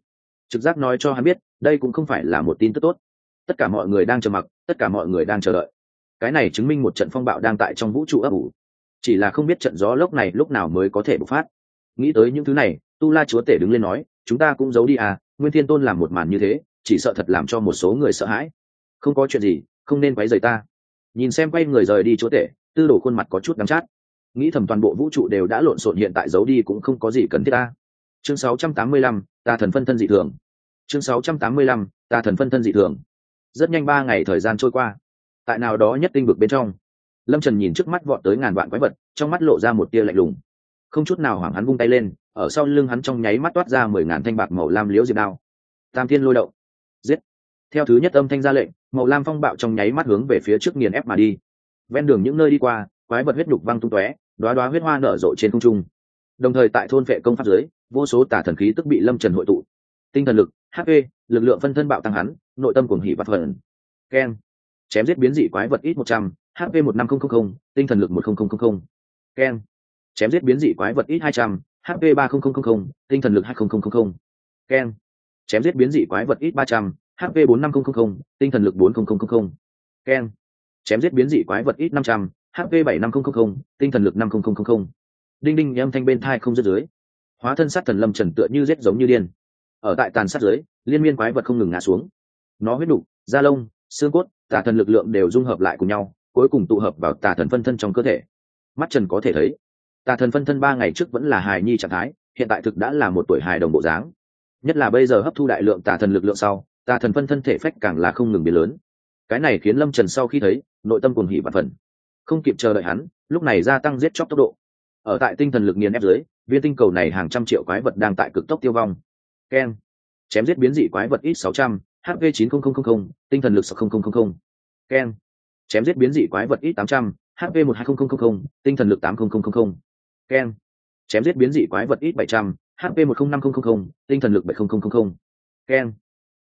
Trực giác nói cho hắn biết, đây cũng không phải là một tin tức tốt. Tất cả mọi người đang chờ mặc, tất cả mọi người đang chờ đợi. Cái này chứng minh một trận phong bạo đang tại trong vũ trụ ấp ủ. Chỉ là không biết trận gió lốc này lúc nào mới có thể bộc phát. Nghĩ tới những thứ này, tu la chúa tể đứng lên nói, chúng ta cũng giấu đi à nguyên thiên tôn làm một màn như thế chỉ sợ thật làm cho một số người sợ hãi. Không có chuyện gì không nên quấy rầy ta. Nhìn xem quay người rời đi chúa tệ tư đồ khuôn mặt có chút đắm chát. Nghĩ thầm toàn bộ vũ trụ đều đã lộn xộn hiện tại giấu đi cũng không có gì cần thiết ta. Chương 685, ta thần phân thân dị thường. Chương 685, ta thần phân thân dị thường. Rất nhanh ba ngày thời gian trôi qua. Tại nào đó nhất tinh vực bên trong lâm trần nhìn trước mắt vọt tới ngàn vạn quái vật trong mắt lộ ra một tia lạnh lùng. Không chút nào hoảng hắn vung tay lên ở sau lưng hắn trong nháy mắt toát ra mười ngàn thanh bạc màu lam liễu diệp đao. Tam thiên lôi động theo thứ nhất âm thanh ra lệnh màu lam phong bạo trong nháy mắt hướng về phía trước nghiền ép mà đi. Ven đường những nơi đi qua quái vật huyết đục văng tung tóe đoá đoá huyết hoa nở rộ trên không trung. Đồng thời tại thôn vệ công pháp dưới vô số tả thần khí tức bị lâm trần hội tụ. Tinh thần lực hp lực lượng phân thân bạo tăng hắn nội tâm cùng hỉ vật phần keng. Chém giết biến dị quái vật ít một trăm hp một năm không không không, tinh thần lực một không không không. keng. Chém giết biến dị quái vật ít hai trăm hp ba không không không không, tinh thần lực hai không không không. keng. Chém giết biến dị quái vật ít ba trăm hp bốn năm nghìn tinh thần lực bốn nghìn keng chém giết biến dị quái vật ít năm trăm hp bảy năm nghìn tinh thần lực năm nghìn đinh đinh âm thanh bên thai không dứt dưới. Hóa thân sát thần lâm trần tựa như rết giống như điên. Ở tại tàn sát dưới, liên miên quái vật không ngừng ngã xuống. Nó huyết đục, da lông, xương cốt, tà thần lực lượng đều dung hợp lại cùng nhau, cuối cùng tụ hợp vào tà thần phân thân trong cơ thể. Mắt trần có thể thấy, tà thần phân thân ba ngày trước vẫn là hài nhi trạng thái, hiện tại thực đã là một tuổi hài đồng bộ dáng. Nhất là bây giờ hấp thu đại lượng tà thần lực lượng sau tà thần phân thân thể phách càng là không ngừng biến lớn cái này khiến lâm trần sau khi thấy nội tâm cùng hỉ và phần không kịp chờ đợi hắn lúc này gia tăng giết chóc tốc độ ở tại tinh thần lực nghiền ép dưới viên tinh cầu này hàng trăm triệu quái vật đang tại cực tốc tiêu vong Ken, chém giết biến dị quái vật ít sáu trăm hp chín nghìn tinh thần lực sáu nghìn Ken, chém giết biến dị quái vật ít tám trăm hp một hai nghìn tinh thần lực tám nghìn Ken, chém giết biến dị quái vật ít bảy trăm hp một nghìn năm trăm tinh thần lực bảy nghìn Ken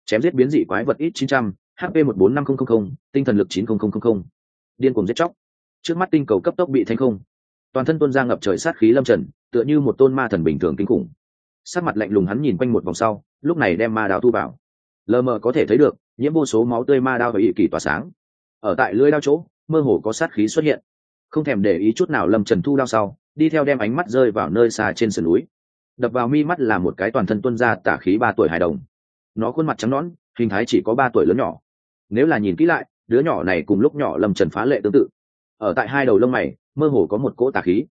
chém giết biến dị quái vật ít chín trăm hp một bốn năm trăm tinh thần lực chín nghìn điên cuồng giết chóc. Trước mắt tinh cầu cấp tốc bị thanh không. Toàn thân tuôn ra ngập trời sát khí lâm trần, tựa như một tôn ma thần bình thường kinh khủng. Sát mặt lạnh lùng hắn nhìn quanh một vòng sau, lúc này đem ma đao thu vào. Lờ mờ có thể thấy được, nhiễm vô số máu tươi ma đao và ỵ kỳ tỏa sáng. Ở tại lưới đao chỗ, mơ hồ có sát khí xuất hiện. Không thèm để ý chút nào lâm trần thu đao sau, đi theo đem ánh mắt rơi vào nơi xa trên sườn núi. Đập vào mi mắt là một cái toàn thân tuân ra tả khí ba tuổi hài đồng nó khuôn mặt trắng nõn, hình thái chỉ có ba tuổi lớn nhỏ. Nếu là nhìn kỹ lại, đứa nhỏ này cùng lúc nhỏ lâm trần phá lệ tương tự. Ở tại hai đầu lông mày, mơ hồ có một cỗ tà khí.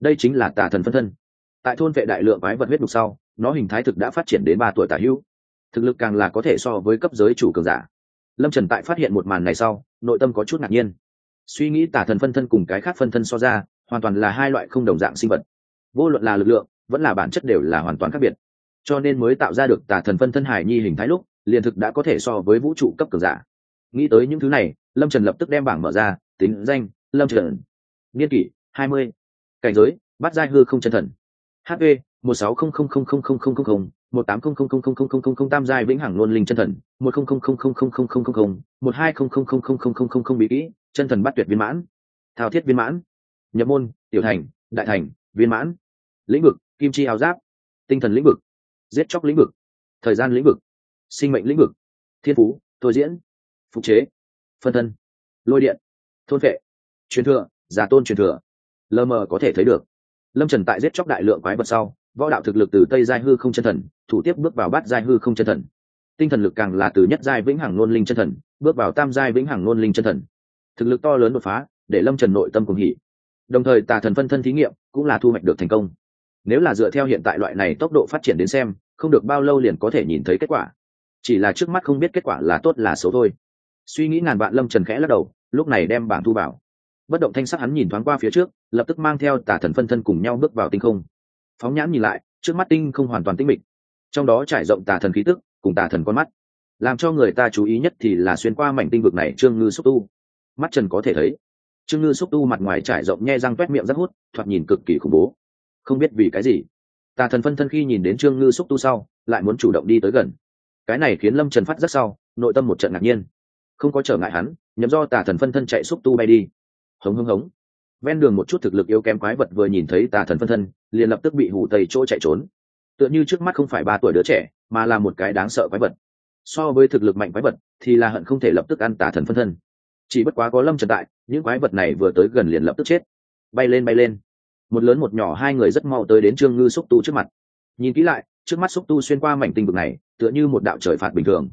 Đây chính là tà thần phân thân. Tại thôn vệ đại lượng quái vật huyết đục sau, nó hình thái thực đã phát triển đến ba tuổi tả hữu. Thực lực càng là có thể so với cấp giới chủ cường giả. Lâm trần tại phát hiện một màn này sau, nội tâm có chút ngạc nhiên. Suy nghĩ tả thần phân thân cùng cái khác phân thân so ra, hoàn toàn là hai loại không đồng dạng sinh vật. Vô luận là lực lượng, vẫn là bản chất đều là hoàn toàn khác biệt cho nên mới tạo ra được tà thần phân thân hải nhi hình thái lúc liền thực đã có thể so với vũ trụ cấp cường giả nghĩ tới những thứ này lâm trần lập tức đem bảng mở ra tính danh lâm trần niên kỷ hai mươi cảnh giới bắt giai hư không chân thần hp một sáu không không không không không không không không một tám không không không không không không không không tam giai vĩnh hằng luôn linh chân thần một không không không không không không không không không một hai không không không không không không không không bị kỹ chân thần bắt tuyệt viên mãn thao thiết viên mãn nhập môn tiểu thành đại thành viên mãn lĩnh vực kim chi áo giáp tinh thần lĩnh vực giết chóc lĩnh vực, thời gian lĩnh vực, sinh mệnh lĩnh vực, thiên phú, thôi diễn, phục chế, phân thân, lôi điện, thôn vệ, truyền thừa, giả tôn truyền thừa. Lờ mờ có thể thấy được, lâm trần tại giết chóc đại lượng quái vật sau, võ đạo thực lực từ tây giai hư không chân thần, thủ tiếp bước vào bát giai hư không chân thần. Tinh thần lực càng là từ nhất giai vĩnh hằng nôn linh chân thần, bước vào tam giai vĩnh hằng nôn linh chân thần. Thực lực to lớn đột phá, để lâm trần nội tâm cùng hỉ. Đồng thời tà thần phân thân thí nghiệm cũng là thu hoạch được thành công. Nếu là dựa theo hiện tại loại này tốc độ phát triển đến xem không được bao lâu liền có thể nhìn thấy kết quả. Chỉ là trước mắt không biết kết quả là tốt là xấu thôi. Suy nghĩ ngàn vạn lâm trần khẽ lắc đầu, lúc này đem bảng thu vào. Bất động thanh sắc hắn nhìn thoáng qua phía trước, lập tức mang theo tà thần phân thân cùng nhau bước vào tinh không. Phóng nhãn nhìn lại, trước mắt tinh không hoàn toàn tinh mịch. Trong đó trải rộng tà thần khí tức, cùng tà thần con mắt. Làm cho người ta chú ý nhất thì là xuyên qua mảnh tinh vực này trương ngư xúc tu. Mắt trần có thể thấy, trương ngư xúc tu mặt ngoài trải rộng nhe răng t miệng rất hút, thoạt nhìn cực kỳ khủng bố. Không biết vì cái gì tà thần phân thân khi nhìn đến trương ngư xúc tu sau, lại muốn chủ động đi tới gần. Cái này khiến lâm trần phát rất sau, nội tâm một trận ngạc nhiên. Không có trở ngại hắn, nhắm do tà thần phân thân chạy xúc tu bay đi. Hống hống hống. Ven đường một chút thực lực yếu kém quái vật vừa nhìn thấy tà thần phân thân, liền lập tức bị hủ tây chỗ chạy trốn. Tựa như trước mắt không phải ba tuổi đứa trẻ, mà là một cái đáng sợ quái vật. So với thực lực mạnh quái vật, thì là hận không thể lập tức ăn tà thần phân thân. Chỉ bất quá có lâm trần tại, những quái vật này vừa tới gần liền lập tức chết. Bay lên bay lên một lớn một nhỏ hai người rất mau tới đến trương ngư xúc tu trước mặt. Nhìn kỹ lại, trước mắt xúc tu xuyên qua mảnh tinh vực này, tựa như một đạo trời phạt bình thường.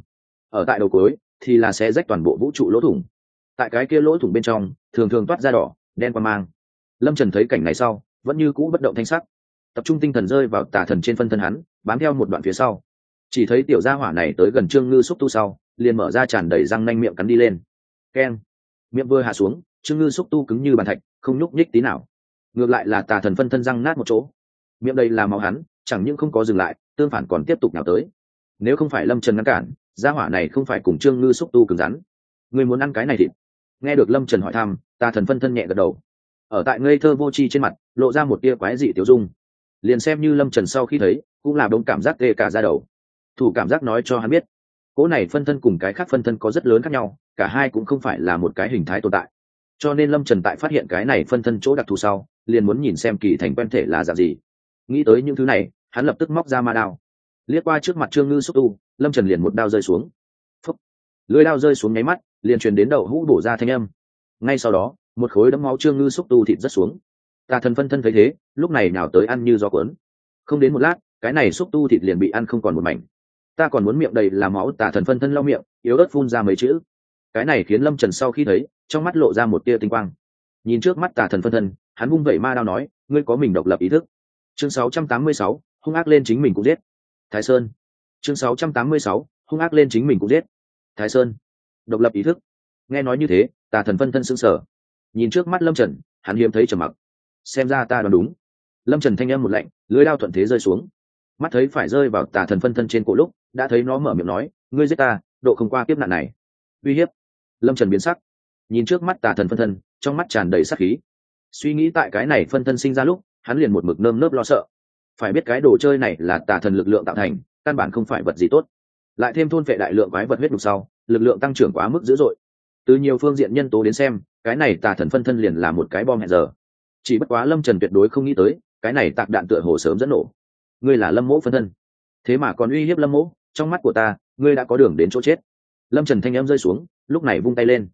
Ở tại đầu cối thì là sẽ rách toàn bộ vũ trụ lỗ thủng. Tại cái kia lỗ thủng bên trong, thường thường toát ra đỏ, đen qua mang. Lâm trần thấy cảnh này sau, vẫn như cũ bất động thanh sắc. Tập trung tinh thần rơi vào tà thần trên phân thân hắn, bám theo một đoạn phía sau. Chỉ thấy tiểu gia hỏa này tới gần trương ngư xúc tu sau, liền mở ra tràn đầy răng nanh miệng cắn đi lên. Keng. Miệng vừa hạ xuống, trương ngư xúc tu cứng như bàn thạch, không nhúc nhích tí nào ngược lại là tà thần phân thân răng nát một chỗ. Miệng đây là máu hắn, chẳng những không có dừng lại, tương phản còn tiếp tục nào tới. Nếu không phải lâm trần ngăn cản, gia hỏa này không phải cùng trương ngư xúc tu cứng rắn. Người muốn ăn cái này thịt nghe được lâm trần hỏi thăm, tà thần phân thân nhẹ gật đầu. Ở tại ngây thơ vô tri trên mặt, lộ ra một tia quái dị tiểu dung. Liền xem như lâm trần sau khi thấy, cũng là đông cảm giác tê cả ra đầu. Thủ cảm giác nói cho hắn biết, cỗ này phân thân cùng cái khác phân thân có rất lớn khác nhau, cả hai cũng không phải là một cái hình thái tồn tại. Cho nên lâm trần tại phát hiện cái này phân thân chỗ đặc thù sau liền muốn nhìn xem kỳ thành quen thể là dạng gì. Nghĩ tới những thứ này, hắn lập tức móc ra ma đao. Liếc qua trước mặt trương ngư xúc tu, lâm trần liền một đao rơi xuống. Phúc. Lưới đao rơi xuống nháy mắt, liền truyền đến đầu hũ bổ ra thanh âm. Ngay sau đó, một khối đấm máu trương ngư xúc tu thịt rất xuống. Tà thần phân thân thấy thế, lúc này nào tới ăn như gió cuốn. Không đến một lát, cái này xúc tu thịt liền bị ăn không còn một mảnh. Ta còn muốn miệng đầy làm máu tà thần phân thân lau miệng, yếu ớt phun ra mấy chữ. Cái này khiến lâm trần sau khi thấy, trong mắt lộ ra một tia tinh quang. Nhìn trước mắt tà thần phân thân hắn vung vẩy ma đao nói ngươi có mình độc lập ý thức. Chương 686, hung ác lên chính mình cũng giết. Thái sơn. Chương 686, hung ác lên chính mình cũng giết. Thái sơn. Độc lập ý thức. Nghe nói như thế tà thần phân thân sững sờ. Nhìn trước mắt lâm trần hắn hiếm thấy trầm mặc. Xem ra ta đoán đúng. Lâm trần thanh âm một lạnh lưới đao thuận thế rơi xuống. Mắt thấy phải rơi vào tà thần phân thân trên cổ lúc đã thấy nó mở miệng nói ngươi giết ta độ không qua kiếp nạn này. Uy hiếp. Lâm trần biến sắc. Nhìn trước mắt tà thần phân thân trong mắt tràn đầy sắc khí suy nghĩ tại cái này phân thân sinh ra lúc, hắn liền một mực nơm nớp lo sợ. Phải biết cái đồ chơi này là tà thần lực lượng tạo thành, căn bản không phải vật gì tốt. Lại thêm thôn vệ đại lượng quái vật huyết đục sau, lực lượng tăng trưởng quá mức dữ dội. Từ nhiều phương diện nhân tố đến xem, cái này tà thần phân thân liền là một cái bom hẹn giờ. Chỉ bất quá lâm trần tuyệt đối không nghĩ tới, cái này tạc đạn tựa hồ sớm dẫn nổ. Ngươi là lâm mỗ phân thân. Thế mà còn uy hiếp lâm mỗ, trong mắt của ta, ngươi đã có đường đến chỗ chết. Lâm trần thanh em rơi xuống, lúc này vung tay lên.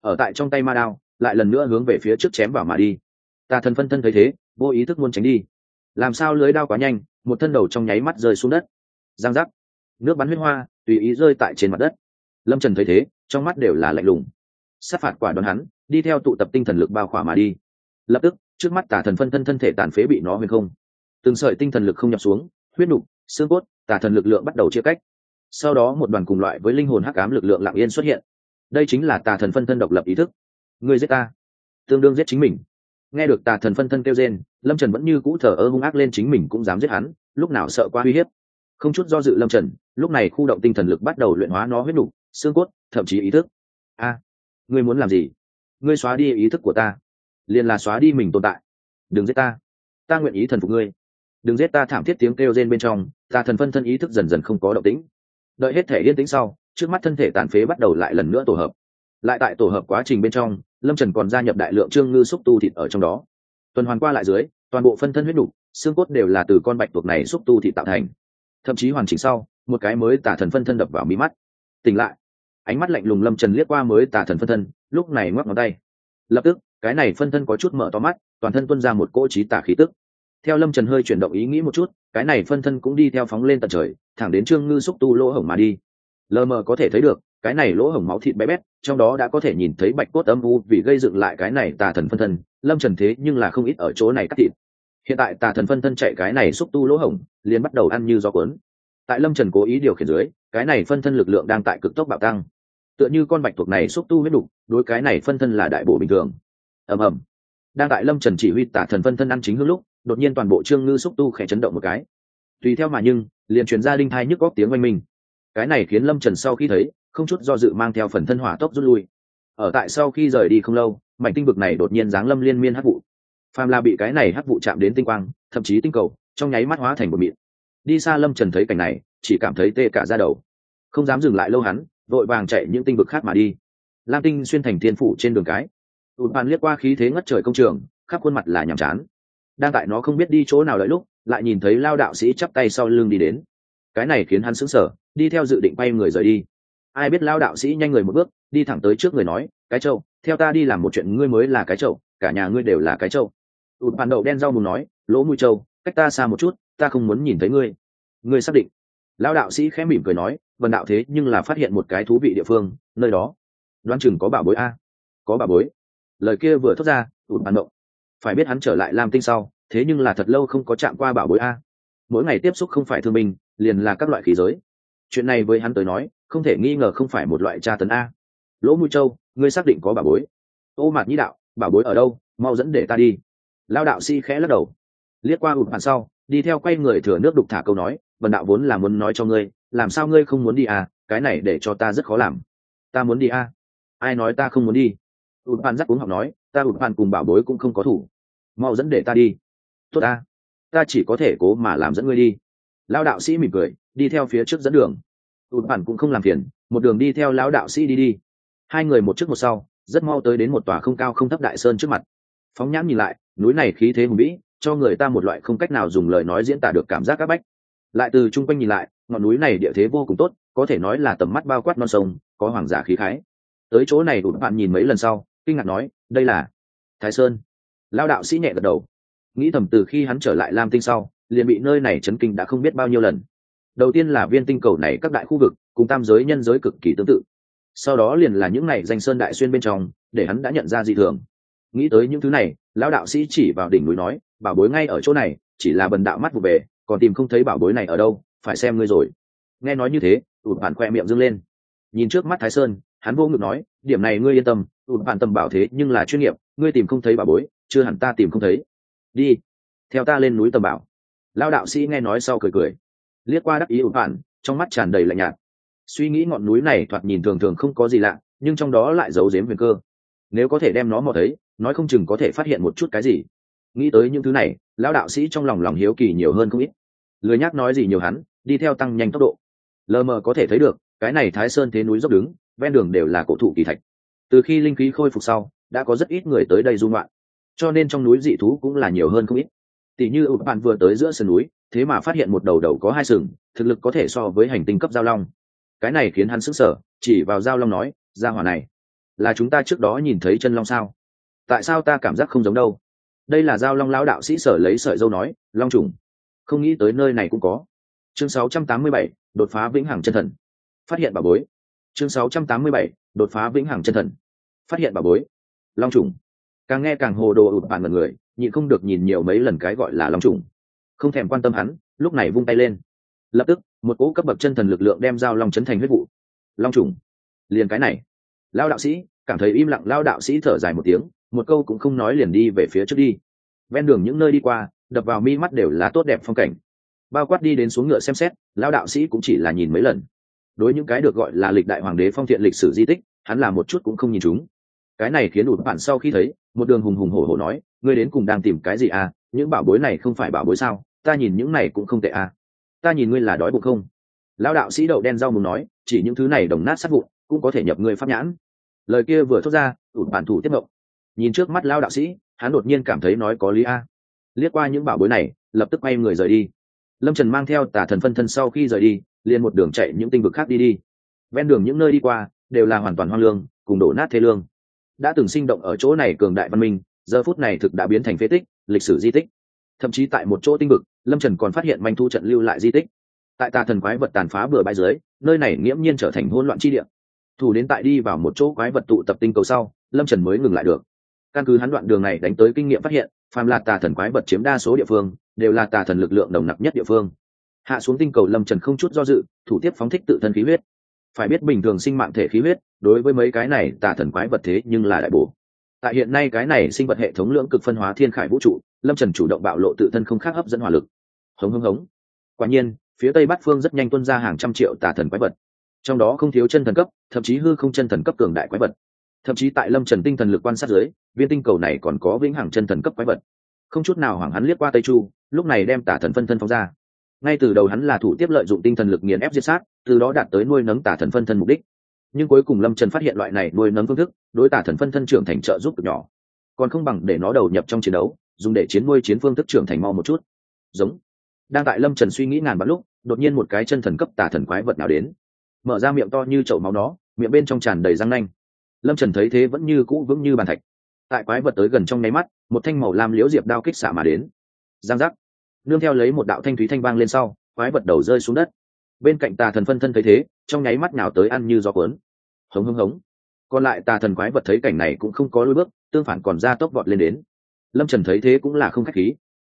Ở tại trong tay ma đao lại lần nữa hướng về phía trước chém vào mà đi. Tà thần phân thân thấy thế, vô ý thức muốn tránh đi. Làm sao lưới đao quá nhanh, một thân đầu trong nháy mắt rơi xuống đất. Giang giác. Nước bắn huyết hoa, tùy ý rơi tại trên mặt đất. Lâm trần thấy thế, trong mắt đều là lạnh lùng. Sát phạt quả đón hắn, đi theo tụ tập tinh thần lực bao khỏa mà đi. Lập tức, trước mắt tà thần phân thân thân thể tàn phế bị nó huyền không. Từng sợi tinh thần lực không nhập xuống, huyết nục, xương cốt, tà thần lực lượng bắt đầu chia cách. Sau đó một đoàn cùng loại với linh hồn hắc ám lực lượng lặng yên xuất hiện. Đây chính là tà thần phân thân độc lập ý thức ngươi giết ta. Tương đương giết chính mình. Nghe được tà thần phân thân kêu rên, lâm trần vẫn như cũ thờ ơ hung ác lên chính mình cũng dám giết hắn, lúc nào sợ qua uy hiếp. Không chút do dự lâm trần, lúc này khu động tinh thần lực bắt đầu luyện hóa nó huyết đủ xương cốt, thậm chí ý thức. A, ngươi muốn làm gì? Ngươi xóa đi ý thức của ta. Liền là xóa đi mình tồn tại. Đừng giết ta. Ta nguyện ý thần phục ngươi. Đừng giết ta thảm thiết tiếng kêu rên bên trong ta thần phân thân ý thức dần dần không có động tĩnh. Đợi hết thể yên tĩnh sau, trước mắt thân thể tàn phế bắt đầu lại lần nữa tổ hợp. Lại tại tổ hợp quá trình bên trong lâm trần còn gia nhập đại lượng trương ngư xúc tu thịt ở trong đó. Tuần hoàn qua lại dưới toàn bộ phân thân huyết đủ, xương cốt đều là từ con bạch tuộc này xúc tu thịt tạo thành. Thậm chí hoàn chỉnh sau một cái mới tả thần phân thân đập vào mí mắt. Tỉnh lại. Ánh mắt lạnh lùng lâm trần liếc qua mới tả thần phân thân lúc này ngoắc ngón tay. Lập tức cái này phân thân có chút mở to mắt toàn thân tuân ra một cỗ trí tả khí tức. Theo lâm trần hơi chuyển động ý nghĩ một chút cái này phân thân cũng đi theo phóng lên tận trời thẳng đến trương ngư xúc tu lỗ hổng mà đi. Lờ mờ có thể thấy được cái này lỗ hổng máu thịt bé bét, trong đó đã có thể nhìn thấy bạch cốt âm u vì gây dựng lại cái này tà thần phân thân, lâm trần thế nhưng là không ít ở chỗ này cắt thịt. Hiện tại tà thần phân thân chạy cái này xúc tu lỗ hổng, liền bắt đầu ăn như gió cuốn. Tại lâm trần cố ý điều khiển dưới, cái này phân thân lực lượng đang tại cực tốc bạo tăng. Tựa như con bạch thuộc này xúc tu huyết đục, đối cái này phân thân là đại bộ bình thường. Ầm ầm. Đang tại lâm trần chỉ huy tả thần phân thân ăn chính hương lúc, đột nhiên toàn bộ trương ngư xúc tu khẽ chấn động một cái. Tùy theo mà nhưng, liền truyền ra linh thai nhức góp tiếng oanh minh. Cái này khiến lâm trần sau khi thấy không chút do dự mang theo phần thân hỏa tốc rút lui. Ở tại sau khi rời đi không lâu, mảnh tinh vực này đột nhiên giáng lâm liên miên hắc vụ. Phàm là bị cái này hắc vụ chạm đến tinh quang, thậm chí tinh cầu, trong nháy mắt hóa thành một mịn. Đi xa lâm trần thấy cảnh này, chỉ cảm thấy tê cả ra đầu. Không dám dừng lại lâu hắn, vội vàng chạy những tinh vực khác mà đi. Lam tinh xuyên thành thiên phủ trên đường cái. Tụt bàn liếc qua khí thế ngất trời công trường, khắp khuôn mặt là nhàm chán. Đang tại nó không biết đi chỗ nào đợi lúc, lại nhìn thấy lao đạo sĩ chắp tay sau lưng đi đến. Cái này khiến hắn sững sờ, đi theo dự định quay người rời đi ai biết lao đạo sĩ nhanh người một bước, đi thẳng tới trước người nói, cái trâu, theo ta đi làm một chuyện ngươi mới là cái trâu, cả nhà ngươi đều là cái trâu. Ụt bàn đậu đen rau mù nói, lỗ mũi trâu cách ta xa một chút, ta không muốn nhìn thấy ngươi. Ngươi xác định? Lao đạo sĩ khẽ mỉm cười nói vần đạo thế nhưng là phát hiện một cái thú vị địa phương, nơi đó. Đoán chừng có bảo bối a. Có bảo bối. Lời kia vừa thốt ra, ụt bàn đậu, phải biết hắn trở lại lam tinh sau, thế nhưng là thật lâu không có chạm qua bảo bối a. Mỗi ngày tiếp xúc không phải thương minh liền là các loại khí giới. Chuyện này với hắn tới nói không thể nghi ngờ không phải một loại tra tấn a. Lỗ mũi châu, ngươi xác định có bà bối. Ô mạt nhĩ đạo, bà bối ở đâu? Mau dẫn để ta đi. Lao đạo si khẽ lắc đầu. Liếc qua ụt bàn sau, đi theo quay người thừa nước đục thả câu nói vần đạo vốn là muốn nói cho ngươi, làm sao ngươi không muốn đi à? Cái này để cho ta rất khó làm. Ta muốn đi à? Ai nói ta không muốn đi? Ụt bàn dắt uống học nói, ta ụt bàn cùng bảo bối cũng không có thủ. Mau dẫn để ta đi. Tốt ta ta chỉ có thể cố mà làm dẫn ngươi đi. Lao đạo sĩ mỉm cười, đi theo phía trước dẫn đường ụt bản cũng không làm phiền, một đường đi theo lão đạo sĩ đi đi. Hai người một trước một sau, rất mau tới đến một tòa không cao không thấp đại sơn trước mặt. Phóng nhãn nhìn lại, núi này khí thế hùng vĩ, cho người ta một loại không cách nào dùng lời nói diễn tả được cảm giác áp bách. Lại từ chung quanh nhìn lại, ngọn núi này địa thế vô cùng tốt, có thể nói là tầm mắt bao quát non sông, có hoàng giả khí khái. Tới chỗ này đủ bạn nhìn mấy lần sau, kinh ngạc nói, đây là thái sơn. Lao đạo sĩ nhẹ gật đầu. Nghĩ thầm từ khi hắn trở lại lam tinh sau, liền bị nơi này chấn kinh đã không biết bao nhiêu lần đầu tiên là viên tinh cầu này các đại khu vực, cùng tam giới nhân giới cực kỳ tương tự. Sau đó liền là những này danh sơn đại xuyên bên trong, để hắn đã nhận ra dị thường. Nghĩ tới những thứ này, lão đạo sĩ chỉ vào đỉnh núi nói, bảo bối ngay ở chỗ này, chỉ là bần đạo mắt vụ về còn tìm không thấy bảo bối này ở đâu, phải xem ngươi rồi. Nghe nói như thế ụt bản khoe miệng dâng lên. Nhìn trước mắt thái sơn, hắn vô ngực nói, điểm này ngươi yên tâm ụt bản tầm bảo thế nhưng là chuyên nghiệp, ngươi tìm không thấy bảo bối, chưa hẳn ta tìm không thấy. Đi, theo ta lên núi tầm bảo. Lao đạo sĩ nghe nói sau cười cười liếc qua đắc ý ụt bạn, trong mắt tràn đầy lạnh nhạt. Suy nghĩ ngọn núi này thoạt nhìn thường thường không có gì lạ nhưng trong đó lại giấu giếm huyền cơ. Nếu có thể đem nó mò thấy nói không chừng có thể phát hiện một chút cái gì. Nghĩ tới những thứ này lão đạo sĩ trong lòng lòng hiếu kỳ nhiều hơn không ít. Lười nhắc nói gì nhiều hắn đi theo tăng nhanh tốc độ. Lờ mờ có thể thấy được cái này thái sơn thế núi dốc đứng ven đường đều là cổ thụ kỳ thạch. Từ khi linh khí khôi phục sau đã có rất ít người tới đây du ngoạn, cho nên trong núi dị thú cũng là nhiều hơn không ít. Tỷ như ụt bạn vừa tới giữa sườn núi thế mà phát hiện một đầu đầu có hai sừng thực lực có thể so với hành tinh cấp giao long. Cái này khiến hắn sức sở chỉ vào giao long nói ra hỏa này là chúng ta trước đó nhìn thấy chân long sao? Tại sao ta cảm giác không giống đâu? Đây là giao long lão đạo sĩ sở lấy sợi dâu nói long trùng không nghĩ tới nơi này cũng có. Chương 687, đột phá vĩnh hằng chân thần. Phát hiện bà bối. Chương 687, đột phá vĩnh hằng chân thần. Phát hiện bà bối. Long trùng. Càng nghe càng hồ đồ ụt bản mật người nhịn không được nhìn nhiều mấy lần cái gọi là long trùng không thèm quan tâm hắn, lúc này vung tay lên. Lập tức, một cỗ cấp bậc chân thần lực lượng đem giao long chấn thành huyết vụ. Long trùng. Liền cái này. Lao đạo sĩ, cảm thấy im lặng, lao đạo sĩ thở dài một tiếng, một câu cũng không nói liền đi về phía trước đi. Ven đường những nơi đi qua, đập vào mi mắt đều là tốt đẹp phong cảnh. Bao quát đi đến xuống ngựa xem xét, lao đạo sĩ cũng chỉ là nhìn mấy lần. Đối những cái được gọi là lịch đại hoàng đế phong thiện lịch sử di tích, hắn là một chút cũng không nhìn chúng. Cái này khiến ụt bạn sau khi thấy, một đường hùng hùng hổ hổ nói, ngươi đến cùng đang tìm cái gì à? Những bảo bối này không phải bảo bối sao? Ta nhìn những này cũng không tệ à. Ta nhìn ngươi là đói bụng không? Lão đạo sĩ đậu đen rau mùng nói, chỉ những thứ này đồng nát sát vụn, cũng có thể nhập ngươi pháp nhãn. Lời kia vừa thốt ra ụt bản thủ tiếp mộng nhìn trước mắt lao đạo sĩ, hắn đột nhiên cảm thấy nói có lý a. Liếc qua những bảo bối này, lập tức quay người rời đi. Lâm trần mang theo tà thần phân thân sau khi rời đi, liền một đường chạy những tinh vực khác đi đi. Ven đường những nơi đi qua, đều là hoàn toàn hoang lương, cùng đổ nát thế lương. Đã từng sinh động ở chỗ này cường đại văn minh, giờ phút này thực đã biến thành phế tích, lịch sử di tích. Thậm chí tại một chỗ tinh vực lâm trần còn phát hiện manh thu trận lưu lại di tích tại tà thần quái vật tàn phá bừa bãi dưới nơi này nghiễm nhiên trở thành hỗn loạn chi địa thủ đến tại đi vào một chỗ quái vật tụ tập tinh cầu sau lâm trần mới ngừng lại được căn cứ hắn đoạn đường này đánh tới kinh nghiệm phát hiện phàm là tà thần quái vật chiếm đa số địa phương đều là tà thần lực lượng đồng nặc nhất địa phương hạ xuống tinh cầu lâm trần không chút do dự thủ tiếp phóng thích tự thân khí huyết phải biết bình thường sinh mạng thể khí huyết đối với mấy cái này tà thần quái vật thế nhưng là đại bổ tại hiện nay cái này sinh vật hệ thống lưỡng cực phân hóa thiên khải vũ trụ lâm trần chủ động bạo lộ tự thân không khác hấp dẫn hỏa lực hống hống hống quả nhiên phía tây bắc phương rất nhanh tuân ra hàng trăm triệu tà thần quái vật trong đó không thiếu chân thần cấp thậm chí hư không chân thần cấp cường đại quái vật thậm chí tại lâm trần tinh thần lực quan sát dưới viên tinh cầu này còn có vĩnh hằng chân thần cấp quái vật không chút nào hoảng hắn liếc qua tây chu lúc này đem tả thần phân thân phóng ra ngay từ đầu hắn là thủ tiếp lợi dụng tinh thần lực nghiền ép diệt sát từ đó đạt tới nuôi nấng tả thần phân thân mục đích nhưng cuối cùng lâm trần phát hiện loại này nuôi nấng phương thức đối tả thần phân thân trưởng thành trợ giúp cực nhỏ còn không bằng để nó đầu nhập trong chiến đấu dùng để chiến nuôi chiến phương thức trưởng thành mau một chút. Giống. Đang tại lâm trần suy nghĩ ngàn vạn lúc, đột nhiên một cái chân thần cấp tà thần quái vật nào đến. Mở ra miệng to như chậu máu nó, miệng bên trong tràn đầy răng nanh. Lâm trần thấy thế vẫn như cũ vững như bàn thạch. Tại quái vật tới gần trong nháy mắt, một thanh màu lam liễu diệp đao kích xả mà đến. Giang giác. Nương theo lấy một đạo thanh thúy thanh vang lên sau, quái vật đầu rơi xuống đất. Bên cạnh tà thần phân thân thấy thế, trong nháy mắt nào tới ăn như gió cuốn. Hống hống hống. Còn lại tà thần quái vật thấy cảnh này cũng không có lối bước, tương phản còn ra tốc vọt lên đến lâm trần thấy thế cũng là không khách khí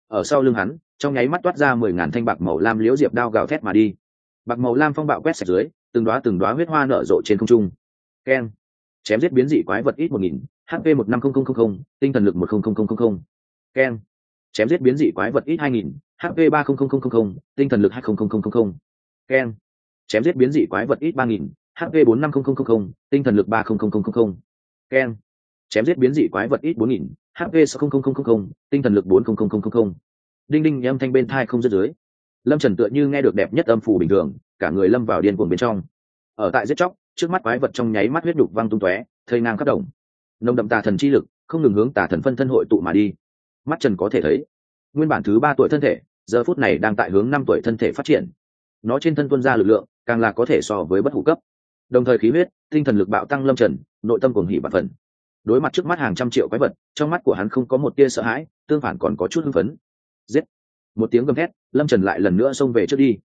ở sau lưng hắn trong nháy mắt toát ra mười ngàn thanh bạc màu lam liễu diệp đao gào thét mà đi bạc màu lam phong bạo quét sạch dưới từng đoá từng đoá huyết hoa nở rộ trên không trung keng chém giết biến dị quái vật ít một nghìn hp một năm không không không không tinh thần lực một không không không không không keng chém giết biến dị quái vật ít hai nghìn hp ba không không không không không tinh thần lực hai không không không không không keng chém giết biến dị quái vật ít ba nghìn hp bốn năm không không không không tinh thần lực ba không không không không không keng chém giết biến dị quái vật ít bốn nghìn hp sáu không không không không không, tinh thần lực bốn không không không không không. Đinh đinh âm thanh bên thai không dứt dưới. Lâm trần tựa như nghe được đẹp nhất âm phủ bình thường, cả người lâm vào điên cuồng bên trong. Ở tại giết chóc, trước mắt quái vật trong nháy mắt huyết đục văng tung tóe, thây ngang khắp đồng. Nồng đậm tà thần chi lực, không ngừng hướng tà thần phân thân hội tụ mà đi. Mắt trần có thể thấy, nguyên bản thứ ba tuổi thân thể, giờ phút này đang tại hướng năm tuổi thân thể phát triển. Nó trên thân tuân ra lực lượng, càng là có thể so với bất hủ cấp. Đồng thời khí huyết, tinh thần lực bạo tăng lâm trần, nội tâm cuồng hỉ bản phần đối mặt trước mắt hàng trăm triệu quái vật trong mắt của hắn không có một tia sợ hãi tương phản còn có chút hưng phấn giết một tiếng gầm thét lâm trần lại lần nữa xông về trước đi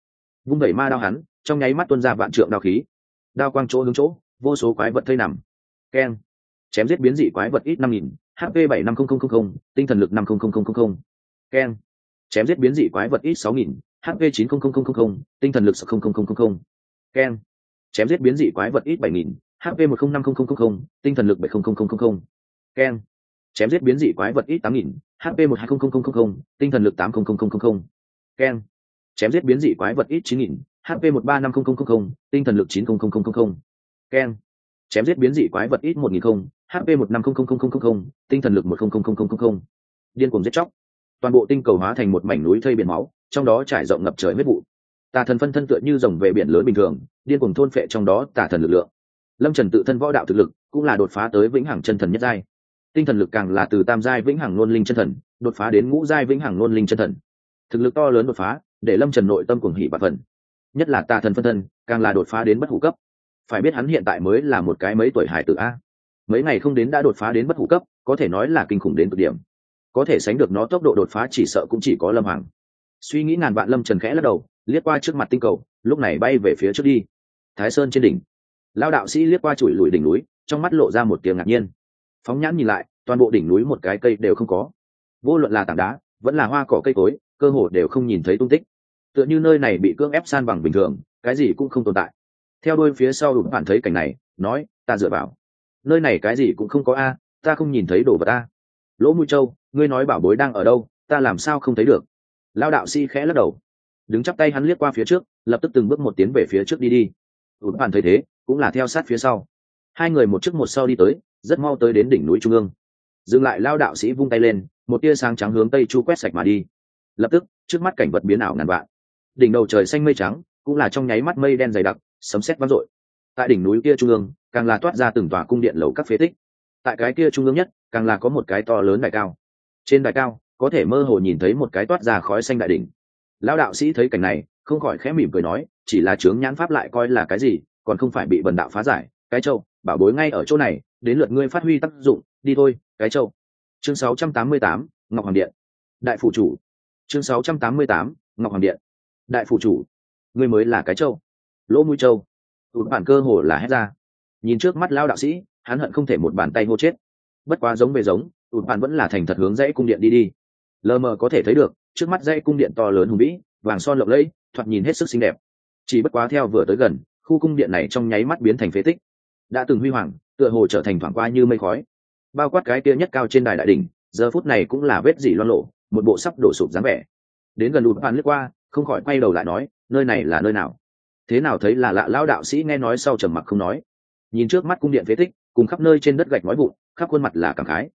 vung đẩy ma đao hắn trong nháy mắt tuân ra vạn trượng đao khí đao quang chỗ hướng chỗ vô số quái vật thây nằm keng chém giết biến dị quái vật ít năm nghìn hp bảy năm nghìn tinh thần lực năm nghìn keng chém giết biến dị quái vật ít sáu nghìn hp chín nghìn tinh thần lực sáu nghìn keng chém giết biến dị quái vật ít bảy nghìn hp một năm tinh thần lực bảy ken. keng chém giết biến dị quái vật ít tám nghìn hp một hai tinh thần lực tám ken. keng chém giết biến dị quái vật ít chín nghìn hp một ba năm nghìn tinh thần lực chín ken. keng chém giết biến dị quái vật ít một nghìn không hp một năm tinh thần lực một điên cuồng giết chóc toàn bộ tinh cầu hóa thành một mảnh núi thây biển máu trong đó trải rộng ngập trời huyết vụ tà thần phân thân tựa như dòng về biển lớn bình thường điên cuồng thôn phệ trong đó tà thần lực lượng lâm trần tự thân võ đạo thực lực cũng là đột phá tới vĩnh hằng chân thần nhất giai. Tinh thần lực càng là từ tam giai vĩnh hằng nôn linh chân thần, đột phá đến ngũ giai vĩnh hằng nôn linh chân thần. Thực lực to lớn đột phá, để lâm trần nội tâm cuồng hỉ bạc phần. Nhất là tà thần phân thân, càng là đột phá đến bất hủ cấp. Phải biết hắn hiện tại mới là một cái mấy tuổi hải tử a. Mấy ngày không đến đã đột phá đến bất hủ cấp, có thể nói là kinh khủng đến cực điểm. Có thể sánh được nó tốc độ đột phá chỉ sợ cũng chỉ có lâm hoàng. Suy nghĩ ngàn vạn, lâm trần khẽ lắc đầu, liếc qua trước mặt tinh cầu, lúc này bay về phía trước đi. Thái sơn trên đỉnh lao đạo sĩ liếc qua chùi lùi đỉnh núi, trong mắt lộ ra một tiếng ngạc nhiên. Phóng nhãn nhìn lại, toàn bộ đỉnh núi một cái cây đều không có. Vô luận là tảng đá, vẫn là hoa cỏ cây cối, cơ hồ đều không nhìn thấy tung tích. Tựa như nơi này bị cưỡng ép san bằng bình thường, cái gì cũng không tồn tại. Theo đôi phía sau đụng bạn thấy cảnh này, nói, ta dựa vào. Nơi này cái gì cũng không có a, ta không nhìn thấy đồ vật a. Lỗ mũi châu, ngươi nói bảo bối đang ở đâu, ta làm sao không thấy được? Lao đạo si khẽ lắc đầu. Đứng chắp tay hắn liếc qua phía trước, lập tức từng bước một tiến về phía trước đi đi ụt bàn thấy thế, cũng là theo sát phía sau. Hai người một trước một sau đi tới, rất mau tới đến đỉnh núi trung ương. Dừng lại, lao đạo sĩ vung tay lên, một tia sáng trắng hướng tây chu quét sạch mà đi. Lập tức, trước mắt cảnh vật biến ảo ngàn vạn. Đỉnh đầu trời xanh mây trắng, cũng là trong nháy mắt mây đen dày đặc, sấm sét vang dội. Tại đỉnh núi kia trung ương, càng là toát ra từng tòa cung điện lầu các phế tích. Tại cái kia trung ương nhất, càng là có một cái to lớn đại cao. Trên đài cao, có thể mơ hồ nhìn thấy một cái toát ra khói xanh đại đỉnh. Lão đạo sĩ thấy cảnh này không khỏi khẽ mỉm cười nói chỉ là chướng nhãn pháp lại coi là cái gì còn không phải bị bần đạo phá giải. Cái châu bảo bối ngay ở chỗ này đến lượt ngươi phát huy tác dụng đi thôi cái châu. Chương 688, ngọc hoàng điện. Đại phủ chủ. Chương 688, ngọc hoàng điện. Đại phủ chủ ngươi mới là cái châu. Lỗ mũi châu. Tụt bản cơ hồ là hét ra. Nhìn trước mắt lao đạo sĩ hắn hận không thể một bàn tay hô chết. Bất quá giống về giống tụt bản vẫn là thành thật hướng dãy cung điện đi đi. Lờ mờ có thể thấy được trước mắt dãy cung điện to lớn hùng vĩ vàng son lộng lẫy, thoạt nhìn hết sức xinh đẹp. Chỉ bất quá theo vừa tới gần, khu cung điện này trong nháy mắt biến thành phế tích. Đã từng huy hoàng, tựa hồ trở thành thoảng qua như mây khói. Bao quát cái kia nhất cao trên đài đại đỉnh, giờ phút này cũng là vết dỉ loan lộ một bộ sắp đổ sụp dáng vẻ. Đến gần lụt bạn lướt qua, không khỏi quay đầu lại nói, nơi này là nơi nào? Thế nào thấy là lạ, lão đạo sĩ nghe nói sau trầm mặc không nói. Nhìn trước mắt cung điện phế tích, cùng khắp nơi trên đất gạch nói vụn, khắp khuôn mặt là cảm khái.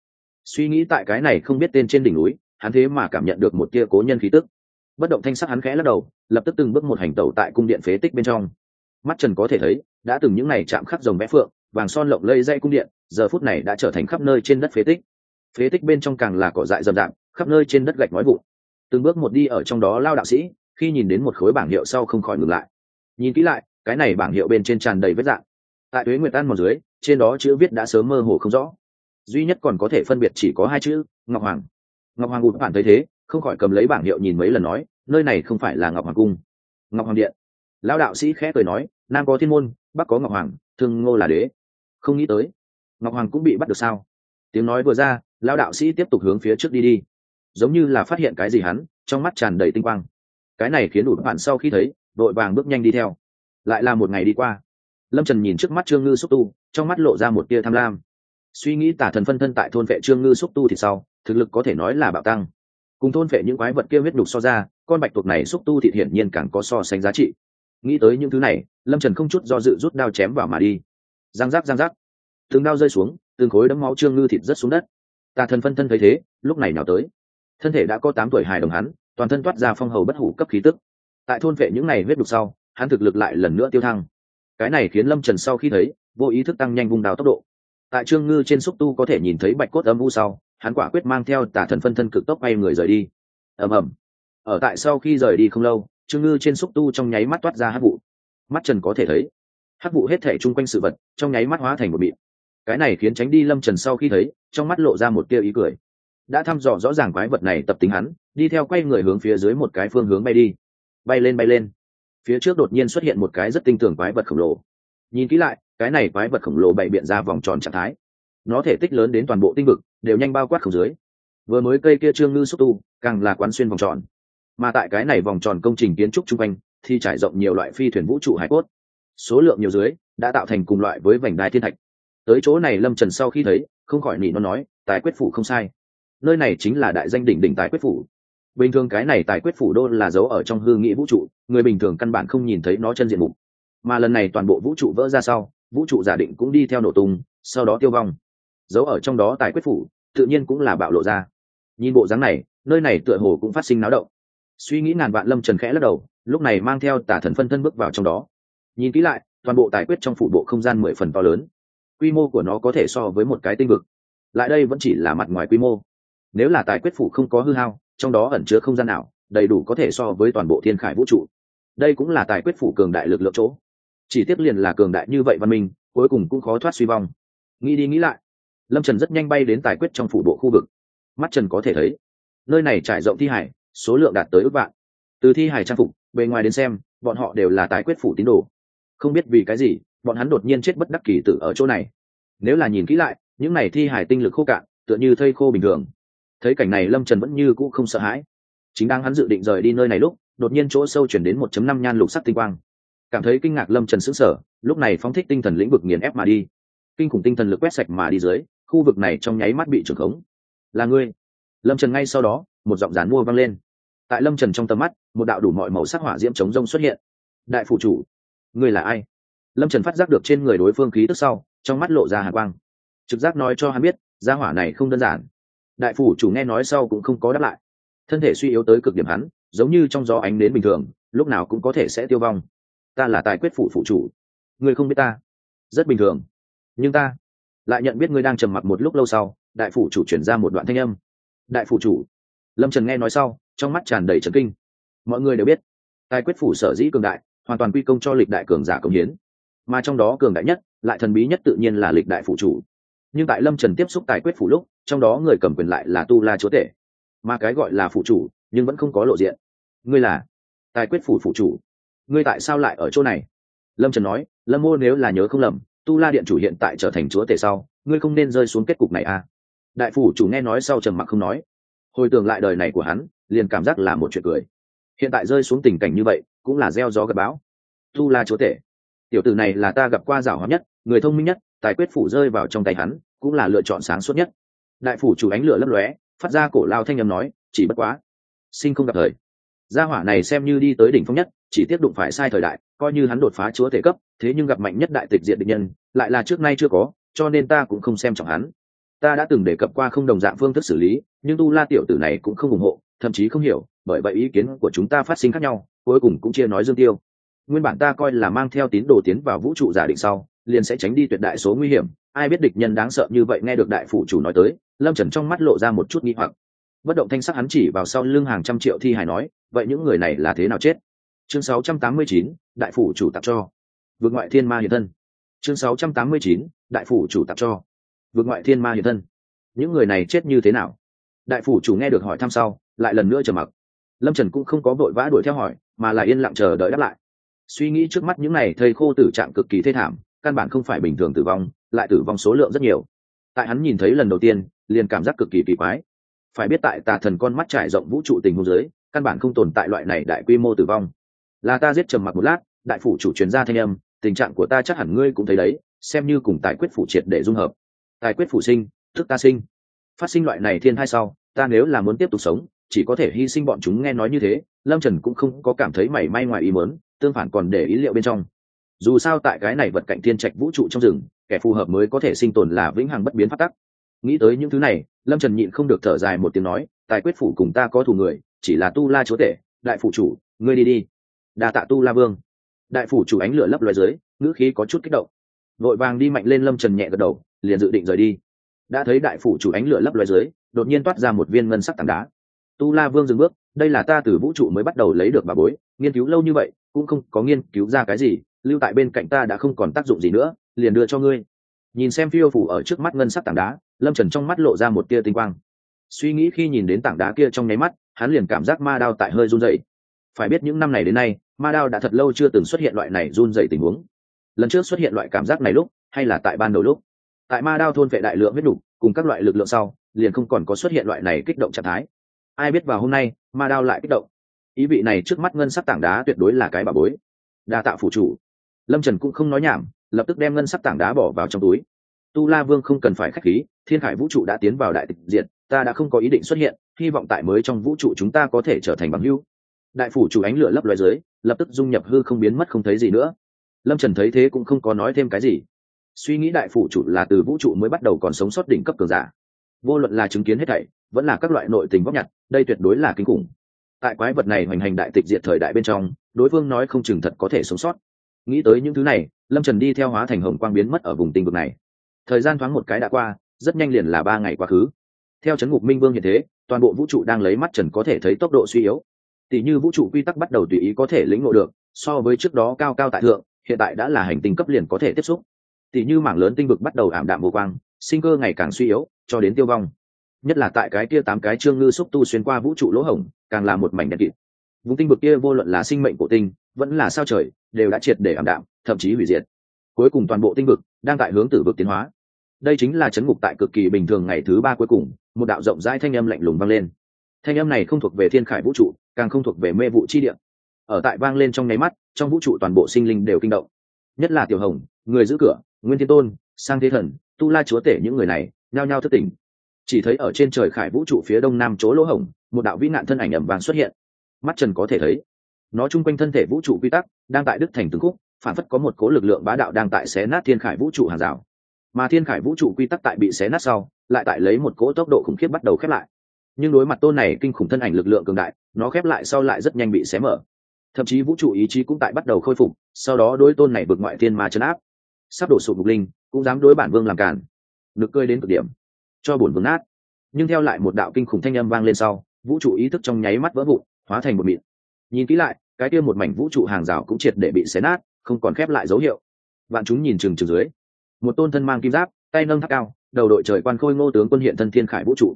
Suy nghĩ tại cái này không biết tên trên đỉnh núi, hắn thế mà cảm nhận được một tia cố nhân khí tức bất động thanh sắc hắn khẽ lắc đầu, lập tức từng bước một hành tẩu tại cung điện phế tích bên trong. Mắt trần có thể thấy, đã từng những ngày chạm khắc rồng vẽ phượng, vàng son lộng lây dây cung điện, giờ phút này đã trở thành khắp nơi trên đất phế tích. Phế tích bên trong càng là cỏ dại rậm rạp, khắp nơi trên đất gạch nói vụn. Từng bước một đi ở trong đó lao đạo sĩ, khi nhìn đến một khối bảng hiệu sau không khỏi ngừng lại. Nhìn kỹ lại, cái này bảng hiệu bên trên tràn đầy vết dạng. Tại tuế nguyệt an một dưới, trên đó chữ viết đã sớm mơ hồ không rõ. Duy nhất còn có thể phân biệt chỉ có hai chữ, ngọc hoàng. Ngọc hoàng ụt bản thấy thế không khỏi cầm lấy bảng hiệu nhìn mấy lần nói, nơi này không phải là ngọc hoàng cung. Ngọc hoàng điện? Lão đạo sĩ khẽ cười nói, nam có thiên môn, bắc có ngọc hoàng, thương ngô là đế. Không nghĩ tới, ngọc hoàng cũng bị bắt được sao? Tiếng nói vừa ra, lão đạo sĩ tiếp tục hướng phía trước đi đi. Giống như là phát hiện cái gì hắn, trong mắt tràn đầy tinh quang. Cái này khiến đủ bạn sau khi thấy đội vàng bước nhanh đi theo. Lại là một ngày đi qua. Lâm trần nhìn trước mắt trương ngư xúc tu, trong mắt lộ ra một tia tham lam. Suy nghĩ tả thần phân thân tại thôn vệ trương ngư xúc tu thì sau, thực lực có thể nói là bạo tăng cùng thôn vệ những quái vật kia huyết đục so ra, con bạch tuộc này xúc tu thịt hiển nhiên càng có so sánh giá trị. Nghĩ tới những thứ này, lâm trần không chút do dự rút đao chém vào mà đi. Giang giác giang giác. Từng đao rơi xuống, từng khối đấm máu trương ngư thịt rất xuống đất. Tà thần phân thân thấy thế, lúc này nào tới. Thân thể đã có tám tuổi hài đồng hắn, toàn thân toát ra phong hầu bất hủ cấp khí tức. Tại thôn vệ những này huyết đục sau, hắn thực lực lại lần nữa tiêu thăng. Cái này khiến lâm trần sau khi thấy, vô ý thức tăng nhanh vùng đào tốc độ. Tại trương ngư trên xúc tu có thể nhìn thấy bạch cốt âm u sau hắn quả quyết mang theo tả thần phân thân cực tốc bay người rời đi. Ầm ầm. Ở tại sau khi rời đi không lâu, trương ngư trên xúc tu trong nháy mắt toát ra hát vụ. Mắt trần có thể thấy hát vụ hết thể chung quanh sự vật trong nháy mắt hóa thành một bịt cái này khiến tránh đi lâm trần sau khi thấy, trong mắt lộ ra một tia ý cười. Đã thăm dò rõ ràng quái vật này tập tính hắn, đi theo quay người hướng phía dưới một cái phương hướng bay đi. Bay lên bay lên. Phía trước đột nhiên xuất hiện một cái rất tinh tường quái vật khổng lồ. Nhìn kỹ lại, cái này quái vật khổng lồ bày biện ra vòng tròn trạng thái nó thể tích lớn đến toàn bộ tinh vực, đều nhanh bao quát khổng dưới. Vừa mới cây kia trương ngư xúc tu, càng là quán xuyên vòng tròn. Mà tại cái này vòng tròn công trình kiến trúc chung quanh, thì trải rộng nhiều loại phi thuyền vũ trụ hải cốt. Số lượng nhiều dưới, đã tạo thành cùng loại với vành đai thiên thạch. Tới chỗ này lâm trần sau khi thấy, không khỏi nỉ nó nói, tài quyết phủ không sai. Nơi này chính là đại danh đỉnh đỉnh tài quyết phủ. Bình thường cái này tài quyết phủ đô là giấu ở trong hư nghĩ vũ trụ, người bình thường căn bản không nhìn thấy nó chân diện mục. Mà lần này toàn bộ vũ trụ vỡ ra sau, vũ trụ giả định cũng đi theo nổ tung, sau đó tiêu vong giấu ở trong đó tài quyết phủ, tự nhiên cũng là bạo lộ ra. Nhìn bộ dáng này, nơi này tựa hồ cũng phát sinh náo động. Suy nghĩ ngàn vạn lâm trần khẽ lắc đầu, lúc này mang theo tả thần phân thân bước vào trong đó. Nhìn kỹ lại, toàn bộ tài quyết trong phủ bộ không gian mười phần to lớn. Quy mô của nó có thể so với một cái tinh vực. Lại đây vẫn chỉ là mặt ngoài quy mô. Nếu là tài quyết phủ không có hư hao, trong đó ẩn chứa không gian nào, đầy đủ có thể so với toàn bộ thiên khải vũ trụ. Đây cũng là tài quyết phủ cường đại lực lượng chỗ. Chỉ tiếc liền là cường đại như vậy văn minh, cuối cùng cũng khó thoát suy vong. Nghĩ đi nghĩ lại lâm trần rất nhanh bay đến tài quyết trong phủ bộ khu vực. Mắt trần có thể thấy, nơi này trải rộng thi hải số lượng đạt tới ước vạn. Từ thi hải trang phục, bề ngoài đến xem, bọn họ đều là tài quyết phủ tín đồ. Không biết vì cái gì, bọn hắn đột nhiên chết bất đắc kỳ tử ở chỗ này. Nếu là nhìn kỹ lại, những này thi hải tinh lực khô cạn, tựa như thây khô bình thường. Thấy cảnh này lâm trần vẫn như cũ không sợ hãi. Chính đang hắn dự định rời đi nơi này lúc, đột nhiên chỗ sâu chuyển đến một chấm năm nhan lục sắc tinh quang. Cảm thấy kinh ngạc lâm trần sững sờ, lúc này phóng thích tinh thần lĩnh vực nghiền ép mà đi. Kinh khủng tinh thần lực quét sạch mà đi dưới khu vực này trong nháy mắt bị trưởng khống. Là ngươi. Lâm trần ngay sau đó, một giọng rán mua vang lên. Tại lâm trần trong tầm mắt, một đạo đủ mọi màu sắc hỏa diễm chống rông xuất hiện. Đại phủ chủ, ngươi là ai? Lâm trần phát giác được trên người đối phương khí tức sau, trong mắt lộ ra hạ quang. Trực giác nói cho hắn biết, gia hỏa này không đơn giản. Đại phủ chủ nghe nói sau cũng không có đáp lại. Thân thể suy yếu tới cực điểm hắn, giống như trong gió ánh đến bình thường, lúc nào cũng có thể sẽ tiêu vong. Ta là tài quyết phủ phụ chủ. Ngươi không biết ta. Rất bình thường. Nhưng ta lại nhận biết ngươi đang trầm mặc một lúc lâu sau, đại phủ chủ chuyển ra một đoạn thanh âm. Đại phủ chủ, lâm trần nghe nói sau, trong mắt tràn đầy trấn kinh. Mọi người đều biết, tài quyết phủ sở dĩ cường đại, hoàn toàn quy công cho lịch đại cường giả công hiến. Mà trong đó cường đại nhất, lại thần bí nhất tự nhiên là lịch đại phủ chủ. Nhưng tại lâm trần tiếp xúc tài quyết phủ lúc, trong đó người cầm quyền lại là tu la chúa tể. Mà cái gọi là phủ chủ, nhưng vẫn không có lộ diện. Ngươi là tài quyết phủ phủ chủ. Ngươi tại sao lại ở chỗ này? Lâm trần nói, lâm mô nếu là nhớ không lầm tu la điện chủ hiện tại trở thành chúa tể sau, ngươi không nên rơi xuống kết cục này à. Đại phủ chủ nghe nói sau trầm mặc không nói. Hồi tưởng lại đời này của hắn, liền cảm giác là một chuyện cười. Hiện tại rơi xuống tình cảnh như vậy, cũng là gieo gió gặp bão. Tu la chúa tể. Tiểu tử này là ta gặp qua giảo hóa nhất, người thông minh nhất, tài quyết phủ rơi vào trong tay hắn, cũng là lựa chọn sáng suốt nhất. Đại phủ chủ ánh lửa lấp lóe, phát ra cổ lao thanh â m nói, chỉ bất quá, sinh không gặp thời. Gia hỏa này xem như đi tới đỉnh phong nhất chỉ tiếp đụng phải sai thời đại, coi như hắn đột phá chúa thể cấp, thế nhưng gặp mạnh nhất đại tịch diện địch nhân, lại là trước nay chưa có, cho nên ta cũng không xem trọng hắn. Ta đã từng đề cập qua không đồng dạng phương thức xử lý, nhưng tu la tiểu tử này cũng không ủng hộ, thậm chí không hiểu, bởi vậy ý kiến của chúng ta phát sinh khác nhau, cuối cùng cũng chia nói dương tiêu. Nguyên bản ta coi là mang theo tín đồ tiến vào vũ trụ giả định sau, liền sẽ tránh đi tuyệt đại số nguy hiểm, ai biết địch nhân đáng sợ như vậy nghe được đại phủ chủ nói tới, lâm trần trong mắt lộ ra một chút nghi hoặc. Bất động thanh sắc hắn chỉ vào sau lưng hàng trăm triệu thi hài nói, vậy những người này là thế nào chết? Chương 689, đại phủ chủ tặng cho. Vượt ngoại thiên ma hiện thân. Chương 689, đại phủ chủ tặng cho. Vượt ngoại thiên ma hiện thân. Những người này chết như thế nào? Đại phủ chủ nghe được hỏi thăm sau lại lần nữa trầm mặc. Lâm trần cũng không có vội vã đuổi theo hỏi mà là yên lặng chờ đợi đáp lại. Suy nghĩ trước mắt những này thầy khô tử trạng cực kỳ thê thảm căn bản không phải bình thường tử vong lại tử vong số lượng rất nhiều. Tại hắn nhìn thấy lần đầu tiên liền cảm giác cực kỳ kỳ quái. Phải biết tại tà thần con mắt trải rộng vũ trụ tình huống giới căn bản không tồn tại loại này đại quy mô tử vong là ta giết trầm mặc một lát, đại phủ chủ truyền ra thanh âm, tình trạng của ta chắc hẳn ngươi cũng thấy đấy, xem như cùng tài quyết phủ triệt để dung hợp. Tài quyết phủ sinh, thức ta sinh. Phát sinh loại này thiên hai sau, ta nếu là muốn tiếp tục sống, chỉ có thể hy sinh bọn chúng nghe nói như thế, lâm trần cũng không có cảm thấy mảy may ngoài ý mớn tương phản còn để ý liệu bên trong. Dù sao tại cái này vật cạnh thiên trạch vũ trụ trong rừng, kẻ phù hợp mới có thể sinh tồn là vĩnh hằng bất biến phát tắc. Nghĩ tới những thứ này, lâm trần nhịn không được thở dài một tiếng nói, tài quyết phủ cùng ta có thù người, chỉ là tu la chúa tể, đại phủ chủ, ngươi đi đi đa tạ tu la vương. Đại phủ chủ ánh lửa lấp loài dưới, ngữ khí có chút kích động. Vội vàng đi mạnh lên lâm trần nhẹ gật đầu, liền dự định rời đi. Đã thấy đại phủ chủ ánh lửa lấp loài dưới, đột nhiên toát ra một viên ngân sắc tảng đá. Tu la vương dừng bước, đây là ta từ vũ trụ mới bắt đầu lấy được bà bối, nghiên cứu lâu như vậy, cũng không có nghiên cứu ra cái gì, lưu tại bên cạnh ta đã không còn tác dụng gì nữa, liền đưa cho ngươi. Nhìn xem phiêu phủ ở trước mắt ngân sắc tảng đá, lâm trần trong mắt lộ ra một tia tinh quang. Suy nghĩ khi nhìn đến tảng đá kia trong nháy mắt, hắn liền cảm giác ma đao tại hơi run dậy phải biết những năm này đến nay ma đao đã thật lâu chưa từng xuất hiện loại này run dậy tình huống. Lần trước xuất hiện loại cảm giác này lúc hay là tại ban đầu lúc tại ma đao thôn vệ đại lượng huyết đủ, cùng các loại lực lượng sau liền không còn có xuất hiện loại này kích động trạng thái. Ai biết vào hôm nay ma đao lại kích động. Ý vị này trước mắt ngân sắc tảng đá tuyệt đối là cái bà bối. Đa tạo phủ chủ. Lâm trần cũng không nói nhảm lập tức đem ngân sắc tảng đá bỏ vào trong túi. Tu la vương không cần phải k h á c h khí thiên khải vũ trụ đã tiến vào đại tịch diện ta đã không có ý định xuất hiện hy vọng tại mới trong vũ trụ chúng ta có thể trở thành bằng hưu đại phủ chủ ánh lửa lấp loài dưới, lập tức dung nhập hư không biến mất không thấy gì nữa. Lâm trần thấy thế cũng không có nói thêm cái gì. Suy nghĩ đại phủ chủ là từ vũ trụ mới bắt đầu còn sống sót đỉnh cấp cường giả. Vô luận là chứng kiến hết thảy, vẫn là các loại nội tình góp nhặt, đây tuyệt đối là kinh khủng. Tại quái vật này hoành hành đại tịch diệt thời đại bên trong, đối phương nói không chừng thật có thể sống sót. Nghĩ tới những thứ này, lâm trần đi theo hóa thành hồng quang biến mất ở vùng tinh vực này. Thời gian thoáng một cái đã qua, rất nhanh liền là ba ngày quá khứ. Theo chấn ngục minh vương hiện thế, toàn bộ vũ trụ đang lấy mắt trần có thể thấy tốc độ suy yếu tỷ như vũ trụ quy tắc bắt đầu tùy ý có thể lĩnh ngộ được, so với trước đó cao cao tại thượng, hiện tại đã là hành tinh cấp liền có thể tiếp xúc. Tỷ như mảng lớn tinh vực bắt đầu ảm đạm vô quang sinh cơ ngày càng suy yếu, cho đến tiêu vong. Nhất là tại cái kia tám cái trương ngư xúc tu xuyên qua vũ trụ lỗ hổng, càng là một mảnh đen kịt. Vùng tinh vực kia vô luận là sinh mệnh của tinh, vẫn là sao trời, đều đã triệt để ảm đạm, thậm chí hủy diệt. Cuối cùng toàn bộ tinh vực đang tại hướng tử vực tiến hóa. Đây chính là chấn ngục tại cực kỳ bình thường ngày thứ ba cuối cùng, một đạo rộng rãi thanh âm lạnh lùng vang lên. Thanh âm này không thuộc về thiên khải vũ trụ càng không thuộc về mê vụ chi địa. Ở tại vang lên trong nháy mắt trong vũ trụ toàn bộ sinh linh đều kinh động. Nhất là tiểu hồng người giữ cửa nguyên thiên tôn sang thế thần tu la chúa tể những người này nhao nhao thất tỉnh. Chỉ thấy ở trên trời khải vũ trụ phía đông nam chỗ lỗ hồng, một đạo vĩ nạn thân ảnh ẩm vàng xuất hiện. Mắt trần có thể thấy nó chung quanh thân thể vũ trụ quy tắc đang tại đức thành từng khúc phản phất có một cố lực lượng bá đạo đang tại xé nát thiên khải vũ trụ hàng rào. Mà thiên khải vũ trụ quy tắc tại bị xé nát sau lại tại lấy một cỗ tốc độ khủng khiếp bắt đầu khép lại nhưng đối mặt tôn này kinh khủng thân ảnh lực lượng cường đại, nó khép lại sau lại rất nhanh bị xé mở. Thậm chí vũ trụ ý chí cũng tại bắt đầu khôi phục, sau đó đối tôn này vượt ngoại thiên mà chấn áp. Sắp đổ sụp mục linh, cũng dám đối bản vương làm cản nực cơi đến cực điểm, cho bổn vương nát. Nhưng theo lại một đạo kinh khủng thanh âm vang lên sau, vũ trụ ý thức trong nháy mắt vỡ vụn, hóa thành một mịn. Nhìn kỹ lại, cái kia một mảnh vũ trụ hàng rào cũng triệt để bị xé nát, không còn khép lại dấu hiệu. Bạn chúng nhìn chừng chừng dưới. Một tôn thân mang kim giáp, tay nâng tháp cao, đầu đội trời quan khôi ngô tướng quân hiện thân thiên khải vũ trụ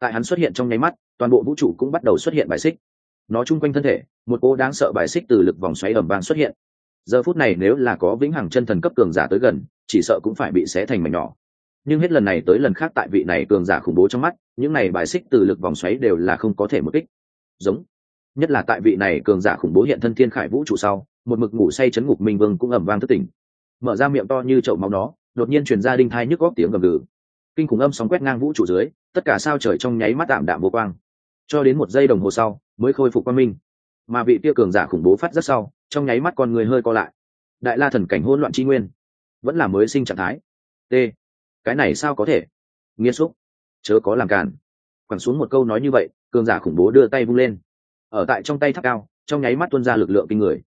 tại hắn xuất hiện trong nháy mắt, toàn bộ vũ trụ cũng bắt đầu xuất hiện bài xích. Nó chung quanh thân thể, một cô đáng sợ bài xích từ lực vòng xoáy ẩm vang xuất hiện. Giờ phút này nếu là có vĩnh hằng chân thần cấp cường giả tới gần, chỉ sợ cũng phải bị xé thành mảnh nhỏ. Nhưng hết lần này tới lần khác tại vị này cường giả khủng bố trong mắt, những này bài xích từ lực vòng xoáy đều là không có thể một kích. Giống. Nhất là tại vị này cường giả khủng bố hiện thân thiên khải vũ trụ sau, một mực ngủ say chấn ngục minh vương cũng ẩm vang thất tỉnh. Mở ra miệng to như chậu máu nó, đột nhiên truyền ra đinh thai nhức góc tiếng gầm gừ kinh khủng âm sóng quét ngang vũ trụ dưới, tất cả sao trời trong nháy mắt tạm đạm vô quang. Cho đến một giây đồng hồ sau, mới khôi phục quang minh. Mà vị tiêu cường giả khủng bố phát rất sau, trong nháy mắt con người hơi co lại. Đại la thần cảnh hỗn loạn tri nguyên, vẫn là mới sinh trạng thái. T, cái này sao có thể? Nghiêm xúc, chớ có làm cản quẳng xuống một câu nói như vậy, cường giả khủng bố đưa tay vung lên. Ở tại trong tay tháp cao, trong nháy mắt tuân ra lực lượng kinh người.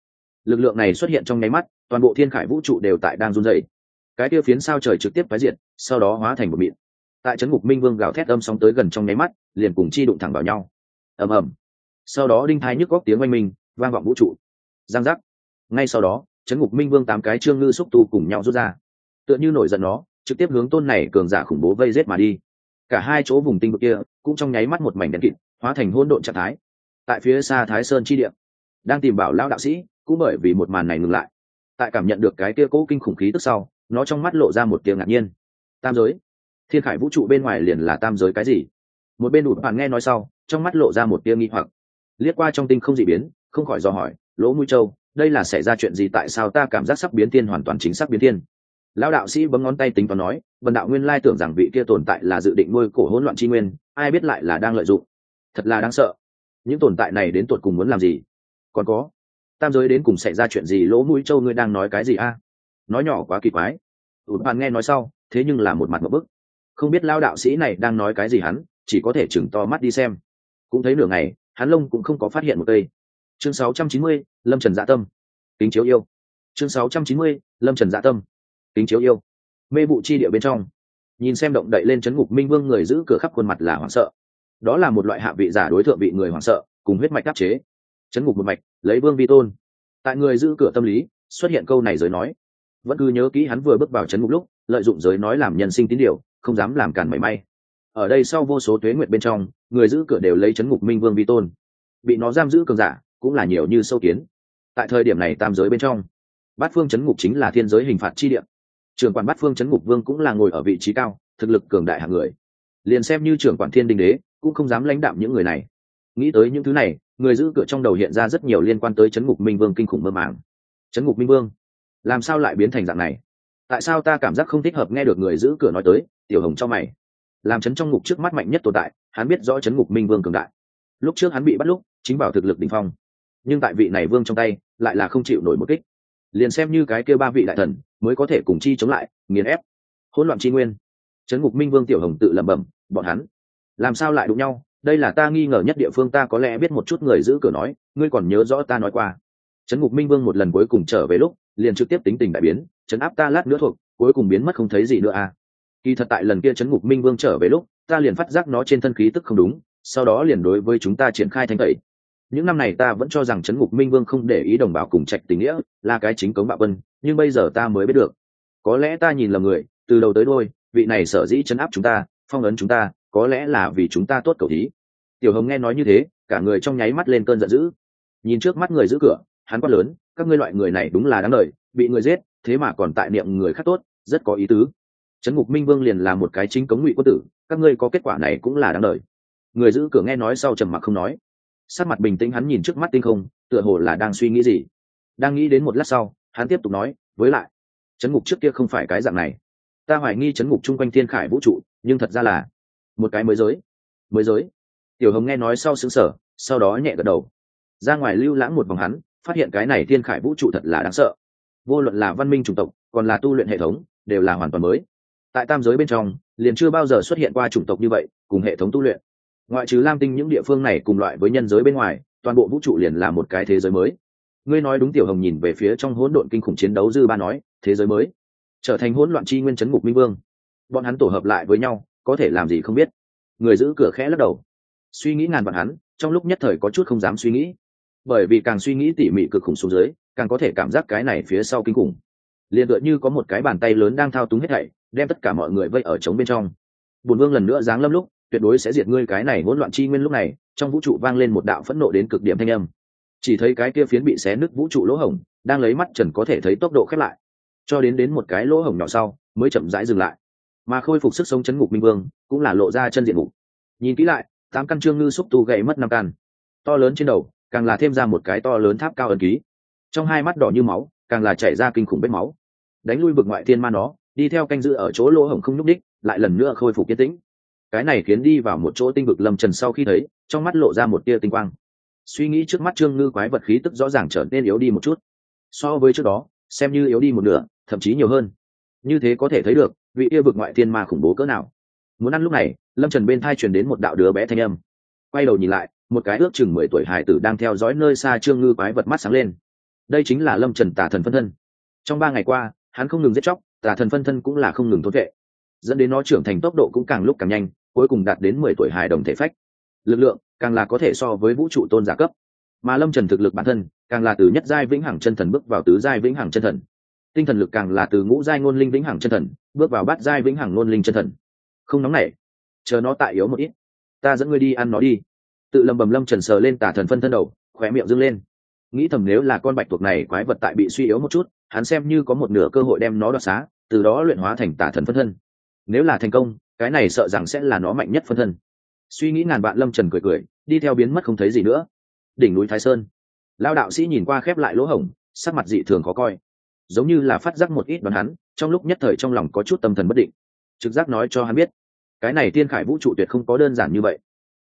Lực lượng này xuất hiện trong nháy mắt, toàn bộ thiên khải vũ trụ đều tại đang run dày cái kia phiến sao trời trực tiếp phá diệt, sau đó hóa thành một mịn. Tại trấn ngục minh vương gào thét âm sóng tới gần trong nháy mắt, liền cùng chi đụng thẳng vào nhau. Ầm ầm. Sau đó đinh thái nhức góc tiếng oanh minh, vang vọng vũ trụ. Giang giác. Ngay sau đó, trấn ngục minh vương tám cái trương ngư xúc tu cùng nhau rút ra. Tựa như nổi giận nó, trực tiếp hướng tôn này cường giả khủng bố vây rết mà đi. Cả hai chỗ vùng tinh vực kia, cũng trong nháy mắt một mảnh đen kịt, hóa thành hôn độn trạng thái. Tại phía xa thái sơn chi địa, đang tìm bảo lao đạo sĩ, cũng bởi vì một màn này ngừng lại. Tại cảm nhận được cái kia cố kinh khủng khí tức sau nó trong mắt lộ ra một tiếng ngạc nhiên. Tam giới. Thiên khải vũ trụ bên ngoài liền là tam giới cái gì? Một bên đủ bạn nghe nói sau, trong mắt lộ ra một tia nghi hoặc. Liếc qua trong tinh không dị biến, không khỏi do hỏi, lỗ mũi châu, đây là xảy ra chuyện gì? Tại sao ta cảm giác sắp biến thiên, hoàn toàn chính xác biến thiên? Lão đạo sĩ bấm ngón tay tính toán nói vần đạo nguyên lai tưởng rằng vị kia tồn tại là dự định nuôi cổ hỗn loạn tri nguyên, ai biết lại là đang lợi dụng. Thật là đáng sợ. Những tồn tại này đến tột cùng muốn làm gì? Còn có, tam giới đến cùng xảy ra chuyện gì? Lỗ mũi châu ngươi đang nói cái gì a? Nói nhỏ quá kỳ quái. Ụt bạn nghe nói sau thế nhưng là một mặt một bức. Không biết lao đạo sĩ này đang nói cái gì hắn chỉ có thể chừng to mắt đi xem. Cũng thấy nửa ngày hắn lông cũng không có phát hiện một cây. Chương 690, lâm trần dạ tâm. Kính chiếu yêu. Chương 690, lâm trần dạ tâm. Kính chiếu yêu. Mê vụ chi địa bên trong. Nhìn xem động đậy lên chấn ngục minh vương người giữ cửa khắp khuôn mặt là hoảng sợ. Đó là một loại hạ vị giả đối tượng bị người hoảng sợ cùng huyết mạch đáp chế. Chấn ngục một mạch lấy vương vi tôn. Tại người giữ cửa tâm lý xuất hiện câu này rồi nói vẫn cứ nhớ kỹ hắn vừa bước vào chấn ngục lúc, lợi dụng giới nói làm nhân sinh tín điều, không dám làm cản mảy may. Ở đây sau vô số tuế nguyệt bên trong, người giữ cửa đều lấy chấn ngục minh vương vi tôn. Bị nó giam giữ cường giả, cũng là nhiều như sâu kiến. Tại thời điểm này tam giới bên trong, bát phương chấn ngục chính là thiên giới hình phạt chi điểm trưởng quản bát phương chấn ngục vương cũng là ngồi ở vị trí cao, thực lực cường đại hạng người. Liền xem như trưởng quản thiên đình đế, cũng không dám lãnh đạm những người này. Nghĩ tới những thứ này, người giữ cửa trong đầu hiện ra rất nhiều liên quan tới chấn ngục minh vương kinh khủng mơ màng. Chấn ngục minh vương làm sao lại biến thành dạng này? Tại sao ta cảm giác không thích hợp nghe được người giữ cửa nói tới? Tiểu hồng cho mày. Làm chấn trong ngục trước mắt mạnh nhất tồn tại, hắn biết rõ chấn ngục minh vương cường đại. Lúc trước hắn bị bắt lúc, chính bảo thực lực đ ỉ n h phong. Nhưng tại vị này vương trong tay, lại là không chịu nổi một kích. Liền xem như cái kêu ba vị đại thần, mới có thể cùng chi chống lại, nghiền ép. Hỗn loạn tri nguyên. Chấn ngục minh vương tiểu hồng tự lẩm bẩm, bọn hắn, làm sao lại đụng nhau? Đây là ta nghi ngờ nhất địa phương, ta có lẽ biết một chút người giữ cửa nói, ngươi còn nhớ rõ ta nói qua. Trấn ngục minh vương một lần cuối cùng trở về lúc liền trực tiếp tính tình đại biến, chấn áp ta lát nữa thuộc, cuối cùng biến mất không thấy gì nữa à. Kỳ thật tại lần kia chấn ngục minh vương trở về lúc, ta liền phát giác nó trên thân khí tức không đúng, sau đó liền đối với chúng ta triển khai thanh tẩy. Những năm này ta vẫn cho rằng chấn ngục minh vương không để ý đồng bào cùng trạch tình nghĩa, là cái chính cống bạo vân nhưng bây giờ ta mới biết được. Có lẽ ta nhìn lầm người, từ đầu tới đôi vị này sở dĩ chấn áp chúng ta, phong ấn chúng ta, có lẽ là vì chúng ta tốt cầu thí. Tiểu hồng nghe nói như thế, cả người trong nháy mắt lên cơn giận dữ. Nhìn trước mắt người giữ cửa hắn quát lớn, các ngươi loại người này đúng là đáng lời bị người giết, thế mà còn tại niệm người khác tốt, rất có ý tứ. Trấn ngục minh vương liền là một cái chính cống ngụy quân tử, các ngươi có kết quả này cũng là đáng lời người giữ cửa nghe nói sau trầm mặc không nói. Sát mặt bình tĩnh hắn nhìn trước mắt tinh không, tựa hồ là đang suy nghĩ gì. Đang nghĩ đến một lát sau, hắn tiếp tục nói, với lại chấn ngục trước kia không phải cái dạng này. Ta hoài nghi chấn ngục chung quanh thiên khải vũ trụ, nhưng thật ra là một cái mới giới mới giới. Tiểu hồng nghe nói sau xứng sở sau đó nhẹ gật đầu. Ra ngoài lưu lãng một vòng hắn phát hiện cái này thiên khải vũ trụ thật là đáng sợ. Vô luận là văn minh chủng tộc, còn là tu luyện hệ thống, đều là hoàn toàn mới. Tại tam giới bên trong, liền chưa bao giờ xuất hiện qua chủng tộc như vậy, cùng hệ thống tu luyện. Ngoại trừ lam tinh những địa phương này cùng loại với nhân giới bên ngoài, toàn bộ vũ trụ liền là một cái thế giới mới. Ngươi nói đúng tiểu hồng nhìn về phía trong hỗn độn kinh khủng chiến đấu dư ba nói, thế giới mới. Trở thành hỗn loạn chi nguyên chấn ngục minh vương. Bọn hắn tổ hợp lại với nhau, có thể làm gì không biết. Người giữ cửa khẽ lắc đầu. Suy nghĩ ngàn vạn hắn, trong lúc nhất thời có chút không dám suy nghĩ bởi vì càng suy nghĩ tỉ mỉ cực khủng xuống dưới, càng có thể cảm giác cái này phía sau kinh khủng. Liền tựa như có một cái bàn tay lớn đang thao túng hết thảy, đem tất cả mọi người vây ở trống bên trong. Bùn vương lần nữa giáng lâm lúc, tuyệt đối sẽ diệt ngươi cái này hỗn loạn chi nguyên lúc này, trong vũ trụ vang lên một đạo phẫn nộ đến cực điểm thanh âm. Chỉ thấy cái kia phiến bị xé nứt vũ trụ lỗ hổng, đang lấy mắt trần có thể thấy tốc độ khép lại. Cho đến đến một cái lỗ hổng nhỏ sau, mới chậm rãi dừng lại. Mà khôi phục sức sống chấn ngục minh vương, cũng là lộ ra chân diện mục. Nhìn kỹ lại, tám căn trương ngư xúc tu gậy mất năm căn. To lớn trên đầu càng là thêm ra một cái to lớn tháp cao ẩn ký. Trong hai mắt đỏ như máu, càng là chảy ra kinh khủng vết máu. Đánh lui bực ngoại thiên ma nó, đi theo canh giữ ở chỗ lỗ hổng không nhúc đích lại lần nữa khôi phục kiên tĩnh. Cái này khiến đi vào một chỗ tinh vực lâm trần sau khi thấy, trong mắt lộ ra một tia tinh quang. Suy nghĩ trước mắt trương ngư quái vật khí tức rõ ràng trở nên yếu đi một chút. So với trước đó, xem như yếu đi một nửa, thậm chí nhiều hơn. Như thế có thể thấy được, vị yêu vực ngoại thiên ma khủng bố cỡ nào. Muốn ăn lúc này, lâm trần bên thai truyền đến một đạo đứa bé thanh âm. Quay đầu nhìn lại một cái ước chừng mười tuổi hải tử đang theo dõi nơi xa trương ngư quái vật mắt sáng lên. Đây chính là lâm trần tả thần phân thân. Trong ba ngày qua, hắn không ngừng giết chóc tả thần phân thân cũng là không ngừng thốt vệ. Dẫn đến nó trưởng thành tốc độ cũng càng lúc càng nhanh, cuối cùng đạt đến mười tuổi hài đồng thể phách. Lực lượng càng là có thể so với vũ trụ tôn giả cấp. Mà lâm trần thực lực bản thân càng là từ nhất giai vĩnh hằng chân thần bước vào tứ giai vĩnh hằng chân thần. Tinh thần lực càng là từ ngũ giai ngôn linh vĩnh hằng chân thần bước vào bát giai vĩnh hằng ngôn linh chân thần. Không nóng nảy, chờ nó tại yếu một ít, ta dẫn ngươi đi ăn nó đi tự lầm bầm lâm trần sờ lên tả thần phân thân đầu, khóe miệng dâng lên. Nghĩ thầm nếu là con bạch tuộc này quái vật tại bị suy yếu một chút, hắn xem như có một nửa cơ hội đem nó đoạt xá, từ đó luyện hóa thành tả thần phân thân. Nếu là thành công, cái này sợ rằng sẽ là nó mạnh nhất phân thân. Suy nghĩ ngàn vạn lâm trần cười cười, đi theo biến mất không thấy gì nữa. Đỉnh núi thái sơn. Lao đạo sĩ nhìn qua khép lại lỗ hổng, sắc mặt dị thường khó coi. Giống như là phát giác một ít đoán hắn, trong lúc nhất thời trong lòng có chút tâm thần bất định. Trực giác nói cho hắn biết, cái này tiên khải vũ trụ tuyệt không có đơn giản như vậy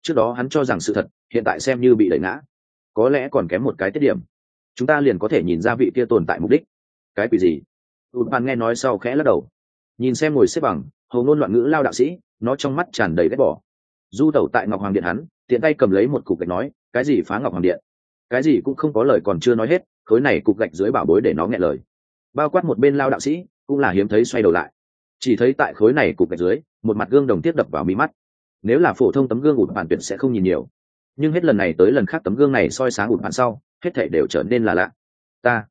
trước đó hắn cho rằng sự thật, hiện tại xem như bị đẩy ngã. Có lẽ còn kém một cái tiết điểm. Chúng ta liền có thể nhìn ra vị kia tồn tại mục đích. Cái quỷ gì? Ụt bàn nghe nói sau khẽ lắc đầu. Nhìn xem ngồi xếp bằng, hầu ngôn loạn ngữ lao đạo sĩ, nó trong mắt tràn đầy ghét bỏ. Du tẩu tại ngọc hoàng điện hắn, tiện tay cầm lấy một cục gạch nói, cái gì phá ngọc hoàng điện? Cái gì cũng không có lời còn chưa nói hết, khối này cục gạch dưới bảo bối để nó nghe lời. Bao quát một bên lao đạo sĩ, cũng là hiếm thấy xoay đầu lại. Chỉ thấy tại khối này cục gạch dưới, một mặt gương đồng tiếp đập vào mi mắt nếu là phổ thông tấm gương ụt bản tuyệt sẽ không nhìn nhiều. Nhưng hết lần này tới lần khác tấm gương này soi sáng ụt bản sau, hết thể đều trở nên là lạ. Ta,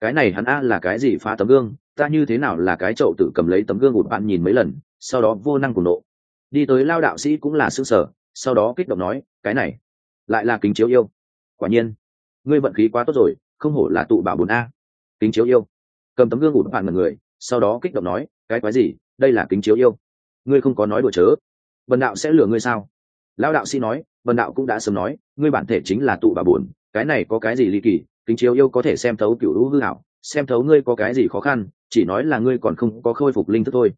cái này hắn a là cái gì phá tấm gương? Ta như thế nào là cái chậu tự cầm lấy tấm gương ụt bạn nhìn mấy lần, sau đó vô năng cùng nộ. Đi tới lao đạo sĩ cũng là s ư sở sau đó kích động nói, cái này, lại là kính chiếu yêu. Quả nhiên, ngươi vận khí quá tốt rồi, không hổ là tụ bảo bốn a. Kính chiếu yêu. Cầm tấm gương ụt bạn mật người, sau đó kích động nói, cái quái gì? Đây là kính chiếu yêu. Ngươi không có nói đùa chớ vần đạo sẽ lừa ngươi sao? Lao đạo sĩ nói vần đạo cũng đã sớm nói, ngươi bản thể chính là tụ bà buồn, cái này có cái gì ly kỳ, kính chiếu yêu có thể xem thấu cựu hữu hư hảo xem thấu ngươi có cái gì khó khăn, chỉ nói là ngươi còn không có khôi phục linh thức thôi.